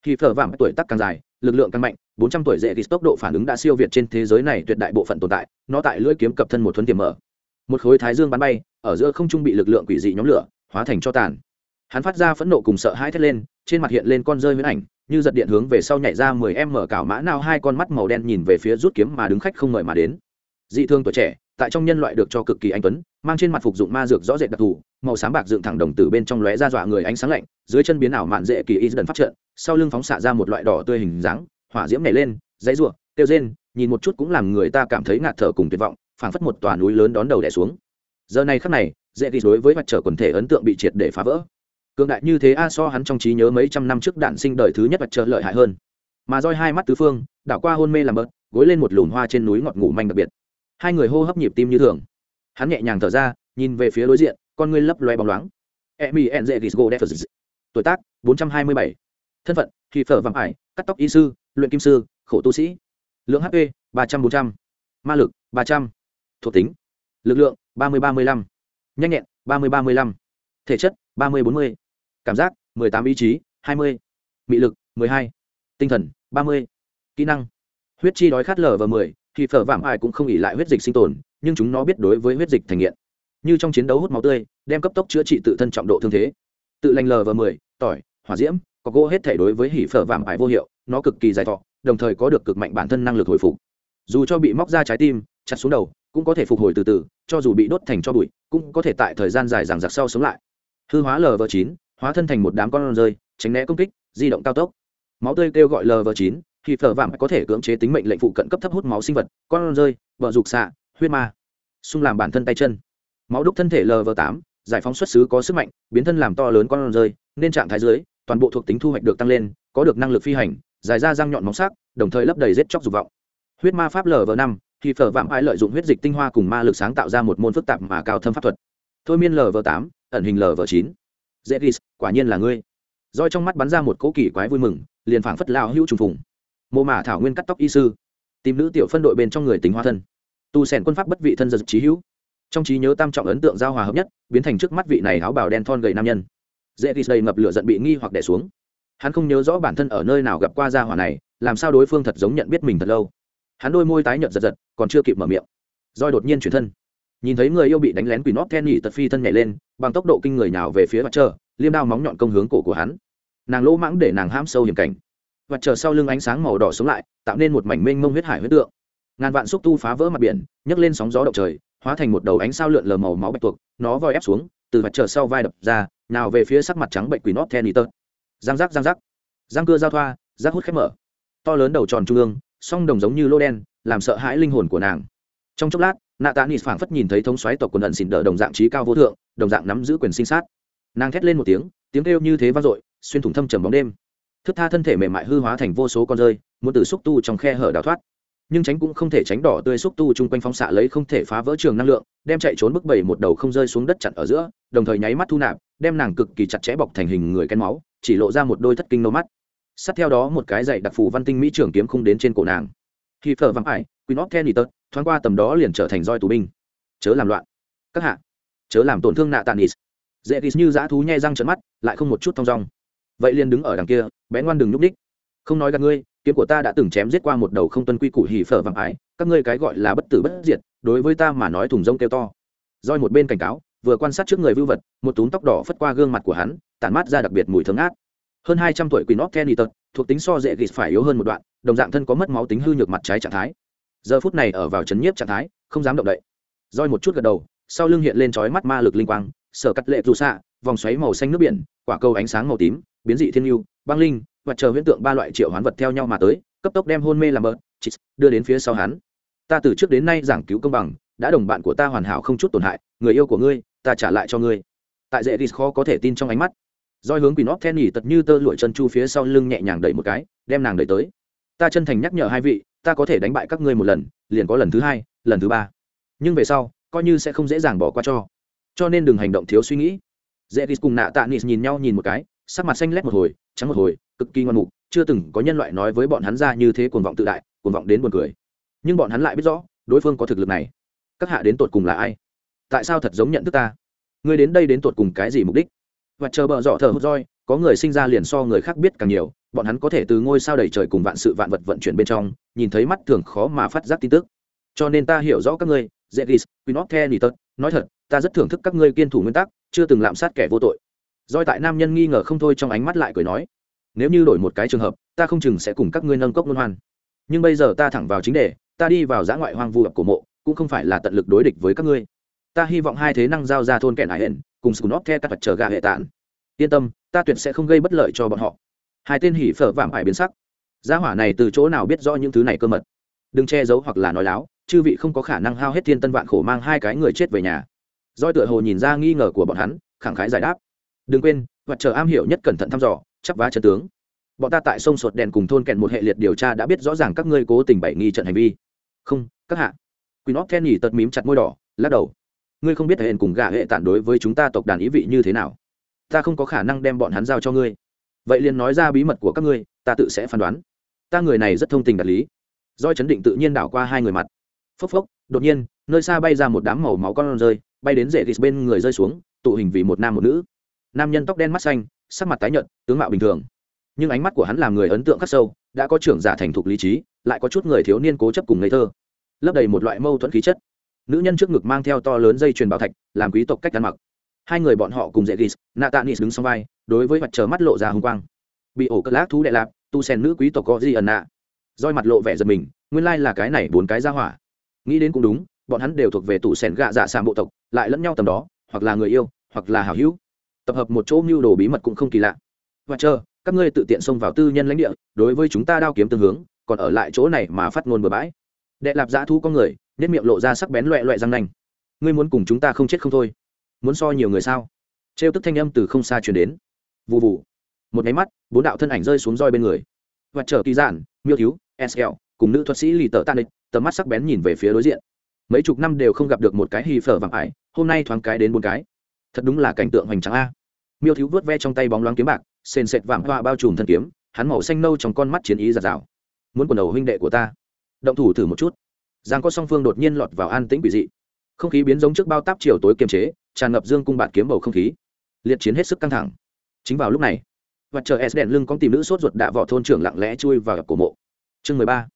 khi phở vàng tuổi tác càng dài, lực lượng càng mạnh 400 tuổi dễ thì tốc độ phản ứng đã siêu việt trên thế giới này tuyệt đại bộ phận tồn tại, nó tại lưỡi kiếm cập thân một thuấn tiềm mở. Một khối thái dương bắn bay, ở giữa không trung bị lực lượng quỷ dị nhóm lửa hóa thành cho tàn. Hắn phát ra phẫn nộ cùng sợ hãi thét lên, trên mặt hiện lên con rơi huyễn ảnh, như giật điện hướng về sau nhảy ra mười em mở cảo mã nào hai con mắt màu đen nhìn về phía rút kiếm mà đứng khách không mời mà đến. Dị thương tuổi trẻ, tại trong nhân loại được cho cực kỳ anh tuấn mang trên mặt phục dụng ma dược rõ rệt đặc thù, màu sáng bạc dựng thẳng đồng từ bên trong lóe ra dọa người ánh sáng lạnh, dưới chân biến ảo mạn dễ kỳ y dần phát trận, sau lưng phóng xạ ra một loại đỏ tươi hình dáng, hỏa diễm nảy lên, dãy ruộng tiêu rên, nhìn một chút cũng làm người ta cảm thấy ngạt thở cùng tuyệt vọng, phảng phất một tòa núi lớn đón đầu đẻ xuống. Giờ này khắc này, dễ kỳ đối với mặt trở quần thể ấn tượng bị triệt để phá vỡ. Cường đại như thế a so hắn trong trí nhớ mấy trăm năm trước đạn sinh đời thứ nhất mặt trở lợi hại hơn. Mà roi hai mắt tứ phương, đảo qua hôn mê làm bớt, gối lên một lùm hoa trên núi ngọt ngủ manh đặc biệt. Hai người hô hấp nhịp tim như thường hắn nhẹ nhàng thở ra nhìn về phía đối diện con ngươi lấp loe bóng loáng emi n dễ gisgo defers tuổi tác 427. thân phận khi phở vàng ải cắt tóc y sư luyện kim sư khổ tu sĩ lượng hp 300 400. ma lực 300. thuộc tính lực lượng 30 35. nhanh nhẹn 30 35. thể chất 30 40. cảm giác 18 ý chí 20. mị lực 12. tinh thần 30. kỹ năng huyết chi đói khát lở và 10, thì phở vạm ải cũng không ỉ lại huyết dịch sinh tồn nhưng chúng nó biết đối với huyết dịch thành nghiện. Như trong chiến đấu hút máu tươi, đem cấp tốc chữa trị tự thân trọng độ thương thế. Tự lành lờ và mười, tỏi, hỏa diễm, có gỗ hết thể đối với hỉ phở vàng ải vô hiệu, nó cực kỳ dài thọ, đồng thời có được cực mạnh bản thân năng lực hồi phục. Dù cho bị móc ra trái tim, chặt xuống đầu, cũng có thể phục hồi từ từ, cho dù bị đốt thành cho bụi, cũng có thể tại thời gian dài dằng dặc sau sống lại. Hư hóa lv chín, hóa thân thành một đám con rơi, tránh né công kích, di động cao tốc. Máu tươi kêu gọi lv chín thì phở vạm có thể cưỡng chế tính mệnh lệnh phụ cận cấp thấp hút máu sinh vật, con rơi, vợ dục xạ huyết ma xung làm bản thân tay chân. Máu đúc thân thể lv tám, giải phóng xuất xứ có sức mạnh, biến thân làm to lớn con rơi, nên trạng thái dưới, toàn bộ thuộc tính thu hoạch được tăng lên, có được năng lực phi hành, dài ra răng nhọn móng sắc, đồng thời lấp đầy rết chóc dục vọng. Huyết ma pháp lv năm, thì phở vạm ai lợi dụng huyết dịch tinh hoa cùng ma lực sáng tạo ra một môn phức tạp mà cao thâm pháp thuật. Thôi miên lv tám, ẩn hình lv chín. Dễ quả nhiên là ngươi. Roi trong mắt bắn ra một cỗ kỳ quái vui mừng, liền phảng phất lao hữu trùng phùng. Mô mả thảo nguyên cắt tóc y sư. Tìm nữ tiểu phân đội bên trong người tính hóa thân tu sẻn quân pháp bất vị thân giật trí hữu. Trong trí nhớ tam trọng ấn tượng giao hòa hợp nhất biến thành trước mắt vị này áo bào đen thon gầy nam nhân. Dễ ghi đầy ngập lửa giận bị nghi hoặc đẻ xuống. Hắn không nhớ rõ bản thân ở nơi nào gặp qua gia hỏa này làm sao đối phương thật giống nhận biết mình thật lâu. Hắn đôi môi tái nhợt giật giật còn chưa kịp mở miệng. Roi đột nhiên chuyển thân. Nhìn thấy người yêu bị đánh lén quỷ nót then nhỉ tật phi thân nhảy lên bằng tốc độ kinh người nào về phía mặt trời, liêm đao móng nhọn công hướng cổ của hắn. Nàng lỗ mãng để nàng ham sâu hiểm cảnh. Mặt trời sau lưng ánh sáng màu đỏ xuống lại tạo nên một mảnh mênh mông huyết hải huyết tượng ngàn vạn xúc tu phá vỡ mặt biển, nhấc lên sóng gió động trời, hóa thành một đầu ánh sao lượn lờ màu máu bạch tuộc, nó voi ép xuống, từ mặt trời sau vai đập ra, nào về phía sắc mặt trắng bệnh quỷ nót then nít tớt giang rác giang rác giang cưa giao thoa rác hút khép mở. To lớn đầu tròn trung ương, song đồng giống như lô đen, làm sợ hãi linh hồn của nàng. Trong chốc lát nạ tạ nịt phảng phất nhìn thấy thống xoáy tộc quần ẩn xỉn đỡ đồng dạng trí cao vô thượng, đồng dạng nắm giữ quyền sinh sát. Nàng thét lên một tiếng tiếng kêu như thế vang dội, xuyên thủng thâm trầm bóng đêm. Thức tha thân thể mềm mại hư hóa thành vô số con rơi, muốn từ xúc tu trong khe hở đào thoát nhưng tránh cũng không thể tránh đỏ tươi xúc tu chung quanh phóng xạ lấy không thể phá vỡ trường năng lượng, đem chạy trốn bức bảy một đầu không rơi xuống đất chặn ở giữa, đồng thời nháy mắt thu nạp, đem nàng cực kỳ chặt chẽ bọc thành hình người kén máu, chỉ lộ ra một đôi thất kinh nô mắt. Sát theo đó một cái dạy đặc phù văn tinh mỹ trường kiếm không đến trên cổ nàng. Khi phở vắng ải, queen of kenny tớt thoáng qua tầm đó liền trở thành roi tù binh. Chớ làm loạn. Các hạ. Chớ làm tổn thương nạ tàn nis dễ tis như dã thú nhai răng trận mắt, lại không một chút thong dong. Vậy liền đứng ở đằng kia, bé ngoan đừng nhúc ních không nói gặp ngươi kiếm của ta đã từng chém giết qua một đầu không tuân quy củ hỉ phở vàng ái, các ngươi cái gọi là bất tử bất diệt, đối với ta mà nói thùng rông kêu to. Roi một bên cảnh cáo, vừa quan sát trước người vưu vật, một túm tóc đỏ phất qua gương mặt của hắn, tản mát ra đặc biệt mùi thơm ngát. Hơn hai trăm tuổi quỷ nóc kenny tật, thuộc tính so dễ gỉ phải yếu hơn một đoạn, đồng dạng thân có mất máu tính hư nhược mặt trái trạng thái. Giờ phút này ở vào chấn nhiếp trạng thái, không dám động đậy. Roi một chút gật đầu, sau lưng hiện lên chói mắt ma lực linh quang, sở cắt lệ dù xạ, vòng xoáy màu xanh nước biển, quả cầu ánh sáng màu tím, biến dị thiên yêu băng linh và chờ huyễn tượng ba loại triệu hoán vật theo nhau mà tới, cấp tốc đem hôn mê làm bớt đưa đến phía sau hắn. Ta từ trước đến nay giảng cứu công bằng, đã đồng bạn của ta hoàn hảo không chút tổn hại, người yêu của ngươi, ta trả lại cho ngươi. Tại dễ ris khó có thể tin trong ánh mắt. Doi hướng quỷ nóp then nhỉ tật như tơ lụi chân chu phía sau lưng nhẹ nhàng đẩy một cái, đem nàng đẩy tới. Ta chân thành nhắc nhở hai vị, ta có thể đánh bại các ngươi một lần, liền có lần thứ hai, lần thứ ba. Nhưng về sau, coi như sẽ không dễ dàng bỏ qua cho. Cho nên đừng hành động thiếu suy nghĩ. Dễ ris cùng nạ tạ nis nhìn nhau nhìn một cái, sắc mặt xanh lét một hồi trắng một hồi cực kỳ ngoan mục chưa từng có nhân loại nói với bọn hắn ra như thế cuồng vọng tự đại cuồng vọng đến buồn cười. Nhưng bọn hắn lại biết rõ đối phương có thực lực này. Các hạ đến tột cùng là ai? Tại sao thật giống nhận thức ta? Ngươi đến đây đến tột cùng cái gì mục đích? Và chờ bợ dọ thờ hút roi có người sinh ra liền so người khác biết càng nhiều bọn hắn có thể từ ngôi sao đầy trời cùng vạn sự vạn vật vận chuyển bên trong nhìn thấy mắt thường khó mà phát giác tin tức. Cho nên ta hiểu rõ các ngươi Zetis, Pinocchio Nitot, nói thật, ta rất thưởng thức các ngươi kiên thủ nguyên tắc, chưa từng lạm sát kẻ vô tội. Doi tại nam nhân nghi ngờ không thôi trong ánh mắt lại cười nói, nếu như đổi một cái trường hợp, ta không chừng sẽ cùng các ngươi nâng cốc luân hoan. Nhưng bây giờ ta thẳng vào chính đề, ta đi vào giã ngoại hoang vu của mộ, cũng không phải là tận lực đối địch với các ngươi. Ta hy vọng hai thế năng giao ra thôn kẻ nải hẹn, cùng Skunopke các vật chờ gà hệ tản, Yên tâm, ta tuyệt sẽ không gây bất lợi cho bọn họ. Hai tên hỉ phở vạm phải biến sắc. Gia hỏa này từ chỗ nào biết rõ những thứ này cơ mật? Đừng che giấu hoặc là nói láo, chư vị không có khả năng hao hết thiên tân vạn khổ mang hai cái người chết về nhà doi tựa hồ nhìn ra nghi ngờ của bọn hắn khẳng khái giải đáp đừng quên vật chờ am hiểu nhất cẩn thận thăm dò, chắp vá chân tướng. Bọn ta tại sông sột đèn cùng thôn kẹn một hệ liệt điều tra đã biết rõ ràng các ngươi cố tình bày nghi trận hành vi. Không, các hạ. Quỳnh óc then nhỉ tật mím chặt môi đỏ, lắc đầu. Ngươi không biết hệ cùng gà hệ tản đối với chúng ta tộc đàn ý vị như thế nào. Ta không có khả năng đem bọn hắn giao cho ngươi. Vậy liền nói ra bí mật của các ngươi, ta tự sẽ phán đoán. Ta người này rất thông tình đạt lý. Doi chấn định tự nhiên đảo qua hai người mặt. Phốc phốc, đột nhiên, nơi xa bay ra một đám màu máu con rơi, bay đến rễ ghis bên người rơi xuống, tụ hình vì một nam một nữ nam nhân tóc đen mắt xanh, sắc mặt tái nhợt, tướng mạo bình thường. Nhưng ánh mắt của hắn làm người ấn tượng khắc sâu, đã có trưởng giả thành thục lý trí, lại có chút người thiếu niên cố chấp cùng ngây thơ. Lấp đầy một loại mâu thuẫn khí chất. Nữ nhân trước ngực mang theo to lớn dây chuyền bảo thạch, làm quý tộc cách ăn mặc. Hai người bọn họ cùng dễ ghis natanis đứng sau vai, đối với mặt trời mắt lộ ra hùng quang. Bị ổ cất lác thú đệ lạp, tu sen nữ quý tộc có gì ẩn nạ. Roi mặt lộ vẻ giật mình, nguyên lai là cái này bốn cái ra hỏa. Nghĩ đến cũng đúng, bọn hắn đều thuộc về tủ sen gạ dạ xàm bộ tộc, lại lẫn nhau tầm đó, hoặc là người yêu, hoặc là hảo hữu tập hợp một chỗ mưu đồ bí mật cũng không kỳ lạ. Và chờ, các ngươi tự tiện xông vào tư nhân lãnh địa, đối với chúng ta đao kiếm tương hướng, còn ở lại chỗ này mà phát ngôn bừa bãi. Đệ lạp giã thu con người nết miệng lộ ra sắc bén loẹ loẹ răng nanh. Ngươi muốn cùng chúng ta không chết không thôi. Muốn so nhiều người sao? Trêu tức thanh âm từ không xa chuyển đến. Vụ vụ một máy mắt, bốn đạo thân ảnh rơi xuống roi bên người. Và chờ kỳ giản, miêu thiếu sl cùng nữ thuật sĩ lì tờ tan địch tầm mắt sắc bén nhìn về phía đối diện. Mấy chục năm đều không gặp được một cái hy phở vàng ải, hôm nay thoáng cái đến bốn cái thật đúng là cảnh tượng hoành tráng a. Miêu thiếu vớt ve trong tay bóng loáng kiếm bạc, sền sệt vàng hoa bao trùm thân kiếm, hắn màu xanh nâu trong con mắt chiến ý giạt rào. Muốn quần đầu huynh đệ của ta. Động thủ thử một chút. Giang có song phương đột nhiên lọt vào an tĩnh quỷ dị. Không khí biến giống trước bao táp chiều tối kiềm chế, tràn ngập dương cung bạt kiếm bầu không khí. Liệt chiến hết sức căng thẳng. Chính vào lúc này, và chờ s đèn lưng con tìm nữ sốt ruột đạ vỏ thôn trưởng lặng lẽ chui vào cổ mộ. Chương mười ba.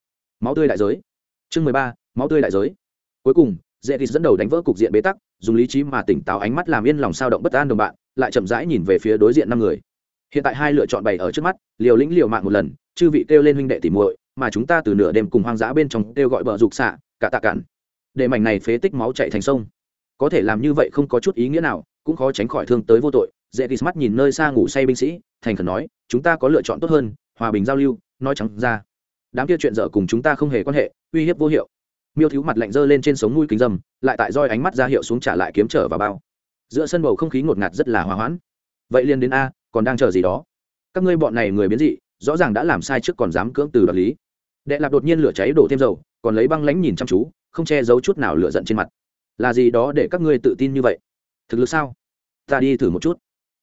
Máu tươi đại giới. Chương mười ba. Máu tươi đại giới. Cuối cùng dễ thì dẫn đầu đánh vỡ cục diện bế tắc, dùng lý trí mà tỉnh táo ánh mắt làm yên lòng sao động bất an đồng bạn, lại chậm rãi nhìn về phía đối diện năm người. Hiện tại hai lựa chọn bày ở trước mắt, liều lĩnh liều mạng một lần, chư vị kêu lên huynh đệ tỉ muội, mà chúng ta từ nửa đêm cùng hoang dã bên trong kêu gọi bờ rục xạ, cả tạ cản để mảnh này phế tích máu chạy thành sông. Có thể làm như vậy không có chút ý nghĩa nào, cũng khó tránh khỏi thương tới vô tội. Dễ ghis mắt nhìn nơi xa ngủ say binh sĩ, thành khẩn nói, chúng ta có lựa chọn tốt hơn, hòa bình giao lưu, nói trắng ra. Đám kia chuyện dở cùng chúng ta không hề quan hệ, uy hiếp vô hiệu miêu thiếu mặt lạnh dơ lên trên sống mũi kính dâm, lại tại roi ánh mắt ra hiệu xuống trả lại kiếm trở vào bao. Giữa sân bầu không khí ngột ngạt rất là hòa hoãn. Vậy liền đến a, còn đang chờ gì đó? Các ngươi bọn này người biến dị, rõ ràng đã làm sai trước còn dám cưỡng từ đoạt lý. Đệ lạp đột nhiên lửa cháy đổ thêm dầu, còn lấy băng lánh nhìn chăm chú, không che giấu chút nào lửa giận trên mặt. Là gì đó để các ngươi tự tin như vậy? Thực lực sao? Ta đi thử một chút.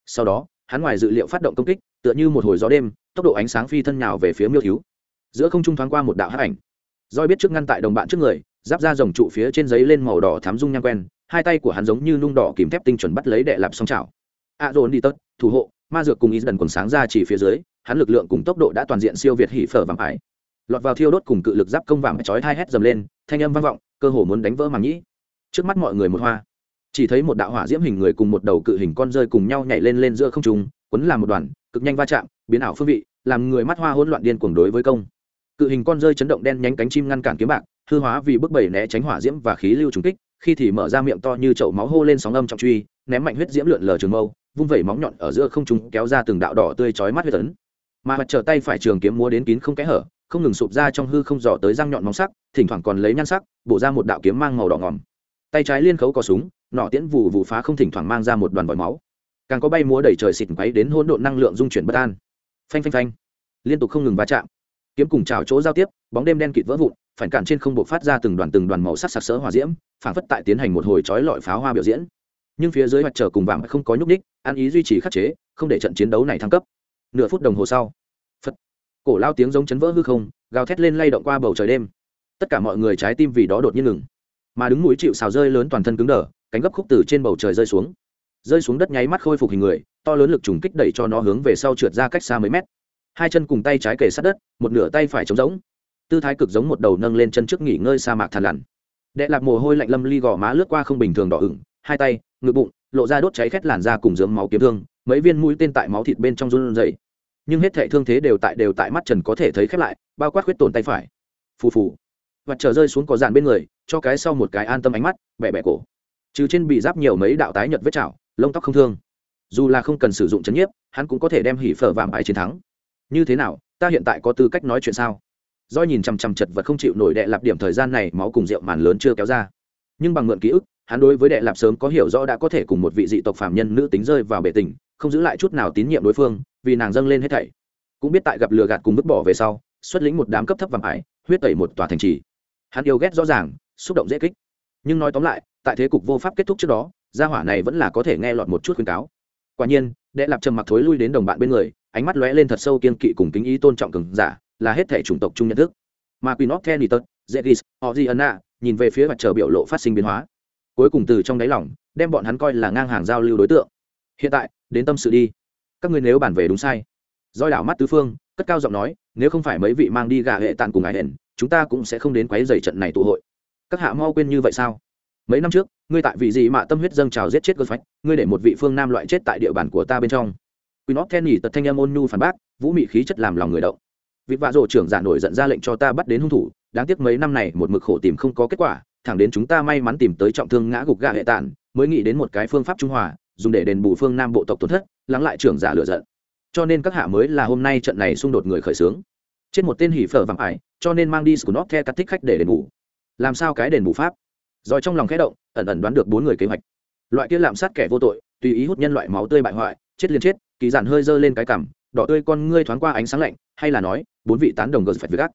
Sau đó, hắn ngoài dự liệu phát động công kích, tựa như một hồi gió đêm, tốc độ ánh sáng phi thân nào về phía miêu thiếu. Giữa không trung thoáng qua một đạo hắc ảnh. Doi biết trước ngăn tại đồng bạn trước người, giáp ra rồng trụ phía trên giấy lên màu đỏ thắm dung nhang quen, hai tay của hắn giống như nung đỏ kìm thép tinh chuẩn bắt lấy đệ lạp song chảo. A Dồn đi tất, thủ hộ, ma dược cùng ý dần quần sáng ra chỉ phía dưới, hắn lực lượng cùng tốc độ đã toàn diện siêu việt hỉ phở vàng ải. Lọt vào thiêu đốt cùng cự lực giáp công vàng chói hai hét dầm lên, thanh âm vang vọng, cơ hồ muốn đánh vỡ màng nhĩ. Trước mắt mọi người một hoa, chỉ thấy một đạo hỏa diễm hình người cùng một đầu cự hình con rơi cùng nhau nhảy lên lên giữa không trung, quấn làm một đoàn, cực nhanh va chạm biến ảo phương vị làm người mắt hoa hỗn loạn điên cuồng đối với công cự hình con rơi chấn động đen nhánh cánh chim ngăn cản kiếm bạc, hư hóa vì bức bảy né tránh hỏa diễm và khí lưu trùng kích, khi thì mở ra miệng to như chậu máu hô lên sóng âm trọng truy, ném mạnh huyết diễm lượn lờ trường mâu, vung vẩy móng nhọn ở giữa không trung kéo ra từng đạo đỏ tươi chói mắt huyết tấn mà mặt trở tay phải trường kiếm múa đến kín không kẽ hở, không ngừng sụp ra trong hư không dò tới răng nhọn móng sắc, thỉnh thoảng còn lấy nhan sắc, bổ ra một đạo kiếm mang màu đỏ ngòm. Tay trái liên khấu có súng nọ tiễn vụ vụ phá không thỉnh thoảng mang ra một đoàn vòi máu. Càng có bay múa đẩy trời xịt quấy đến hỗn độn năng lượng dung chuyển bất an. Phanh phanh phanh. Liên tục không ngừng va chạm kiếm cùng chào chỗ giao tiếp, bóng đêm đen kịt vỡ vụn, phản cản trên không bộ phát ra từng đoàn từng đoàn màu sắc sặc sỡ hòa diễm, phản phất tại tiến hành một hồi trói lọi pháo hoa biểu diễn. Nhưng phía dưới mặt trời cùng vàng không có nhúc ních ăn ý duy trì khắc chế, không để trận chiến đấu này thăng cấp. Nửa phút đồng hồ sau, phật, cổ lao tiếng giống chấn vỡ hư không, gào thét lên lay động qua bầu trời đêm. Tất cả mọi người trái tim vì đó đột nhiên ngừng. Mà đứng mũi chịu xào rơi lớn toàn thân cứng đờ, cánh gấp khúc từ trên bầu trời rơi xuống. Rơi xuống đất nháy mắt khôi phục hình người, to lớn lực trùng kích đẩy cho nó hướng về sau trượt ra cách xa mấy mét hai chân cùng tay trái kề sát đất, một nửa tay phải trống rỗng. Tư thái cực giống một đầu nâng lên chân trước nghỉ ngơi sa mạc thàn lằn. Đệ lạc mồ hôi lạnh lâm ly gò má lướt qua không bình thường đỏ ửng, hai tay, ngực bụng, lộ ra đốt cháy khét làn da cùng dướng máu kiếm thương, mấy viên mũi tên tại máu thịt bên trong run rẩy. Nhưng hết thệ thương thế đều tại đều tại mắt trần có thể thấy khép lại, bao quát khuyết tổn tay phải. Phù phù. Và trở rơi xuống có dàn bên người, cho cái sau một cái an tâm ánh mắt bẹ bẹ cổ. Trừ trên bị giáp nhiều mấy đạo tái nhật vết chảo, lông tóc không thương. Dù là không cần sử dụng chấn nhiếp, hắn cũng có thể đem hỉ phở vàng bài chiến thắng như thế nào, ta hiện tại có tư cách nói chuyện sao? Do nhìn chằm chằm chật vật không chịu nổi đệ lạp điểm thời gian này, máu cùng rượu màn lớn chưa kéo ra. Nhưng bằng mượn ký ức, hắn đối với đệ lạp sớm có hiểu rõ đã có thể cùng một vị dị tộc phạm nhân nữ tính rơi vào bể tình, không giữ lại chút nào tín nhiệm đối phương, vì nàng dâng lên hết thảy. Cũng biết tại gặp lừa gạt cùng vứt bỏ về sau, xuất lĩnh một đám cấp thấp vàng ải, huyết tẩy một tòa thành trì. Hắn yêu ghét rõ ràng, xúc động dễ kích. Nhưng nói tóm lại, tại thế cục vô pháp kết thúc trước đó, gia hỏa này vẫn là có thể nghe lọt một chút khuyên cáo. Quả nhiên, đệ lạp trầm mặc thối lui đến đồng bạn bên người ánh mắt lóe lên thật sâu kiên kỵ cùng kính ý tôn trọng cường giả, là hết thể chủng tộc chung nhận thức. Mà queen of kenny zetis oziana nhìn về phía mặt trời biểu lộ phát sinh biến hóa. Cuối cùng từ trong đáy lòng, đem bọn hắn coi là ngang hàng giao lưu đối tượng. Hiện tại, đến tâm sự đi. Các ngươi nếu bản về đúng sai. Doi đảo mắt tứ phương, cất cao giọng nói, nếu không phải mấy vị mang đi gà hệ tàn cùng ái hển, chúng ta cũng sẽ không đến quấy dày trận này tụ hội. Các hạ mau quên như vậy sao? Mấy năm trước, ngươi tại vị gì mà tâm huyết dâng trào giết chết cơ phách ngươi để một vị phương nam loại chết tại địa bàn của ta bên trong. Queen of Kenny tật thanh âm ôn nhu phản bác, vũ mị khí chất làm lòng người động. Vị vạ rồ trưởng giả nổi giận ra lệnh cho ta bắt đến hung thủ, đáng tiếc mấy năm này một mực khổ tìm không có kết quả, thẳng đến chúng ta may mắn tìm tới trọng thương ngã gục gã hệ tạn, mới nghĩ đến một cái phương pháp trung hòa, dùng để đền bù phương nam bộ tộc tổn thất, lắng lại trưởng giả lửa giận. Cho nên các hạ mới là hôm nay trận này xung đột người khởi xướng. Trên một tên hỉ phở vàng ải, cho nên mang đi Skunot The cắt thích khách để đền bù. Làm sao cái đền bù pháp? Rồi trong lòng khẽ động, ẩn ẩn đoán được bốn người kế hoạch. Loại kia lạm sát kẻ vô tội, tùy ý hút nhân loại máu tươi bại hoại, chết liền chết, kỳ giản hơi dơ lên cái cằm, đỏ tươi con ngươi thoáng qua ánh sáng lạnh, hay là nói, bốn vị tán đồng gờ phải với gác.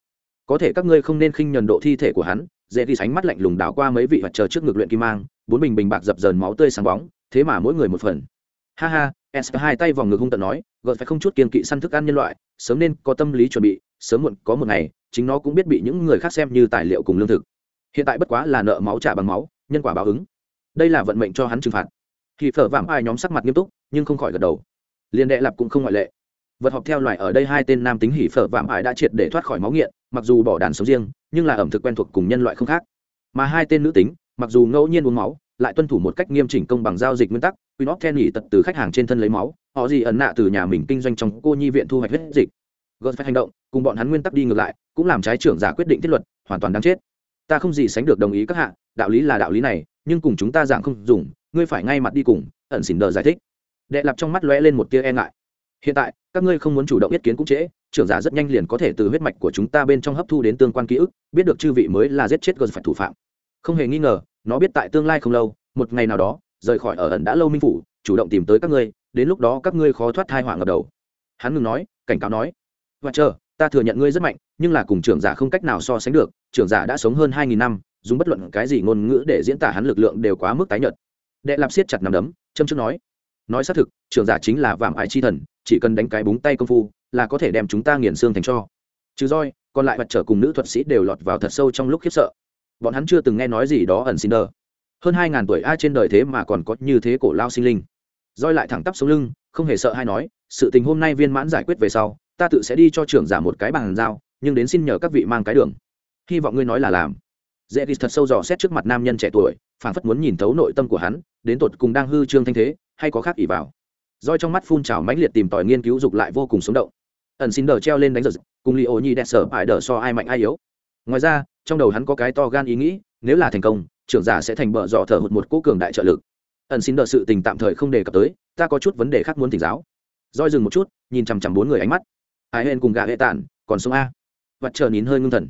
Có thể các ngươi không nên khinh nhẫn độ thi thể của hắn, dễ đi sánh mắt lạnh lùng đảo qua mấy vị vật chờ trước ngực luyện kim mang, bốn bình bình bạc dập dờn máu tươi sáng bóng, thế mà mỗi người một phần. Ha ha, s hai tay vòng ngực hung tận nói gợt phải không chút kiên kỵ săn thức ăn nhân loại, sớm nên có tâm lý chuẩn bị, sớm muộn có một ngày, chính nó cũng biết bị những người khác xem như tài liệu cùng lương thực. Hiện tại bất quá là nợ máu trả bằng máu, nhân quả báo ứng. Đây là vận mệnh cho hắn trừng phạt. Thì phở vảm ai nhóm sắc mặt nghiêm túc, nhưng không khỏi gật đầu liên đệ lạp cũng không ngoại lệ. Vật học theo loài ở đây hai tên nam tính hỉ phở vạm ải đã triệt để thoát khỏi máu nghiện, mặc dù bỏ đàn sống riêng, nhưng là ẩm thực quen thuộc cùng nhân loại không khác. Mà hai tên nữ tính, mặc dù ngẫu nhiên uống máu, lại tuân thủ một cách nghiêm chỉnh công bằng giao dịch nguyên tắc quy nóc then nghỉ tật từ khách hàng trên thân lấy máu, họ gì ẩn nạ từ nhà mình kinh doanh trong cô nhi viện thu hoạch huyết dịch. Gợt phải hành động, cùng bọn hắn nguyên tắc đi ngược lại, cũng làm trái trưởng giả quyết định thiết luật, hoàn toàn đáng chết. Ta không gì sánh được đồng ý các hạ, đạo lý là đạo lý này, nhưng cùng chúng ta dạng không dùng, ngươi phải ngay mặt đi cùng, ẩn xỉn đờ giải thích đệ lạp trong mắt lóe lên một tia e ngại. Hiện tại, các ngươi không muốn chủ động biết kiến cũng trễ, trưởng giả rất nhanh liền có thể từ huyết mạch của chúng ta bên trong hấp thu đến tương quan ký ức, biết được chư vị mới là giết chết gần phải thủ phạm. Không hề nghi ngờ, nó biết tại tương lai không lâu, một ngày nào đó, rời khỏi ở ẩn đã lâu minh phủ, chủ động tìm tới các ngươi, đến lúc đó các ngươi khó thoát thai họa ngập đầu. Hắn ngừng nói, cảnh cáo nói, và chờ, ta thừa nhận ngươi rất mạnh, nhưng là cùng trưởng giả không cách nào so sánh được, trưởng giả đã sống hơn hai nghìn năm, dùng bất luận cái gì ngôn ngữ để diễn tả hắn lực lượng đều quá mức tái nhợt. Đệ lạp siết chặt nằm đấm, châm trước nói nói xác thực, trưởng giả chính là vạm ải chi thần, chỉ cần đánh cái búng tay công phu, là có thể đem chúng ta nghiền xương thành cho. Trừ roi, còn lại vật trở cùng nữ thuật sĩ đều lọt vào thật sâu trong lúc khiếp sợ. Bọn hắn chưa từng nghe nói gì đó ẩn xin đờ. Hơn hai ngàn tuổi ai trên đời thế mà còn có như thế cổ lao sinh linh. Roi lại thẳng tắp xuống lưng, không hề sợ hay nói, sự tình hôm nay viên mãn giải quyết về sau, ta tự sẽ đi cho trưởng giả một cái bàn giao, nhưng đến xin nhờ các vị mang cái đường. Hy vọng ngươi nói là làm. Dễ đi thật sâu dò xét trước mặt nam nhân trẻ tuổi, phảng phất muốn nhìn thấu nội tâm của hắn, đến tột cùng đang hư trương thanh thế hay có khác ỷ vào. Roi trong mắt phun trào mãnh liệt tìm tòi nghiên cứu dục lại vô cùng sống động. Ẩn xin đờ treo lên đánh giật, cùng li ô nhi đẹp sở ải đờ so ai mạnh ai yếu. Ngoài ra, trong đầu hắn có cái to gan ý nghĩ, nếu là thành công, trưởng giả sẽ thành bợ dọ thở hụt một cố cường đại trợ lực. Ẩn xin đờ sự tình tạm thời không đề cập tới, ta có chút vấn đề khác muốn thỉnh giáo. Roi dừng một chút, nhìn chằm chằm bốn người ánh mắt. Ai hên cùng gà hệ tản, còn sông a. Vặt chờ nín hơi ngưng thần.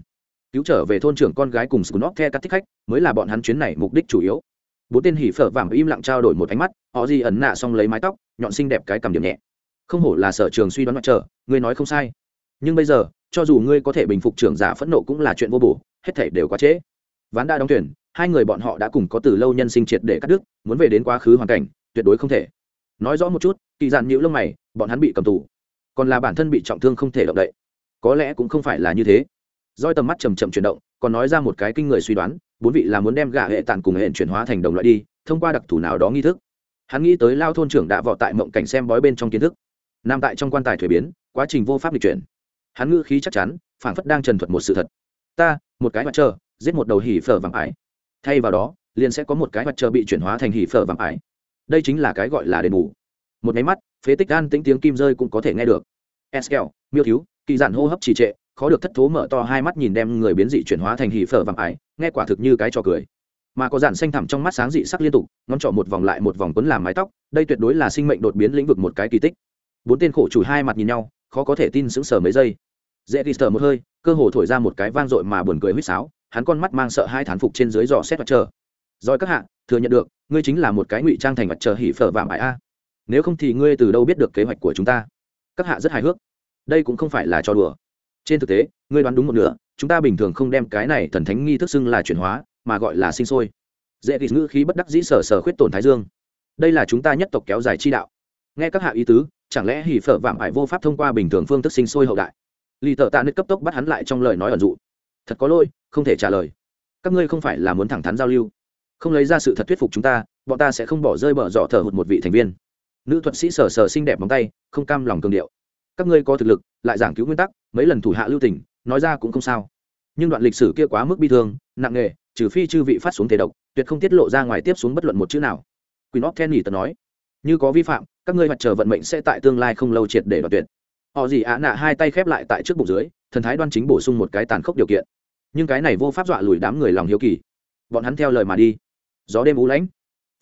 Cứu trở về thôn trưởng con gái cùng scunop the các thích khách, mới là bọn hắn chuyến này mục đích chủ yếu bốn tên hỉ phở vàng im lặng trao đổi một ánh mắt, họ gì ẩn nạ xong lấy mái tóc, nhọn xinh đẹp cái cầm điểm nhẹ. Không hổ là sở trường suy đoán mặt trở ngươi nói không sai. Nhưng bây giờ, cho dù ngươi có thể bình phục trưởng giả phẫn nộ cũng là chuyện vô bổ, hết thể đều quá trễ. Ván đã đóng tuyển, hai người bọn họ đã cùng có từ lâu nhân sinh triệt để cắt đứt, muốn về đến quá khứ hoàn cảnh, tuyệt đối không thể. Nói rõ một chút, kỳ dạn nhữ lông mày, bọn hắn bị cầm tù. Còn là bản thân bị trọng thương không thể động đậy. Có lẽ cũng không phải là như thế. Roi tầm mắt chầm chậm chuyển động còn nói ra một cái kinh người suy đoán, bốn vị là muốn đem gà hệ tàn cùng hệ chuyển hóa thành đồng loại đi, thông qua đặc thù nào đó nghi thức. Hắn nghĩ tới lao thôn trưởng đạ vọ tại mộng cảnh xem bói bên trong kiến thức, nằm tại trong quan tài thuế biến, quá trình vô pháp lịch chuyển. Hắn ngữ khí chắc chắn, phảng phất đang trần thuật một sự thật. Ta, một cái mặt trơ, giết một đầu hỉ phở vàng ải. Thay vào đó, liền sẽ có một cái mặt trơ bị chuyển hóa thành hỉ phở vàng ải. Đây chính là cái gọi là đền bù. Một máy mắt, phế tích gan tĩnh tiếng kim rơi cũng có thể nghe được. Eskel miêu thiếu, kỳ giản hô hấp trì trệ khó được thất thố mở to hai mắt nhìn đem người biến dị chuyển hóa thành hỉ phở vàng ải, nghe quả thực như cái trò cười. Mà có dàn xanh thẳm trong mắt sáng dị sắc liên tục, ngón trỏ một vòng lại một vòng quấn làm mái tóc, đây tuyệt đối là sinh mệnh đột biến lĩnh vực một cái kỳ tích. Bốn tên khổ chủ hai mặt nhìn nhau, khó có thể tin sững sờ mấy giây. Dễ đi sờ một hơi, cơ hồ thổi ra một cái vang dội mà buồn cười huýt sáo, hắn con mắt mang sợ hai thán phục trên dưới giò xét mặt trời rồi các hạ, thừa nhận được, ngươi chính là một cái ngụy trang thành mặt trời hỉ phở vàng ải a. Nếu không thì ngươi từ đâu biết được kế hoạch của chúng ta? Các hạ rất hài hước. Đây cũng không phải là trò đùa trên thực tế, ngươi đoán đúng một nửa, chúng ta bình thường không đem cái này thần thánh nghi thức xưng là chuyển hóa, mà gọi là sinh sôi. Dễ ghi ngữ khí bất đắc dĩ sở sở khuyết tổn thái dương. Đây là chúng ta nhất tộc kéo dài chi đạo. Nghe các hạ ý tứ, chẳng lẽ hỉ phở vạm ải vô pháp thông qua bình thường phương thức sinh sôi hậu đại? Lì thợ tạ nứt cấp tốc bắt hắn lại trong lời nói ẩn dụ. Thật có lỗi, không thể trả lời. Các ngươi không phải là muốn thẳng thắn giao lưu. Không lấy ra sự thật thuyết phục chúng ta, bọn ta sẽ không bỏ rơi bở dọ thở hụt một vị thành viên. Nữ thuật sĩ sở sở xinh đẹp bóng tay, không cam lòng cường điệu các ngươi có thực lực, lại giảng cứu nguyên tắc, mấy lần thủ hạ lưu tình, nói ra cũng không sao. Nhưng đoạn lịch sử kia quá mức bi thương, nặng nề, trừ phi chư vị phát xuống thể độc, tuyệt không tiết lộ ra ngoài tiếp xuống bất luận một chữ nào. Quỳnh óc kenny tật nói, như có vi phạm, các ngươi mặt trời vận mệnh sẽ tại tương lai không lâu triệt để đoạt tuyệt. Họ gì ạ nạ hai tay khép lại tại trước bụng dưới, thần thái đoan chính bổ sung một cái tàn khốc điều kiện. Nhưng cái này vô pháp dọa lùi đám người lòng hiếu kỳ. Bọn hắn theo lời mà đi. Gió đêm ú lãnh,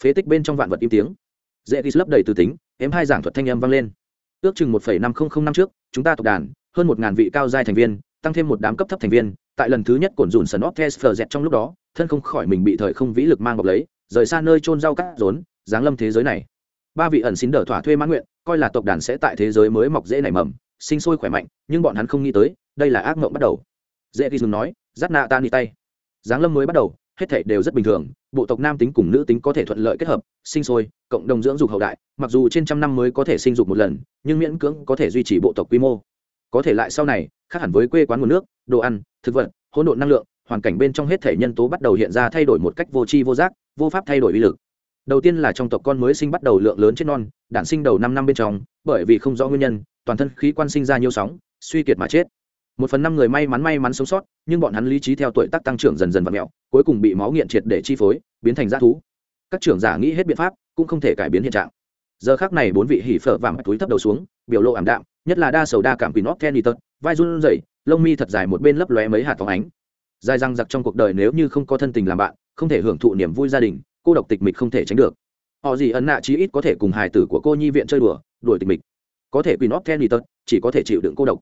phế tích bên trong vạn vật im tiếng. Dễ ghi lấp đầy từ tính em hai giảng thuật thanh âm vang lên ước chừng một năm nghìn năm trước, chúng ta tộc đàn, hơn một ngàn vị cao giai thành viên, tăng thêm một đám cấp thấp thành viên, tại lần thứ nhất cổn dùn sần óc phờ dẹt trong lúc đó, thân không khỏi mình bị thời không vĩ lực mang bọc lấy, rời xa nơi trôn rau cắt rốn, giáng lâm thế giới này. Ba vị ẩn xin đỡ thỏa thuê mãn nguyện, coi là tộc đàn sẽ tại thế giới mới mọc dễ nảy mầm, sinh sôi khỏe mạnh, nhưng bọn hắn không nghĩ tới, đây là ác mộng bắt đầu. Dễ ghi dừng nói giắt nạ tan đi tay. Giáng lâm mới bắt đầu hết thảy đều rất bình thường, bộ tộc nam tính cùng nữ tính có thể thuận lợi kết hợp, sinh sôi, cộng đồng dưỡng dục hậu đại, mặc dù trên trăm năm mới có thể sinh dục một lần, nhưng miễn cưỡng có thể duy trì bộ tộc quy mô. Có thể lại sau này, khác hẳn với quê quán nguồn nước, đồ ăn, thực vật, hỗn độn năng lượng, hoàn cảnh bên trong hết thể nhân tố bắt đầu hiện ra thay đổi một cách vô tri vô giác, vô pháp thay đổi uy lực. Đầu tiên là trong tộc con mới sinh bắt đầu lượng lớn chết non, đản sinh đầu năm năm bên trong, bởi vì không rõ nguyên nhân, toàn thân khí quan sinh ra nhiều sóng, suy kiệt mà chết một phần năm người may mắn may mắn sống sót, nhưng bọn hắn lý trí theo tuổi tác tăng trưởng dần dần và mẹo, cuối cùng bị máu nghiện triệt để chi phối, biến thành g thú. Các trưởng giả nghĩ hết biện pháp, cũng không thể cải biến hiện trạng. Giờ khác này bốn vị hỉ phở vàng túi thấp đầu xuống, biểu lộ ảm đạm, nhất là đa sầu đa cảm Pinot nót kenny tật, vai run rẩy, lông mi thật dài một bên lấp lóe mấy hạt phóng ánh. Dài răng giặc trong cuộc đời nếu như không có thân tình làm bạn, không thể hưởng thụ niềm vui gia đình, cô độc tịch mịch không thể tránh được. Họ gì ấn nạ chí ít có thể cùng hài tử của cô nhi viện chơi đùa, đuổi tịch mịch. Có thể Pinot nót kenny tật, chỉ có thể chịu đựng cô độc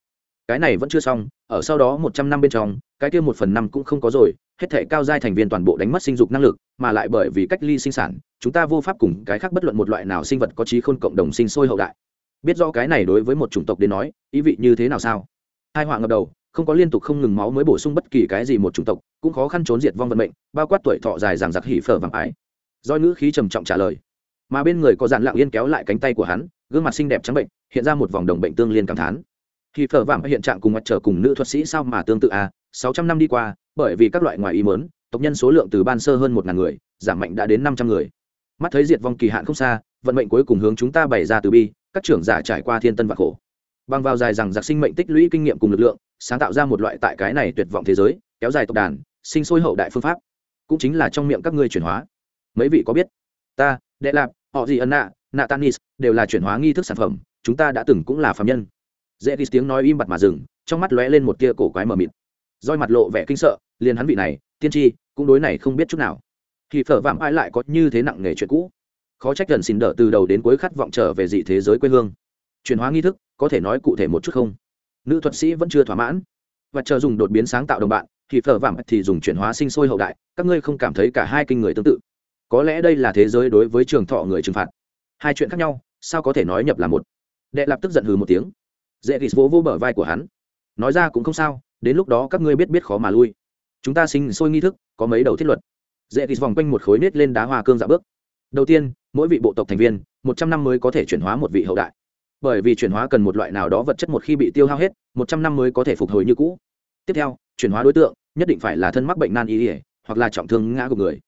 cái này vẫn chưa xong, ở sau đó một trăm năm bên trong, cái kia một phần năm cũng không có rồi, hết thể cao giai thành viên toàn bộ đánh mất sinh dục năng lực, mà lại bởi vì cách ly sinh sản, chúng ta vô pháp cùng cái khác bất luận một loại nào sinh vật có trí khôn cộng đồng sinh sôi hậu đại. Biết rõ cái này đối với một chủng tộc đến nói, ý vị như thế nào sao? Hai họa ngập đầu, không có liên tục không ngừng máu mới bổ sung bất kỳ cái gì một chủng tộc, cũng khó khăn trốn diệt vong vận mệnh, bao quát tuổi thọ dài giảng giặc hỉ phở vàng ái. Do ngữ khí trầm trọng trả lời. Mà bên người có dàn lặng yên kéo lại cánh tay của hắn, gương mặt xinh đẹp trắng bệnh, hiện ra một vòng đồng bệnh tương liên cảm thán thì phở vạm hiện trạng cùng mặt trở cùng nữ thuật sĩ sao mà tương tự à? Sáu trăm năm đi qua, bởi vì các loại ngoài ý mớn tộc nhân số lượng từ ban sơ hơn một ngàn người, giảm mạnh đã đến năm trăm người. Mắt thấy diệt vong kỳ hạn không xa, vận mệnh cuối cùng hướng chúng ta bày ra từ bi, các trưởng giả trải qua thiên tân và khổ. Bằng vào dài rằng giặc sinh mệnh tích lũy kinh nghiệm cùng lực lượng, sáng tạo ra một loại tại cái này tuyệt vọng thế giới, kéo dài tộc đàn, sinh sôi hậu đại phương pháp. Cũng chính là trong miệng các ngươi chuyển hóa. Mấy vị có biết? Ta, đệ lạp, họ gì ân nạ? Natanis đều là chuyển hóa nghi thức sản phẩm, chúng ta đã từng cũng là phạm nhân dễ ghi tiếng nói im bặt mà dừng, trong mắt lóe lên một tia cổ quái mờ mịt. Roi mặt lộ vẻ kinh sợ, liền hắn vị này, tiên tri, cũng đối này không biết chút nào. Thì phở vạm ai lại có như thế nặng nghề chuyện cũ? Khó trách gần xin đỡ từ đầu đến cuối khát vọng trở về dị thế giới quê hương. Chuyển hóa nghi thức, có thể nói cụ thể một chút không? Nữ thuật sĩ vẫn chưa thỏa mãn. Và chờ dùng đột biến sáng tạo đồng bạn, thì phở vạm thì dùng chuyển hóa sinh sôi hậu đại, các ngươi không cảm thấy cả hai kinh người tương tự. Có lẽ đây là thế giới đối với trường thọ người trừng phạt. Hai chuyện khác nhau, sao có thể nói nhập là một? Đệ lạp tức giận hừ một tiếng dễ ghis vỗ vô bờ vai của hắn. Nói ra cũng không sao, đến lúc đó các ngươi biết biết khó mà lui. Chúng ta sinh sôi nghi thức, có mấy đầu thiết luật. Dễ ghis vòng quanh một khối nết lên đá hoa cương dạ bước. Đầu tiên, mỗi vị bộ tộc thành viên, một trăm năm mới có thể chuyển hóa một vị hậu đại. Bởi vì chuyển hóa cần một loại nào đó vật chất một khi bị tiêu hao hết, một trăm năm mới có thể phục hồi như cũ. Tiếp theo, chuyển hóa đối tượng, nhất định phải là thân mắc bệnh nan y ỉa hoặc là trọng thương ngã của người.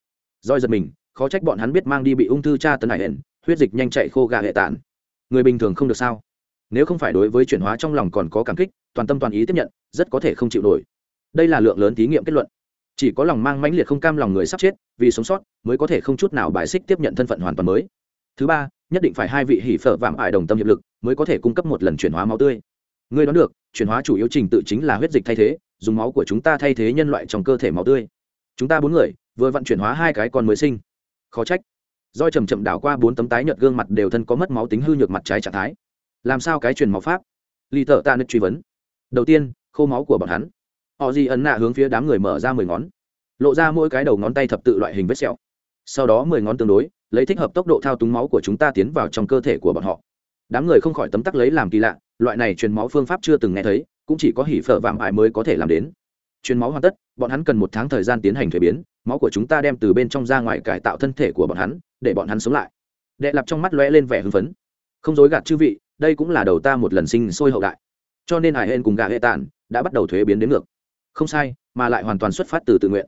Doi giật mình, khó trách bọn hắn biết mang đi bị ung thư tra tấn hải hển, huyết dịch nhanh chạy khô gà hệ tản. Người bình thường không được sao? Nếu không phải đối với chuyển hóa trong lòng còn có cảm kích, toàn tâm toàn ý tiếp nhận, rất có thể không chịu nổi. Đây là lượng lớn thí nghiệm kết luận. Chỉ có lòng mang mãnh liệt không cam lòng người sắp chết, vì sống sót, mới có thể không chút nào bài xích tiếp nhận thân phận hoàn toàn mới. Thứ ba, nhất định phải hai vị hỉ phở vạm ải đồng tâm hiệp lực, mới có thể cung cấp một lần chuyển hóa máu tươi. Ngươi đoán được, chuyển hóa chủ yếu trình tự chính là huyết dịch thay thế, dùng máu của chúng ta thay thế nhân loại trong cơ thể máu tươi. Chúng ta bốn người, vừa vận chuyển hóa hai cái con mới sinh. Khó trách. Doi chầm chậm đảo qua bốn tấm tái nhợt gương mặt đều thân có mất máu tính hư nhược mặt trái trạng thái làm sao cái truyền máu pháp? Lì thợ Tạ nứt truy vấn. Đầu tiên, khô máu của bọn hắn. Họ gì ấn nạ hướng phía đám người mở ra mười ngón. Lộ ra mỗi cái đầu ngón tay thập tự loại hình vết sẹo. Sau đó mười ngón tương đối, lấy thích hợp tốc độ thao túng máu của chúng ta tiến vào trong cơ thể của bọn họ. Đám người không khỏi tấm tắc lấy làm kỳ lạ, loại này truyền máu phương pháp chưa từng nghe thấy, cũng chỉ có hỉ phở vạm ải mới có thể làm đến. Truyền máu hoàn tất, bọn hắn cần một tháng thời gian tiến hành thuế biến, máu của chúng ta đem từ bên trong ra ngoài cải tạo thân thể của bọn hắn, để bọn hắn sống lại. Đệ lập trong mắt lóe lên vẻ hưng phấn. Không dối gạt chư vị đây cũng là đầu ta một lần sinh sôi hậu đại. Cho nên hải hên cùng gà hệ tản đã bắt đầu thuế biến đến ngược. Không sai, mà lại hoàn toàn xuất phát từ tự nguyện.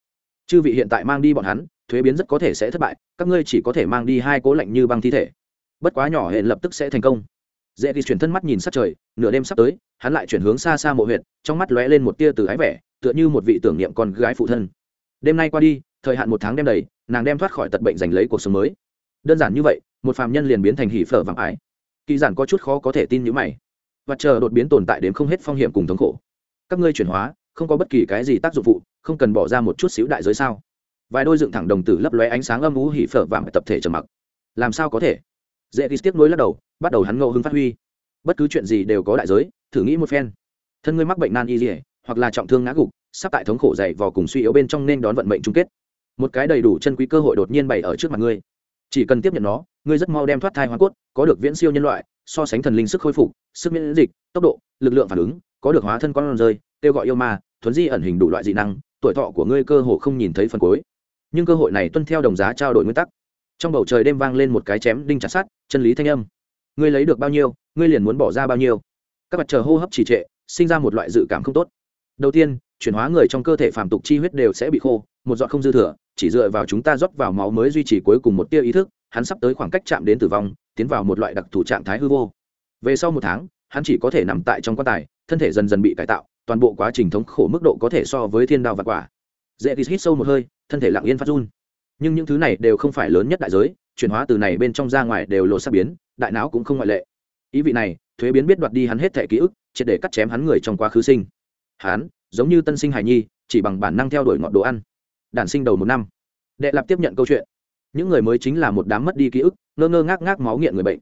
Chư vị hiện tại mang đi bọn hắn, thuế biến rất có thể sẽ thất bại, các ngươi chỉ có thể mang đi hai cố lạnh như băng thi thể. Bất quá nhỏ hệ lập tức sẽ thành công. Dễ đi chuyển thân mắt nhìn sát trời, nửa đêm sắp tới, hắn lại chuyển hướng xa xa mộ huyện trong mắt lóe lên một tia từ ái vẻ, tựa như một vị tưởng niệm con gái phụ thân. Đêm nay qua đi, thời hạn một tháng đêm đầy, nàng đem thoát khỏi tật bệnh giành lấy cuộc sống mới. Đơn giản như vậy, một phàm nhân liền biến thành hỉ phở vàng ái kỳ giản có chút khó có thể tin như mày. Và chờ đột biến tồn tại đến không hết phong hiểm cùng thống khổ. Các ngươi chuyển hóa, không có bất kỳ cái gì tác dụng phụ, không cần bỏ ra một chút xíu đại giới sao? Vài đôi dựng thẳng đồng tử lấp lóe ánh sáng âm ú hỉ phở vàng tập thể trầm mặc. Làm sao có thể? Dễ ký tiếp nối lắc đầu, bắt đầu hắn ngẫu hứng phát huy. Bất cứ chuyện gì đều có đại giới, thử nghĩ một phen. Thân ngươi mắc bệnh nan y dỉa hoặc là trọng thương ngã gục, sắp tại thống khổ dày vò cùng suy yếu bên trong nên đón vận mệnh chung kết. Một cái đầy đủ chân quý cơ hội đột nhiên bày ở trước mặt ngươi chỉ cần tiếp nhận nó, ngươi rất mau đem thoát thai hoa cốt, có được viễn siêu nhân loại, so sánh thần linh sức khôi phục, sức miễn dịch, tốc độ, lực lượng phản ứng, có được hóa thân con rơi, kêu gọi yêu ma, thuấn di ẩn hình đủ loại dị năng, tuổi thọ của ngươi cơ hồ không nhìn thấy phần cuối. Nhưng cơ hội này tuân theo đồng giá trao đổi nguyên tắc. Trong bầu trời đêm vang lên một cái chém đinh chặt sát chân lý thanh âm. Ngươi lấy được bao nhiêu, ngươi liền muốn bỏ ra bao nhiêu. Các mặt trời hô hấp trì trệ, sinh ra một loại dự cảm không tốt. Đầu tiên, chuyển hóa người trong cơ thể phàm tục chi huyết đều sẽ bị khô một giọt không dư thừa, chỉ dựa vào chúng ta rót vào máu mới duy trì cuối cùng một tia ý thức, hắn sắp tới khoảng cách chạm đến tử vong, tiến vào một loại đặc thù trạng thái hư vô. Về sau một tháng, hắn chỉ có thể nằm tại trong quan tài, thân thể dần dần bị cải tạo, toàn bộ quá trình thống khổ mức độ có thể so với thiên đao và quả. Dễ hít sâu một hơi, thân thể lặng yên phát run. Nhưng những thứ này đều không phải lớn nhất đại giới, chuyển hóa từ này bên trong ra ngoài đều lộ sắc biến, đại não cũng không ngoại lệ. Ý vị này, thuế biến biết đoạt đi hắn hết thẻ ký ức, triệt để cắt chém hắn người trong quá khứ sinh. Hắn, giống như tân sinh hài nhi, chỉ bằng bản năng theo đuổi ngọn đồ ăn đản sinh đầu một năm. Đệ lạp tiếp nhận câu chuyện. Những người mới chính là một đám mất đi ký ức, ngơ ngơ ngác ngác máu nghiện người bệnh.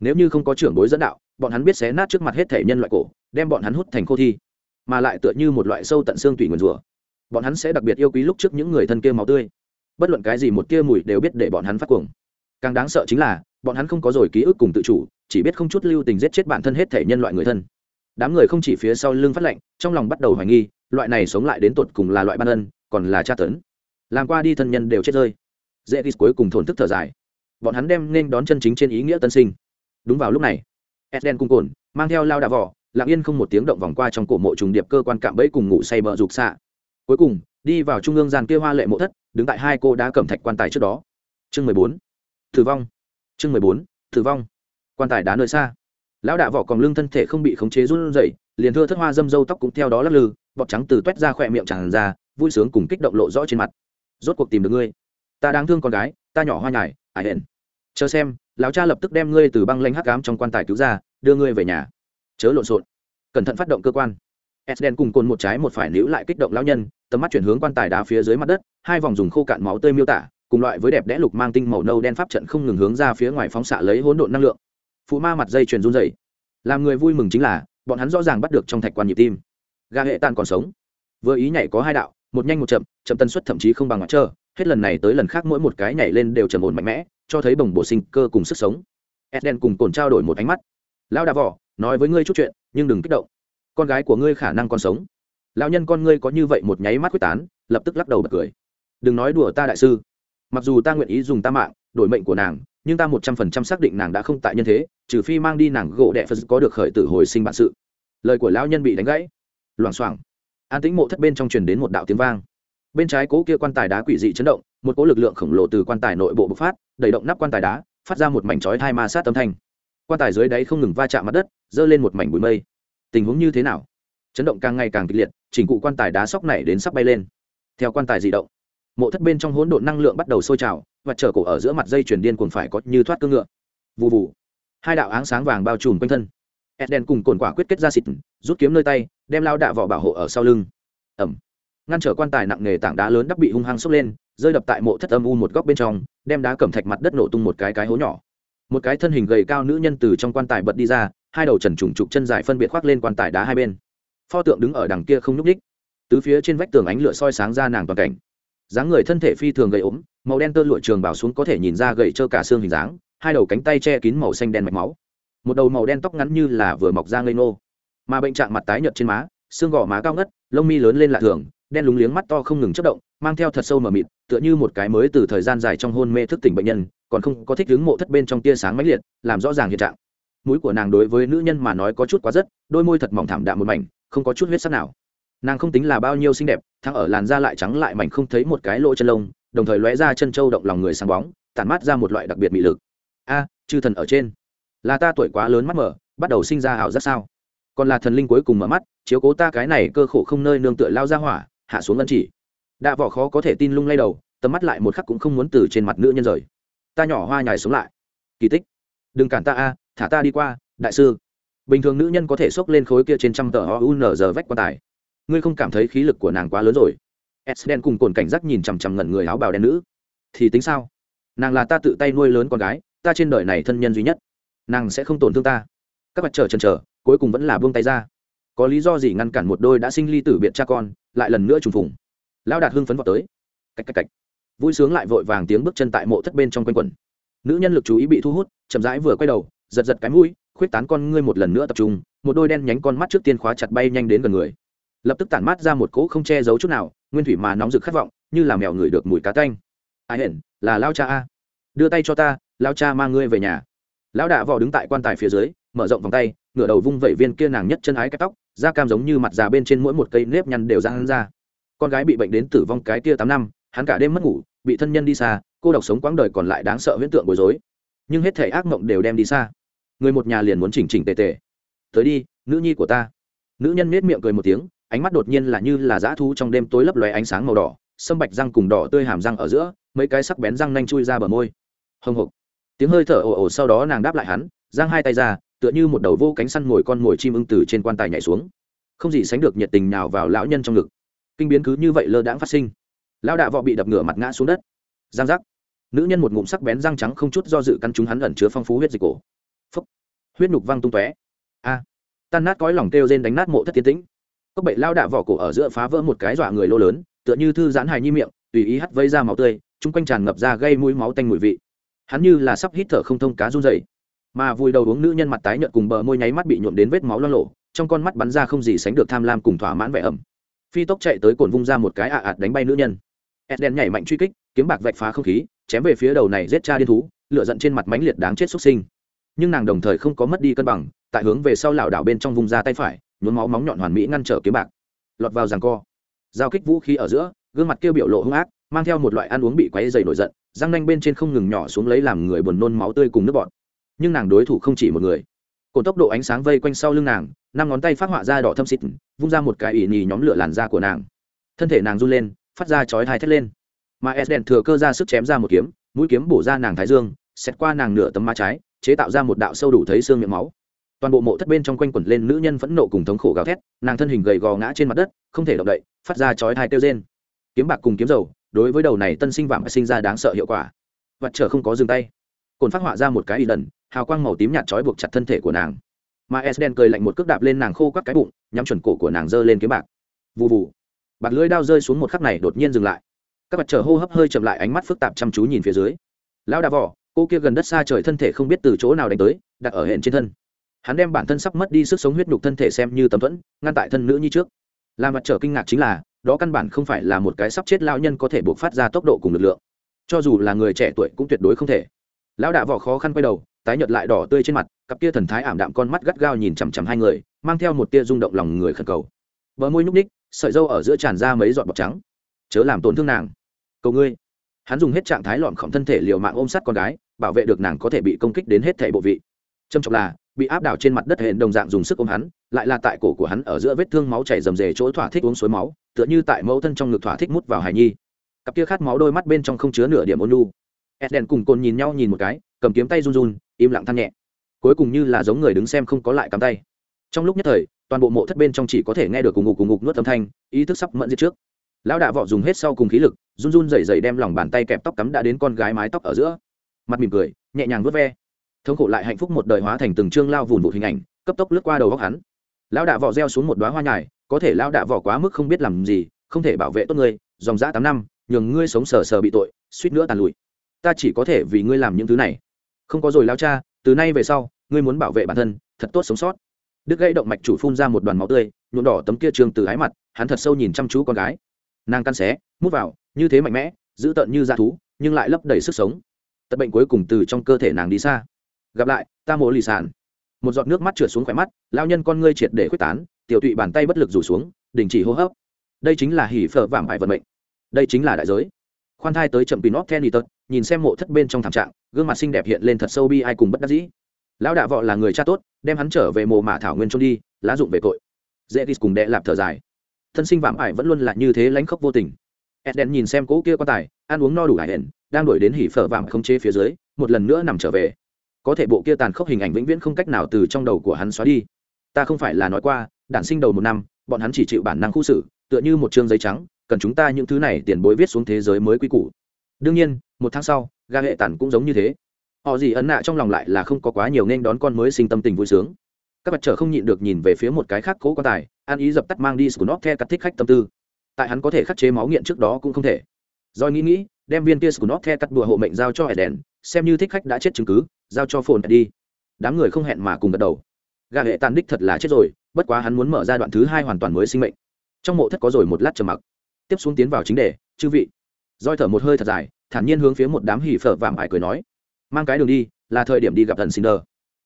Nếu như không có trưởng bối dẫn đạo, bọn hắn biết xé nát trước mặt hết thể nhân loại cổ, đem bọn hắn hút thành khô thi, mà lại tựa như một loại sâu tận xương tủy nguồn rủa. Bọn hắn sẽ đặc biệt yêu quý lúc trước những người thân kia máu tươi. Bất luận cái gì một tia mùi đều biết để bọn hắn phát cuồng. Càng đáng sợ chính là, bọn hắn không có rồi ký ức cùng tự chủ, chỉ biết không chút lưu tình giết chết bản thân hết thể nhân loại người thân. Đám người không chỉ phía sau lưng phát lệnh, trong lòng bắt đầu hoài nghi, loại này sống lại đến tột cùng là loại ban ân, còn là tra tấn làm qua đi thân nhân đều chết rơi. Dễ ghis cuối cùng thổn thức thở dài. Bọn hắn đem nên đón chân chính trên ý nghĩa tân sinh. Đúng vào lúc này edden cung cồn mang theo lao đà vỏ, lặng yên không một tiếng động vòng qua trong cổ mộ trùng điệp cơ quan cạm bẫy cùng ngủ say bờ rục xạ. Cuối cùng, đi vào trung ương gian kia hoa lệ mộ thất, đứng tại hai cô đá cẩm thạch quan tài trước đó. Chương mười bốn thử vong. Chương mười bốn thử vong. Quan tài đá nơi xa. Lão đạ vỏ còn lưng thân thể không bị khống chế run rẩy, liền thưa thất hoa dâm dâu tóc cũng theo đó lắc lư, bọt trắng từ toét ra khỏe miệng tràn ra, vui sướng cùng kích động lộ rõ trên mặt rốt cuộc tìm được ngươi ta đáng thương con gái ta nhỏ hoa nhài ải hển chờ xem lão cha lập tức đem ngươi từ băng lanh hắc cám trong quan tài cứu ra đưa ngươi về nhà chớ lộn xộn cẩn thận phát động cơ quan Esden cùng cồn một trái một phải níu lại kích động lão nhân, tầm mắt chuyển hướng quan tài đá phía dưới mặt đất, hai vòng dùng khô cạn máu tươi miêu tả, cùng loại với đẹp đẽ lục mang tinh màu nâu đen pháp trận không ngừng hướng ra phía ngoài phóng xạ lấy hỗn độn năng lượng. Phụ ma mặt dây truyền run rẩy. Làm người vui mừng chính là, bọn hắn rõ ràng bắt được trong thạch quan nhịp tim. Gà hệ tàn còn sống. Vừa ý nhảy có hai đạo, một nhanh một chậm, chậm tần suất thậm chí không bằng ngoại trơ, hết lần này tới lần khác mỗi một cái nhảy lên đều trầm ổn mạnh mẽ, cho thấy bồng bổ sinh cơ cùng sức sống. Eden cùng cồn trao đổi một ánh mắt. Lão đà vỏ, nói với ngươi chút chuyện, nhưng đừng kích động. Con gái của ngươi khả năng còn sống. Lão nhân con ngươi có như vậy một nháy mắt quyết tán lập tức lắc đầu bật cười. Đừng nói đùa ta đại sư. Mặc dù ta nguyện ý dùng ta mạng đổi mệnh của nàng nhưng ta một trăm phần trăm xác định nàng đã không tại nhân thế trừ phi mang đi nàng gỗ đệ phật có được khởi tử hồi sinh bản sự. Lời của lão nhân bị đánh gãy. Loảng xoảng an tĩnh mộ thất bên trong truyền đến một đạo tiếng vang. Bên trái cố kia quan tài đá quỷ dị chấn động, một cỗ lực lượng khổng lồ từ quan tài nội bộ bộc phát, đẩy động nắp quan tài đá, phát ra một mảnh chói thai ma sát âm thanh. Quan tài dưới đáy không ngừng va chạm mặt đất giơ lên một mảnh bụi mây. Tình huống như thế nào? Chấn động càng ngày càng kịch liệt, chỉnh cụ quan tài đá sóc này đến sắp bay lên. Theo quan tài di động, mộ thất bên trong hỗn độn năng lượng bắt đầu sôi trào, và chở cổ ở giữa mặt dây chuyển điên cuồng phải có như thoát cương ngựa. Vụ vụ hai đạo áng sáng vàng bao trùm quanh thân. Eden cùng cồn quả quyết kết ra xịt, rút kiếm nơi tay, đem lao đạ vỏ bảo hộ ở sau lưng. Ẩm. Ngăn trở quan tài nặng nề tảng đá lớn đắp bị hung hăng xốc lên, rơi đập tại mộ thất âm u một góc bên trong, đem đá cẩm thạch mặt đất nổ tung một cái cái hố nhỏ. Một cái thân hình gầy cao nữ nhân từ trong quan tài bật đi ra, hai đầu trần trùng trục chân dài phân biệt khoác lên quan tài đá hai bên. Pho tượng đứng ở đằng kia không nhúc nhích. tứ phía trên vách tường ánh lửa soi sáng ra nàng toàn cảnh. Dáng người thân thể phi thường gầy ốm, màu đen tơ lụa trường bảo xuống có thể nhìn ra gầy trơ cả xương hình dáng, hai đầu cánh tay che kín màu xanh đen mạch máu một đầu màu đen tóc ngắn như là vừa mọc ra ngây ngô. Mà bệnh trạng mặt tái nhợt trên má, xương gò má cao ngất, lông mi lớn lên lạ thường, đen lúng liếng mắt to không ngừng chất động, mang theo thật sâu mờ mịt, tựa như một cái mới từ thời gian dài trong hôn mê thức tỉnh bệnh nhân, còn không có thích hướng mộ thất bên trong tia sáng mãnh liệt, làm rõ ràng hiện trạng. Mũi của nàng đối với nữ nhân mà nói có chút quá rất, đôi môi thật mỏng thảm đạm một mảnh, không có chút huyết sắc nào. Nàng không tính là bao nhiêu xinh đẹp thắng ở làn da lại trắng lại mảnh không thấy một cái lỗ chân lông, đồng thời lóe ra chân trâu động lòng người sáng bóng, tản mát ra một loại đặc biệt mị lực. A, chư thần ở trên là ta tuổi quá lớn mắt mở, bắt đầu sinh ra ảo giác sao? Còn là thần linh cuối cùng mở mắt, chiếu cố ta cái này cơ khổ không nơi nương tựa lao ra hỏa, hạ xuống ngân chỉ. Đạ vỏ khó có thể tin lung lay đầu, tầm mắt lại một khắc cũng không muốn từ trên mặt nữ nhân rời. Ta nhỏ hoa nhài xuống lại. Kỳ tích. Đừng cản ta a, thả ta đi qua, đại sư. Bình thường nữ nhân có thể xốc lên khối kia trên trăm tờ o giờ vách quan tài. Ngươi không cảm thấy khí lực của nàng quá lớn rồi. S đen cùng cồn cảnh giác nhìn chằm chằm ngẩn người áo bào đen nữ. Thì tính sao? Nàng là ta tự tay nuôi lớn con gái, ta trên đời này thân nhân duy nhất nàng sẽ không tổn thương ta. Các mặt trở chần chờ, cuối cùng vẫn là buông tay ra. Có lý do gì ngăn cản một đôi đã sinh ly tử biệt cha con, lại lần nữa trùng phùng? Lão đạt hưng phấn vào tới. Cạch cạch cạch. vui sướng lại vội vàng tiếng bước chân tại mộ thất bên trong quanh quẩn. nữ nhân lực chú ý bị thu hút, chậm rãi vừa quay đầu, giật giật cái mũi, khuyết tán con ngươi một lần nữa tập trung, một đôi đen nhánh con mắt trước tiên khóa chặt bay nhanh đến gần người. Lập tức tản mát ra một cỗ không che giấu chút nào, nguyên thủy mà nóng rực khát vọng, như là mèo ngửi được mùi cá canh ai hển, là lao cha a. Đưa tay cho ta, lao cha mang ngươi về nhà lão đạ vò đứng tại quan tài phía dưới, mở rộng vòng tay, ngửa đầu vung vẩy viên kia nàng nhất chân ái cái tóc, da cam giống như mặt già bên trên mỗi một cây nếp nhăn đều ra hắn ra. Con gái bị bệnh đến tử vong cái kia tám năm, hắn cả đêm mất ngủ, bị thân nhân đi xa, cô độc sống quãng đời còn lại đáng sợ huyễn tượng bối rối. Nhưng hết thể ác mộng đều đem đi xa. Người một nhà liền muốn chỉnh chỉnh tề tề. Tới đi, nữ nhi của ta. Nữ nhân nết miệng cười một tiếng, ánh mắt đột nhiên là như là dã thu trong đêm tối lấp lóe ánh sáng màu đỏ, sâm bạch răng cùng đỏ tươi hàm răng ở giữa, mấy cái sắc bén răng nanh chui ra bờ môi. Hồng hộc tiếng hơi thở ồ ồ sau đó nàng đáp lại hắn, giang hai tay ra, tựa như một đầu vô cánh săn ngồi con mồi chim ưng từ trên quan tài nhảy xuống. Không gì sánh được nhiệt tình nào vào lão nhân trong ngực. Kinh biến cứ như vậy lơ đãng phát sinh. Lão đạ vọ bị đập ngửa mặt ngã xuống đất. Giang giác. Nữ nhân một ngụm sắc bén răng trắng không chút do dự căn chúng hắn ẩn chứa phong phú huyết dịch cổ. Phúc. Huyết nhục văng tung tóe. A. Tan nát cõi lòng kêu rên đánh nát mộ thất tiến tĩnh. Cốc bậy lao đạ vỏ cổ ở giữa phá vỡ một cái dọa người lô lớn, tựa như thư giãn hài nhi miệng, tùy ý hắt vây ra máu tươi, chung quanh tràn ngập ra gây mũi máu tanh mùi vị hắn như là sắp hít thở không thông cá run dày mà vùi đầu uống nữ nhân mặt tái nhợt cùng bờ môi nháy mắt bị nhuộm đến vết máu lo lộ trong con mắt bắn ra không gì sánh được tham lam cùng thỏa mãn vẻ ẩm. Phi tốc chạy tới cồn vung ra một cái ạ ạt đánh bay nữ nhân. Edden nhảy mạnh truy kích, kiếm bạc vạch phá không khí, chém về phía đầu này giết cha điên thú lựa giận trên mặt mãnh liệt đáng chết xuất sinh. Nhưng nàng đồng thời không có mất đi cân bằng, tại hướng về sau lảo đảo bên trong vùng ra tay phải, nhuốm máu móng nhọn hoàn mỹ ngăn trở kiếm bạc. Lọt vào giằng co. Giao kích vũ khí ở giữa, gương mặt kêu biểu lộ hung ác mang theo một loại ăn uống bị quấy dày nổi giận, răng nanh bên trên không ngừng nhỏ xuống lấy làm người buồn nôn máu tươi cùng nước bọt. Nhưng nàng đối thủ không chỉ một người. Cột tốc độ ánh sáng vây quanh sau lưng nàng, năm ngón tay phát họa ra đỏ thâm xịt, vung ra một cái ỉ nhì nhóm lửa làn da của nàng. Thân thể nàng run lên, phát ra chói hai thét lên. Mà s đèn thừa cơ ra sức chém ra một kiếm, mũi kiếm bổ ra nàng thái dương xét qua nàng nửa tấm má trái, chế tạo ra một đạo sâu đủ thấy xương miệng máu. Toàn bộ mộ thất bên trong quanh quẩn lên nữ nhân phẫn nộ cùng thống khổ gào thét, nàng thân hình gầy gò ngã trên mặt đất, không thể động đậy, phát ra chói thai kêu rên. Kiếm bạc cùng kiếm dầu đối với đầu này tân sinh vạm sinh ra đáng sợ hiệu quả. Vật trở không có dừng tay. Cồn phát họa ra một cái y lần, hào quang màu tím nhạt trói buộc chặt thân thể của nàng. Mà s đen cười lạnh một cước đạp lên nàng khô các cái bụng, nhắm chuẩn cổ của nàng giơ lên kiếm bạc. Vụ vụ bạc lưỡi đao rơi xuống một khắc này đột nhiên dừng lại. Các vật trở hô hấp hơi chậm lại ánh mắt phức tạp chăm chú nhìn phía dưới. Lão đà vỏ, cô kia gần đất xa trời thân thể không biết từ chỗ nào đánh tới, đặt ở hẹn trên thân. Hắn đem bản thân sắp mất đi sức sống huyết nhục thân thể xem như tấm thuẫn, ngăn tại thân nữ như trước. Làm mặt trở kinh ngạc chính là đó căn bản không phải là một cái sắp chết lao nhân có thể buộc phát ra tốc độ cùng lực lượng. Cho dù là người trẻ tuổi cũng tuyệt đối không thể. Lão đạ vỏ khó khăn quay đầu, tái nhợt lại đỏ tươi trên mặt, cặp kia thần thái ảm đạm con mắt gắt gao nhìn chằm chằm hai người, mang theo một tia rung động lòng người khẩn cầu. Bờ môi nhúc ních sợi dâu ở giữa tràn ra mấy giọt bọc trắng. Chớ làm tổn thương nàng. Cầu ngươi. Hắn dùng hết trạng thái lọn khổng thân thể liều mạng ôm sát con gái, bảo vệ được nàng có thể bị công kích đến hết thể bộ vị. Trầm trọng là, bị áp đảo trên mặt đất hẹn đồng dạng dùng sức ôm hắn lại là tại cổ của hắn ở giữa vết thương máu chảy rầm rề chỗ thỏa thích uống suối máu, tựa như tại mẫu thân trong ngực thỏa thích mút vào hài nhi. Cặp kia khát máu đôi mắt bên trong không chứa nửa điểm ôn lu edden cùng cồn nhìn nhau nhìn một cái, cầm kiếm tay run run, im lặng than nhẹ. Cuối cùng như là giống người đứng xem không có lại cắm tay. Trong lúc nhất thời, toàn bộ mộ thất bên trong chỉ có thể nghe được cùng ngục cùng ngục nuốt âm thanh, ý thức sắp mẫn giết trước. Lão đạ vọ dùng hết sau cùng khí lực, run run rẩy rẩy đem lòng bàn tay kẹp tóc cắm đã đến con gái mái tóc ở giữa. Mặt mỉm cười, nhẹ nhàng vớt ve. Thống khổ lại hạnh phúc một đời hóa thành từng chương lao vùn vụt hình ảnh, cấp tốc lướt qua đầu góc hắn lão đạ vỏ gieo xuống một đoá hoa nhài, có thể lão đạ vỏ quá mức không biết làm gì, không thể bảo vệ tốt ngươi, dòng dã tám năm, nhường ngươi sống sờ sờ bị tội, suýt nữa tàn lụi. Ta chỉ có thể vì ngươi làm những thứ này. Không có rồi lao cha, từ nay về sau, ngươi muốn bảo vệ bản thân, thật tốt sống sót. Đức gãy động mạch chủ phun ra một đoàn máu tươi, nhuộm đỏ tấm kia trường từ ái mặt, hắn thật sâu nhìn chăm chú con gái. Nàng căn xé, mút vào, như thế mạnh mẽ, giữ tợn như da thú, nhưng lại lấp đầy sức sống. Tật bệnh cuối cùng từ trong cơ thể nàng đi xa. Gặp lại, ta mổ lì sản một giọt nước mắt trượt xuống khỏe mắt, lao nhân con ngươi triệt để khuếch tán, tiểu tụy bàn tay bất lực rủ xuống, đình chỉ hô hấp. Đây chính là hỉ phở vảm hại vận mệnh. Đây chính là đại giới. Khoan thai tới chậm pinot óc kenny tật, nhìn xem mộ thất bên trong thảm trạng, gương mặt xinh đẹp hiện lên thật sâu bi ai cùng bất đắc dĩ. Lão đạ vọ là người cha tốt, đem hắn trở về mồ mả thảo nguyên trôn đi, lá dụng về tội. Dễ đi cùng đệ lạp thở dài. Thân sinh vạm ải vẫn luôn là như thế lãnh khốc vô tình. Edden nhìn xem cỗ kia quan tài, ăn uống no đủ hải hển đang đổi đến hỉ phở vạm không chế phía dưới, một lần nữa nằm trở về có thể bộ kia tàn khốc hình ảnh vĩnh viễn không cách nào từ trong đầu của hắn xóa đi. Ta không phải là nói qua đản sinh đầu một năm, bọn hắn chỉ chịu bản năng khu xử, tựa như một chương giấy trắng, cần chúng ta những thứ này tiền bối viết xuống thế giới mới quy củ. Đương nhiên, một tháng sau, ga hệ tản cũng giống như thế. Họ gì ấn nạ trong lòng lại là không có quá nhiều nên đón con mới sinh tâm tình vui sướng. Các mặt trở không nhịn được nhìn về phía một cái khác cố quan tài an ý dập tắt mang đi scunop the cắt thích khách tâm tư. Tại hắn có thể khắc chế máu nghiện trước đó cũng không thể. Rồi nghĩ nghĩ, đem viên kia scunop the cắt bùa hộ mệnh giao cho hải đèn xem như thích khách đã chết chứng cứ giao cho phồn đi. Đám người không hẹn mà cùng gật đầu. Gà hệ tàn đích thật là chết rồi, bất quá hắn muốn mở ra đoạn thứ hai hoàn toàn mới sinh mệnh. Trong mộ thất có rồi một lát trầm mặc. Tiếp xuống tiến vào chính đề, chư vị. Roi thở một hơi thật dài, thản nhiên hướng phía một đám hỉ phở vạm ải cười nói, mang cái đường đi, là thời điểm đi gặp thần xin đờ